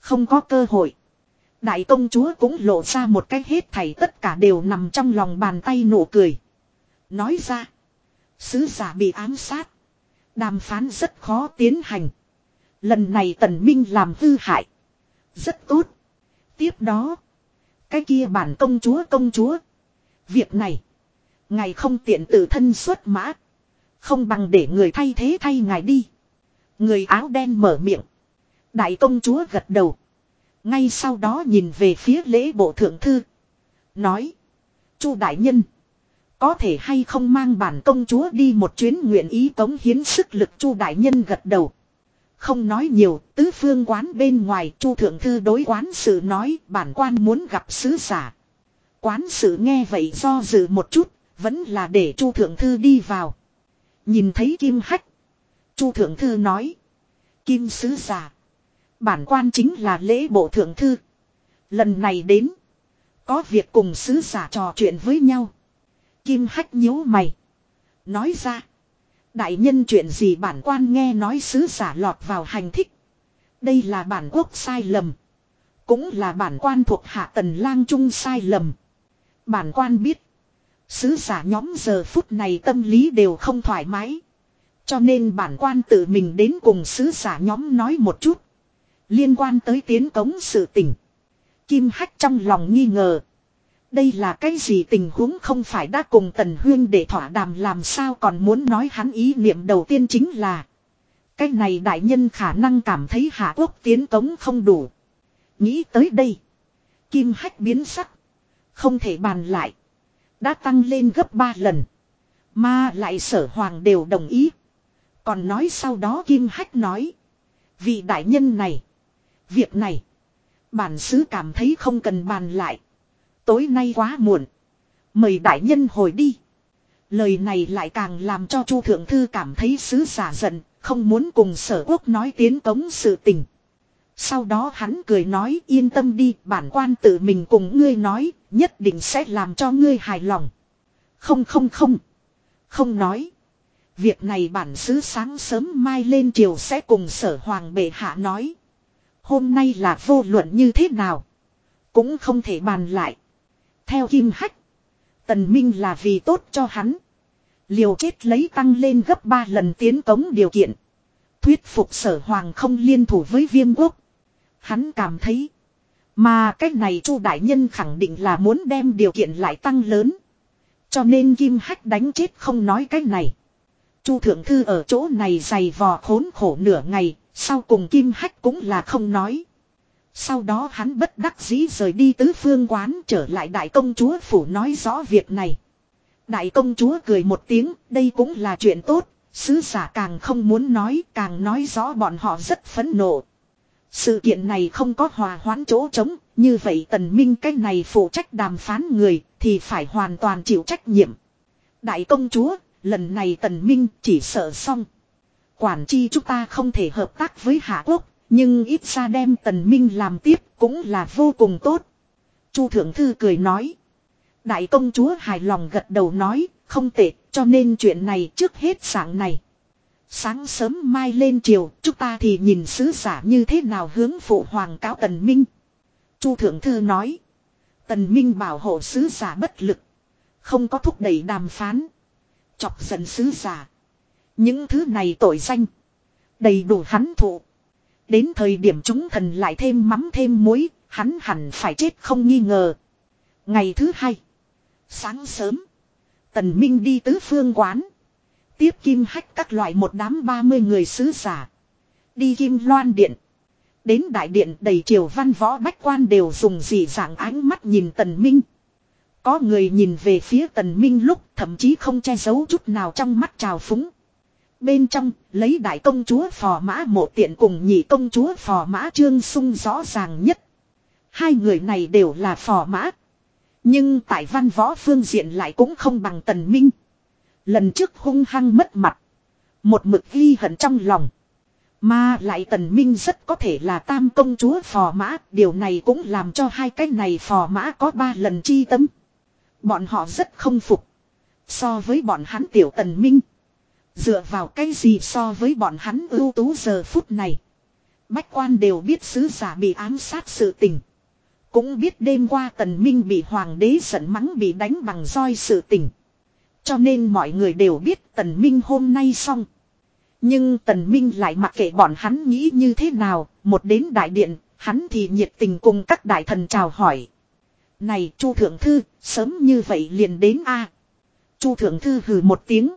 Không có cơ hội. Đại công chúa cũng lộ ra một cái hết thảy tất cả đều nằm trong lòng bàn tay nụ cười. Nói ra. Sứ giả bị ám sát. Đàm phán rất khó tiến hành. Lần này tần minh làm hư hại. Rất tốt. Tiếp đó. Cái kia bản công chúa công chúa. Việc này. Ngài không tiện tự thân xuất mã. Không bằng để người thay thế thay ngài đi. Người áo đen mở miệng. Đại công chúa gật đầu. Ngay sau đó nhìn về phía lễ bộ thượng thư. Nói. chu đại nhân. Có thể hay không mang bản công chúa đi một chuyến nguyện ý cống hiến sức lực chu đại nhân gật đầu. Không nói nhiều, tứ phương quán bên ngoài chu thượng thư đối quán sự nói bản quan muốn gặp sứ giả. Quán sự nghe vậy do dự một chút, vẫn là để chu thượng thư đi vào. Nhìn thấy kim hách. chu thượng thư nói. Kim sứ giả. Bản quan chính là lễ bộ thượng thư. Lần này đến. Có việc cùng sứ giả trò chuyện với nhau. Kim hách nhíu mày. Nói ra. Đại nhân chuyện gì bản quan nghe nói sứ giả lọt vào hành thích. Đây là bản quốc sai lầm. Cũng là bản quan thuộc hạ tần lang trung sai lầm. Bản quan biết. Sứ giả nhóm giờ phút này tâm lý đều không thoải mái. Cho nên bản quan tự mình đến cùng sứ giả nhóm nói một chút. Liên quan tới tiến cống sự tình. Kim Hách trong lòng nghi ngờ. Đây là cái gì tình huống không phải đã cùng Tần Huyên để thỏa đàm làm sao còn muốn nói hắn ý niệm đầu tiên chính là. Cái này đại nhân khả năng cảm thấy Hạ Quốc tiến tống không đủ. Nghĩ tới đây. Kim Hách biến sắc. Không thể bàn lại. Đã tăng lên gấp 3 lần. Mà lại sở hoàng đều đồng ý. Còn nói sau đó Kim Hách nói. Vị đại nhân này. Việc này. Bản sứ cảm thấy không cần bàn lại. Tối nay quá muộn. Mời đại nhân hồi đi. Lời này lại càng làm cho Chu Thượng Thư cảm thấy sứ giả giận, không muốn cùng sở quốc nói tiến cống sự tình. Sau đó hắn cười nói yên tâm đi, bản quan tự mình cùng ngươi nói, nhất định sẽ làm cho ngươi hài lòng. Không không không. Không nói. Việc này bản sứ sáng sớm mai lên triều sẽ cùng sở hoàng bệ hạ nói. Hôm nay là vô luận như thế nào. Cũng không thể bàn lại. Theo Kim Hách. Tần Minh là vì tốt cho hắn. Liều chết lấy tăng lên gấp 3 lần tiến cống điều kiện. Thuyết phục sở hoàng không liên thủ với viêm quốc. Hắn cảm thấy. Mà cách này chu đại nhân khẳng định là muốn đem điều kiện lại tăng lớn. Cho nên Kim Hách đánh chết không nói cái này. Chu thượng thư ở chỗ này dày vò khốn khổ nửa ngày, sau cùng Kim Hách cũng là không nói. Sau đó hắn bất đắc dĩ rời đi tứ phương quán trở lại đại công chúa phủ nói rõ việc này. Đại công chúa cười một tiếng, đây cũng là chuyện tốt, sứ giả càng không muốn nói, càng nói rõ bọn họ rất phẫn nộ. Sự kiện này không có hòa hoãn chỗ trống, như vậy tần minh cái này phụ trách đàm phán người, thì phải hoàn toàn chịu trách nhiệm. Đại công chúa, lần này tần minh chỉ sợ xong. Quản chi chúng ta không thể hợp tác với Hạ Quốc, nhưng ít ra đem tần minh làm tiếp cũng là vô cùng tốt. Chu thượng thư cười nói. Đại công chúa hài lòng gật đầu nói, không tệ, cho nên chuyện này trước hết sáng này. Sáng sớm mai lên chiều, chúng ta thì nhìn sứ giả như thế nào hướng phụ hoàng cáo tần minh. Chu thượng thư nói. Tần minh bảo hộ sứ giả bất lực. Không có thúc đẩy đàm phán. Chọc giận sứ giả. Những thứ này tội danh. Đầy đủ hắn thụ. Đến thời điểm chúng thần lại thêm mắm thêm muối, hắn hẳn phải chết không nghi ngờ. Ngày thứ hai. Sáng sớm. Tần Minh đi tứ phương quán. Tiếp kim hách các loại một đám ba mươi người sứ giả. Đi kim loan điện. Đến đại điện đầy triều văn võ bách quan đều dùng dị dạng ánh mắt nhìn tần minh. Có người nhìn về phía tần minh lúc thậm chí không che giấu chút nào trong mắt trào phúng. Bên trong, lấy đại công chúa phò mã mộ tiện cùng nhị công chúa phò mã trương sung rõ ràng nhất. Hai người này đều là phò mã. Nhưng tại văn võ phương diện lại cũng không bằng tần minh. Lần trước hung hăng mất mặt. Một mực ghi hận trong lòng. Mà lại tần minh rất có thể là tam công chúa phò mã. Điều này cũng làm cho hai cái này phò mã có ba lần chi tâm. Bọn họ rất không phục. So với bọn hắn tiểu tần minh. Dựa vào cái gì so với bọn hắn ưu tú giờ phút này. Bách quan đều biết sứ giả bị ám sát sự tình. Cũng biết đêm qua tần minh bị hoàng đế giận mắng bị đánh bằng roi sự tình. Cho nên mọi người đều biết tần minh hôm nay xong. Nhưng tần minh lại mặc kệ bọn hắn nghĩ như thế nào, một đến đại điện, hắn thì nhiệt tình cùng các đại thần chào hỏi. Này chu thượng thư, sớm như vậy liền đến a chu thượng thư hừ một tiếng.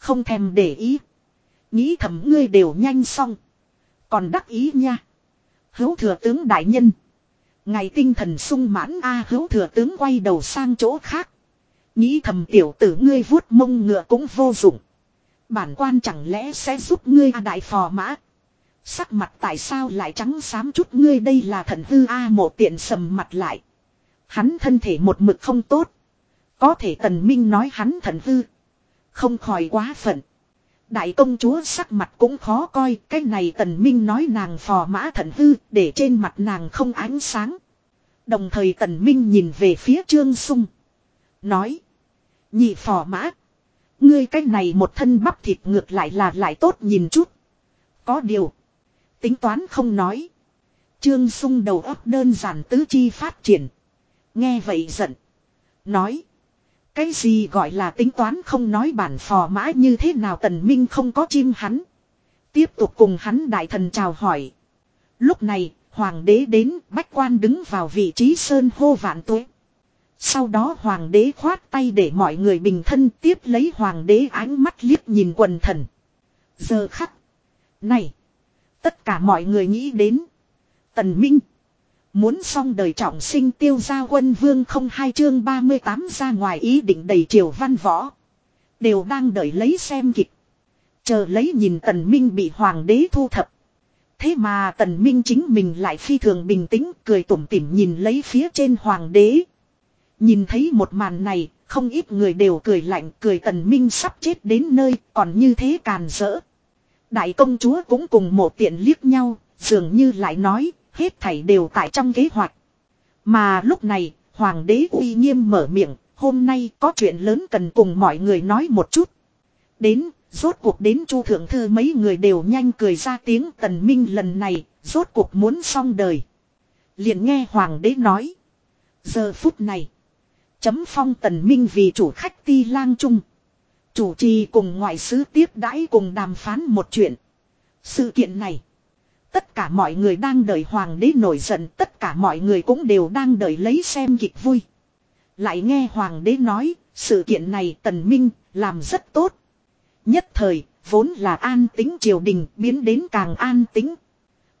Không thèm để ý. Nghĩ thầm ngươi đều nhanh xong. Còn đắc ý nha. Hữu thừa tướng đại nhân. Ngày tinh thần sung mãn a, hữu thừa tướng quay đầu sang chỗ khác. Nghĩ thầm tiểu tử ngươi vuốt mông ngựa cũng vô dụng. Bản quan chẳng lẽ sẽ giúp ngươi a đại phò mã. Sắc mặt tại sao lại trắng xám chút ngươi đây là thần hư a, mộ tiện sầm mặt lại. Hắn thân thể một mực không tốt. Có thể tần minh nói hắn thần hư. Không khỏi quá phận. Đại công chúa sắc mặt cũng khó coi, cái này tần minh nói nàng phò mã thận hư, để trên mặt nàng không ánh sáng. Đồng thời tần minh nhìn về phía trương sung. Nói. Nhị phò mã. Ngươi cái này một thân bắp thịt ngược lại là lại tốt nhìn chút. Có điều. Tính toán không nói. Trương sung đầu óc đơn giản tứ chi phát triển. Nghe vậy giận. Nói. Cái gì gọi là tính toán không nói bản phò mã như thế nào tần minh không có chim hắn. Tiếp tục cùng hắn đại thần chào hỏi. Lúc này, hoàng đế đến, bách quan đứng vào vị trí sơn hô vạn tuế. Sau đó hoàng đế khoát tay để mọi người bình thân tiếp lấy hoàng đế ánh mắt liếc nhìn quần thần. Giờ khắc. Này. Tất cả mọi người nghĩ đến. Tần Minh. Muốn xong đời trọng sinh tiêu gia quân vương không hai chương 38 ra ngoài ý định đầy triều văn võ. Đều đang đợi lấy xem kịch. Chờ lấy nhìn tần minh bị hoàng đế thu thập. Thế mà tần minh chính mình lại phi thường bình tĩnh cười tủm tỉm nhìn lấy phía trên hoàng đế. Nhìn thấy một màn này, không ít người đều cười lạnh cười tần minh sắp chết đến nơi còn như thế càn rỡ. Đại công chúa cũng cùng một tiện liếc nhau, dường như lại nói Hết thảy đều tại trong kế hoạch. Mà lúc này, Hoàng đế uy nghiêm mở miệng, hôm nay có chuyện lớn cần cùng mọi người nói một chút. Đến, rốt cuộc đến Chu Thượng Thư mấy người đều nhanh cười ra tiếng tần minh lần này, rốt cuộc muốn xong đời. liền nghe Hoàng đế nói. Giờ phút này, chấm phong tần minh vì chủ khách ti lang trung. Chủ trì cùng ngoại sứ tiếp đãi cùng đàm phán một chuyện. Sự kiện này Tất cả mọi người đang đợi hoàng đế nổi giận, tất cả mọi người cũng đều đang đợi lấy xem kịch vui. Lại nghe hoàng đế nói, sự kiện này tần minh, làm rất tốt. Nhất thời, vốn là an tính triều đình, biến đến càng an tính.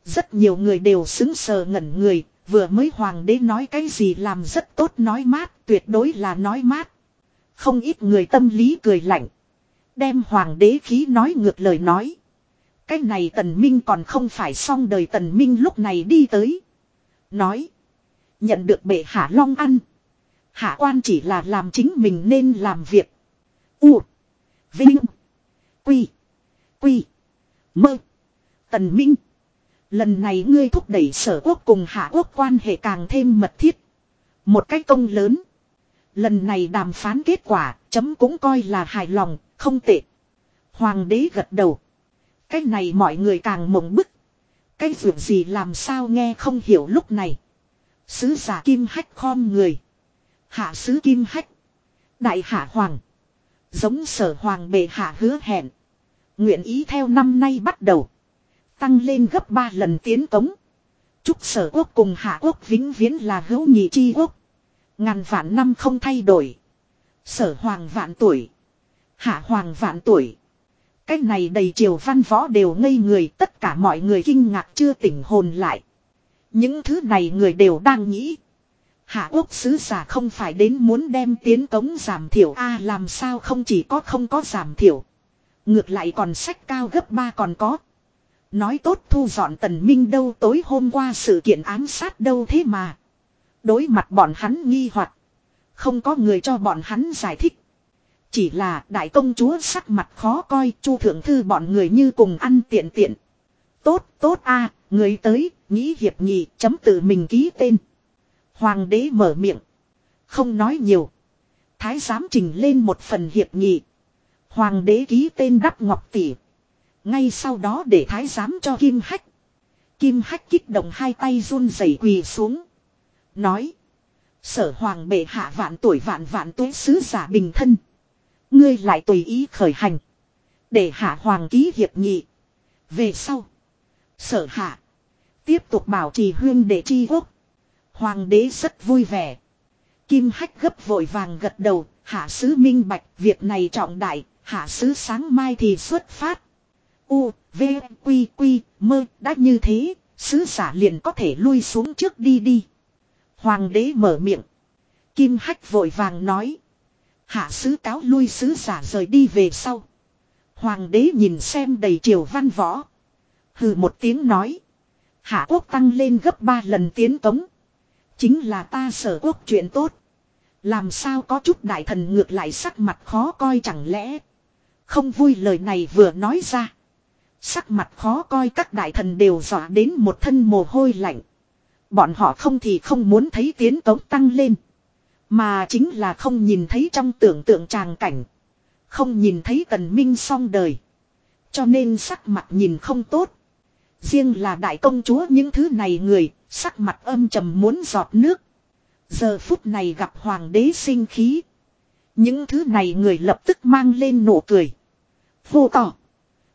Rất nhiều người đều xứng sờ ngẩn người, vừa mới hoàng đế nói cái gì làm rất tốt nói mát, tuyệt đối là nói mát. Không ít người tâm lý cười lạnh. Đem hoàng đế khí nói ngược lời nói. Cái này tần minh còn không phải xong đời tần minh lúc này đi tới. Nói. Nhận được bệ hạ long ăn. Hạ quan chỉ là làm chính mình nên làm việc. U. Vinh. Quy. Quy. Mơ. Tần Minh. Lần này ngươi thúc đẩy sở quốc cùng hạ quốc quan hệ càng thêm mật thiết. Một cách công lớn. Lần này đàm phán kết quả, chấm cũng coi là hài lòng, không tệ. Hoàng đế gật đầu. Cái này mọi người càng mộng bức. Cái việc gì làm sao nghe không hiểu lúc này. Sứ giả kim hách khom người. Hạ sứ kim hách. Đại hạ hoàng. Giống sở hoàng bệ hạ hứa hẹn. Nguyện ý theo năm nay bắt đầu. Tăng lên gấp 3 lần tiến cống. Chúc sở quốc cùng hạ quốc vĩnh viễn là hữu nhị chi quốc. Ngàn vạn năm không thay đổi. Sở hoàng vạn tuổi. Hạ hoàng vạn tuổi. Cái này đầy triều văn võ đều ngây người, tất cả mọi người kinh ngạc chưa tỉnh hồn lại. Những thứ này người đều đang nghĩ. Hạ Quốc sứ giả không phải đến muốn đem tiến cống giảm thiểu a, làm sao không chỉ có không có giảm thiểu. Ngược lại còn sách cao gấp ba còn có. Nói tốt thu dọn tần minh đâu tối hôm qua sự kiện ám sát đâu thế mà. Đối mặt bọn hắn nghi hoặc Không có người cho bọn hắn giải thích. Chỉ là đại công chúa sắc mặt khó coi chu thượng thư bọn người như cùng ăn tiện tiện. Tốt tốt a người tới, nghĩ hiệp nghị chấm tự mình ký tên. Hoàng đế mở miệng. Không nói nhiều. Thái giám trình lên một phần hiệp nghị. Hoàng đế ký tên đắp ngọc tỷ. Ngay sau đó để thái giám cho Kim Hách. Kim Hách kích động hai tay run rẩy quỳ xuống. Nói. Sở hoàng bệ hạ vạn tuổi vạn vạn tuế sứ giả bình thân. Ngươi lại tùy ý khởi hành. Để hạ hoàng ký hiệp nghị. Về sau. Sở hạ. Tiếp tục bảo trì huyên để chi quốc. Hoàng đế rất vui vẻ. Kim hách gấp vội vàng gật đầu. Hạ sứ minh bạch. Việc này trọng đại. Hạ sứ sáng mai thì xuất phát. U, V, Quy, Quy, mơ. Đã như thế. Sứ giả liền có thể lui xuống trước đi đi. Hoàng đế mở miệng. Kim hách vội vàng nói. Hạ sứ cáo lui sứ giả rời đi về sau. Hoàng đế nhìn xem đầy triều văn võ. Hừ một tiếng nói. Hạ quốc tăng lên gấp ba lần tiến tống Chính là ta sở quốc chuyện tốt. Làm sao có chút đại thần ngược lại sắc mặt khó coi chẳng lẽ. Không vui lời này vừa nói ra. Sắc mặt khó coi các đại thần đều dọa đến một thân mồ hôi lạnh. Bọn họ không thì không muốn thấy tiến tống tăng lên. Mà chính là không nhìn thấy trong tưởng tượng tràng cảnh. Không nhìn thấy tần minh song đời. Cho nên sắc mặt nhìn không tốt. Riêng là đại công chúa những thứ này người, sắc mặt âm trầm muốn giọt nước. Giờ phút này gặp hoàng đế sinh khí. Những thứ này người lập tức mang lên nụ cười. Vô tỏ.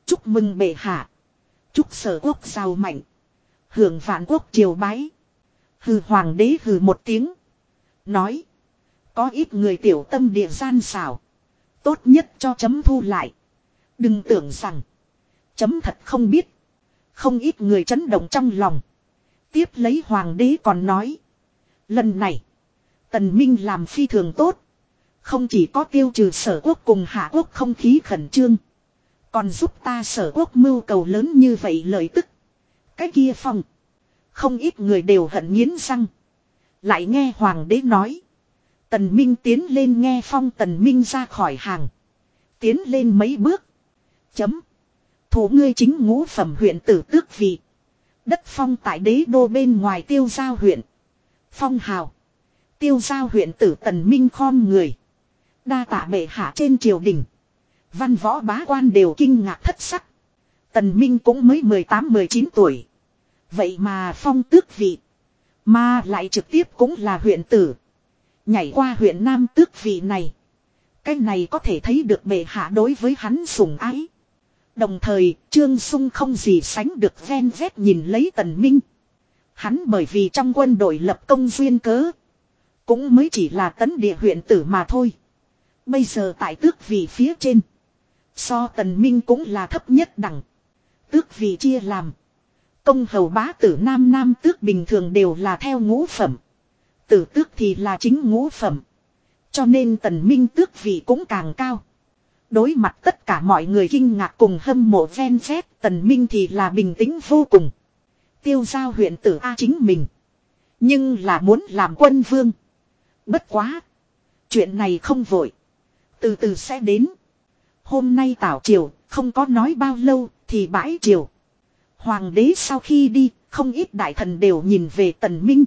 Chúc mừng bệ hạ. Chúc sở quốc giàu mạnh. Hưởng vạn quốc triều bái. Hừ hoàng đế hừ một tiếng. Nói. Có ít người tiểu tâm địa gian xảo. Tốt nhất cho chấm thu lại. Đừng tưởng rằng. Chấm thật không biết. Không ít người chấn động trong lòng. Tiếp lấy hoàng đế còn nói. Lần này. Tần Minh làm phi thường tốt. Không chỉ có tiêu trừ sở quốc cùng hạ quốc không khí khẩn trương. Còn giúp ta sở quốc mưu cầu lớn như vậy lợi tức. Cái kia phòng Không ít người đều hận nghiến răng. Lại nghe hoàng đế nói. Tần Minh tiến lên nghe phong Tần Minh ra khỏi hàng. Tiến lên mấy bước. Chấm. Thủ ngươi chính ngũ phẩm huyện tử tước vị. Đất phong tại đế đô bên ngoài tiêu giao huyện. Phong hào. Tiêu giao huyện tử Tần Minh khom người. Đa tạ bệ hạ trên triều đình. Văn võ bá quan đều kinh ngạc thất sắc. Tần Minh cũng mới 18-19 tuổi. Vậy mà phong tước vị. Mà lại trực tiếp cũng là huyện tử. Nhảy qua huyện Nam tước vị này. Cái này có thể thấy được bệ hạ đối với hắn sủng ái. Đồng thời, Trương Sung không gì sánh được ven vét nhìn lấy Tần Minh. Hắn bởi vì trong quân đội lập công duyên cớ. Cũng mới chỉ là tấn địa huyện tử mà thôi. Bây giờ tại tước vị phía trên. So Tần Minh cũng là thấp nhất đẳng. Tước vị chia làm. Công hầu bá tử nam nam tước bình thường đều là theo ngũ phẩm. Tử tước thì là chính ngũ phẩm. Cho nên tần minh tước vị cũng càng cao. Đối mặt tất cả mọi người kinh ngạc cùng hâm mộ ven phép tần minh thì là bình tĩnh vô cùng. Tiêu giao huyện tử A chính mình. Nhưng là muốn làm quân vương. Bất quá. Chuyện này không vội. Từ từ sẽ đến. Hôm nay tảo triều không có nói bao lâu thì bãi triều. Hoàng đế sau khi đi, không ít đại thần đều nhìn về tần minh.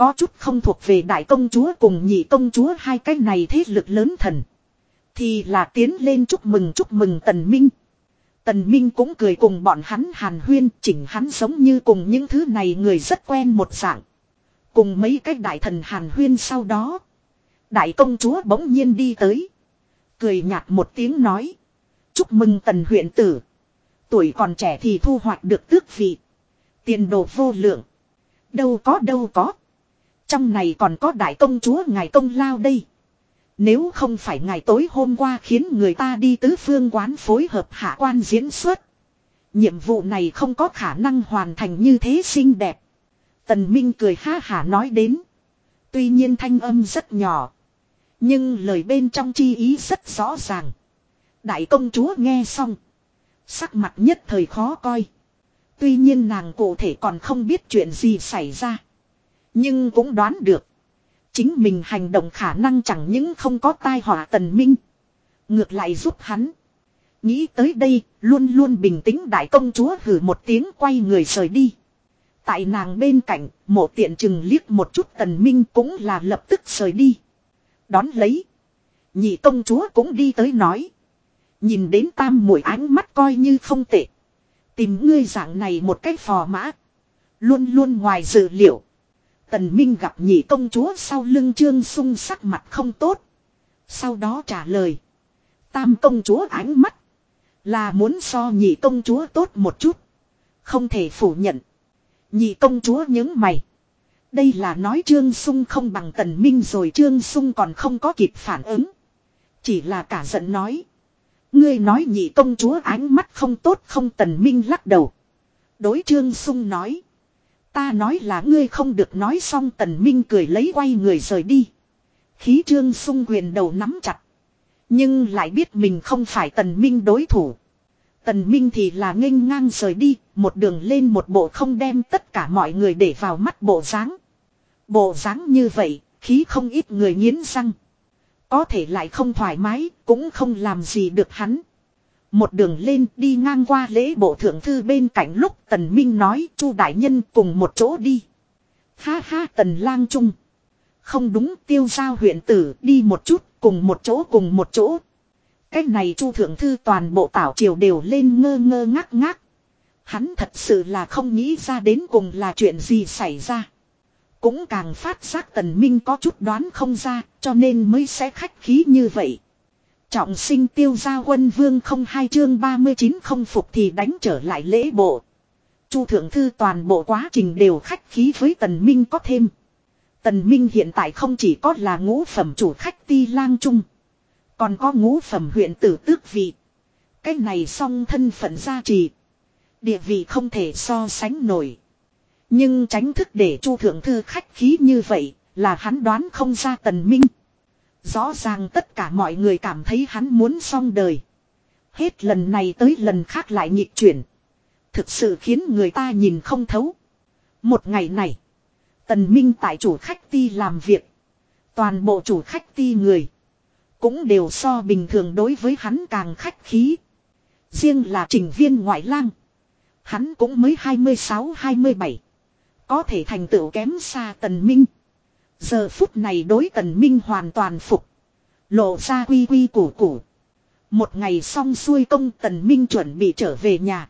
Có chút không thuộc về đại công chúa cùng nhị công chúa hai cái này thế lực lớn thần. Thì là tiến lên chúc mừng chúc mừng tần minh. Tần Minh cũng cười cùng bọn hắn hàn huyên, chỉnh hắn giống như cùng những thứ này người rất quen một dạng. Cùng mấy cái đại thần hàn huyên sau đó. Đại công chúa bỗng nhiên đi tới. Cười nhạt một tiếng nói. Chúc mừng tần huyện tử. Tuổi còn trẻ thì thu hoạch được tước vị. Tiền đồ vô lượng. Đâu có đâu có. Trong này còn có đại công chúa, ngài công lao đây. Nếu không phải ngày tối hôm qua khiến người ta đi tứ phương quán phối hợp hạ quan diễn xuất. Nhiệm vụ này không có khả năng hoàn thành như thế xinh đẹp. Tần Minh cười ha hả nói đến. Tuy nhiên thanh âm rất nhỏ. Nhưng lời bên trong chi ý rất rõ ràng. Đại công chúa nghe xong. Sắc mặt nhất thời khó coi. Tuy nhiên nàng cụ thể còn không biết chuyện gì xảy ra. Nhưng cũng đoán được. Chính mình hành động khả năng chẳng những không có tai họa tần minh. Ngược lại giúp hắn. Nghĩ tới đây, luôn luôn bình tĩnh đại công chúa hử một tiếng quay người rời đi. Tại nàng bên cạnh, mộ tiện chừng liếc một chút tần minh cũng là lập tức rời đi. Đón lấy. Nhị công chúa cũng đi tới nói. Nhìn đến tam mũi ánh mắt coi như không tệ. Tìm ngươi dạng này một cách phò mã. Luôn luôn ngoài dự liệu. Tần Minh gặp nhị công chúa sau lưng trương sung sắc mặt không tốt. Sau đó trả lời. Tam công chúa ánh mắt. Là muốn so nhị công chúa tốt một chút. Không thể phủ nhận. Nhị công chúa những mày. Đây là nói Trương Sung không bằng Tần Minh rồi Trương Sung còn không có kịp phản ứng. Chỉ là cả giận nói. Ngươi nói nhị công chúa ánh mắt không tốt không Tần Minh lắc đầu. Đối Trương Sung nói. Ta nói là ngươi không được nói xong Tần Minh cười lấy quay người rời đi. Khí Trương Sung quyền đầu nắm chặt. Nhưng lại biết mình không phải Tần Minh đối thủ. Tần Minh thì là nghênh ngang rời đi, một đường lên một bộ không đem tất cả mọi người để vào mắt bộ dáng. Bộ dáng như vậy, khí không ít người nghiến răng. Có thể lại không thoải mái, cũng không làm gì được hắn. Một đường lên đi ngang qua lễ bộ thượng thư bên cạnh lúc Tần Minh nói, chu đại nhân cùng một chỗ đi. Ha ha, Tần lang trung. Không đúng, tiêu giao huyện tử, đi một chút, cùng một chỗ, cùng một chỗ. Cách này chu thượng thư toàn bộ tảo triều đều lên ngơ ngơ ngác ngác. Hắn thật sự là không nghĩ ra đến cùng là chuyện gì xảy ra. Cũng càng phát giác tần minh có chút đoán không ra, cho nên mới sẽ khách khí như vậy. Trọng sinh tiêu gia quân vương không hai chương 39 không phục thì đánh trở lại lễ bộ. Chu thượng thư toàn bộ quá trình đều khách khí với tần minh có thêm. Tần minh hiện tại không chỉ có là ngũ phẩm chủ khách ti lang trung. Còn có ngũ phẩm huyện tử tước vị. Cái này song thân phận gia trì. Địa vị không thể so sánh nổi. Nhưng tránh thức để chu thượng thư khách khí như vậy là hắn đoán không ra tần minh. Rõ ràng tất cả mọi người cảm thấy hắn muốn xong đời. Hết lần này tới lần khác lại nhịp chuyển. Thực sự khiến người ta nhìn không thấu. Một ngày này. Tần Minh tại chủ khách ti làm việc. Toàn bộ chủ khách ti người. Cũng đều so bình thường đối với hắn càng khách khí. Riêng là trình viên ngoại lang. Hắn cũng mới 26-27. Có thể thành tựu kém xa tần minh. Giờ phút này đối tần minh hoàn toàn phục. Lộ ra quy quy củ củ. Một ngày xong xuôi công tần minh chuẩn bị trở về nhà.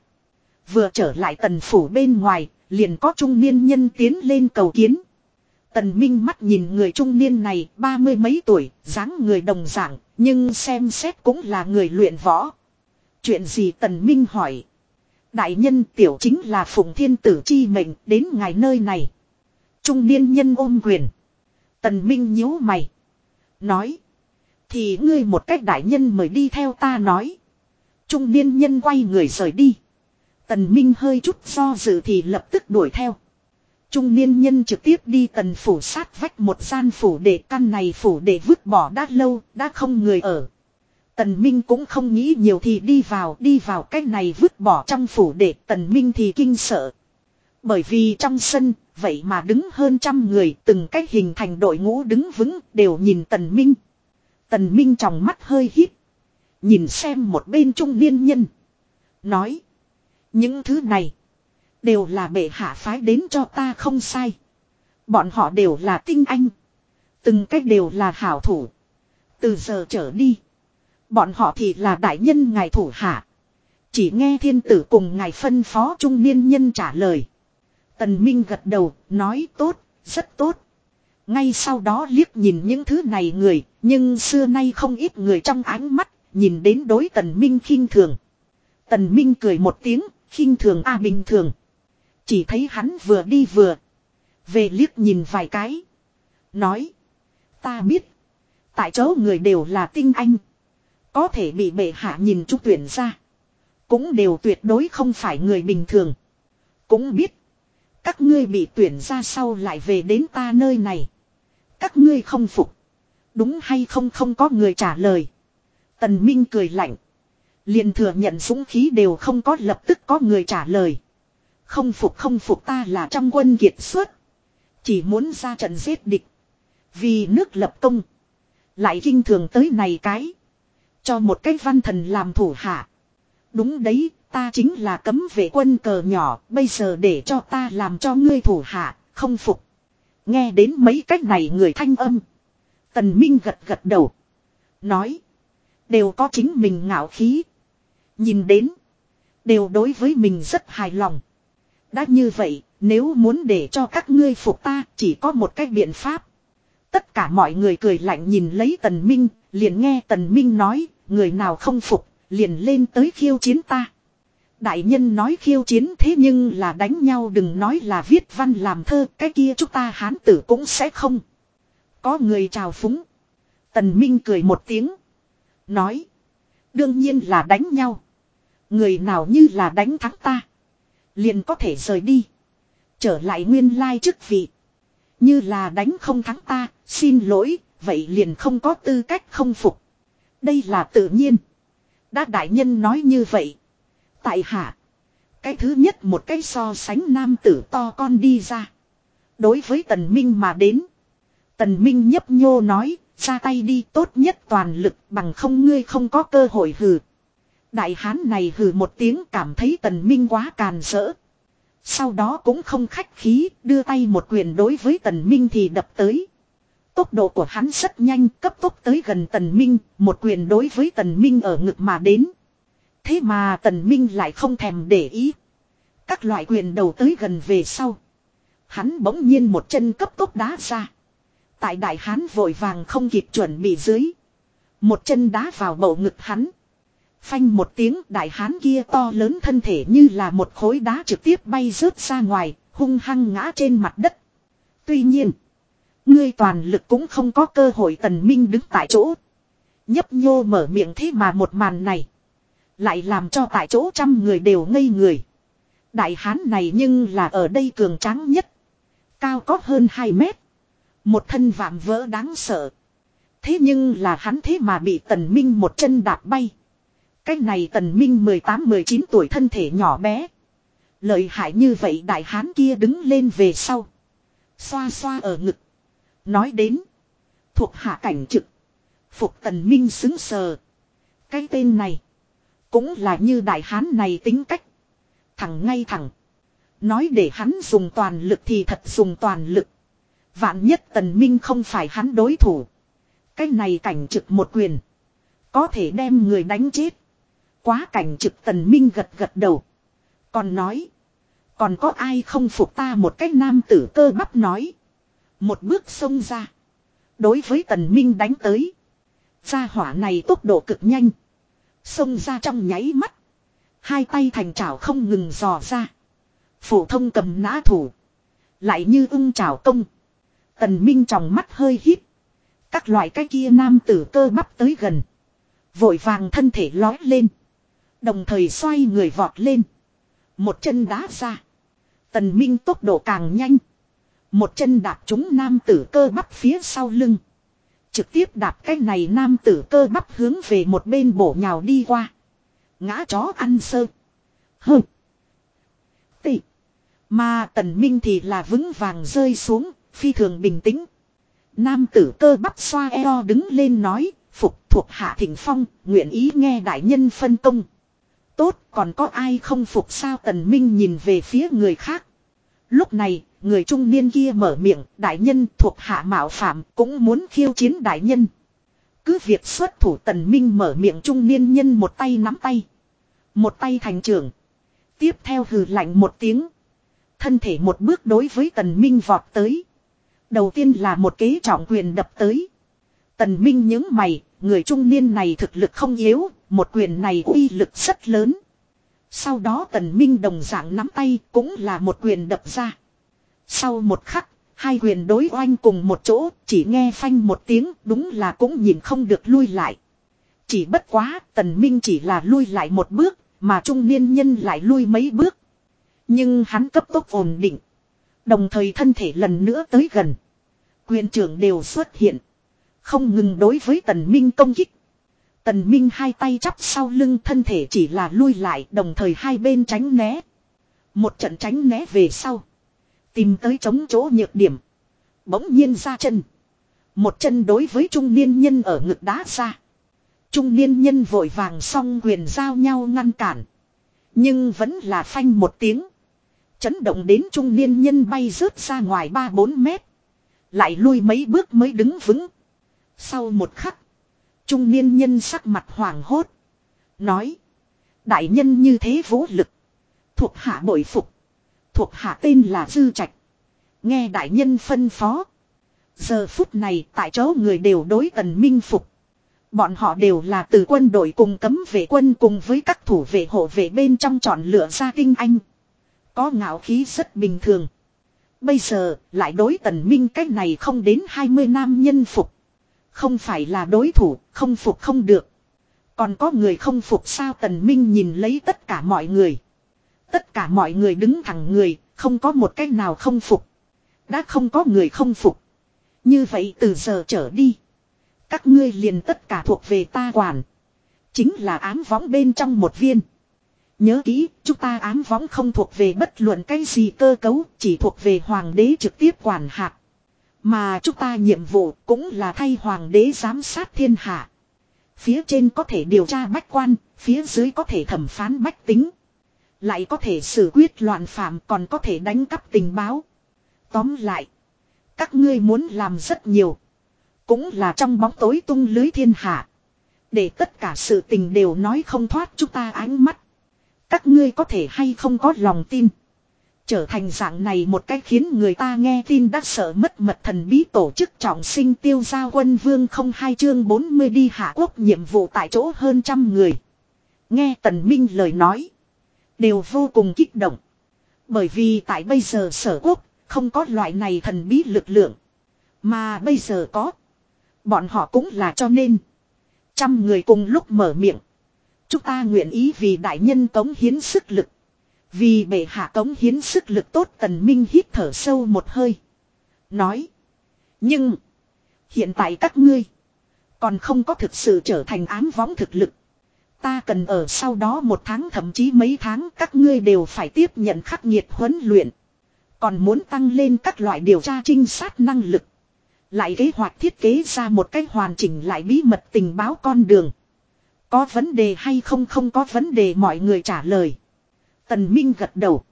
Vừa trở lại tần phủ bên ngoài, liền có trung niên nhân tiến lên cầu kiến. Tần Minh mắt nhìn người trung niên này ba mươi mấy tuổi, dáng người đồng dạng, nhưng xem xét cũng là người luyện võ. Chuyện gì Tần Minh hỏi. Đại nhân tiểu chính là Phụng Thiên Tử chi mệnh đến ngài nơi này. Trung niên nhân ôm quyền. Tần Minh nhíu mày. Nói. Thì ngươi một cách đại nhân mời đi theo ta nói. Trung niên nhân quay người rời đi. Tần Minh hơi chút do dự thì lập tức đuổi theo. Trung niên nhân trực tiếp đi tần phủ sát vách một gian phủ để căn này phủ để vứt bỏ đã lâu, đã không người ở. Tần Minh cũng không nghĩ nhiều thì đi vào, đi vào cái này vứt bỏ trong phủ để tần Minh thì kinh sợ. Bởi vì trong sân, vậy mà đứng hơn trăm người, từng cách hình thành đội ngũ đứng vững, đều nhìn tần Minh. Tần Minh trong mắt hơi hít. Nhìn xem một bên trung niên nhân. Nói. Những thứ này. Đều là bệ hạ phái đến cho ta không sai. Bọn họ đều là tinh anh. Từng cách đều là hảo thủ. Từ giờ trở đi. Bọn họ thì là đại nhân ngài thủ hạ. Chỉ nghe thiên tử cùng ngài phân phó trung niên nhân trả lời. Tần Minh gật đầu, nói tốt, rất tốt. Ngay sau đó liếc nhìn những thứ này người, nhưng xưa nay không ít người trong ánh mắt, nhìn đến đối tần Minh khinh thường. Tần Minh cười một tiếng, khinh thường a bình thường. Chỉ thấy hắn vừa đi vừa. Về liếc nhìn vài cái. Nói. Ta biết. Tại chỗ người đều là tinh anh. Có thể bị bệ hạ nhìn trúc tuyển ra. Cũng đều tuyệt đối không phải người bình thường. Cũng biết. Các ngươi bị tuyển ra sau lại về đến ta nơi này. Các ngươi không phục. Đúng hay không không có người trả lời. Tần Minh cười lạnh. liền thừa nhận súng khí đều không có lập tức có người trả lời. Không phục không phục ta là trong quân kiệt xuất. Chỉ muốn ra trận giết địch. Vì nước lập công. Lại kinh thường tới này cái. Cho một cái văn thần làm thủ hạ. Đúng đấy, ta chính là cấm vệ quân cờ nhỏ, bây giờ để cho ta làm cho ngươi thủ hạ, không phục. Nghe đến mấy cách này người thanh âm. Tần Minh gật gật đầu. Nói. Đều có chính mình ngạo khí. Nhìn đến. Đều đối với mình rất hài lòng. Đã như vậy, nếu muốn để cho các ngươi phục ta, chỉ có một cách biện pháp. Tất cả mọi người cười lạnh nhìn lấy Tần Minh, liền nghe Tần Minh nói, người nào không phục, liền lên tới khiêu chiến ta. Đại nhân nói khiêu chiến thế nhưng là đánh nhau đừng nói là viết văn làm thơ, cái kia chúng ta hán tử cũng sẽ không. Có người chào phúng. Tần Minh cười một tiếng. Nói. Đương nhiên là đánh nhau. Người nào như là đánh thắng ta. Liền có thể rời đi. Trở lại nguyên lai chức vị. Như là đánh không thắng ta, xin lỗi, vậy liền không có tư cách không phục. Đây là tự nhiên. Đã đại nhân nói như vậy. Tại hạ. Cái thứ nhất một cái so sánh nam tử to con đi ra. Đối với tần minh mà đến. Tần minh nhấp nhô nói, ra tay đi tốt nhất toàn lực bằng không ngươi không có cơ hội hừ. Đại hán này hừ một tiếng cảm thấy tần minh quá càn rỡ. Sau đó cũng không khách khí, đưa tay một quyền đối với tần minh thì đập tới. Tốc độ của hắn rất nhanh, cấp tốc tới gần tần minh, một quyền đối với tần minh ở ngực mà đến. Thế mà tần minh lại không thèm để ý. Các loại quyền đầu tới gần về sau. Hắn bỗng nhiên một chân cấp tốc đá ra. Tại đại hán vội vàng không kịp chuẩn bị dưới. Một chân đá vào bầu ngực hắn. Phanh một tiếng đại hán kia to lớn thân thể như là một khối đá trực tiếp bay rớt ra ngoài, hung hăng ngã trên mặt đất. Tuy nhiên, ngươi toàn lực cũng không có cơ hội tần minh đứng tại chỗ. Nhấp nhô mở miệng thế mà một màn này. Lại làm cho tại chỗ trăm người đều ngây người. Đại hán này nhưng là ở đây cường tráng nhất. Cao có hơn 2 mét. Một thân vạm vỡ đáng sợ. Thế nhưng là hắn thế mà bị tần minh một chân đạp bay. Cái này tần minh 18-19 tuổi thân thể nhỏ bé. Lợi hại như vậy đại hán kia đứng lên về sau. Xoa xoa ở ngực. Nói đến. Thuộc hạ cảnh trực. Phục tần minh xứng sờ. Cái tên này. Cũng là như đại hán này tính cách. Thẳng ngay thẳng. Nói để hắn dùng toàn lực thì thật dùng toàn lực. Vạn nhất tần minh không phải hắn đối thủ. Cái này cảnh trực một quyền. Có thể đem người đánh chết. Quá cảnh trực tần minh gật gật đầu. Còn nói. Còn có ai không phục ta một cách nam tử cơ bắp nói. Một bước xông ra. Đối với tần minh đánh tới. Gia hỏa này tốc độ cực nhanh. Xông ra trong nháy mắt. Hai tay thành chảo không ngừng dò ra. Phổ thông cầm nã thủ. Lại như ưng chảo công. Tần Minh trong mắt hơi hít. Các loại cái kia nam tử cơ bắp tới gần. Vội vàng thân thể lói lên. Đồng thời xoay người vọt lên. Một chân đá ra. Tần Minh tốc độ càng nhanh. Một chân đạp trúng nam tử cơ bắp phía sau lưng. Trực tiếp đạp cái này nam tử cơ bắp hướng về một bên bổ nhào đi qua. Ngã chó ăn sơ. Hừ. Tị. Mà tần minh thì là vững vàng rơi xuống, phi thường bình tĩnh. Nam tử cơ bắp xoa eo đứng lên nói, phục thuộc hạ thỉnh phong, nguyện ý nghe đại nhân phân công. Tốt, còn có ai không phục sao tần minh nhìn về phía người khác. Lúc này, người trung niên kia mở miệng, đại nhân thuộc hạ mạo phạm cũng muốn khiêu chiến đại nhân. Cứ việc xuất thủ tần minh mở miệng trung niên nhân một tay nắm tay. Một tay thành trưởng. Tiếp theo hừ lạnh một tiếng. Thân thể một bước đối với tần minh vọt tới. Đầu tiên là một kế trọng quyền đập tới. Tần minh những mày, người trung niên này thực lực không yếu, một quyền này uy lực rất lớn. Sau đó tần minh đồng dạng nắm tay cũng là một quyền đập ra. Sau một khắc, hai quyền đối oanh cùng một chỗ, chỉ nghe phanh một tiếng, đúng là cũng nhìn không được lui lại. Chỉ bất quá, tần minh chỉ là lui lại một bước, mà trung niên nhân lại lui mấy bước. Nhưng hắn cấp tốc ổn định. Đồng thời thân thể lần nữa tới gần. Quyền trưởng đều xuất hiện. Không ngừng đối với tần minh công kích. Tần minh hai tay chắp sau lưng thân thể chỉ là lui lại đồng thời hai bên tránh né. Một trận tránh né về sau. Tìm tới chống chỗ nhược điểm. Bỗng nhiên ra chân. Một chân đối với trung niên nhân ở ngực đá ra. Trung niên nhân vội vàng xong quyền giao nhau ngăn cản. Nhưng vẫn là phanh một tiếng. Chấn động đến trung niên nhân bay rớt ra ngoài 3-4 mét. Lại lui mấy bước mới đứng vững. Sau một khắc. Trung niên nhân sắc mặt hoảng hốt. Nói. Đại nhân như thế vũ lực. Thuộc hạ bội phục. Thuộc hạ tên là Dư Trạch. Nghe đại nhân phân phó. Giờ phút này tại chỗ người đều đối tần minh phục. Bọn họ đều là từ quân đội cùng cấm vệ quân cùng với các thủ vệ hộ vệ bên trong chọn lựa ra tinh anh. Có ngạo khí rất bình thường. Bây giờ lại đối tần minh cách này không đến 20 nam nhân phục. Không phải là đối thủ, không phục không được. Còn có người không phục sao tần minh nhìn lấy tất cả mọi người. Tất cả mọi người đứng thẳng người, không có một cách nào không phục. Đã không có người không phục. Như vậy từ giờ trở đi. Các ngươi liền tất cả thuộc về ta quản. Chính là ám võng bên trong một viên. Nhớ kỹ, chúng ta ám võng không thuộc về bất luận cái gì cơ cấu, chỉ thuộc về hoàng đế trực tiếp quản hạt. Mà chúng ta nhiệm vụ cũng là thay hoàng đế giám sát thiên hạ. Phía trên có thể điều tra bách quan, phía dưới có thể thẩm phán bách tính. Lại có thể xử quyết loạn phạm, còn có thể đánh cắp tình báo. Tóm lại. Các ngươi muốn làm rất nhiều. Cũng là trong bóng tối tung lưới thiên hạ. Để tất cả sự tình đều nói không thoát chúng ta ánh mắt. Các ngươi có thể hay không có lòng tin. Trở thành dạng này một cách khiến người ta nghe tin đã sợ mất mật thần bí tổ chức trọng sinh tiêu giao quân vương không hai chương 40 đi hạ quốc nhiệm vụ tại chỗ hơn trăm người. Nghe tần minh lời nói. Đều vô cùng kích động. Bởi vì tại bây giờ sở quốc, không có loại này thần bí lực lượng. Mà bây giờ có. Bọn họ cũng là cho nên. Trăm người cùng lúc mở miệng. Chúng ta nguyện ý vì đại nhân cống hiến sức lực. Vì bệ hạ cống hiến sức lực tốt tần minh hít thở sâu một hơi. Nói. Nhưng. Hiện tại các ngươi. Còn không có thực sự trở thành ám võng thực lực. Ta cần ở sau đó một tháng thậm chí mấy tháng các ngươi đều phải tiếp nhận khắc nghiệt huấn luyện. Còn muốn tăng lên các loại điều tra trinh sát năng lực. Lại kế hoạch thiết kế ra một cách hoàn chỉnh lại bí mật tình báo con đường. Có vấn đề hay không không có vấn đề mọi người trả lời. Tần Minh gật đầu.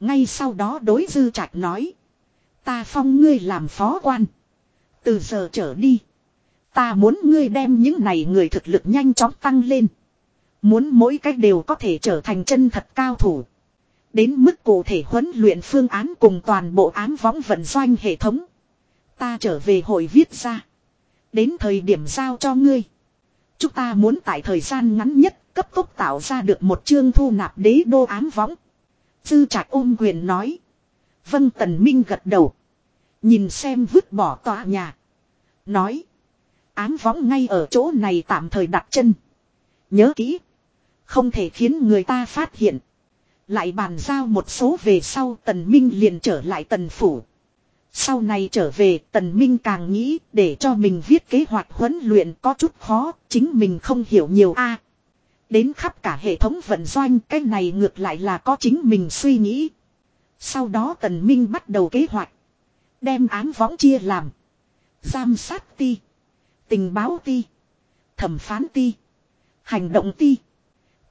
Ngay sau đó đối dư trạch nói. Ta phong ngươi làm phó quan. Từ giờ trở đi. Ta muốn ngươi đem những này người thực lực nhanh chóng tăng lên. Muốn mỗi cách đều có thể trở thành chân thật cao thủ. Đến mức cụ thể huấn luyện phương án cùng toàn bộ án võng vận doanh hệ thống. Ta trở về hội viết ra. Đến thời điểm giao cho ngươi. Chúng ta muốn tại thời gian ngắn nhất cấp tốc tạo ra được một chương thu nạp đế đô ám võng. sư trạch ôm quyền nói. Vân Tần Minh gật đầu. Nhìn xem vứt bỏ tòa nhà. Nói. Ám võng ngay ở chỗ này tạm thời đặt chân. Nhớ kỹ. Không thể khiến người ta phát hiện. Lại bàn giao một số về sau tần minh liền trở lại tần phủ. Sau này trở về tần minh càng nghĩ để cho mình viết kế hoạch huấn luyện có chút khó, chính mình không hiểu nhiều a. đến khắp cả hệ thống vận doanh cái này ngược lại là có chính mình suy nghĩ. Sau đó tần minh bắt đầu kế hoạch. Đem án võng chia làm. Giam sát ti. Tình báo ti. Thẩm phán ti. Hành động ti.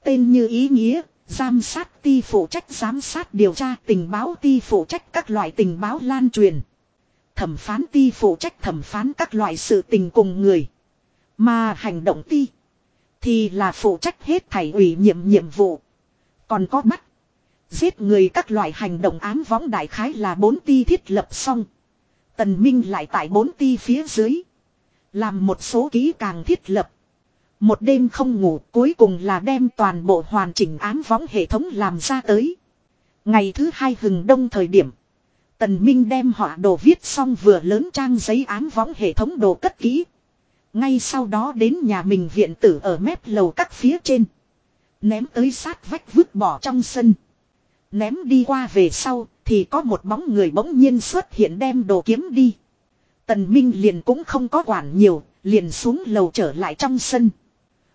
Tên như ý nghĩa, giám sát ti phụ trách giám sát điều tra tình báo ti phụ trách các loại tình báo lan truyền. Thẩm phán ti phụ trách thẩm phán các loại sự tình cùng người. Mà hành động ti thì là phụ trách hết thảy ủy nhiệm nhiệm vụ. Còn có bắt. Giết người các loại hành động án võng đại khái là bốn ti thiết lập xong. Tần Minh lại tại bốn ti phía dưới. Làm một số ký càng thiết lập. Một đêm không ngủ cuối cùng là đem toàn bộ hoàn chỉnh ám võng hệ thống làm ra tới. Ngày thứ hai hừng đông thời điểm. Tần Minh đem họa đồ viết xong vừa lớn trang giấy ám võng hệ thống đồ cất kỹ. Ngay sau đó đến nhà mình viện tử ở mép lầu các phía trên. Ném tới sát vách vứt bỏ trong sân. Ném đi qua về sau thì có một bóng người bỗng nhiên xuất hiện đem đồ kiếm đi. Tần Minh liền cũng không có quản nhiều, liền xuống lầu trở lại trong sân.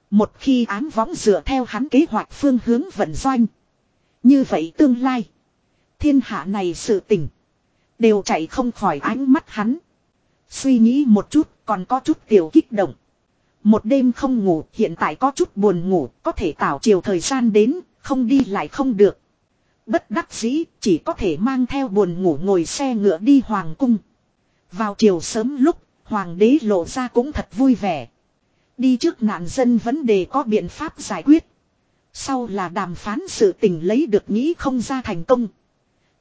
Một khi ám võng dựa theo hắn kế hoạch phương hướng vận doanh. Như vậy tương lai. Thiên hạ này sự tình. Đều chạy không khỏi ánh mắt hắn. Suy nghĩ một chút, còn có chút tiểu kích động. Một đêm không ngủ, hiện tại có chút buồn ngủ, có thể tạo chiều thời gian đến, không đi lại không được. Bất đắc dĩ, chỉ có thể mang theo buồn ngủ ngồi xe ngựa đi hoàng cung. Vào chiều sớm lúc, hoàng đế lộ ra cũng thật vui vẻ. Đi trước nạn dân vấn đề có biện pháp giải quyết. Sau là đàm phán sự tình lấy được nghĩ không ra thành công.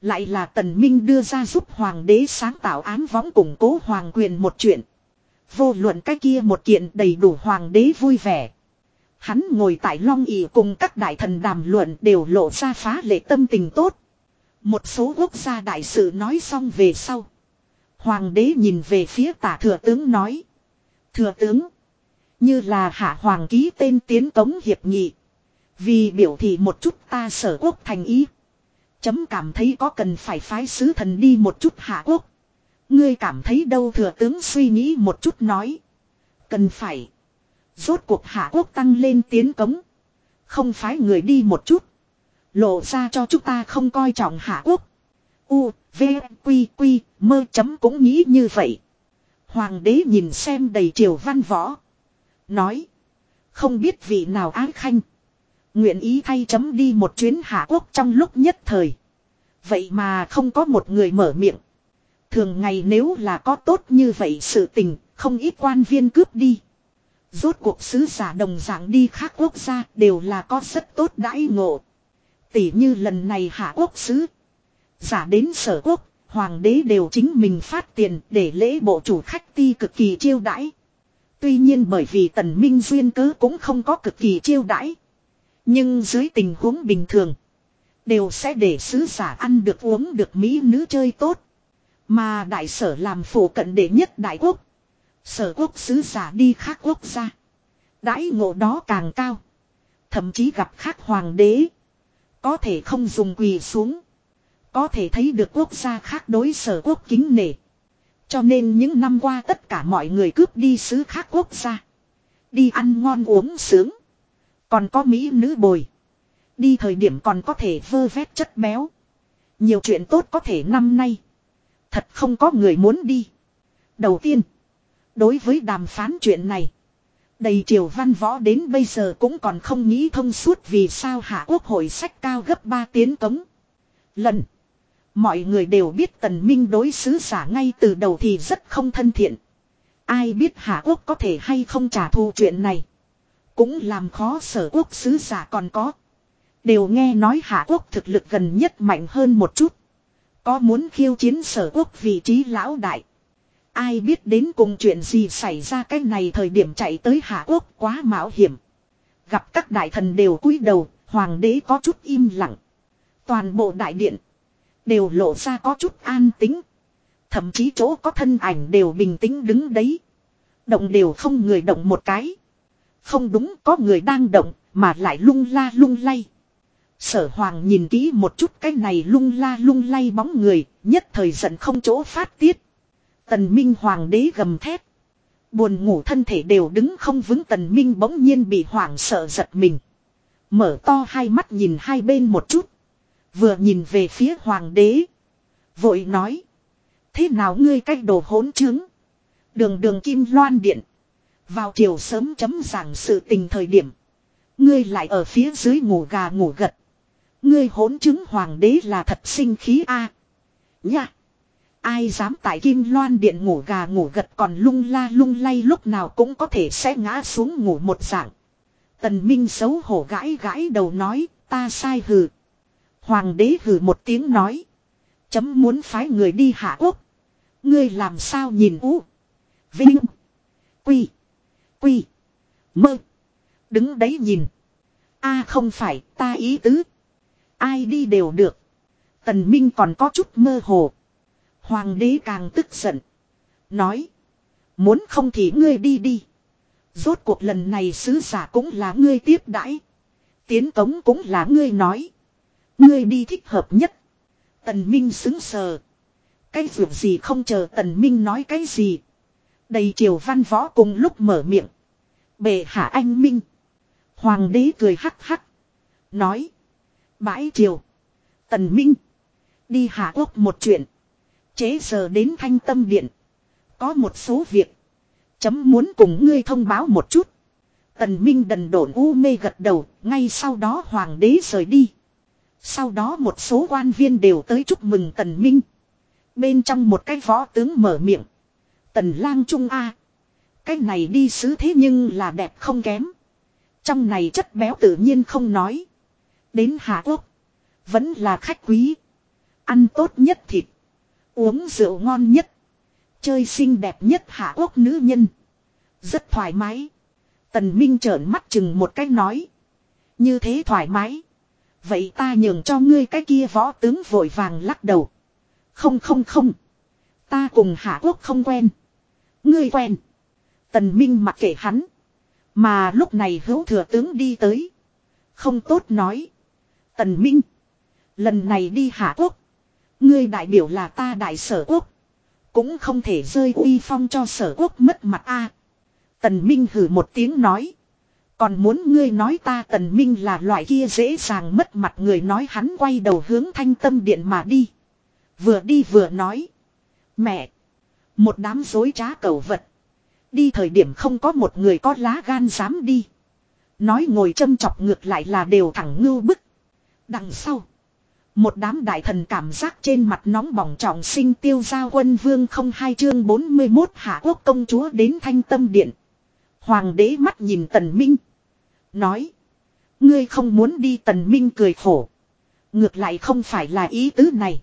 Lại là tần minh đưa ra giúp hoàng đế sáng tạo án võng củng cố hoàng quyền một chuyện. Vô luận cái kia một kiện đầy đủ hoàng đế vui vẻ. Hắn ngồi tại long ỉ cùng các đại thần đàm luận đều lộ ra phá lệ tâm tình tốt. Một số quốc gia đại sự nói xong về sau. Hoàng đế nhìn về phía tả thừa tướng nói. Thừa tướng. Như là hạ hoàng ký tên tiến tống hiệp nghị. Vì biểu thị một chút ta sở quốc thành ý. Chấm cảm thấy có cần phải phái sứ thần đi một chút hạ quốc. Ngươi cảm thấy đâu thừa tướng suy nghĩ một chút nói. Cần phải. Rốt cuộc hạ quốc tăng lên tiến cống. Không phái người đi một chút. Lộ ra cho chúng ta không coi trọng hạ quốc. U, V, Quy, Quy, mơ chấm cũng nghĩ như vậy. Hoàng đế nhìn xem đầy triều văn võ. Nói. Không biết vị nào ái khanh. Nguyện ý thay chấm đi một chuyến hạ quốc trong lúc nhất thời. Vậy mà không có một người mở miệng. Thường ngày nếu là có tốt như vậy sự tình, không ít quan viên cướp đi. Rốt cuộc sứ giả đồng dạng đi khác quốc gia đều là có rất tốt đãi ngộ. Tỷ như lần này hạ quốc sứ. Giả đến sở quốc, hoàng đế đều chính mình phát tiền để lễ bộ chủ khách ti cực kỳ chiêu đãi. Tuy nhiên bởi vì tần minh duyên cớ cũng không có cực kỳ chiêu đãi. Nhưng dưới tình huống bình thường. Đều sẽ để sứ giả ăn được uống được mỹ nữ chơi tốt. Mà đại sở làm phủ cận đệ nhất đại quốc. Sở quốc sứ giả đi khác quốc gia. Đãi ngộ đó càng cao. Thậm chí gặp khác hoàng đế. Có thể không dùng quỳ xuống. Có thể thấy được quốc gia khác đối sở quốc kính nể. Cho nên những năm qua tất cả mọi người cướp đi xứ khác quốc gia. Đi ăn ngon uống sướng. Còn có mỹ nữ bồi. Đi thời điểm còn có thể vơ vét chất béo. Nhiều chuyện tốt có thể năm nay. Thật không có người muốn đi. Đầu tiên. Đối với đàm phán chuyện này. Đầy triều văn võ đến bây giờ cũng còn không nghĩ thông suốt vì sao hạ quốc hội sách cao gấp 3 tiến cống. Lần. Mọi người đều biết tần minh đối xứ giả ngay từ đầu thì rất không thân thiện. Ai biết hạ quốc có thể hay không trả thù chuyện này. Cũng làm khó sở quốc sứ giả còn có. Đều nghe nói hạ quốc thực lực gần nhất mạnh hơn một chút. Có muốn khiêu chiến sở quốc vị trí lão đại. Ai biết đến cùng chuyện gì xảy ra cái này thời điểm chạy tới Hạ Quốc quá mạo hiểm. Gặp các đại thần đều cúi đầu, hoàng đế có chút im lặng. Toàn bộ đại điện đều lộ ra có chút an tính. Thậm chí chỗ có thân ảnh đều bình tĩnh đứng đấy. Động đều không người động một cái. Không đúng có người đang động mà lại lung la lung lay. Sở hoàng nhìn kỹ một chút cái này lung la lung lay bóng người, nhất thời giận không chỗ phát tiết. Tần Minh hoàng đế gầm thét. Buồn ngủ thân thể đều đứng không vững tần Minh bỗng nhiên bị hoảng sợ giật mình. Mở to hai mắt nhìn hai bên một chút. Vừa nhìn về phía hoàng đế. Vội nói. Thế nào ngươi cách đồ hỗn chứng? Đường đường kim loan điện. Vào chiều sớm chấm giảng sự tình thời điểm. Ngươi lại ở phía dưới ngủ gà ngủ gật. Ngươi hỗn chứng hoàng đế là thật sinh khí a. À. Nha. Ai dám tại kim loan điện ngủ gà ngủ gật còn lung la lung lay lúc nào cũng có thể sẽ ngã xuống ngủ một dạng. Tần Minh xấu hổ gãi gãi đầu nói, ta sai hừ. Hoàng đế hử một tiếng nói. Chấm muốn phái người đi hạ quốc. Ngươi làm sao nhìn ú. Vinh. Quy. Quy. Mơ. Đứng đấy nhìn. a à, không phải, ta ý tứ. Ai đi đều được. Tần Minh còn có chút mơ hồ. Hoàng đế càng tức giận. Nói. Muốn không thì ngươi đi đi. Rốt cuộc lần này sứ giả cũng là ngươi tiếp đãi. Tiến cống cũng là ngươi nói. Ngươi đi thích hợp nhất. Tần Minh xứng sờ. Cái việc gì không chờ Tần Minh nói cái gì. Đầy triều văn võ cùng lúc mở miệng. Bệ hạ anh Minh. Hoàng đế cười hắc hắc. Nói. Bãi triều. Tần Minh. Đi Hạ Quốc một chuyện. Chế giờ đến thanh tâm điện. Có một số việc. Chấm muốn cùng ngươi thông báo một chút. Tần Minh đần độn u mê gật đầu. Ngay sau đó hoàng đế rời đi. Sau đó một số quan viên đều tới chúc mừng Tần Minh. Bên trong một cái võ tướng mở miệng. Tần lang trung A. Cái này đi xứ thế nhưng là đẹp không kém. Trong này chất béo tự nhiên không nói. Đến Hạ Quốc. Vẫn là khách quý. Ăn tốt nhất thịt. Uống rượu ngon nhất. Chơi xinh đẹp nhất Hạ Quốc nữ nhân. Rất thoải mái. Tần Minh trợn mắt chừng một cái nói. Như thế thoải mái. Vậy ta nhường cho ngươi cái kia võ tướng vội vàng lắc đầu. Không không không. Ta cùng Hạ Quốc không quen. Ngươi quen. Tần Minh mặc kệ hắn. Mà lúc này hữu thừa tướng đi tới. Không tốt nói. Tần Minh. Lần này đi Hạ Quốc. Ngươi đại biểu là ta đại sở quốc. Cũng không thể rơi uy phong cho sở quốc mất mặt a. Tần Minh hử một tiếng nói. Còn muốn ngươi nói ta tần minh là loại kia dễ dàng mất mặt người nói hắn quay đầu hướng thanh tâm điện mà đi. Vừa đi vừa nói. Mẹ. Một đám dối trá cầu vật. Đi thời điểm không có một người có lá gan dám đi. Nói ngồi châm chọc ngược lại là đều thẳng ngưu bức. Đằng sau. Một đám đại thần cảm giác trên mặt nóng bỏng trọng sinh tiêu gia quân vương không hai chương 41 hạ quốc công chúa đến thanh tâm điện. Hoàng đế mắt nhìn tần minh. Nói. Ngươi không muốn đi tần minh cười khổ. Ngược lại không phải là ý tứ này.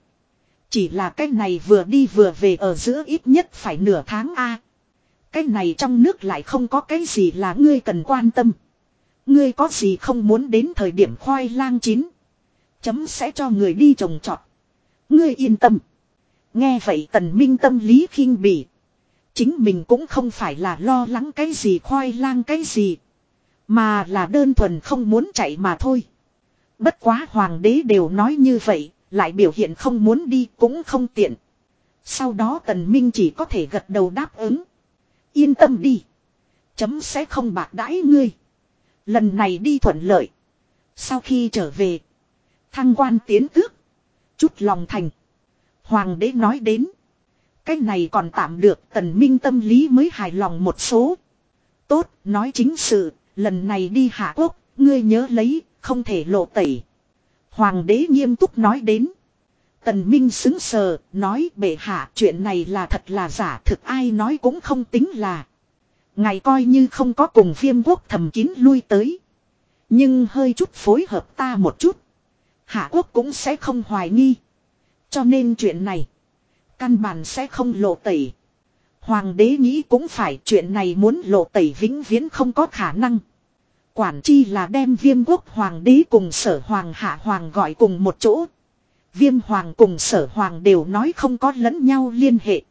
Chỉ là cái này vừa đi vừa về ở giữa ít nhất phải nửa tháng a. Cái này trong nước lại không có cái gì là ngươi cần quan tâm. Ngươi có gì không muốn đến thời điểm khoai lang chín. Chấm sẽ cho người đi trồng trọt. Ngươi yên tâm. Nghe vậy tần minh tâm lý khinh bỉ. Chính mình cũng không phải là lo lắng cái gì khoai lang cái gì. Mà là đơn thuần không muốn chạy mà thôi. Bất quá hoàng đế đều nói như vậy, lại biểu hiện không muốn đi cũng không tiện. Sau đó tần minh chỉ có thể gật đầu đáp ứng. Yên tâm đi. Chấm sẽ không bạc đãi ngươi. Lần này đi thuận lợi. Sau khi trở về. Thăng quan tiến tước. Chút lòng thành. Hoàng đế nói đến. Cái này còn tạm được tần minh tâm lý mới hài lòng một số. Tốt, nói chính sự, lần này đi hạ quốc, ngươi nhớ lấy, không thể lộ tẩy. Hoàng đế nghiêm túc nói đến. Tần Minh xứng sờ, nói bệ hạ chuyện này là thật là giả thực ai nói cũng không tính là. Ngài coi như không có cùng viêm quốc thầm kín lui tới. Nhưng hơi chút phối hợp ta một chút. Hạ quốc cũng sẽ không hoài nghi. Cho nên chuyện này. Căn bản sẽ không lộ tẩy. Hoàng đế nghĩ cũng phải chuyện này muốn lộ tẩy vĩnh viễn không có khả năng. Quản chi là đem viêm quốc hoàng đế cùng sở hoàng hạ hoàng gọi cùng một chỗ. Viêm hoàng cùng sở hoàng đều nói không có lẫn nhau liên hệ.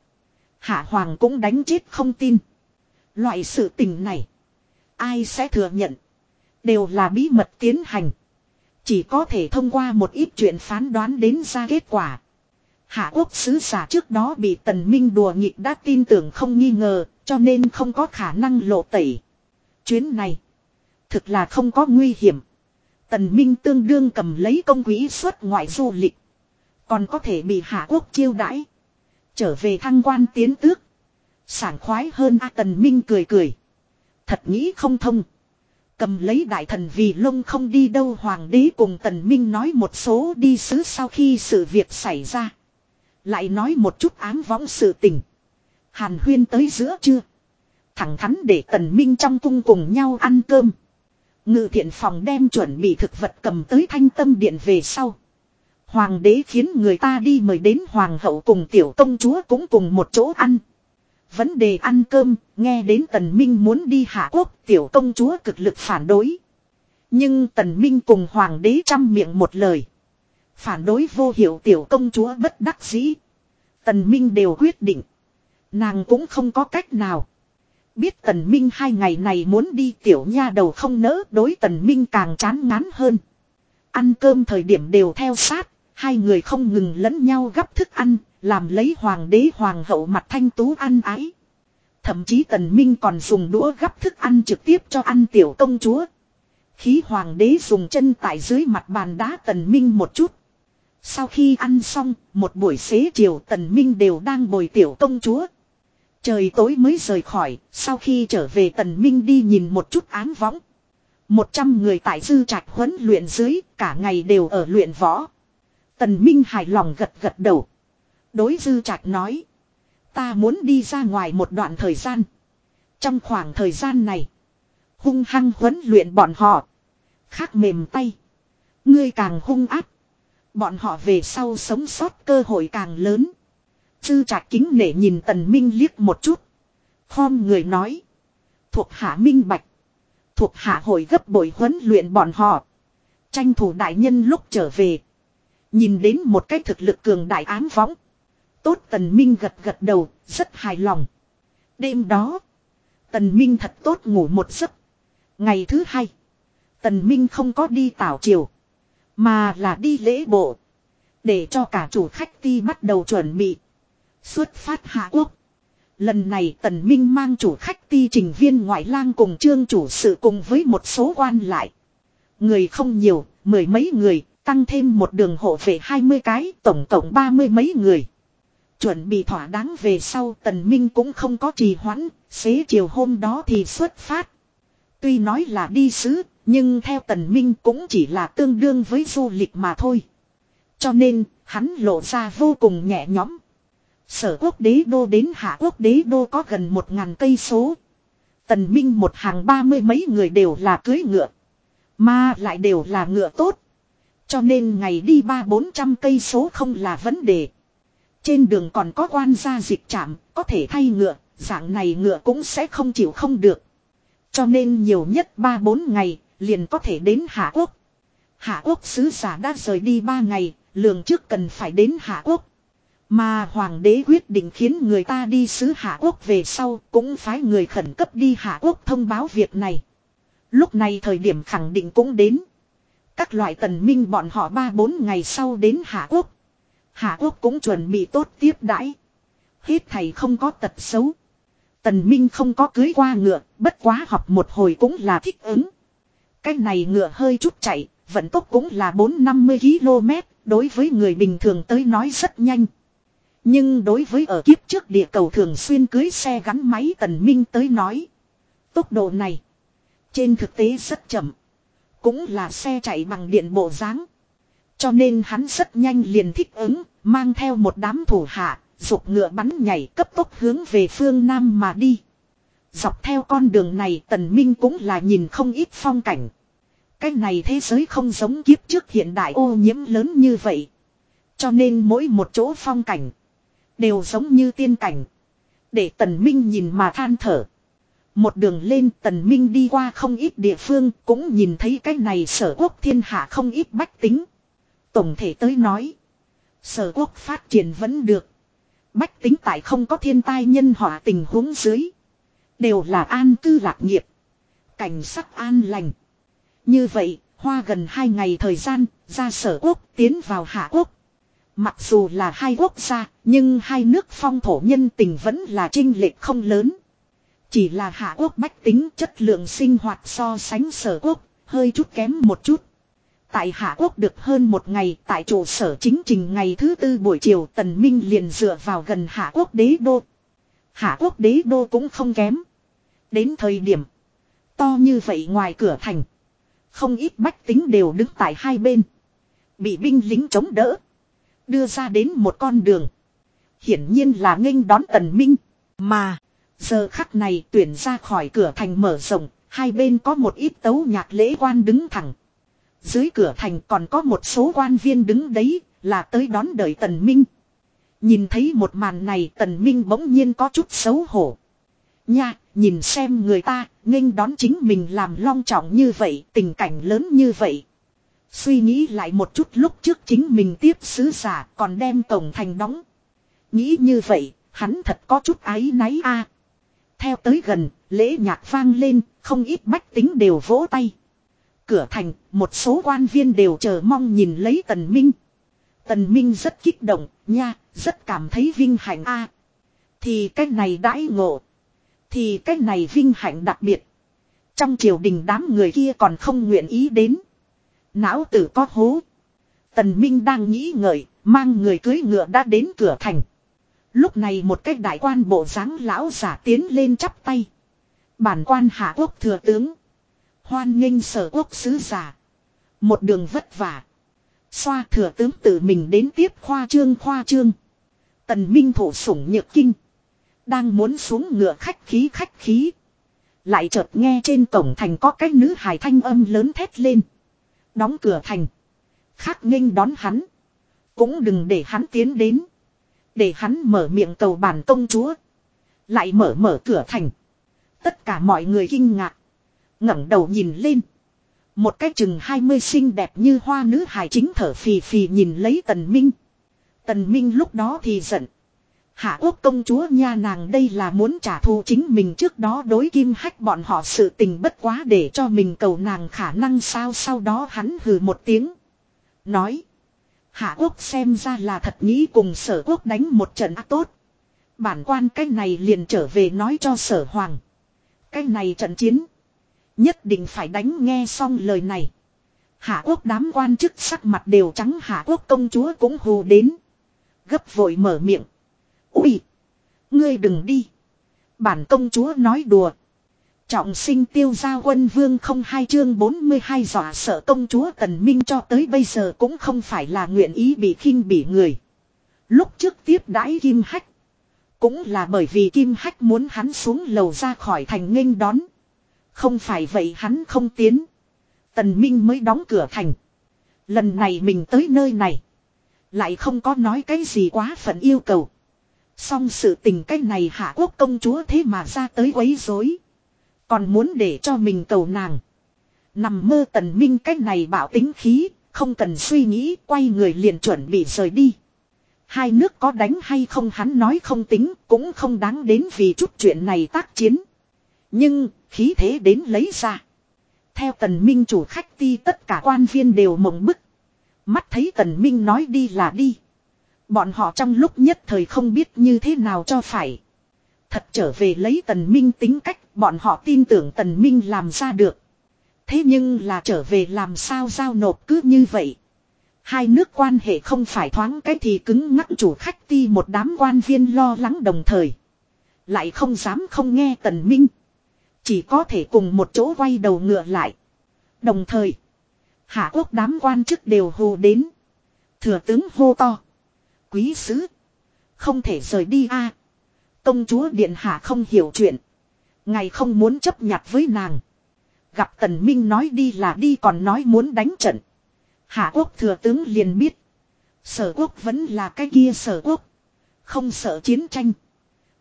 Hạ hoàng cũng đánh chết không tin. Loại sự tình này. Ai sẽ thừa nhận. Đều là bí mật tiến hành. Chỉ có thể thông qua một ít chuyện phán đoán đến ra kết quả. Hạ quốc sứ giả trước đó bị tần minh đùa nghịch đã tin tưởng không nghi ngờ, cho nên không có khả năng lộ tẩy. Chuyến này, thực là không có nguy hiểm. Tần minh tương đương cầm lấy công quỹ xuất ngoại du lịch. Còn có thể bị hạ quốc chiêu đãi. Trở về thăng quan tiến tước. Sảng khoái hơn A Tần Minh cười cười. Thật nghĩ không thông. Cầm lấy đại thần vì lông không đi đâu hoàng đế cùng Tần Minh nói một số đi sứ sau khi sự việc xảy ra. Lại nói một chút ám võng sự tình. Hàn huyên tới giữa chưa? Thẳng thắn để Tần Minh trong cung cùng nhau ăn cơm. Ngự thiện phòng đem chuẩn bị thực vật cầm tới thanh tâm điện về sau. Hoàng đế khiến người ta đi mời đến hoàng hậu cùng tiểu công chúa cũng cùng một chỗ ăn. Vấn đề ăn cơm, nghe đến tần minh muốn đi hạ quốc, tiểu công chúa cực lực phản đối. Nhưng tần minh cùng hoàng đế trăm miệng một lời. Phản đối vô hiệu tiểu công chúa bất đắc dĩ. Tần minh đều quyết định. Nàng cũng không có cách nào. Biết tần minh hai ngày này muốn đi tiểu nha đầu không nỡ đối tần minh càng chán ngán hơn. Ăn cơm thời điểm đều theo sát, Hai người không ngừng lẫn nhau gấp thức ăn, làm lấy hoàng đế hoàng hậu mặt thanh tú ăn ái. Thậm chí tần minh còn dùng đũa gấp thức ăn trực tiếp cho ăn tiểu công chúa. Khí hoàng đế dùng chân tại dưới mặt bàn đá tần minh một chút. Sau khi ăn xong, một buổi xế chiều tần minh đều đang bồi tiểu công chúa. Trời tối mới rời khỏi, sau khi trở về tần minh đi nhìn một chút án võng. Một trăm người tại dư trạch huấn luyện dưới, cả ngày đều ở luyện võ. Tần Minh hài lòng gật gật đầu. Đối dư trạch nói. Ta muốn đi ra ngoài một đoạn thời gian. Trong khoảng thời gian này. Hung hăng huấn luyện bọn họ. Khác mềm tay. Ngươi càng hung áp. Bọn họ về sau sống sót cơ hội càng lớn. Chư trạc kính nể nhìn tần minh liếc một chút. Khom người nói. Thuộc hạ minh bạch. Thuộc hạ hội gấp bội huấn luyện bọn họ. Tranh thủ đại nhân lúc trở về. Nhìn đến một cái thực lực cường đại ám võng. Tốt tần minh gật gật đầu, rất hài lòng. Đêm đó, tần minh thật tốt ngủ một giấc. Ngày thứ hai, tần minh không có đi tảo chiều. Mà là đi lễ bộ. Để cho cả chủ khách ti bắt đầu chuẩn bị. Xuất phát hạ quốc. Lần này tần minh mang chủ khách ti trình viên ngoại lang cùng trương chủ sự cùng với một số quan lại. Người không nhiều, mười mấy người, Tăng thêm một đường hộ vệ 20 cái, tổng cộng 30 mấy người. Chuẩn bị thỏa đáng về sau tần minh cũng không có trì hoãn, xế chiều hôm đó thì xuất phát. Tuy nói là đi sứ, nhưng theo tần minh cũng chỉ là tương đương với du lịch mà thôi. Cho nên, hắn lộ ra vô cùng nhẹ nhõm. Sở quốc đế đô đến hạ quốc đế đô có gần một ngàn cây số. Tần Minh một hàng ba mươi mấy người đều là cưới ngựa. Mà lại đều là ngựa tốt. Cho nên ngày đi ba bốn trăm cây số không là vấn đề. Trên đường còn có quan gia dịch chạm, có thể thay ngựa, dạng này ngựa cũng sẽ không chịu không được. Cho nên nhiều nhất ba bốn ngày, liền có thể đến Hạ Quốc. Hạ Quốc sứ giả đã rời đi ba ngày, lường trước cần phải đến Hạ Quốc. Mà hoàng đế quyết định khiến người ta đi sứ Hạ Quốc về sau cũng phái người khẩn cấp đi Hạ Quốc thông báo việc này. Lúc này thời điểm khẳng định cũng đến. Các loại tần minh bọn họ ba bốn ngày sau đến Hạ Quốc. Hạ Quốc cũng chuẩn bị tốt tiếp đãi. Hết thầy không có tật xấu. Tần Minh không có cưới qua ngựa, bất quá học một hồi cũng là thích ứng. Cái này ngựa hơi chút chạy, vận tốc cũng là 450 km, đối với người bình thường tới nói rất nhanh. Nhưng đối với ở kiếp trước địa cầu thường xuyên cưới xe gắn máy tần minh tới nói. Tốc độ này. Trên thực tế rất chậm. Cũng là xe chạy bằng điện bộ dáng Cho nên hắn rất nhanh liền thích ứng. Mang theo một đám thủ hạ. Dục ngựa bắn nhảy cấp tốc hướng về phương Nam mà đi. Dọc theo con đường này tần minh cũng là nhìn không ít phong cảnh. Cái này thế giới không giống kiếp trước hiện đại ô nhiễm lớn như vậy. Cho nên mỗi một chỗ phong cảnh Đều giống như tiên cảnh. Để tần minh nhìn mà than thở. Một đường lên tần minh đi qua không ít địa phương cũng nhìn thấy cái này sở quốc thiên hạ không ít bách tính. Tổng thể tới nói. Sở quốc phát triển vẫn được. Bách tính tại không có thiên tai nhân họa tình huống dưới. Đều là an cư lạc nghiệp. Cảnh sắc an lành. Như vậy, hoa gần hai ngày thời gian, ra sở quốc tiến vào hạ quốc. Mặc dù là hai quốc gia, nhưng hai nước phong thổ nhân tình vẫn là trinh lệch không lớn. Chỉ là hạ quốc bách tính chất lượng sinh hoạt so sánh sở quốc, hơi chút kém một chút. Tại Hạ Quốc được hơn một ngày tại trụ sở chính trình ngày thứ tư buổi chiều Tần Minh liền dựa vào gần Hạ Quốc đế đô. Hạ Quốc đế đô cũng không kém. Đến thời điểm to như vậy ngoài cửa thành. Không ít bách tính đều đứng tại hai bên. Bị binh lính chống đỡ đưa ra đến một con đường. Hiển nhiên là nghênh đón tần minh. Mà, giờ khắc này tuyển ra khỏi cửa thành mở rộng, hai bên có một ít tấu nhạc lễ quan đứng thẳng. Dưới cửa thành còn có một số quan viên đứng đấy, là tới đón đợi tần minh. Nhìn thấy một màn này tần minh bỗng nhiên có chút xấu hổ. Nha, nhìn xem người ta, nghênh đón chính mình làm long trọng như vậy, tình cảnh lớn như vậy. Suy nghĩ lại một chút lúc trước chính mình tiếp sứ giả còn đem tổng thành đóng. Nghĩ như vậy, hắn thật có chút ái náy a. Theo tới gần, lễ nhạc vang lên, không ít bách tính đều vỗ tay. Cửa thành, một số quan viên đều chờ mong nhìn lấy Tần Minh. Tần Minh rất kích động, nha, rất cảm thấy vinh hạnh a. thì cái này đãi ngộ. Thì cái này vinh hạnh đặc biệt. Trong triều đình đám người kia còn không nguyện ý đến. Não tử có hố. Tần Minh đang nghĩ ngợi, mang người cưới ngựa đã đến cửa thành. Lúc này một cách đại quan bộ dáng lão giả tiến lên chắp tay. Bản quan hạ quốc thừa tướng. Hoan nghênh sở quốc sứ giả. Một đường vất vả. Xoa thừa tướng tự mình đến tiếp khoa trương khoa trương. Tần Minh thủ sủng nhược kinh. Đang muốn xuống ngựa khách khí khách khí. Lại chợt nghe trên cổng thành có cái nữ hài thanh âm lớn thét lên. Đóng cửa thành. Khác nghênh đón hắn. Cũng đừng để hắn tiến đến. Để hắn mở miệng cầu bản công chúa. Lại mở mở cửa thành. Tất cả mọi người kinh ngạc. ngẩng đầu nhìn lên. Một cái chừng hai mươi xinh đẹp như hoa nữ hài chính thở phì phì nhìn lấy tần minh. Tần minh lúc đó thì giận. Hạ quốc công chúa nha nàng đây là muốn trả thù chính mình trước đó đối kim hách bọn họ sự tình bất quá để cho mình cầu nàng khả năng sao sau đó hắn hừ một tiếng. Nói. Hạ quốc xem ra là thật nghĩ cùng sở quốc đánh một trận ác tốt. Bản quan cái này liền trở về nói cho sở hoàng. Cái này trận chiến. Nhất định phải đánh nghe xong lời này. Hạ quốc đám quan chức sắc mặt đều trắng, hạ quốc công chúa cũng hù đến. Gấp vội mở miệng. Ui! Ngươi đừng đi. Bản công chúa nói đùa. Trọng sinh tiêu gia quân vương không hai chương 42 dọa sợ công chúa Tần Minh cho tới bây giờ cũng không phải là nguyện ý bị khinh bỉ người. Lúc trước tiếp đãi Kim Hách. Cũng là bởi vì Kim Hách muốn hắn xuống lầu ra khỏi thành nghênh đón. Không phải vậy hắn không tiến. Tần Minh mới đóng cửa thành. Lần này mình tới nơi này. Lại không có nói cái gì quá phận yêu cầu xong sự tình cách này hạ quốc công chúa thế mà ra tới quấy rối. Còn muốn để cho mình cầu nàng. Nằm mơ tần minh cách này bảo tính khí, không cần suy nghĩ, quay người liền chuẩn bị rời đi. Hai nước có đánh hay không hắn nói không tính, cũng không đáng đến vì chút chuyện này tác chiến. Nhưng, khí thế đến lấy ra. Theo tần minh chủ khách ti tất cả quan viên đều mộng bức. Mắt thấy tần minh nói đi là đi. Bọn họ trong lúc nhất thời không biết như thế nào cho phải. Thật trở về lấy tần minh tính cách, bọn họ tin tưởng tần minh làm ra được. Thế nhưng là trở về làm sao giao nộp cứ như vậy. Hai nước quan hệ không phải thoáng cái thì cứng ngắc chủ khách ti một đám quan viên lo lắng đồng thời. Lại không dám không nghe tần minh. Chỉ có thể cùng một chỗ quay đầu ngựa lại. Đồng thời. Hạ quốc đám quan chức đều hù đến. Thừa tướng hô to. Quý sứ. Không thể rời đi a Công chúa Điện Hạ không hiểu chuyện. Ngày không muốn chấp nhặt với nàng. Gặp Tần Minh nói đi là đi còn nói muốn đánh trận. Hạ quốc thừa tướng liền biết. Sở quốc vẫn là cái kia sở quốc. Không sợ chiến tranh.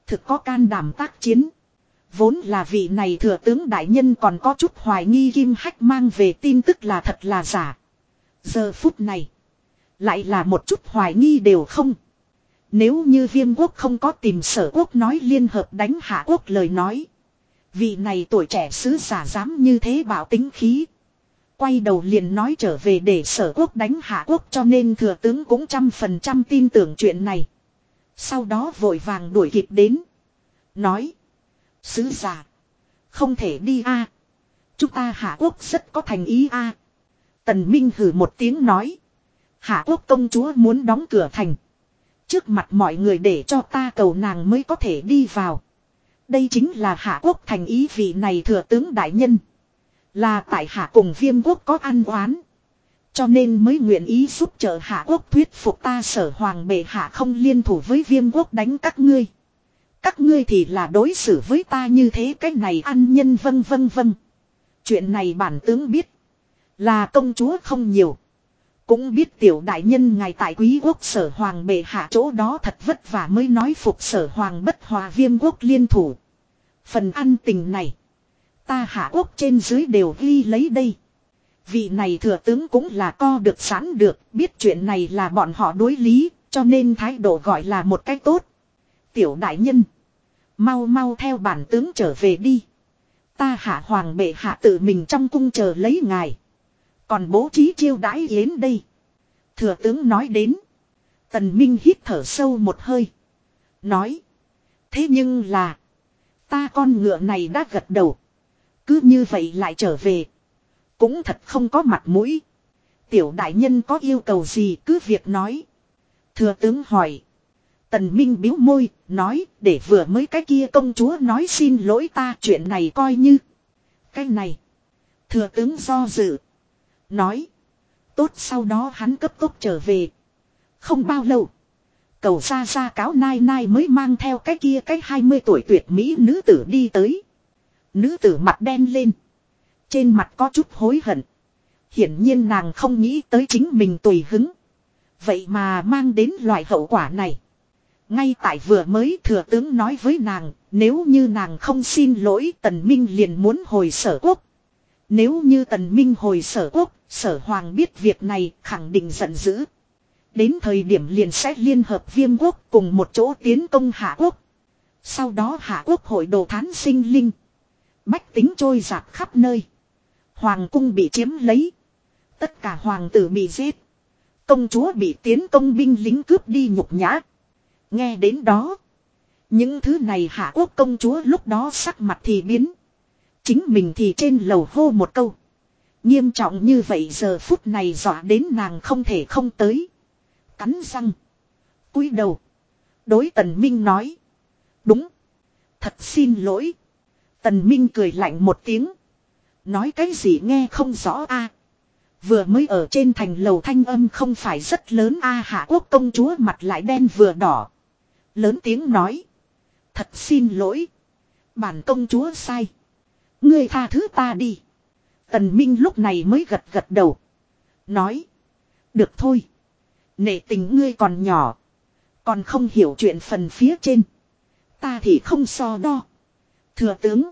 Thực có can đảm tác chiến. Vốn là vị này thừa tướng đại nhân còn có chút hoài nghi kim hách mang về tin tức là thật là giả. Giờ phút này. Lại là một chút hoài nghi đều không. Nếu như viêm quốc không có tìm sở quốc nói liên hợp đánh hạ quốc lời nói. Vị này tuổi trẻ sứ giả dám như thế bảo tính khí. Quay đầu liền nói trở về để sở quốc đánh hạ quốc cho nên thừa tướng cũng trăm phần trăm tin tưởng chuyện này. Sau đó vội vàng đuổi kịp đến. Nói. Sứ giả. Không thể đi a Chúng ta hạ quốc rất có thành ý a Tần Minh hử một tiếng nói. Hạ quốc công chúa muốn đóng cửa thành. Trước mặt mọi người để cho ta cầu nàng mới có thể đi vào. Đây chính là hạ quốc thành ý vị này thừa tướng đại nhân. Là tại hạ cùng viêm quốc có ăn oán. Cho nên mới nguyện ý giúp trợ hạ quốc thuyết phục ta sở hoàng bệ hạ không liên thủ với viêm quốc đánh các ngươi. Các ngươi thì là đối xử với ta như thế, cái này ăn nhân vân vân vân. Chuyện này bản tướng biết. Là công chúa không nhiều. Cũng biết tiểu đại nhân ngài tại quý quốc sở hoàng bệ hạ chỗ đó thật vất vả mới nói phục sở hoàng bất hòa viêm quốc liên thủ. Phần ăn tình này. Ta hạ quốc trên dưới đều ghi lấy đây. Vị này thừa tướng cũng là co được sẵn được, biết chuyện này là bọn họ đối lý, cho nên thái độ gọi là một cách tốt. Tiểu đại nhân. Mau mau theo bản tướng trở về đi. Ta hạ hoàng bệ hạ tự mình trong cung chờ lấy ngài. Còn bố trí chiêu đãi yến đây. Thừa tướng nói đến. Tần Minh hít thở sâu một hơi. Nói. Thế nhưng là. Ta con ngựa này đã gật đầu. Cứ như vậy lại trở về. Cũng thật không có mặt mũi. Tiểu đại nhân có yêu cầu gì cứ việc nói. Thừa tướng hỏi. Tần Minh biếu môi, nói, để vừa mới cái kia công chúa nói xin lỗi ta chuyện này coi như. Cái này. Thừa tướng do dự. Nói. Tốt sau đó hắn cấp tốc trở về. Không bao lâu. Cầu ra ra cáo nai nai mới mang theo cái kia cái 20 tuổi tuyệt mỹ nữ tử đi tới. Nữ tử mặt đen lên. Trên mặt có chút hối hận. Hiển nhiên nàng không nghĩ tới chính mình tùy hứng. Vậy mà mang đến loại hậu quả này. Ngay tại vừa mới thừa tướng nói với nàng, nếu như nàng không xin lỗi tần minh liền muốn hồi sở quốc. Nếu như tần minh hồi sở quốc, sở hoàng biết việc này khẳng định giận dữ. Đến thời điểm liền sẽ liên hợp viêm quốc cùng một chỗ tiến công hạ quốc. Sau đó hạ quốc hội đồ thán sinh linh. Bách tính trôi giạt khắp nơi. Hoàng cung bị chiếm lấy. Tất cả hoàng tử bị giết. Công chúa bị tiến công binh lính cướp đi nhục nhã. Nghe đến đó. Những thứ này hạ quốc công chúa lúc đó sắc mặt thì biến. Chính mình thì trên lầu hô một câu. Nghiêm trọng như vậy giờ phút này dọa đến nàng không thể không tới. Cắn răng. cúi đầu. Đối tần minh nói. Đúng. Thật xin lỗi. Tần Minh cười lạnh một tiếng. Nói cái gì nghe không rõ a à, Vừa mới ở trên thành lầu thanh âm không phải rất lớn a à, hạ quốc công chúa mặt lại đen vừa đỏ. Lớn tiếng nói. Thật xin lỗi. Bản công chúa sai. Ngươi tha thứ ta đi. Tần Minh lúc này mới gật gật đầu. Nói. Được thôi. Nể tình ngươi còn nhỏ. Còn không hiểu chuyện phần phía trên. Ta thì không so đo. Thừa tướng.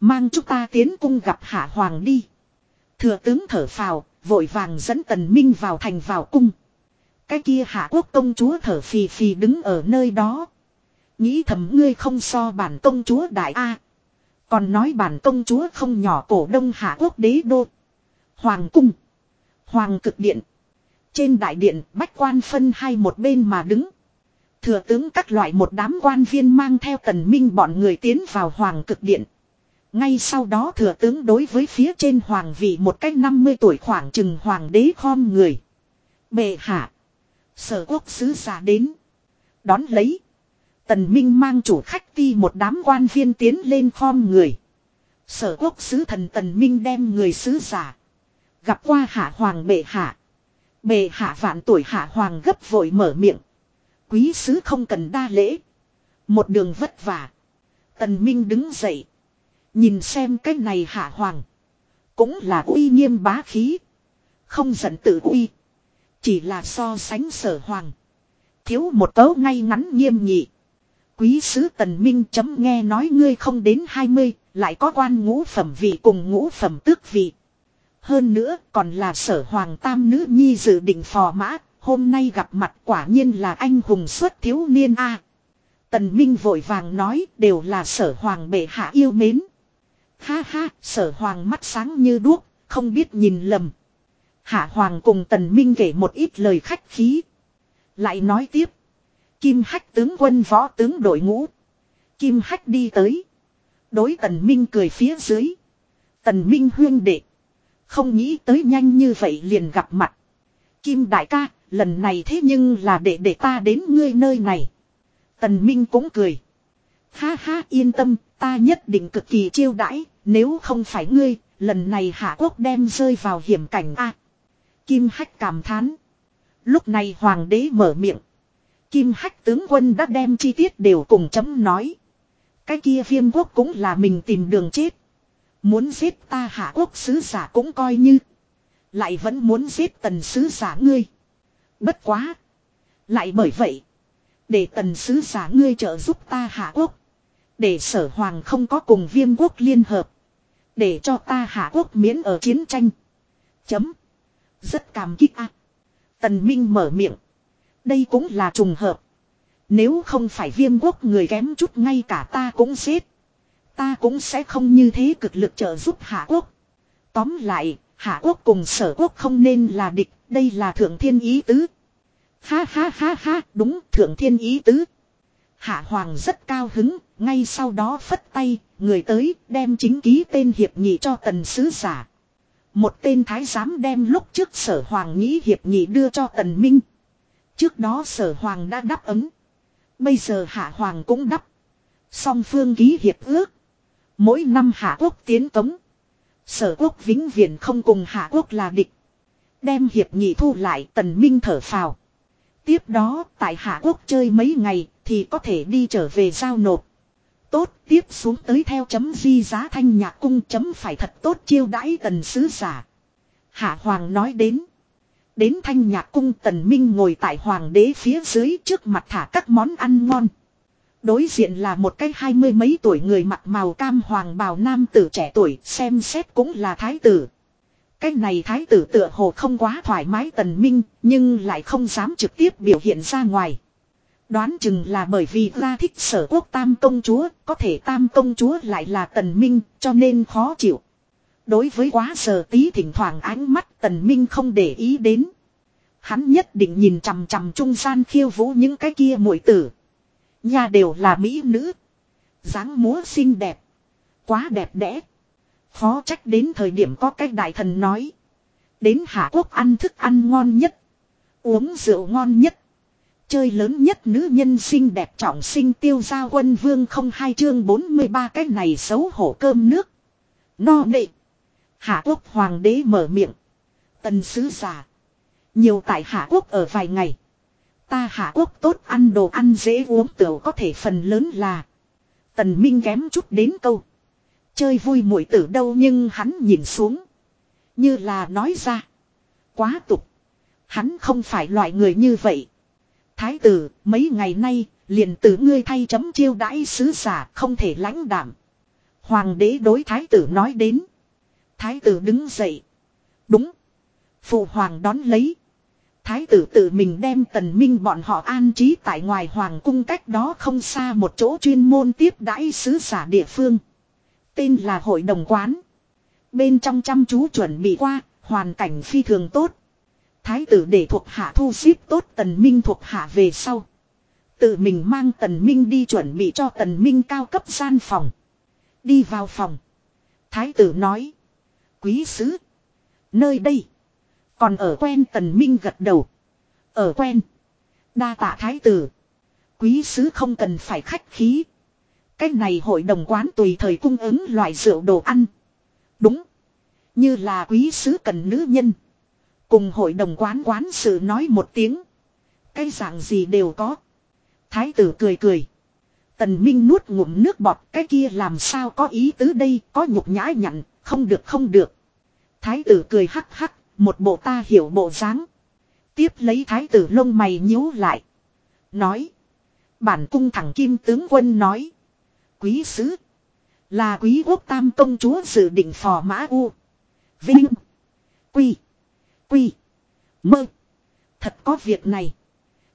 Mang chúng ta tiến cung gặp hạ hoàng đi. Thừa tướng thở phào, vội vàng dẫn tần minh vào thành vào cung. Cái kia hạ quốc công chúa thở phì phì đứng ở nơi đó. Nghĩ thầm ngươi không so bản công chúa đại A. Còn nói bản công chúa không nhỏ cổ đông hạ quốc đế đô. Hoàng cung. Hoàng cực điện. Trên đại điện, bách quan phân hai một bên mà đứng. Thừa tướng các loại một đám quan viên mang theo tần minh bọn người tiến vào hoàng cực điện. Ngay sau đó thừa tướng đối với phía trên hoàng vị một cách 50 tuổi khoảng chừng hoàng đế khom người. Bệ hạ. Sở quốc sứ giả đến. Đón lấy. Tần Minh mang chủ khách ti một đám quan viên tiến lên khom người. Sở quốc sứ thần Tần Minh đem người sứ giả. Gặp qua hạ hoàng bệ hạ. Bệ hạ vạn tuổi hạ hoàng gấp vội mở miệng. Quý sứ không cần đa lễ. Một đường vất vả. Tần Minh đứng dậy. Nhìn xem cái này hạ hoàng. Cũng là uy nghiêm bá khí. Không giận tự uy. Chỉ là so sánh sở hoàng. Thiếu một tấu ngay ngắn nghiêm nhị. Quý sứ tần minh chấm nghe nói ngươi không đến 20, lại có quan ngũ phẩm vị cùng ngũ phẩm tước vị. Hơn nữa còn là sở hoàng tam nữ nhi dự định phò mã, hôm nay gặp mặt quả nhiên là anh hùng xuất thiếu niên a. Tần Minh vội vàng nói đều là sở hoàng bệ hạ yêu mến. Ha ha, sở hoàng mắt sáng như đuốc, không biết nhìn lầm. Hạ hoàng cùng tần minh kể một ít lời khách khí. Lại nói tiếp. Kim hách tướng quân võ tướng đội ngũ. Kim hách đi tới. Đối tần minh cười phía dưới. Tần minh huyên đệ. Không nghĩ tới nhanh như vậy liền gặp mặt. Kim đại ca, lần này thế nhưng là để để ta đến ngươi nơi này. Tần minh cũng cười. Ha ha yên tâm, ta nhất định cực kỳ chiêu đãi, nếu không phải ngươi, lần này hạ quốc đem rơi vào hiểm cảnh a. Kim hách cảm thán. Lúc này hoàng đế mở miệng. Kim hách tướng quân đã đem chi tiết đều cùng chấm nói. Cái kia viêm quốc cũng là mình tìm đường chết. Muốn giết ta hạ quốc sứ giả cũng coi như. Lại vẫn muốn giết tần sứ giả ngươi. Bất quá. Lại bởi vậy. Để tần sứ giả ngươi trợ giúp ta hạ quốc. Để sở hoàng không có cùng viêm quốc liên hợp. Để cho ta hạ quốc miễn ở chiến tranh. Chấm. Rất cảm kích ạ. Tần Minh mở miệng. Đây cũng là trùng hợp. Nếu không phải viêm quốc người kém chút ngay cả ta cũng xếp. Ta cũng sẽ không như thế cực lực trợ giúp Hạ Quốc. Tóm lại, Hạ Quốc cùng sở quốc không nên là địch, đây là thượng thiên ý tứ. Ha ha ha ha, đúng thượng thiên ý tứ. Hạ Hoàng rất cao hứng, ngay sau đó phất tay, người tới, đem chính ký tên hiệp nghị cho tần sứ giả. Một tên thái giám đem lúc trước sở hoàng nghĩ hiệp nghị đưa cho tần minh. Trước đó sở hoàng đã đáp ứng. Bây giờ hạ hoàng cũng đắp. Song phương ký hiệp ước. Mỗi năm hạ quốc tiến tống. Sở quốc vĩnh viễn không cùng hạ quốc là địch. Đem hiệp nghị thu lại tần minh thở phào. Tiếp đó, tại hạ quốc chơi mấy ngày thì có thể đi trở về giao nộp. Tốt, tiếp xuống tới theo chấm di giá thanh nhạc cung chấm phải thật tốt chiêu đãi tần sứ giả. Hạ hoàng nói đến. Đến thanh nhạc cung tần minh ngồi tại hoàng đế phía dưới trước mặt thả các món ăn ngon. Đối diện là một cái hai mươi mấy tuổi người mặc màu cam hoàng bào nam tử trẻ tuổi xem xét cũng là thái tử. Cái này thái tử tựa hồ không quá thoải mái tần minh nhưng lại không dám trực tiếp biểu hiện ra ngoài. Đoán chừng là bởi vì ra thích sở quốc tam công chúa, có thể tam công chúa lại là tần minh cho nên khó chịu. Đối với quá giờ tí thỉnh thoảng ánh mắt tần minh không để ý đến. Hắn nhất định nhìn chằm chằm trung gian khiêu vũ những cái kia muội tử. Nhà đều là mỹ nữ. dáng múa xinh đẹp. Quá đẹp đẽ. Khó trách đến thời điểm có cái đại thần nói. Đến Hạ Quốc ăn thức ăn ngon nhất. Uống rượu ngon nhất. Chơi lớn nhất nữ nhân xinh đẹp trọng sinh tiêu gia quân vương không hai chương 43 cái này xấu hổ cơm nước. No nịnh. Hạ quốc hoàng đế mở miệng. Tần sứ giả. Nhiều tại Hạ quốc ở vài ngày. Ta Hạ quốc tốt ăn đồ ăn dễ uống tửu có thể phần lớn là. Tần Minh kém chút đến câu. Chơi vui mũi tử đâu nhưng hắn nhìn xuống. Như là nói ra. Quá tục. Hắn không phải loại người như vậy. Thái tử, mấy ngày nay, liền tử ngươi thay chấm chiêu đãi sứ giả không thể lãnh đảm. Hoàng đế đối thái tử nói đến. Thái tử đứng dậy. Đúng. Phụ hoàng đón lấy. Thái tử tự mình đem tần minh bọn họ an trí tại ngoài hoàng cung cách đó không xa một chỗ chuyên môn tiếp đãi sứ giả địa phương. Tên là hội đồng quán. Bên trong chăm chú chuẩn bị qua, hoàn cảnh phi thường tốt. Thái tử để thuộc hạ thu xếp tốt tần minh thuộc hạ về sau. Tự mình mang tần minh đi chuẩn bị cho tần minh cao cấp gian phòng. Đi vào phòng. Thái tử nói. Quý sứ. Nơi đây. Còn ở quen tần minh gật đầu. Ở quen. Đa tạ thái tử. Quý sứ không cần phải khách khí. Cách này hội đồng quán tùy thời cung ứng loại rượu đồ ăn. Đúng. Như là quý sứ cần nữ nhân. Cùng hội đồng quán quán sự nói một tiếng. Cái dạng gì đều có. Thái tử cười cười. Tần Minh nuốt ngụm nước bọt, cái kia làm sao có ý tứ đây, có nhục nhã nhặn không được không được. Thái tử cười hắc hắc, một bộ ta hiểu bộ dáng. Tiếp lấy thái tử lông mày nhíu lại. Nói. Bản cung thẳng kim tướng quân nói. Quý sứ. Là quý quốc tam công chúa dự định phò mã u. Vinh. Quy. Quy. Mơ. Thật có việc này.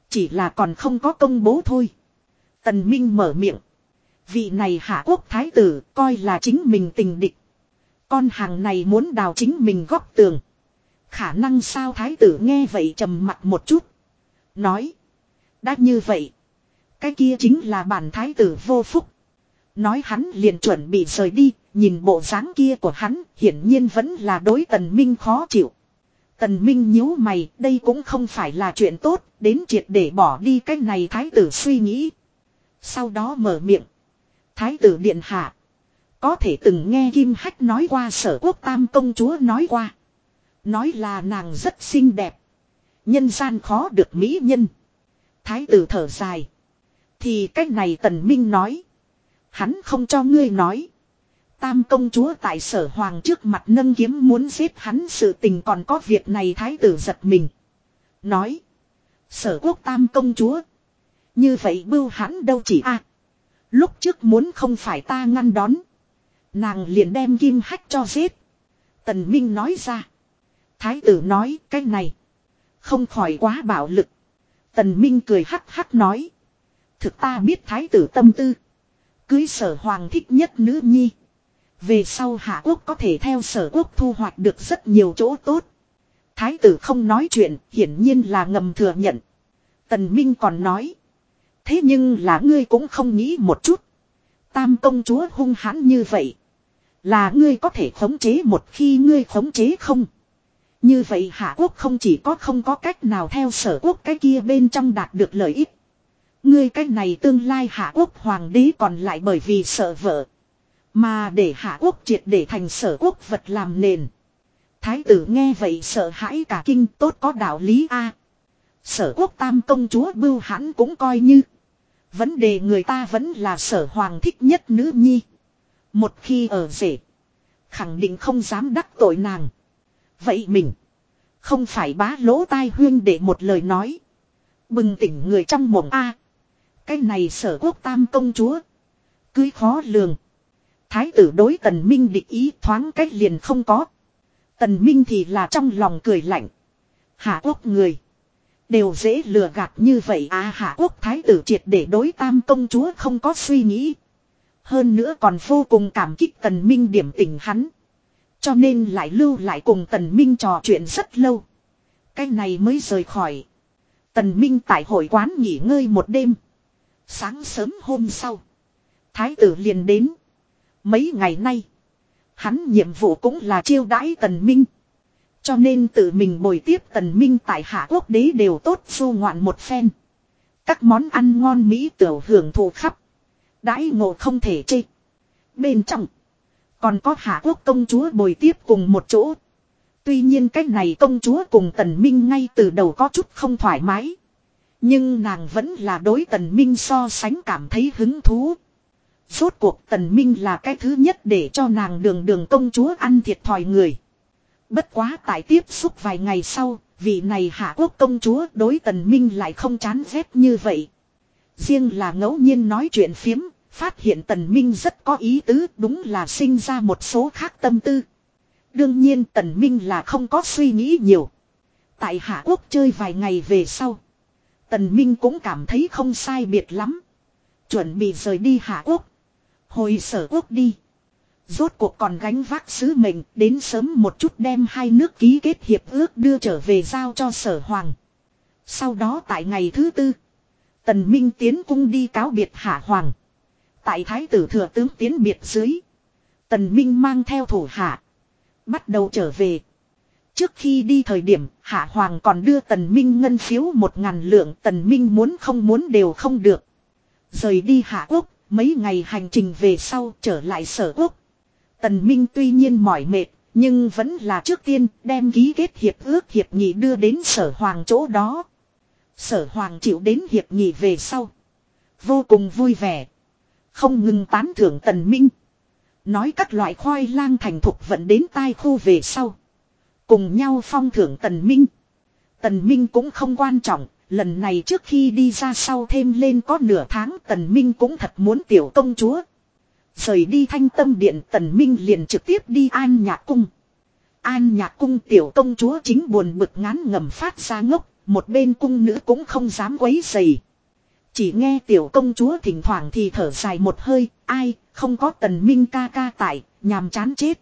Chỉ là còn không có công bố thôi. Tần Minh mở miệng. Vị này hạ quốc thái tử coi là chính mình tình địch. Con hàng này muốn đào chính mình góc tường. Khả năng sao thái tử nghe vậy trầm mặt một chút. Nói. Đã như vậy. Cái kia chính là bản thái tử vô phúc. Nói hắn liền chuẩn bị rời đi. Nhìn bộ dáng kia của hắn hiển nhiên vẫn là đối tần minh khó chịu. Tần Minh nhíu mày, đây cũng không phải là chuyện tốt, đến triệt để bỏ đi cái này thái tử suy nghĩ. Sau đó mở miệng. Thái tử điện hạ. Có thể từng nghe Kim Hách nói qua, sở quốc tam công chúa nói qua. Nói là nàng rất xinh đẹp. Nhân gian khó được mỹ nhân. Thái tử thở dài. Thì cách này tần minh nói. Hắn không cho ngươi nói. Tam công chúa tại sở hoàng trước mặt nâng kiếm muốn giết hắn, sự tình còn có việc này thái tử giật mình. Nói. Sở quốc tam công chúa. Như vậy bưu hắn đâu chỉ a Lúc trước muốn không phải ta ngăn đón. Nàng liền đem kim hách cho giết. Tần Minh nói ra. Thái tử nói cái này. Không khỏi quá bạo lực. Tần Minh cười hắc hắc nói. Thực ta biết thái tử tâm tư. Cưới sở hoàng thích nhất nữ nhi. Về sau hạ quốc có thể theo sở quốc thu hoạch được rất nhiều chỗ tốt. Thái tử không nói chuyện, hiển nhiên là ngầm thừa nhận. Tần Minh còn nói. Thế nhưng là ngươi cũng không nghĩ một chút. Tam công chúa hung hãn như vậy. Là ngươi có thể khống chế một khi ngươi khống chế không. Như vậy hạ quốc không chỉ có không có cách nào theo sở quốc cái kia bên trong đạt được lợi ích. Ngươi cách này tương lai hạ quốc hoàng đế còn lại bởi vì sợ vợ. Mà để hạ quốc triệt để thành sở quốc vật làm nền. Thái tử nghe vậy sợ hãi cả kinh, tốt có đạo lý a. Sở quốc tam công chúa bưu hãn cũng coi như. Vấn đề người ta vẫn là sở hoàng thích nhất nữ nhi. Một khi ở rể. Khẳng định không dám đắc tội nàng. Vậy mình. Không phải bá lỗ tai huyên để một lời nói. Bừng tỉnh người trong mộng A. cái này sở quốc tam công chúa. Cưới khó lường. Thái tử đối tần minh địch ý thoáng cách liền không có. Tần minh thì là trong lòng cười lạnh. Hạ quốc người. Đều dễ lừa gạt như vậy à hạ quốc thái tử triệt để đối tam công chúa không có suy nghĩ. Hơn nữa còn vô cùng cảm kích tần minh điểm tình hắn. Cho nên lại lưu lại cùng tần minh trò chuyện rất lâu. Cái này mới rời khỏi. Tần minh tại hội quán nghỉ ngơi một đêm. Sáng sớm hôm sau. Thái tử liền đến. Mấy ngày nay. Hắn nhiệm vụ cũng là chiêu đãi tần minh. Cho nên tự mình bồi tiếp tần minh tại hạ quốc đế đều tốt du ngoạn một phen. Các món ăn ngon mỹ tiểu hưởng thụ khắp. Đãi ngộ không thể chê. Bên trong. Còn có hạ quốc công chúa bồi tiếp cùng một chỗ. Tuy nhiên cách này công chúa cùng tần minh ngay từ đầu có chút không thoải mái. Nhưng nàng vẫn là đối tần minh so sánh cảm thấy hứng thú. Rốt cuộc tần minh là cái thứ nhất để cho nàng đường đường công chúa ăn thiệt thòi người. Bất quá tại tiếp xúc vài ngày sau, vị này hạ quốc công chúa đối tần minh lại không chán ghét như vậy. Riêng là ngẫu nhiên nói chuyện phiếm, phát hiện tần minh rất có ý tứ, đúng là sinh ra một số khác tâm tư. Đương nhiên tần minh là không có suy nghĩ nhiều. Tại hạ quốc chơi vài ngày về sau. Tần minh cũng cảm thấy không sai biệt lắm. Chuẩn bị rời đi hạ quốc. Hồi sở quốc đi. Rốt cuộc còn gánh vác sứ mệnh, đến sớm một chút đem hai nước ký kết hiệp ước đưa trở về giao cho sở hoàng. Sau đó tại ngày thứ tư. Tần Minh tiến cung đi cáo biệt hạ hoàng. Tại thái tử thừa tướng tiến biệt dưới. Tần Minh mang theo thủ hạ. Bắt đầu trở về. Trước khi đi thời điểm hạ hoàng còn đưa tần Minh ngân phiếu một ngàn lượng tần Minh muốn không muốn đều không được. Rời đi hạ quốc Mấy ngày hành trình về sau trở lại sở quốc. Tần Minh tuy nhiên mỏi mệt, nhưng vẫn là trước tiên đem ký kết hiệp ước hiệp nghị đưa đến sở hoàng chỗ đó. Sở hoàng chịu đến hiệp nghị về sau. Vô cùng vui vẻ. Không ngừng tán thưởng tần minh. Nói các loại khoai lang thành thục vận đến tai khu về sau. Cùng nhau phong thưởng tần minh. Tần minh cũng không quan trọng, Lần này trước khi đi ra sau thêm lên có nửa tháng tần minh cũng thật muốn tiểu công chúa. Rời đi thanh tâm điện tần minh liền trực tiếp đi an nhạc cung. An nhạc cung tiểu công chúa chính buồn bực ngán ngầm phát ra ngốc, một bên cung nữ cũng không dám quấy dày. Chỉ nghe tiểu công chúa thỉnh thoảng thì thở dài một hơi, ai, không có tần minh ca ca tại, nhàm chán chết.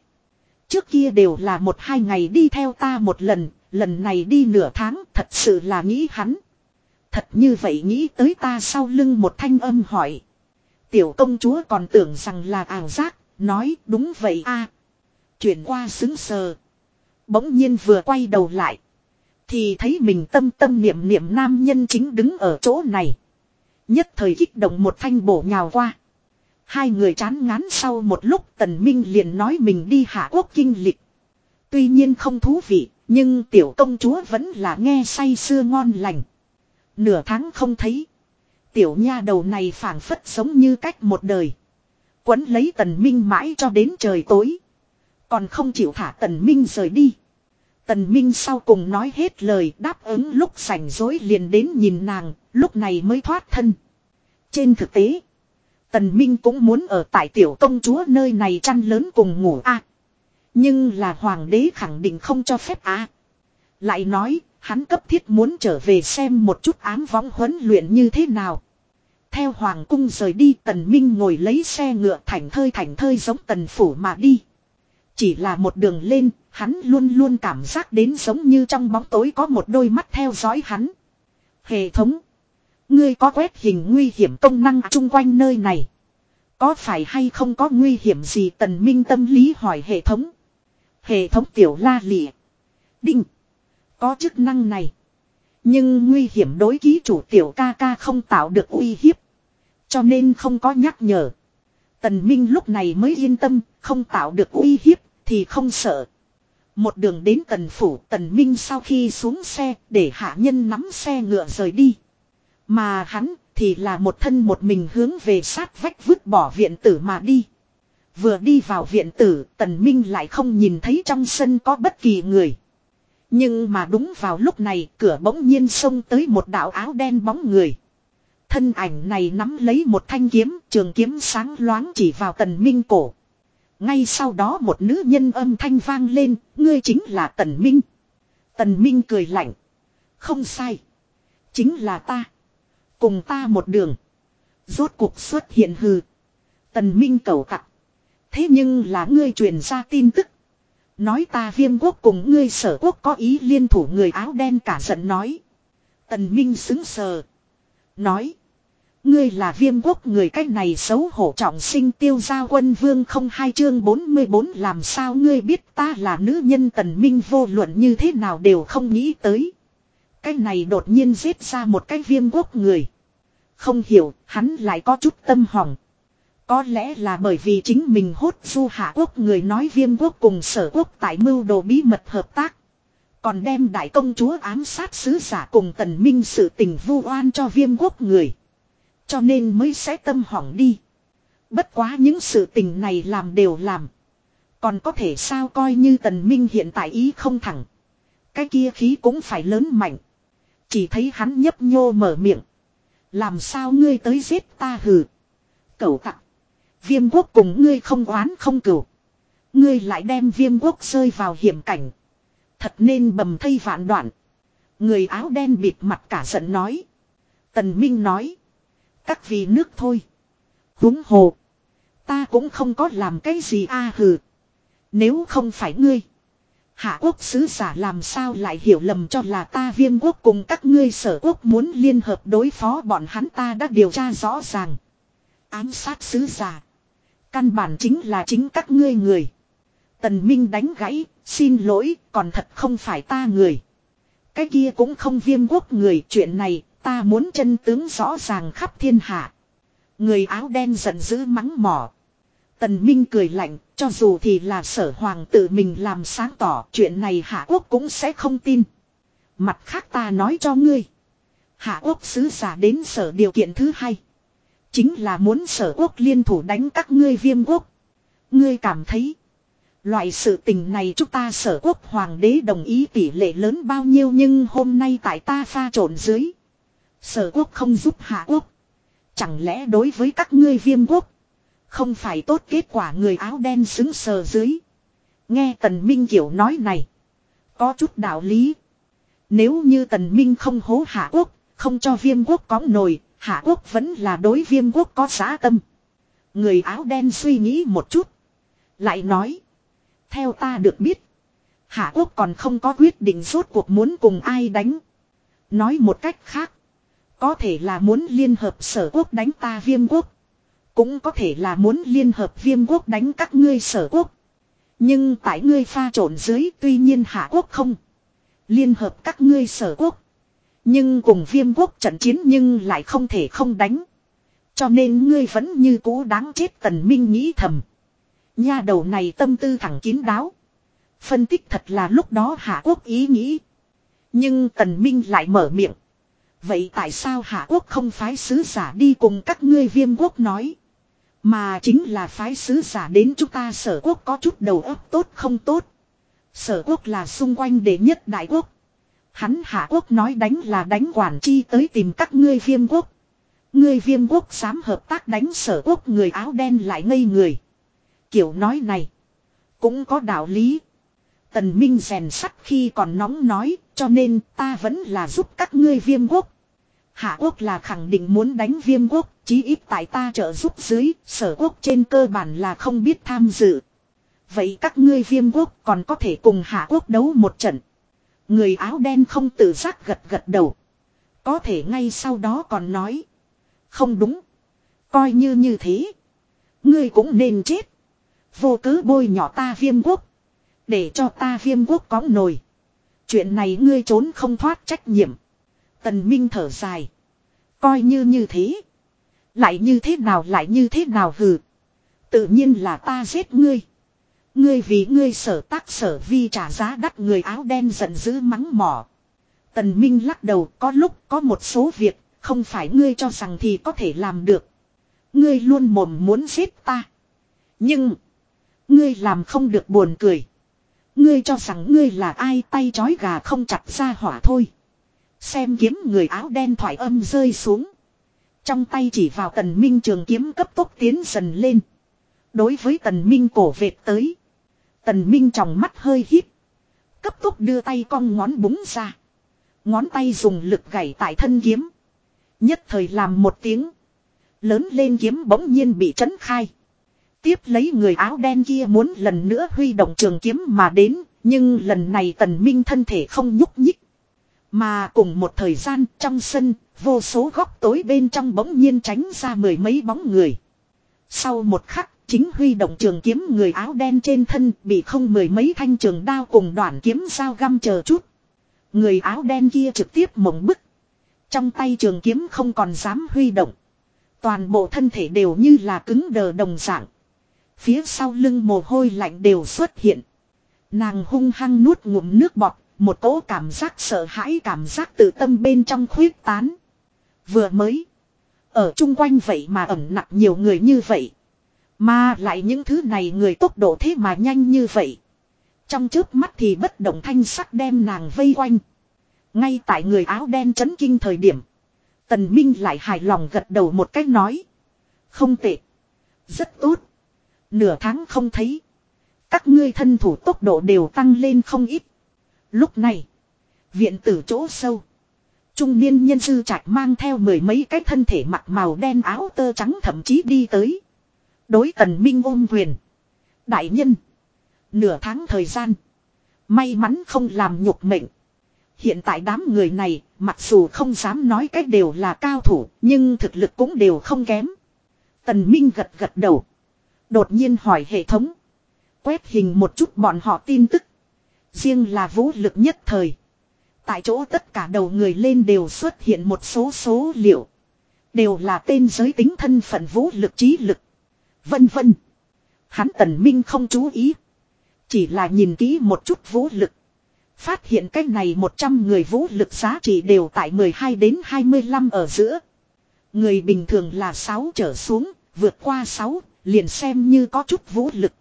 Trước kia đều là một hai ngày đi theo ta một lần, lần này đi nửa tháng thật sự là nghĩ hắn. Thật như vậy nghĩ tới ta sau lưng một thanh âm hỏi. Tiểu công chúa còn tưởng rằng là ảo giác, nói đúng vậy a Chuyển qua xứng sờ. Bỗng nhiên vừa quay đầu lại. Thì thấy mình tâm tâm niệm niệm nam nhân chính đứng ở chỗ này. Nhất thời kích động một thanh bổ nhào qua. Hai người chán ngán sau một lúc tần minh liền nói mình đi hạ quốc kinh lịch. Tuy nhiên không thú vị, nhưng tiểu công chúa vẫn là nghe say sưa ngon lành. Nửa tháng không thấy. Tiểu nha đầu này phảng phất giống như cách một đời. Quấn lấy tần minh mãi cho đến trời tối. Còn không chịu thả tần minh rời đi. Tần minh sau cùng nói hết lời đáp ứng lúc sảnh dối liền đến nhìn nàng, lúc này mới thoát thân. Trên thực tế, tần minh cũng muốn ở tại tiểu công chúa nơi này chăn lớn cùng ngủ a à, Nhưng là hoàng đế khẳng định không cho phép a à. Lại nói, Hắn cấp thiết muốn trở về xem một chút ám võng huấn luyện như thế nào. Theo hoàng cung rời đi tần minh ngồi lấy xe ngựa thành thơi thành thơi giống tần phủ mà đi. Chỉ là một đường lên, hắn luôn luôn cảm giác đến giống như trong bóng tối có một đôi mắt theo dõi hắn. Hệ thống. Ngươi có quét hình nguy hiểm công năng chung quanh nơi này. Có phải hay không có nguy hiểm gì tần minh tâm lý hỏi hệ thống. Hệ thống tiểu la lịa. Đinh. Có chức năng này. Nhưng nguy hiểm đối ký chủ tiểu ca ca không tạo được uy hiếp. Cho nên không có nhắc nhở. Tần Minh lúc này mới yên tâm, không tạo được uy hiếp, thì không sợ. Một đường đến tần phủ, tần Minh sau khi xuống xe, để hạ nhân nắm xe ngựa rời đi. Mà hắn, thì là một thân một mình hướng về sát vách vứt bỏ viện tử mà đi. Vừa đi vào viện tử, tần Minh lại không nhìn thấy trong sân có bất kỳ người. Nhưng mà đúng vào lúc này cửa bỗng nhiên xông tới một đạo áo đen bóng người. Thân ảnh này nắm lấy một thanh kiếm, trường kiếm sáng loáng chỉ vào tần minh cổ. Ngay sau đó một nữ nhân âm thanh vang lên, ngươi chính là tần minh. Tần minh cười lạnh. Không sai. Chính là ta. Cùng ta một đường. Rốt cuộc xuất hiện hư. Tần minh cầu tặng. Thế nhưng là ngươi truyền ra tin tức. Nói ta viêm quốc cùng ngươi sở quốc có ý liên thủ người áo đen cả giận nói. Tần Minh xứng sờ. Nói. Ngươi là viêm quốc người cách này xấu hổ trọng sinh tiêu gia quân vương không hai chương 44 làm sao ngươi biết ta là nữ nhân tần minh vô luận như thế nào đều không nghĩ tới. Cái này đột nhiên giết ra một cái viêm quốc người. Không hiểu, hắn lại có chút tâm hỏng. Có lẽ là bởi vì chính mình hốt du hạ quốc người nói viêm quốc cùng sở quốc tại mưu đồ bí mật hợp tác. Còn đem đại công chúa ám sát sứ giả cùng tần minh sự tình vu oan cho viêm quốc người. Cho nên mới sẽ tâm hỏng đi. Bất quá những sự tình này làm đều làm. Còn có thể sao coi như tần minh hiện tại ý không thẳng. Cái kia khí cũng phải lớn mạnh. Chỉ thấy hắn nhấp nhô mở miệng. Làm sao ngươi tới giết ta hừ. Cẩu tặng. Viêm quốc cùng ngươi không oán không cửu. Ngươi lại đem viêm quốc rơi vào hiểm cảnh. Thật nên bầm thây vạn đoạn. Người áo đen bịt mặt cả giận nói. Tần Minh nói. Các vì nước thôi. Húng hồ. Ta cũng không có làm cái gì a hừ. Nếu không phải ngươi. Hạ quốc sứ giả làm sao lại hiểu lầm cho là ta viêm quốc cùng các ngươi sở quốc muốn liên hợp đối phó bọn hắn ta đã điều tra rõ ràng. Ám sát sứ giả. Căn bản chính là chính các ngươi người. Tần Minh đánh gãy, xin lỗi, còn thật không phải ta người. Cái kia cũng không viêm quốc người, chuyện này, ta muốn chân tướng rõ ràng khắp thiên hạ. Người áo đen giận dữ mắng mỏ. Tần Minh cười lạnh, cho dù thì là sở hoàng tự mình làm sáng tỏ chuyện này Hạ Quốc cũng sẽ không tin. Mặt khác ta nói cho ngươi. Hạ Quốc sứ giả đến sở điều kiện thứ hai. Chính là muốn sở quốc liên thủ đánh các ngươi viêm quốc. Ngươi cảm thấy. Loại sự tình này chúng ta sở quốc hoàng đế đồng ý tỷ lệ lớn bao nhiêu nhưng hôm nay tại ta pha trộn dưới. Sở quốc không giúp hạ quốc. Chẳng lẽ đối với các ngươi viêm quốc. Không phải tốt kết quả người áo đen xứng sờ dưới. Nghe tần minh kiểu nói này. Có chút đạo lý. Nếu như tần minh không hố hạ quốc. Không cho viêm quốc có nồi, Hạ quốc vẫn là đối viêm quốc có giá tâm. Người áo đen suy nghĩ một chút. Lại nói. Theo ta được biết. Hạ quốc còn không có quyết định rốt cuộc muốn cùng ai đánh. Nói một cách khác. Có thể là muốn liên hợp sở quốc đánh ta viêm quốc. Cũng có thể là muốn liên hợp viêm quốc đánh các ngươi sở quốc. Nhưng tại ngươi pha trộn dưới, tuy nhiên hạ quốc không. Liên hợp các ngươi sở quốc. Nhưng cùng viêm quốc trận chiến nhưng lại không thể không đánh. Cho nên ngươi vẫn như cũ đáng chết tần minh nghĩ thầm. Nha đầu này tâm tư thẳng kín đáo. Phân tích thật là lúc đó hạ quốc ý nghĩ. Nhưng tần minh lại mở miệng. Vậy tại sao hạ quốc không phái sứ giả đi cùng các ngươi viêm quốc nói. Mà chính là phái sứ giả đến chúng ta sở quốc có chút đầu óc tốt không tốt. Sở quốc là xung quanh đệ nhất đại quốc. Hắn hạ quốc nói đánh là đánh quản chi tới tìm các ngươi viêm quốc. Ngươi viêm quốc dám hợp tác đánh sở quốc người áo đen lại ngây người. Kiểu nói này. Cũng có đạo lý. Tần Minh rèn sắt khi còn nóng nói, cho nên ta vẫn là giúp các ngươi viêm quốc. Hạ quốc là khẳng định muốn đánh viêm quốc, chí ít tại ta trợ giúp dưới, sở quốc trên cơ bản là không biết tham dự. Vậy các ngươi viêm quốc còn có thể cùng hạ quốc đấu một trận. Người áo đen không tự giác gật gật đầu. Có thể ngay sau đó còn nói. Không đúng. Coi như như thế. Ngươi cũng nên chết. Vô cứ bôi nhỏ ta viêm quốc. Để cho ta viêm quốc có nồi. Chuyện này ngươi trốn không thoát trách nhiệm. Tần Minh thở dài. Coi như như thế. Lại như thế nào, lại như thế nào hừ. Tự nhiên là ta giết ngươi. Ngươi vì ngươi sở tác sở vi trả giá đắt người áo đen giận dữ mắng mỏ. Tần Minh lắc đầu, có lúc có một số việc, không phải ngươi cho rằng thì có thể làm được. Ngươi luôn mồm muốn giết ta. Nhưng. Ngươi làm không được buồn cười. Ngươi cho rằng ngươi là ai, tay chói gà không chặt ra hỏa thôi. Xem kiếm người áo đen thoải âm rơi xuống. Trong tay chỉ vào tần minh trường kiếm cấp tốc tiến dần lên. Đối với tần minh cổ vệt tới. Tần minh trong mắt hơi hít. Cấp tốc đưa tay cong ngón búng ra. Ngón tay dùng lực gảy tại thân kiếm. Nhất thời làm một tiếng. Lớn lên kiếm bỗng nhiên bị trấn khai. Tiếp lấy người áo đen kia muốn lần nữa huy động trường kiếm mà đến. Nhưng lần này tần minh thân thể không nhúc nhích. Mà cùng một thời gian trong sân, vô số góc tối bên trong bỗng nhiên tránh ra mười mấy bóng người. Sau một khắc, chính huy động trường kiếm người áo đen trên thân bị không mười mấy thanh trường đao cùng đoạn kiếm sao găm chờ chút. Người áo đen kia trực tiếp mộng bức. Trong tay trường kiếm không còn dám huy động. Toàn bộ thân thể đều như là cứng đờ đồng dạng. Phía sau lưng mồ hôi lạnh đều xuất hiện. Nàng hung hăng nuốt ngụm nước bọt, một cỗ cảm giác sợ hãi cảm giác tự tâm bên trong khuyết tán. Vừa mới. Ở chung quanh vậy mà ẩn nặng nhiều người như vậy. Mà lại những thứ này người tốc độ thế mà nhanh như vậy. Trong trước mắt thì bất động thanh sắc đem nàng vây quanh. Ngay tại người áo đen chấn kinh thời điểm. Tần Minh lại hài lòng gật đầu một cách nói. Không tệ. Rất tốt. Nửa tháng không thấy. Các ngươi thân thủ tốc độ đều tăng lên không ít. Lúc này. Viện tử chỗ sâu. Trung niên nhân sư trạch mang theo mười mấy cái thân thể mặc màu đen áo tơ trắng thậm chí đi tới. Đối tần minh ôm quyền. Đại nhân. Nửa tháng thời gian. May mắn không làm nhục mệnh. Hiện tại đám người này, mặc dù không dám nói cách đều là cao thủ, nhưng thực lực cũng đều không kém. Tần Minh gật gật đầu. Đột nhiên hỏi hệ thống. Quét hình một chút bọn họ tin tức. Riêng là vũ lực nhất thời. Tại chỗ tất cả đầu người lên đều xuất hiện một số số liệu. Đều là tên giới tính thân phận vũ lực trí lực. Vân vân. Hắn tần minh không chú ý. Chỉ là nhìn kỹ một chút vũ lực. Phát hiện cách này 100 người vũ lực giá trị đều tại 12 đến 25 ở giữa. Người bình thường là 6 trở xuống, vượt qua 6, liền xem như có chút vũ lực.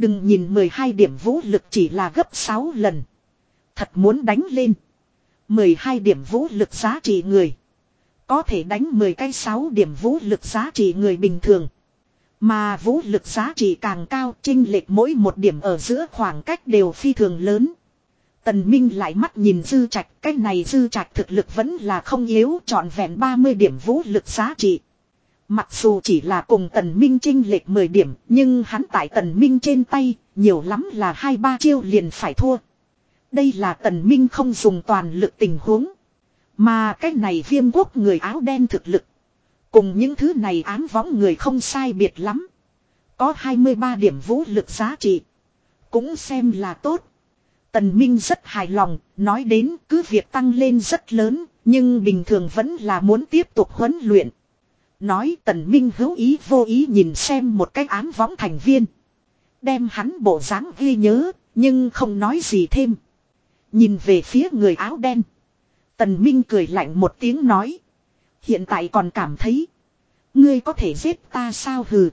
Đừng nhìn 12 điểm vũ lực chỉ là gấp 6 lần. Thật muốn đánh lên. 12 điểm vũ lực giá trị người. Có thể đánh 10 cái 6 điểm vũ lực giá trị người bình thường. Mà vũ lực giá trị càng cao trinh lệch mỗi một điểm ở giữa khoảng cách đều phi thường lớn. Tần Minh lại mắt nhìn dư trạch, cái này dư trạch thực lực vẫn là không yếu, trọn vẹn 30 điểm vũ lực giá trị. Mặc dù chỉ là cùng tần minh trinh lệch 10 điểm, nhưng hắn tại tần minh trên tay, nhiều lắm là hai ba chiêu liền phải thua. Đây là tần minh không dùng toàn lực tình huống. Mà cái này viêm quốc người áo đen thực lực. Cùng những thứ này ám võng người không sai biệt lắm. Có 23 điểm vũ lực giá trị. Cũng xem là tốt. Tần Minh rất hài lòng, nói đến cứ việc tăng lên rất lớn, nhưng bình thường vẫn là muốn tiếp tục huấn luyện. Nói Tần Minh hữu ý vô ý nhìn xem một cái án võng thành viên. Đem hắn bộ dáng ghi nhớ, nhưng không nói gì thêm. Nhìn về phía người áo đen. Tần Minh cười lạnh một tiếng nói. Hiện tại còn cảm thấy. Ngươi có thể giết ta sao hừ.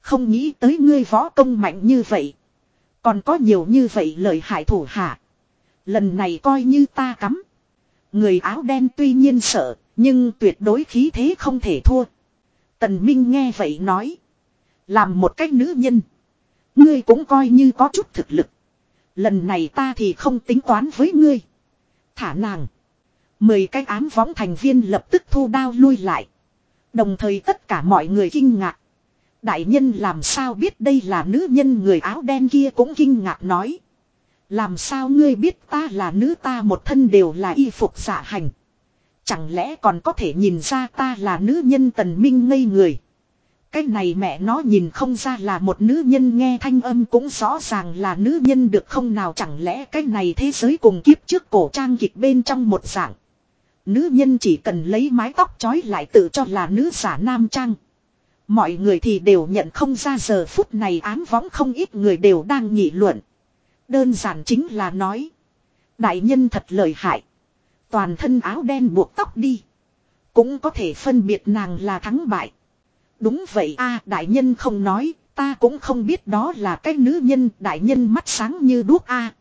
Không nghĩ tới ngươi võ công mạnh như vậy. Còn có nhiều như vậy lời hại thủ hạ. Lần này coi như ta cắm. Người áo đen tuy nhiên sợ, nhưng tuyệt đối khí thế không thể thua. Tần Minh nghe vậy nói. Làm một cách nữ nhân. Ngươi cũng coi như có chút thực lực. Lần này ta thì không tính toán với ngươi. Thả nàng. Mười cái ám võng thành viên lập tức thu đao lui lại. Đồng thời tất cả mọi người kinh ngạc. Đại nhân làm sao biết đây là nữ nhân người áo đen kia cũng kinh ngạc nói. Làm sao ngươi biết ta là nữ ta một thân đều là y phục giả hành. Chẳng lẽ còn có thể nhìn ra ta là nữ nhân tần minh ngây người. Cái này mẹ nó nhìn không ra là một nữ nhân nghe thanh âm cũng rõ ràng là nữ nhân được không nào chẳng lẽ cái này thế giới cùng kiếp trước cổ trang kịch bên trong một dạng. Nữ nhân chỉ cần lấy mái tóc trói lại tự cho là nữ giả nam trang. Mọi người thì đều nhận không ra giờ phút này ám võng không ít người đều đang nghị luận. Đơn giản chính là nói. Đại nhân thật lợi hại. Toàn thân áo đen buộc tóc đi. Cũng có thể phân biệt nàng là thắng bại. Đúng vậy a đại nhân không nói, ta cũng không biết đó là cái nữ nhân, đại nhân mắt sáng như đuốc a.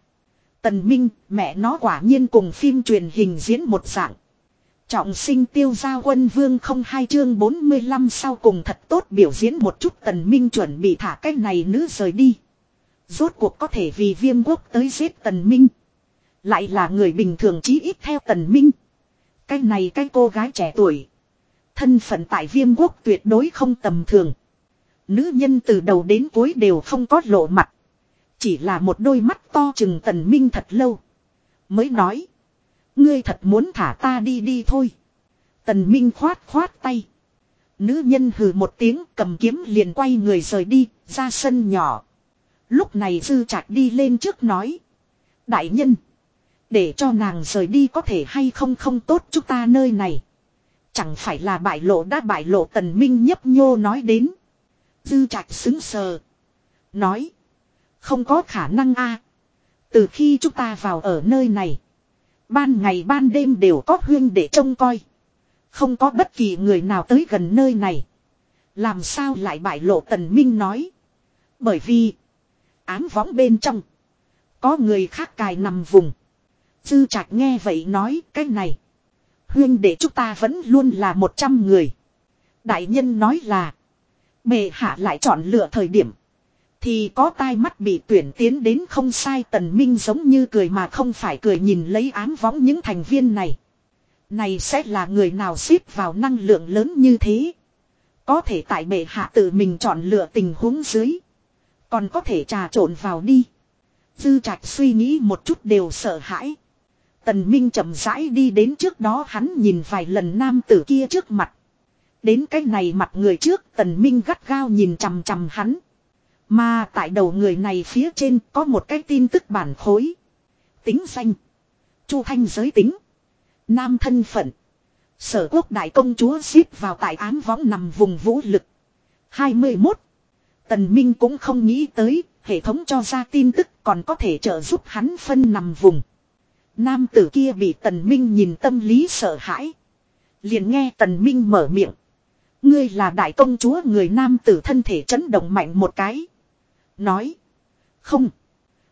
Tần Minh, mẹ nó quả nhiên cùng phim truyền hình diễn một dạng. Trọng sinh tiêu gia quân vương không hai chương 45 sau cùng thật tốt biểu diễn một chút tần minh chuẩn bị thả cái này nữ rời đi. Rốt cuộc có thể vì viêm quốc tới giết tần minh. Lại là người bình thường chí ít theo tần minh. Cái này cái cô gái trẻ tuổi. Thân phận tại viêm quốc tuyệt đối không tầm thường. Nữ nhân từ đầu đến cuối đều không có lộ mặt. Chỉ là một đôi mắt to chừng tần minh thật lâu. Mới nói. Ngươi thật muốn thả ta đi đi thôi. Tần Minh khoát khoát tay. Nữ nhân hừ một tiếng cầm kiếm liền quay người rời đi, ra sân nhỏ. Lúc này dư trạch đi lên trước nói. Đại nhân. Để cho nàng rời đi có thể hay không không tốt chúng ta nơi này. Chẳng phải là bại lộ đã bại lộ tần minh nhấp nhô nói đến. Dư trạch xứng sờ. Nói. Không có khả năng a. Từ khi chúng ta vào ở nơi này. Ban ngày ban đêm đều có huyên để trông coi. Không có bất kỳ người nào tới gần nơi này. Làm sao lại bại lộ tần minh nói. Bởi vì. Ám võng bên trong. Có người khác cài nằm vùng. Dư trạch nghe vậy nói, cái này. Huyên để chúng ta vẫn luôn là một trăm người. Đại nhân nói là. bệ hạ lại chọn lựa thời điểm. Thì có tai mắt bị tuyển tiến đến không sai tần minh giống như cười mà không phải cười nhìn lấy ám võng những thành viên này. Này sẽ là người nào xếp vào năng lượng lớn như thế. Có thể tại bệ hạ tự mình chọn lựa tình huống dưới. Còn có thể trà trộn vào đi. Dư trạch suy nghĩ một chút đều sợ hãi. Tần Minh chậm rãi đi đến trước đó hắn nhìn vài lần nam tử kia trước mặt. Đến cái này mặt người trước tần Minh gắt gao nhìn chằm chằm hắn. Mà tại đầu người này phía trên có một cái tin tức bản khối. Tính danh. Chu Thanh giới tính. Nam thân phận. Sở quốc đại công chúa xếp vào tại án võng nằm vùng vũ lực. 21. Tần Minh cũng không nghĩ tới, hệ thống cho ra tin tức còn có thể trợ giúp hắn phân nằm vùng. Nam tử kia bị Tần Minh nhìn tâm lý sợ hãi. Liền nghe Tần Minh mở miệng. Ngươi là đại công chúa người nam tử thân thể chấn động mạnh một cái. Nói. Không.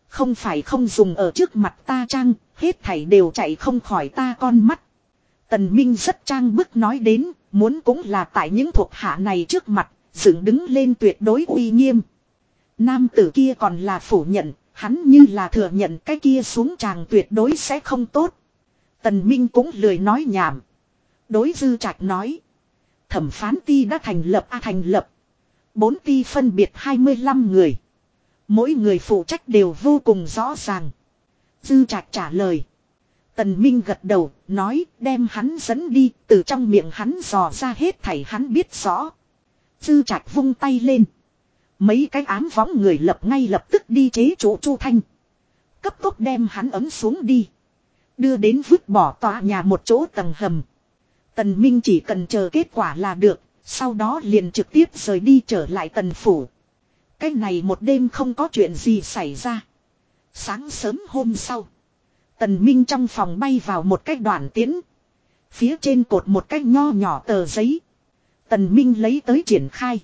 Không phải không dùng ở trước mặt ta trang, hết thảy đều chạy không khỏi ta con mắt. Tần Minh rất trang bức nói đến, muốn cũng là tại những thuộc hạ này trước mặt, dựng đứng lên tuyệt đối uy nghiêm. Nam tử kia còn là phủ nhận, hắn như là thừa nhận cái kia xuống chàng tuyệt đối sẽ không tốt. Tần Minh cũng lười nói nhảm. Đối dư trạch nói. Thẩm phán ti đã thành lập a thành lập. Bốn ti phân biệt 25 người. Mỗi người phụ trách đều vô cùng rõ ràng. Dư trạch trả lời. Tần Minh gật đầu, nói đem hắn dẫn đi, từ trong miệng hắn dò ra hết thảy hắn biết rõ. Dư trạch vung tay lên. Mấy cái ám võng người lập ngay lập tức đi chế chỗ Chu Thanh. Cấp tốc đem hắn ấm xuống đi. Đưa đến vứt bỏ tòa nhà một chỗ tầng hầm. Tần Minh chỉ cần chờ kết quả là được, sau đó liền trực tiếp rời đi trở lại tần phủ. Cái này một đêm không có chuyện gì xảy ra. Sáng sớm hôm sau. Tần Minh trong phòng bay vào một cái đoạn tiến. Phía trên cột một cái nho nhỏ tờ giấy. Tần Minh lấy tới triển khai.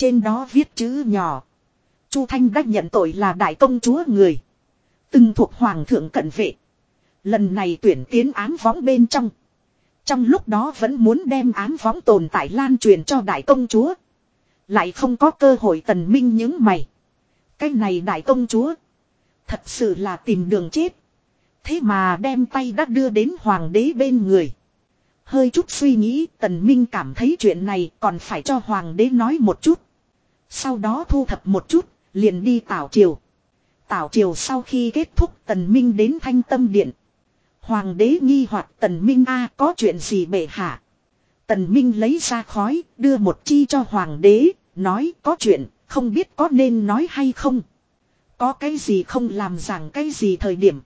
Trên đó viết chữ nhỏ. Chu Thanh đã nhận tội là đại công chúa người. Từng thuộc hoàng thượng cận vệ. Lần này tuyển tiến ám võng bên trong. Trong lúc đó vẫn muốn đem ám võng tồn tại lan truyền cho đại công chúa. Lại không có cơ hội tần minh những mày. Cái này đại công chúa. Thật sự là tìm đường chết. Thế mà đem tay đã đưa đến hoàng đế bên người. Hơi chút suy nghĩ, tần minh cảm thấy chuyện này còn phải cho hoàng đế nói một chút. Sau đó thu thập một chút, liền đi tảo triều. Tảo triều sau khi kết thúc tần minh đến thanh tâm điện. Hoàng đế nghi hoặc tần minh a có chuyện gì bệ hạ. Tần minh lấy ra khói, đưa một chi cho hoàng đế, nói có chuyện, không biết có nên nói hay không. Có cái gì không làm rằng cái gì thời điểm.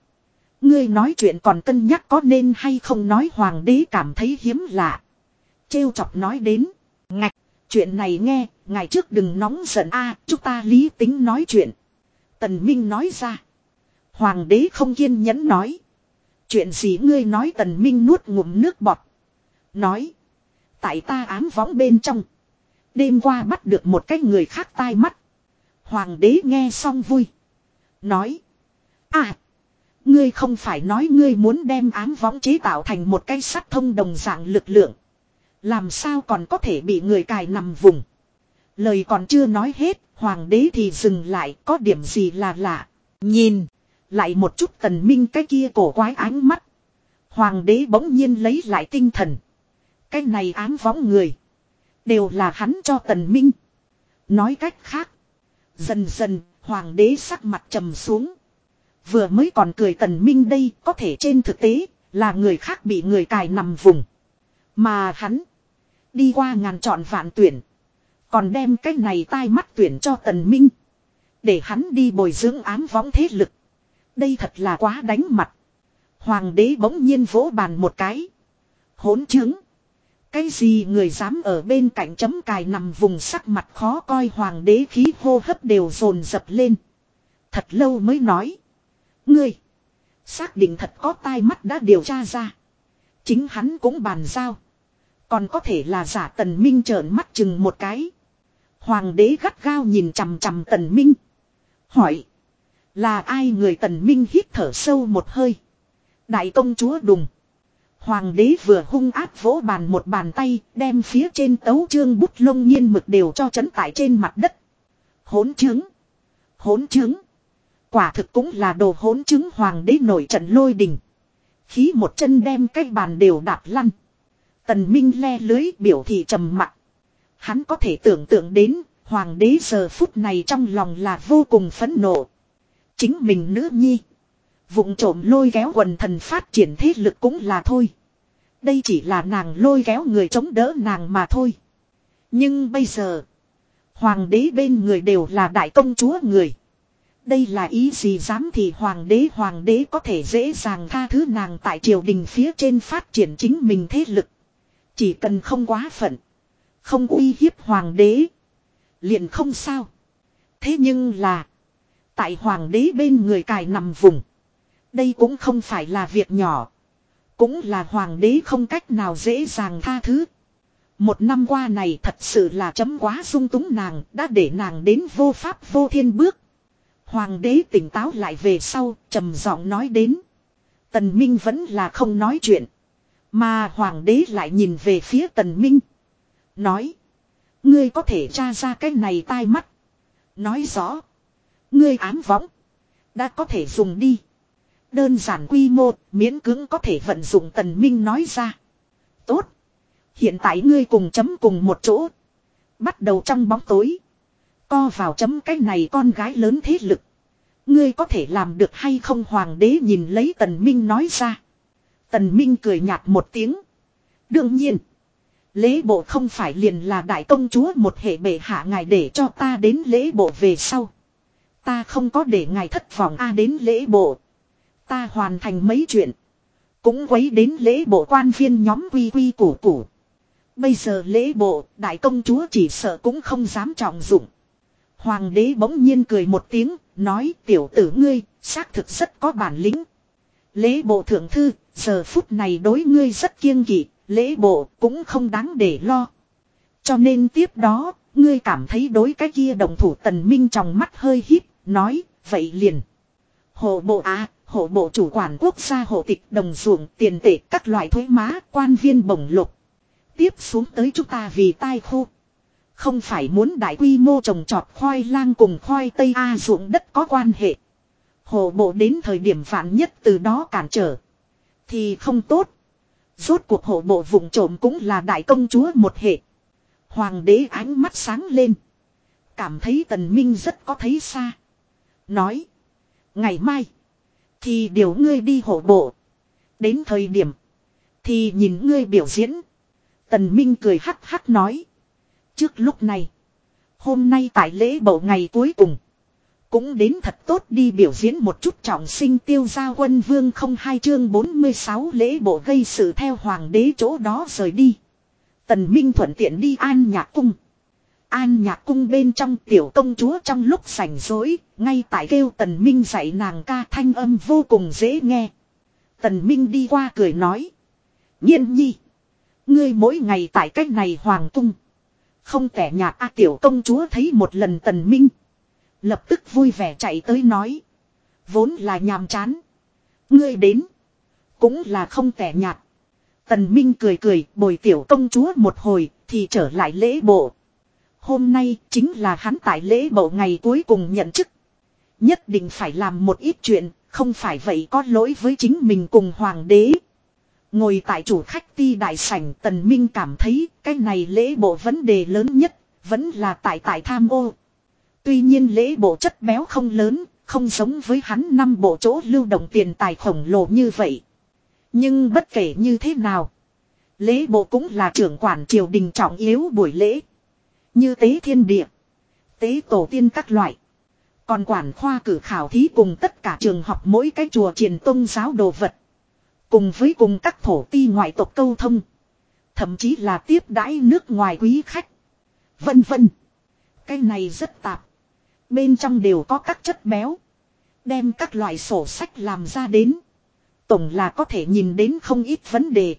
Ngươi nói chuyện còn cân nhắc có nên hay không nói hoàng đế cảm thấy hiếm lạ. Trêu chọc nói đến. Ngạch, chuyện này nghe, ngày trước đừng nóng giận a chúng ta lý tính nói chuyện. Tần Minh nói ra. Hoàng đế không kiên nhẫn nói. Chuyện gì ngươi nói tần Minh nuốt ngụm nước bọt. Nói. Tại ta ám võng bên trong. Đêm qua bắt được một cái người khác tai mắt. Hoàng đế nghe xong vui. Nói. À. Ngươi không phải nói ngươi muốn đem ám võng chế tạo thành một cái sắt thông đồng dạng lực lượng. Làm sao còn có thể bị người cài nằm vùng. Lời còn chưa nói hết, hoàng đế thì dừng lại, có điểm gì là lạ. Nhìn, lại một chút tần minh cái kia cổ quái ánh mắt. Hoàng đế bỗng nhiên lấy lại tinh thần. Cái này ám võng người. Đều là hắn cho tần minh. Nói cách khác. Dần dần, hoàng đế sắc mặt trầm xuống. Vừa mới còn cười tần minh đây có thể trên thực tế là người khác bị người cài nằm vùng. Mà hắn đi qua ngàn trọn vạn tuyển. Còn đem cái này tai mắt tuyển cho tần minh. Để hắn đi bồi dưỡng ám võng thế lực. Đây thật là quá đánh mặt. Hoàng đế bỗng nhiên vỗ bàn một cái. Hỗn chứng. Cái gì người dám ở bên cạnh chấm cài nằm vùng sắc mặt khó coi hoàng đế khí hô hấp đều dồn dập lên. Thật lâu mới nói. Ngươi. Xác định thật có tai mắt đã điều tra ra. Chính hắn cũng bàn giao. Còn có thể là giả tần minh trợn mắt chừng một cái. Hoàng đế gắt gao nhìn chằm chằm tần minh. Hỏi. Là ai người tần minh hít thở sâu một hơi. Đại công chúa đùng. Hoàng đế vừa hung áp vỗ bàn một bàn tay, đem phía trên tấu chương bút lông nhiên mực đều cho chấn tại trên mặt đất. Hỗn chứng. Hỗn chứng. Quả thực cũng là đồ hỗn chứng hoàng đế nổi trận lôi đình. Khí một chân đem cái bàn đều đạp lăn. Tần Minh le lưới biểu thị trầm mặc. Hắn có thể tưởng tượng đến, hoàng đế giờ phút này trong lòng là vô cùng phẫn nộ. Chính mình nữ nhi. Vụng trộm lôi kéo quần thần phát triển thế lực cũng là thôi. Đây chỉ là nàng lôi kéo người chống đỡ nàng mà thôi. Nhưng bây giờ. Hoàng đế bên người đều là đại công chúa người. Đây là ý gì dám thì hoàng đế hoàng đế có thể dễ dàng tha thứ nàng tại triều đình phía trên phát triển chính mình thế lực. Chỉ cần không quá phận. Không uy hiếp hoàng đế. Liền không sao. Thế nhưng là. Tại hoàng đế bên người cài nằm vùng. Đây cũng không phải là việc nhỏ. Cũng là hoàng đế không cách nào dễ dàng tha thứ. Một năm qua này thật sự là chấm quá sung túng nàng, đã để nàng đến vô pháp vô thiên bước. Hoàng đế tỉnh táo lại về sau, trầm giọng nói đến. Tần Minh vẫn là không nói chuyện. Mà hoàng đế lại nhìn về phía tần Minh. Nói. Ngươi có thể tra ra cái này tai mắt. Nói rõ. Ngươi ám võng. Đã có thể dùng đi. Đơn giản quy mô, miễn cưỡng có thể vận dụng tần minh nói ra. Tốt. Hiện tại ngươi cùng chấm cùng một chỗ. Bắt đầu trong bóng tối. Co vào chấm cái này con gái lớn thế lực. Ngươi có thể làm được hay không hoàng đế nhìn lấy tần minh nói ra. Tần minh cười nhạt một tiếng. Đương nhiên. Lễ bộ không phải liền là đại công chúa một hệ bệ hạ ngài để cho ta đến lễ bộ về sau. Ta không có để ngài thất vọng a đến lễ bộ. Ta hoàn thành mấy chuyện. Cũng quấy đến lễ bộ quan viên nhóm quy quy củ củ. Bây giờ lễ bộ, đại công chúa chỉ sợ cũng không dám trọng dụng. Hoàng đế bỗng nhiên cười một tiếng, nói tiểu tử ngươi, xác thực rất có bản lĩnh. Lễ bộ thượng thư, giờ phút này đối ngươi rất kiêng kỵ, lễ bộ cũng không đáng để lo. Cho nên tiếp đó, ngươi cảm thấy đối cái kia đồng thủ tần minh trong mắt hơi híp, nói, vậy liền. Hồ bộ à, hộ bộ chủ quản quốc gia hộ tịch đồng ruộng tiền tệ các loại thuế má quan viên bổng lục. Tiếp xuống tới chúng ta vì tai khô. Không phải muốn đại quy mô trồng trọt khoai lang cùng khoai tây A ruộng đất có quan hệ. hồ bộ đến thời điểm vạn nhất từ đó cản trở. Thì không tốt. Rốt cuộc hộ bộ vùng trộm cũng là đại công chúa một hệ. Hoàng đế ánh mắt sáng lên. Cảm thấy tần minh rất có thấy xa. Nói. Ngày mai. Thì điều ngươi đi hộ bộ. Đến thời điểm. Thì nhìn ngươi biểu diễn. Tần Minh cười hắc hắc nói. Trước lúc này. Hôm nay tại lễ bầu ngày cuối cùng. Cũng đến thật tốt đi biểu diễn một chút trọng sinh tiêu gia quân vương không hai chương 46 lễ bộ gây sự theo hoàng đế chỗ đó rời đi. Tần Minh thuận tiện đi an nhạc cung. An nhạc cung bên trong tiểu công chúa trong lúc sảnh rỗi, ngay tại kêu tần minh dạy nàng ca thanh âm vô cùng dễ nghe. Tần minh đi qua cười nói. Nhiên nhi. Ngươi mỗi ngày tại cách này hoàng cung. Không tẻ nhạt a tiểu công chúa thấy một lần tần minh. Lập tức vui vẻ chạy tới nói. Vốn là nhàm chán. Ngươi đến. Cũng là không tẻ nhạt. Tần Minh cười cười bồi tiểu công chúa một hồi thì trở lại lễ bộ. Hôm nay chính là hắn tại lễ bộ ngày cuối cùng nhận chức. Nhất định phải làm một ít chuyện, không phải vậy có lỗi với chính mình cùng hoàng đế. Ngồi tại chủ khách ti đại sảnh tần minh cảm thấy cái này lễ bộ vấn đề lớn nhất, vẫn là tại tại tham ô. Tuy nhiên lễ bộ chất béo không lớn, không giống với hắn năm bộ chỗ lưu động tiền tài khổng lồ như vậy. Nhưng bất kể như thế nào, lễ bộ cũng là trưởng quản triều đình trọng yếu buổi lễ. Như tế thiên địa. Tế tổ tiên các loại. Còn quản khoa cử khảo thí cùng tất cả trường học mỗi cái chùa triền tôn giáo đồ vật. Cùng với cùng các thổ ti ngoại tộc câu thông. Thậm chí là tiếp đãi nước ngoài quý khách. Vân vân. Cái này rất tạp. Bên trong đều có các chất béo. Đem các loại sổ sách làm ra đến. Tổng là có thể nhìn đến không ít vấn đề.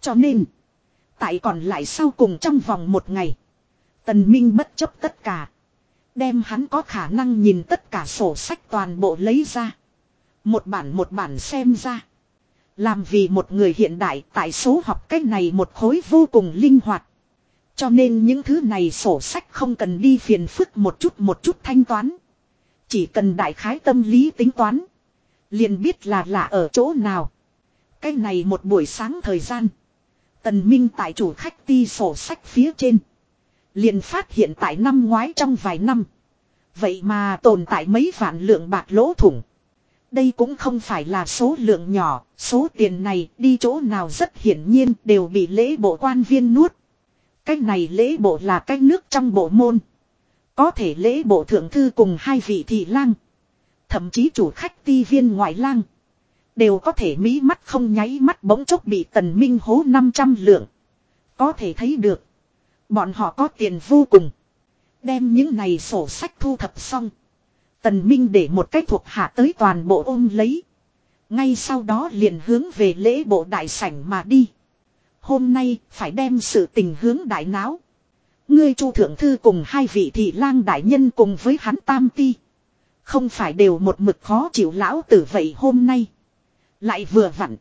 Cho nên. Tại còn lại sau cùng trong vòng một ngày. Tần Minh bất chấp tất cả. Đem hắn có khả năng nhìn tất cả sổ sách toàn bộ lấy ra. Một bản một bản xem ra. Làm vì một người hiện đại tại số học cách này một khối vô cùng linh hoạt. Cho nên những thứ này sổ sách không cần đi phiền phức một chút một chút thanh toán. Chỉ cần đại khái tâm lý tính toán. Liền biết là lạ ở chỗ nào. Cái này một buổi sáng thời gian. Tần Minh tại chủ khách ti sổ sách phía trên. Liền phát hiện tại năm ngoái trong vài năm. Vậy mà tồn tại mấy vạn lượng bạc lỗ thủng. Đây cũng không phải là số lượng nhỏ, số tiền này đi chỗ nào rất hiển nhiên đều bị lễ bộ quan viên nuốt. Cách này lễ bộ là cách nước trong bộ môn. Có thể lễ bộ thượng thư cùng hai vị thị lang. Thậm chí chủ khách ti viên ngoại lang. Đều có thể mỹ mắt không nháy mắt bỗng chốc bị tần minh hố 500 lượng. Có thể thấy được. Bọn họ có tiền vô cùng. Đem những này sổ sách thu thập xong. Tần Minh để một cách thuộc hạ tới toàn bộ ôm lấy. Ngay sau đó liền hướng về lễ bộ đại sảnh mà đi. Hôm nay phải đem sự tình hướng đại náo. Ngươi chu thượng thư cùng hai vị thị lang đại nhân cùng với hắn tam ti. Không phải đều một mực khó chịu lão tử vậy hôm nay. Lại vừa vặn.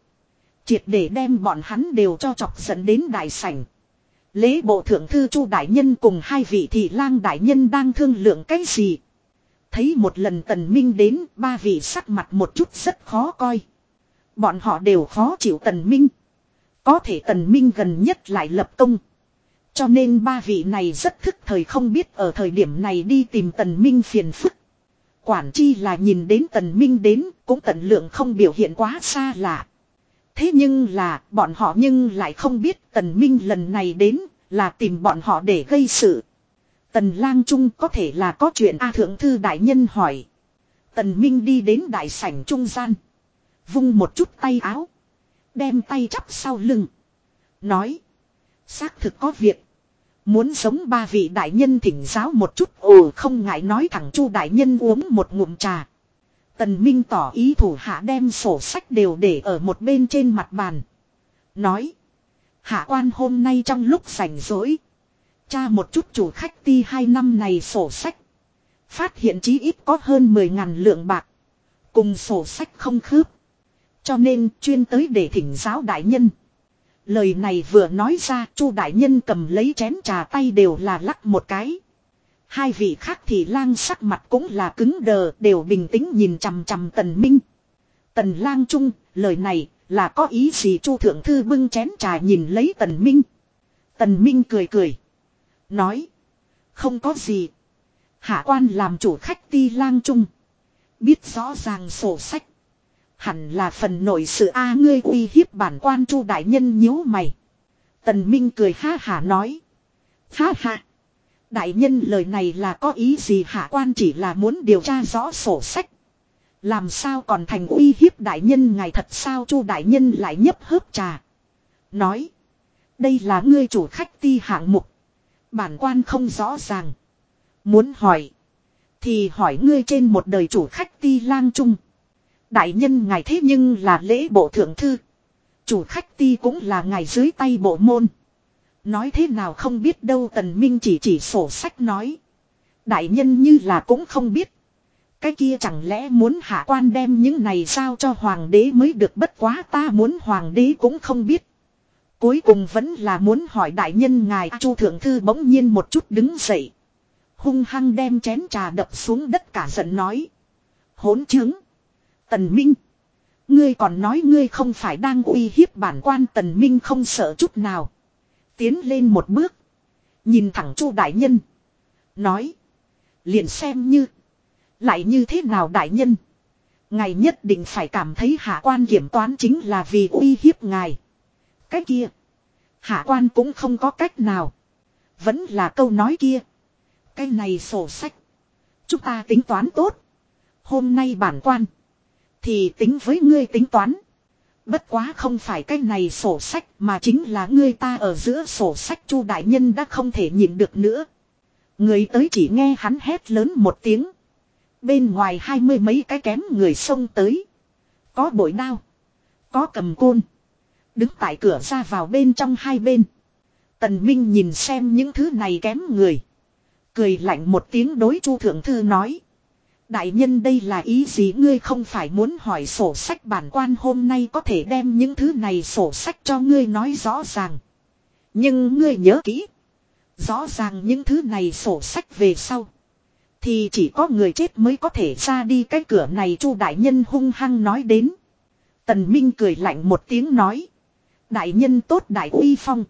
Triệt để đem bọn hắn đều cho chọc dẫn đến đại sảnh. Lễ bộ thượng thư chu đại nhân cùng hai vị thị lang đại nhân đang thương lượng cái gì. Thấy một lần tần minh đến, ba vị sắc mặt một chút rất khó coi. Bọn họ đều khó chịu tần minh. Có thể tần minh gần nhất lại lập công. Cho nên ba vị này rất thức thời không biết ở thời điểm này đi tìm tần minh phiền phức. Quản chi là nhìn đến tần minh đến, cũng tận lượng không biểu hiện quá xa lạ. Thế nhưng là, bọn họ nhưng lại không biết tần minh lần này đến, là tìm bọn họ để gây sự. Tần lang trung có thể là có chuyện A thượng thư đại nhân hỏi. Tần minh đi đến đại sảnh trung gian. Vung một chút tay áo. Đem tay chắp sau lưng. Nói. Xác thực có việc. Muốn sống ba vị đại nhân thỉnh giáo một chút ồ không ngại nói thẳng chu đại nhân uống một ngụm trà. Tần Minh tỏ ý thủ hạ đem sổ sách đều để ở một bên trên mặt bàn. Nói. Hạ quan hôm nay trong lúc rảnh rỗi. Cha một chút chủ khách ti hai năm này sổ sách. Phát hiện chí ít có hơn 10 ngàn lượng bạc. Cùng sổ sách không khớp. Cho nên chuyên tới để thỉnh giáo đại nhân. Lời này vừa nói ra chu đại nhân cầm lấy chén trà tay đều là lắc một cái. Hai vị khác thì lang sắc mặt cũng là cứng đờ đều bình tĩnh nhìn chằm chằm tần minh. Tần lang trung, lời này là có ý gì chu thượng thư bưng chén trà nhìn lấy tần minh. Tần minh cười cười. Nói. Không có gì. Hạ quan làm chủ khách ti lang trung. Biết rõ ràng sổ sách. Hẳn là phần nội sự A ngươi uy hiếp bản quan chu đại nhân nhíu mày. Tần Minh cười ha hả nói. Ha ha. Đại nhân lời này là có ý gì hạ quan chỉ là muốn điều tra rõ sổ sách. Làm sao còn thành uy hiếp đại nhân ngài thật sao chu đại nhân lại nhấp hớp trà. Nói. Đây là ngươi chủ khách ti hạng mục. Bản quan không rõ ràng. Muốn hỏi. Thì hỏi ngươi trên một đời chủ khách ti lang trung. Đại nhân ngài thế nhưng là lễ bộ thượng thư. Chủ khách ti cũng là ngài dưới tay bộ môn. Nói thế nào không biết đâu tần minh chỉ chỉ sổ sách nói. Đại nhân như là cũng không biết. Cái kia chẳng lẽ muốn hạ quan đem những này sao cho hoàng đế mới được bất quá ta muốn hoàng đế cũng không biết. Cuối cùng vẫn là muốn hỏi đại nhân ngài Chu Thượng Thư bỗng nhiên một chút đứng dậy. Hung hăng đem chén trà đập xuống đất cả giận nói. Hốn chứng. Tần Minh. Ngươi còn nói ngươi không phải đang uy hiếp bản quan Tần Minh không sợ chút nào. Tiến lên một bước. Nhìn thẳng Chu Đại Nhân. Nói. Liền xem như. Lại như thế nào Đại Nhân. Ngài nhất định phải cảm thấy hạ quan kiểm toán chính là vì uy hiếp ngài. Cái kia. Hạ quan cũng không có cách nào. Vẫn là câu nói kia. Cái này sổ sách. Chúng ta tính toán tốt. Hôm nay bản quan. Thì tính với ngươi tính toán. Bất quá không phải cái này sổ sách mà chính là ngươi ta ở giữa sổ sách chu đại nhân đã không thể nhịn được nữa. Người tới chỉ nghe hắn hét lớn một tiếng. Bên ngoài hai mươi mấy cái kém người xông tới. Có bội đao. Có cầm côn. Đứng tại cửa ra vào bên trong hai bên. Tần Minh nhìn xem những thứ này kém người. Cười lạnh một tiếng đối chu thượng thư nói. Đại nhân đây là ý gì ngươi không phải muốn hỏi sổ sách bản quan hôm nay có thể đem những thứ này sổ sách cho ngươi nói rõ ràng. Nhưng ngươi nhớ kỹ. Rõ ràng những thứ này sổ sách về sau. Thì chỉ có người chết mới có thể ra đi cái cửa này chu đại nhân hung hăng nói đến. Tần Minh cười lạnh một tiếng nói. Đại nhân tốt đại uy phong.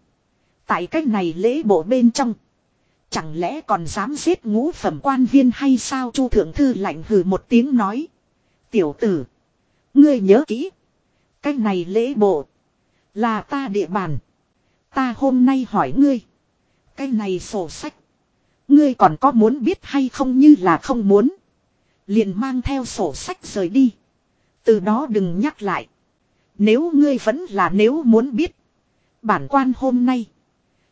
Tại cái này lễ bộ bên trong. Chẳng lẽ còn dám giết ngũ phẩm quan viên hay sao chu thượng thư lạnh hừ một tiếng nói. Tiểu tử. Ngươi nhớ kỹ. Cái này lễ bộ. Là ta địa bàn. Ta hôm nay hỏi ngươi. Cái này sổ sách. Ngươi còn có muốn biết hay không như là không muốn. Liền mang theo sổ sách rời đi. Từ đó đừng nhắc lại. Nếu ngươi vẫn là nếu muốn biết. Bản quan hôm nay.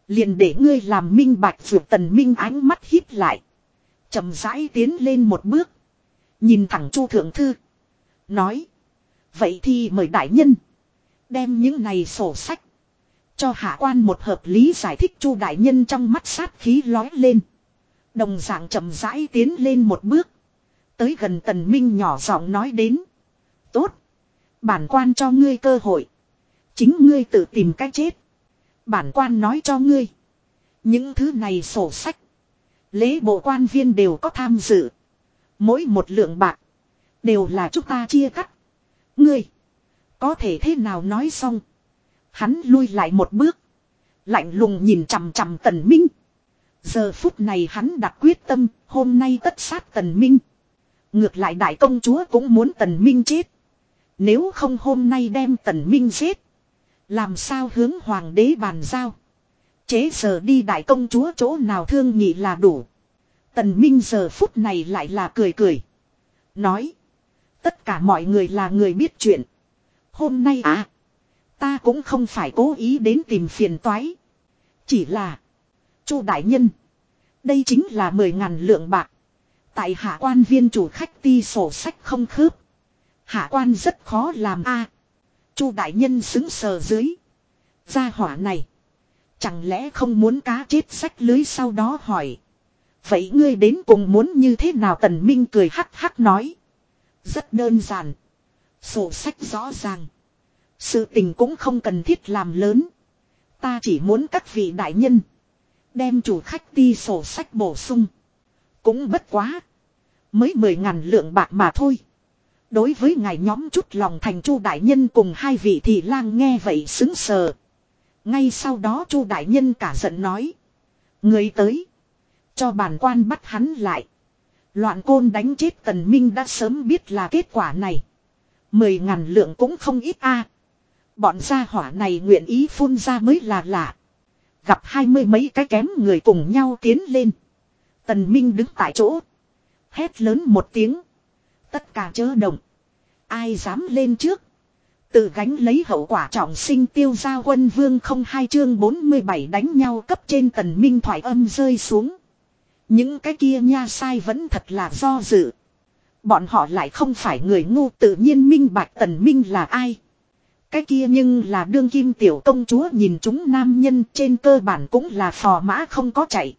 Liền để ngươi làm minh bạch vượt tần minh ánh mắt hít lại. chậm rãi tiến lên một bước. Nhìn thẳng chu thượng thư. Nói. Vậy thì mời đại nhân. Đem những này sổ sách. Cho hạ quan một hợp lý giải thích chu đại nhân trong mắt sát khí lói lên. Đồng dạng chậm rãi tiến lên một bước. Tới gần tần minh nhỏ giọng nói đến. Tốt. Bản quan cho ngươi cơ hội. Chính ngươi tự tìm cách chết. Bản quan nói cho ngươi. Những thứ này sổ sách. Lễ bộ quan viên đều có tham dự. Mỗi một lượng bạc. Đều là chúng ta chia cắt. Ngươi. Có thể thế nào nói xong. Hắn lui lại một bước. Lạnh lùng nhìn chằm chằm tần minh. Giờ phút này hắn đặt quyết tâm. Hôm nay tất sát tần minh. Ngược lại đại công chúa cũng muốn tần minh chết. Nếu không hôm nay đem tần minh giết. Làm sao hướng hoàng đế bàn giao. Chế giờ đi đại công chúa chỗ nào thương nhị là đủ. Tần Minh giờ phút này lại là cười cười. Nói. Tất cả mọi người là người biết chuyện. Hôm nay à. Ta cũng không phải cố ý đến tìm phiền toái. Chỉ là. chu đại nhân. Đây chính là mười ngàn lượng bạc. Tại hạ quan viên chủ khách ti sổ sách không khớp. Hạ quan rất khó làm a. Chu đại nhân xứng sờ dưới. Gia hỏa này. Chẳng lẽ không muốn cá chết sách lưới sau đó hỏi. Vậy ngươi đến cùng muốn như thế nào tần minh cười hắc hắc nói. Rất đơn giản. Sổ sách rõ ràng. Sự tình cũng không cần thiết làm lớn. Ta chỉ muốn các vị đại nhân. Đem chủ khách ti sổ sách bổ sung. Cũng bất quá. Mới mười ngàn lượng bạc mà thôi. Đối với ngài nhóm chút lòng thành chu đại nhân cùng hai vị thị lang nghe vậy xứng sờ. Ngay sau đó chu đại nhân cả giận nói. Người tới. Cho bản quan bắt hắn lại. Loạn côn đánh chết tần minh đã sớm biết là kết quả này. Mười ngàn lượng cũng không ít a. Bọn gia hỏa này nguyện ý phun ra mới là lạ. Gặp hai mươi mấy cái kém người cùng nhau tiến lên. Tần Minh đứng tại chỗ. Hét lớn một tiếng. Tất cả chớ động. Ai dám lên trước. Tự gánh lấy hậu quả trọng sinh tiêu gia quân vương không hai chương 47 đánh nhau cấp trên tần minh thoại âm rơi xuống. Những cái kia nha sai vẫn thật là do dự. Bọn họ lại không phải người ngu tự nhiên minh bạch tần minh là ai. Cái kia nhưng là đương kim tiểu công chúa nhìn chúng nam nhân trên cơ bản cũng là phò mã không có chạy.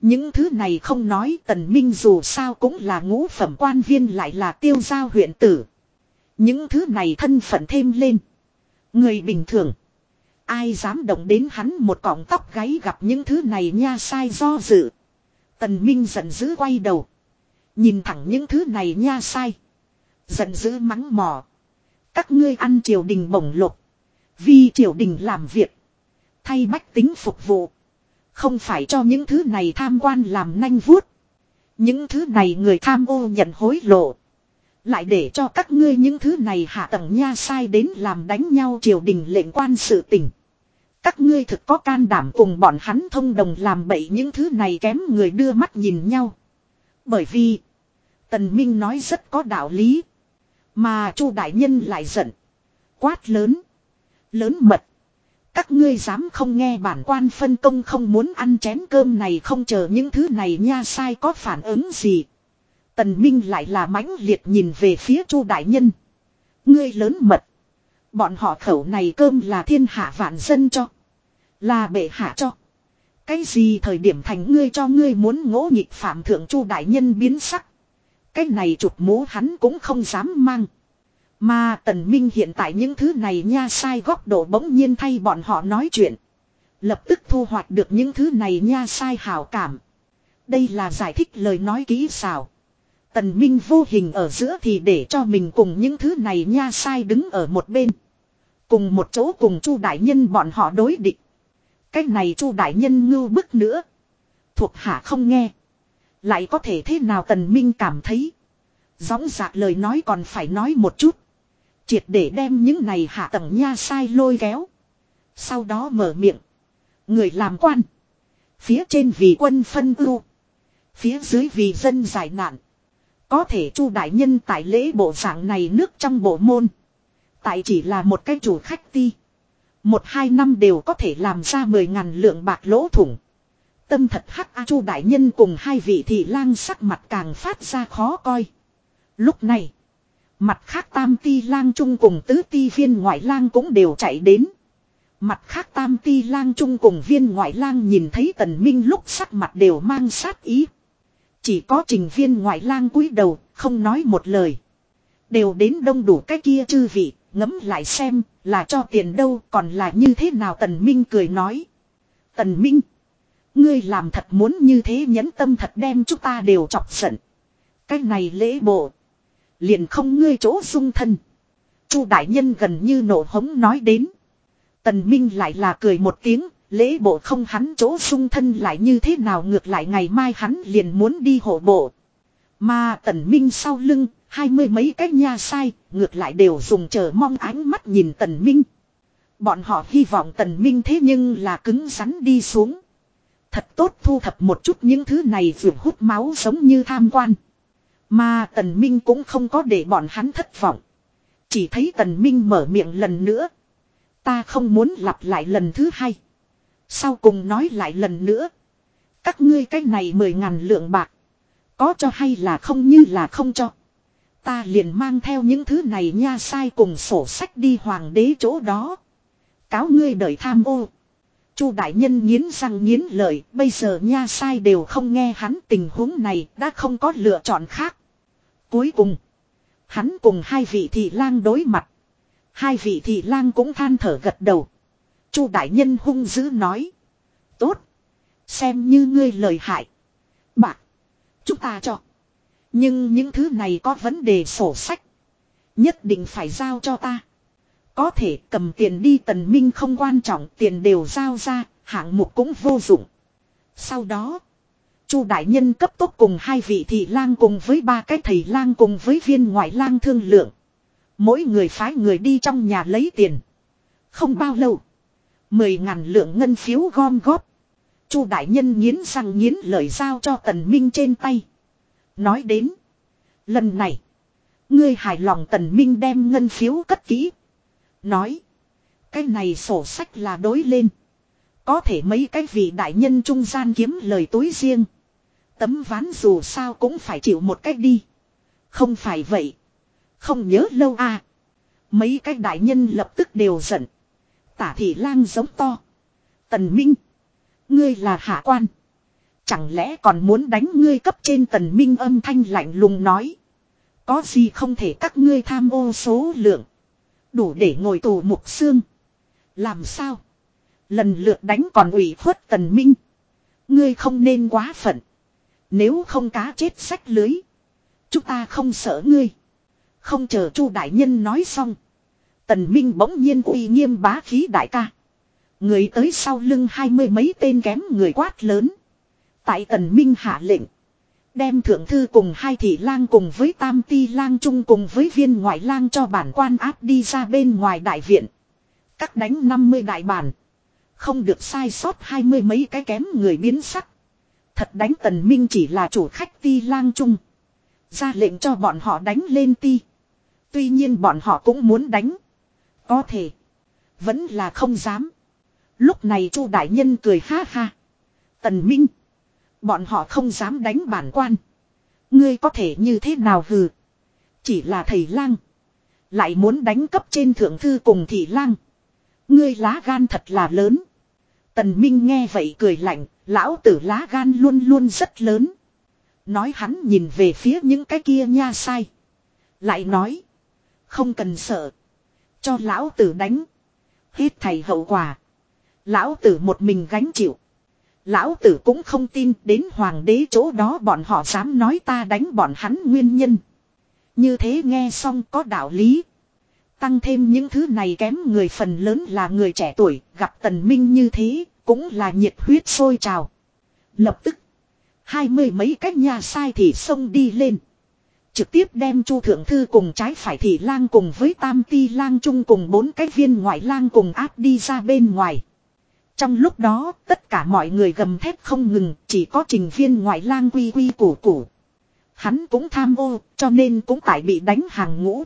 Những thứ này không nói tần minh dù sao cũng là ngũ phẩm quan viên lại là tiêu giao huyện tử. Những thứ này thân phận thêm lên. Người bình thường. Ai dám động đến hắn một cọng tóc gáy gặp những thứ này nha sai do dự. Tần Minh giận dữ quay đầu. Nhìn thẳng những thứ này nha sai. Giận dữ mắng mỏ. Các ngươi ăn triều đình bổng lục. Vì triều đình làm việc. Thay bách tính phục vụ. Không phải cho những thứ này tham quan làm nanh vuốt. Những thứ này người tham ô nhận hối lộ. Lại để cho các ngươi những thứ này hạ tầng nha sai đến làm đánh nhau triều đình lệnh quan sự tình. Các ngươi thực có can đảm cùng bọn hắn thông đồng làm bậy những thứ này kém người đưa mắt nhìn nhau. Bởi vì, Tần Minh nói rất có đạo lý. Mà Chu Đại Nhân lại giận. Quát lớn. Lớn mật. Các ngươi dám không nghe bản quan phân công không muốn ăn chén cơm này không chờ những thứ này nha sai có phản ứng gì. Tần Minh lại là mãnh liệt nhìn về phía Chu đại nhân. Ngươi lớn mật. Bọn họ khẩu này cơm là thiên hạ vạn dân cho. Là bệ hạ cho. Cái gì thời điểm thành ngươi cho ngươi muốn ngỗ nhịp phạm thượng Chu đại nhân biến sắc. Cái này chụp mũ hắn cũng không dám mang. Mà tần minh hiện tại những thứ này nha sai góc độ bỗng nhiên thay bọn họ nói chuyện. Lập tức thu hoạch được những thứ này nha sai hảo cảm. Đây là giải thích lời nói kỹ xảo. Tần Minh vô hình ở giữa thì để cho mình cùng những thứ này nha sai đứng ở một bên. Cùng một chỗ cùng Chu đại nhân bọn họ đối địch. Cái này Chu đại nhân ngưu bức nữa. Thuộc hạ không nghe. Lại có thể thế nào Tần Minh cảm thấy. Gióng giạc lời nói còn phải nói một chút. Triệt để đem những này hạ tầng nha sai lôi kéo. Sau đó mở miệng. Người làm quan. Phía trên vì quân phân ưu. Phía dưới vì dân giải nạn. Có thể chu đại nhân tại lễ bộ dạng này nước trong bộ môn. Tại chỉ là một cái chủ khách ti. Một hai năm đều có thể làm ra mười ngàn lượng bạc lỗ thủng. Tâm thật hắc a chu đại nhân cùng hai vị thị lang sắc mặt càng phát ra khó coi. Lúc này. Mặt khác tam ti lang trung cùng tứ ti viên ngoại lang cũng đều chạy đến. Mặt khác tam ti lang trung cùng viên ngoại lang nhìn thấy tần minh lúc sắc mặt đều mang sát ý. Chỉ có trình viên ngoại lang cúi đầu, không nói một lời. Đều đến đông đủ cái kia chư vị, ngấm lại xem, là cho tiền đâu còn là như thế nào tần minh cười nói. Tần minh, ngươi làm thật muốn như thế nhẫn tâm thật đem chúng ta đều chọc giận. Cái này lễ bộ. Liền không ngươi chỗ dung thân. Chu đại nhân gần như nổ hống nói đến. Tần Minh lại là cười một tiếng, lễ bộ không hắn chỗ sung thân lại như thế nào ngược lại ngày mai hắn liền muốn đi hộ bộ. Mà tần Minh sau lưng, hai mươi mấy cái nha sai, ngược lại đều dùng chờ mong ánh mắt nhìn tần Minh. Bọn họ hy vọng tần Minh thế nhưng là cứng rắn đi xuống. Thật tốt thu thập một chút những thứ này vừa hút máu giống như tham quan. Mà Tần Minh cũng không có để bọn hắn thất vọng. Chỉ thấy Tần Minh mở miệng lần nữa. Ta không muốn lặp lại lần thứ hai. Sau cùng nói lại lần nữa. Các ngươi cái này mười ngàn lượng bạc. Có cho hay là không như là không cho. Ta liền mang theo những thứ này nha sai cùng sổ sách đi hoàng đế chỗ đó. Cáo ngươi đợi tham ô. Chu đại nhân nghiến răng nghiến lợi, bây giờ nha sai đều không nghe hắn tình huống này, đã không có lựa chọn khác. Cuối cùng, hắn cùng hai vị thị lang đối mặt. Hai vị thị lang cũng than thở gật đầu. Chu đại nhân hung dữ nói: "Tốt, xem như ngươi lời hại. Bạc, chúng ta cho. Nhưng những thứ này có vấn đề sổ sách, nhất định phải giao cho ta." Có thể cầm tiền đi tần minh không quan trọng tiền đều giao ra, hạng mục cũng vô dụng. Sau đó, Chu đại nhân cấp tốc cùng hai vị thị lang cùng với ba cái thầy lang cùng với viên ngoại lang thương lượng. Mỗi người phái người đi trong nhà lấy tiền. Không bao lâu, mười ngàn lượng ngân phiếu gom góp. Chu đại nhân nghiến răng nghiến lời giao cho tần minh trên tay. Nói đến, lần này, ngươi hài lòng tần minh đem ngân phiếu cất kỹ. Nói. Cái này sổ sách là đối lên. Có thể mấy cái vị đại nhân trung gian kiếm lời túi riêng. Tấm ván dù sao cũng phải chịu một cách đi. Không phải vậy. Không nhớ lâu à. Mấy cái đại nhân lập tức đều giận. Tả thị lang giống to. Tần Minh. Ngươi là hạ quan. Chẳng lẽ còn muốn đánh ngươi cấp trên tần Minh âm thanh lạnh lùng nói. Có gì không thể các ngươi tham ô số lượng. Đủ để ngồi tù mục xương. Làm sao? Lần lượt đánh còn ủy khuất tần minh. Ngươi không nên quá phận. Nếu không cá chết sách lưới. Chúng ta không sợ ngươi. Không chờ chu đại nhân nói xong. Tần minh bỗng nhiên uy nghiêm bá khí đại ca. Người tới sau lưng hai mươi mấy tên kém người quát lớn. Tại tần minh hạ lệnh. Đem thượng thư cùng hai thị lang cùng với tam ti lang chung cùng với viên ngoại lang cho bản quan áp đi ra bên ngoài đại viện. Các đánh 50 đại bản. Không được sai sót hai mươi mấy cái kém người biến sắc. Thật đánh tần minh chỉ là chủ khách ti lang chung. Ra lệnh cho bọn họ đánh lên ti. Tuy nhiên bọn họ cũng muốn đánh. Có thể. Vẫn là không dám. Lúc này chu đại nhân cười ha ha. Tần Minh. Bọn họ không dám đánh bản quan. Ngươi có thể như thế nào hừ. Chỉ là thầy lang. Lại muốn đánh cấp trên thượng thư cùng thị lang. Ngươi lá gan thật là lớn. Tần Minh nghe vậy cười lạnh. Lão tử lá gan luôn luôn rất lớn. Nói hắn nhìn về phía những cái kia nha sai. Lại nói. Không cần sợ. Cho lão tử đánh. Hết thầy hậu quả. Lão tử một mình gánh chịu. Lão tử cũng không tin đến hoàng đế chỗ đó bọn họ dám nói ta đánh bọn hắn nguyên nhân. Như thế nghe xong có đạo lý. Tăng thêm những thứ này kém người phần lớn là người trẻ tuổi, gặp tần minh như thế, cũng là nhiệt huyết sôi trào. Lập tức, hai mươi mấy cách nhà sai thì xông đi lên. Trực tiếp đem chu thượng thư cùng trái phải thị lang cùng với tam ti lang chung cùng bốn cái viên ngoại lang cùng áp đi ra bên ngoài. Trong lúc đó, tất cả mọi người gầm thép không ngừng, chỉ có trình viên ngoại lang quy quy củ củ. Hắn cũng tham ô, cho nên cũng tại bị đánh hàng ngũ.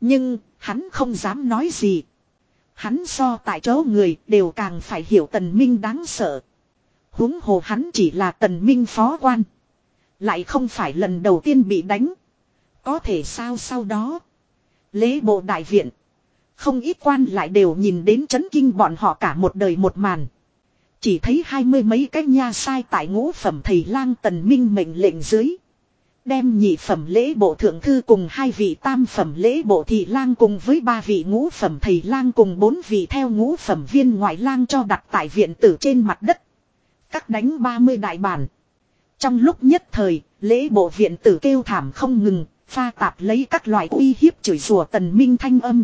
Nhưng, hắn không dám nói gì. Hắn so tại chỗ người đều càng phải hiểu tần minh đáng sợ. huống hồ hắn chỉ là tần minh phó quan. Lại không phải lần đầu tiên bị đánh. Có thể sao sau đó. Lễ bộ đại viện. Không ít quan lại đều nhìn đến chấn kinh bọn họ cả một đời một màn. Chỉ thấy hai mươi mấy cái nha sai tại ngũ phẩm thầy lang tần minh mệnh lệnh dưới. Đem nhị phẩm lễ bộ thượng thư cùng hai vị tam phẩm lễ bộ thị lang cùng với ba vị ngũ phẩm thầy lang cùng bốn vị theo ngũ phẩm viên ngoại lang cho đặt tại viện tử trên mặt đất. Các đánh ba mươi đại bản. Trong lúc nhất thời, lễ bộ viện tử kêu thảm không ngừng, pha tạp lấy các loại uy hiếp chửi rủa tần minh thanh âm.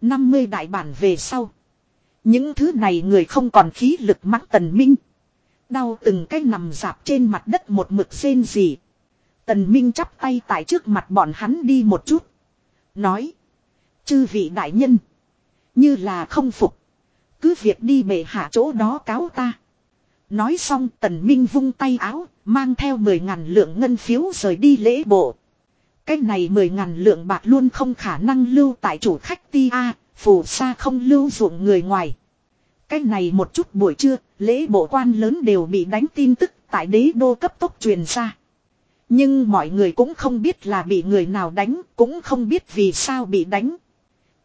50 đại bản về sau. Những thứ này người không còn khí lực mắc tần minh. Đau từng cái nằm dạp trên mặt đất một mực rên gì. Tần minh chắp tay tại trước mặt bọn hắn đi một chút. Nói. Chư vị đại nhân. Như là không phục. Cứ việc đi bệ hạ chỗ đó cáo ta. Nói xong tần minh vung tay áo. Mang theo 10 ngàn lượng ngân phiếu rời đi lễ bộ. Cái này mười ngàn lượng bạc luôn không khả năng lưu tại chủ khách ti a, phù sa không lưu ruộng người ngoài. Cái này một chút buổi trưa, lễ bộ quan lớn đều bị đánh tin tức tại đế đô cấp tốc truyền ra. Nhưng mọi người cũng không biết là bị người nào đánh, cũng không biết vì sao bị đánh.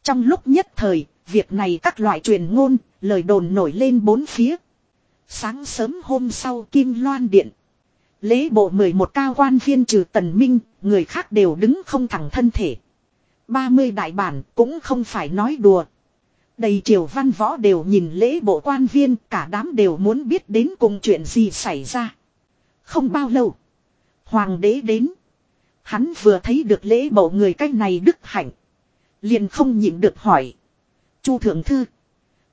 Trong lúc nhất thời, việc này các loại truyền ngôn, lời đồn nổi lên bốn phía. Sáng sớm hôm sau Kim Loan Điện. Lễ bộ 11 cao quan viên trừ tần minh, người khác đều đứng không thẳng thân thể. 30 đại bản cũng không phải nói đùa. Đầy triều văn võ đều nhìn lễ bộ quan viên, cả đám đều muốn biết đến cùng chuyện gì xảy ra. Không bao lâu, hoàng đế đến. Hắn vừa thấy được lễ bộ người cách này đức hạnh. Liền không nhịn được hỏi. Chu thượng thư,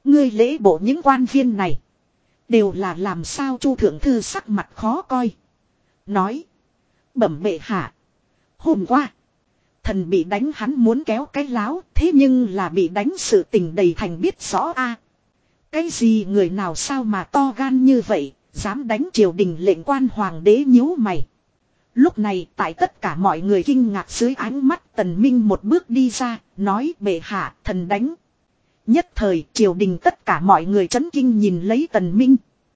ngươi lễ bộ những quan viên này. Đều là làm sao chu thượng thư sắc mặt khó coi. Nói. Bẩm bệ hạ. Hôm qua. Thần bị đánh hắn muốn kéo cái láo. Thế nhưng là bị đánh sự tình đầy thành biết rõ a Cái gì người nào sao mà to gan như vậy. Dám đánh triều đình lệnh quan hoàng đế nhíu mày. Lúc này, tại tất cả mọi người kinh ngạc dưới ánh mắt, tần minh một bước đi ra. Nói, bệ hạ, thần đánh. Nhất thời, triều đình tất cả mọi người chấn kinh nhìn lấy tần minh.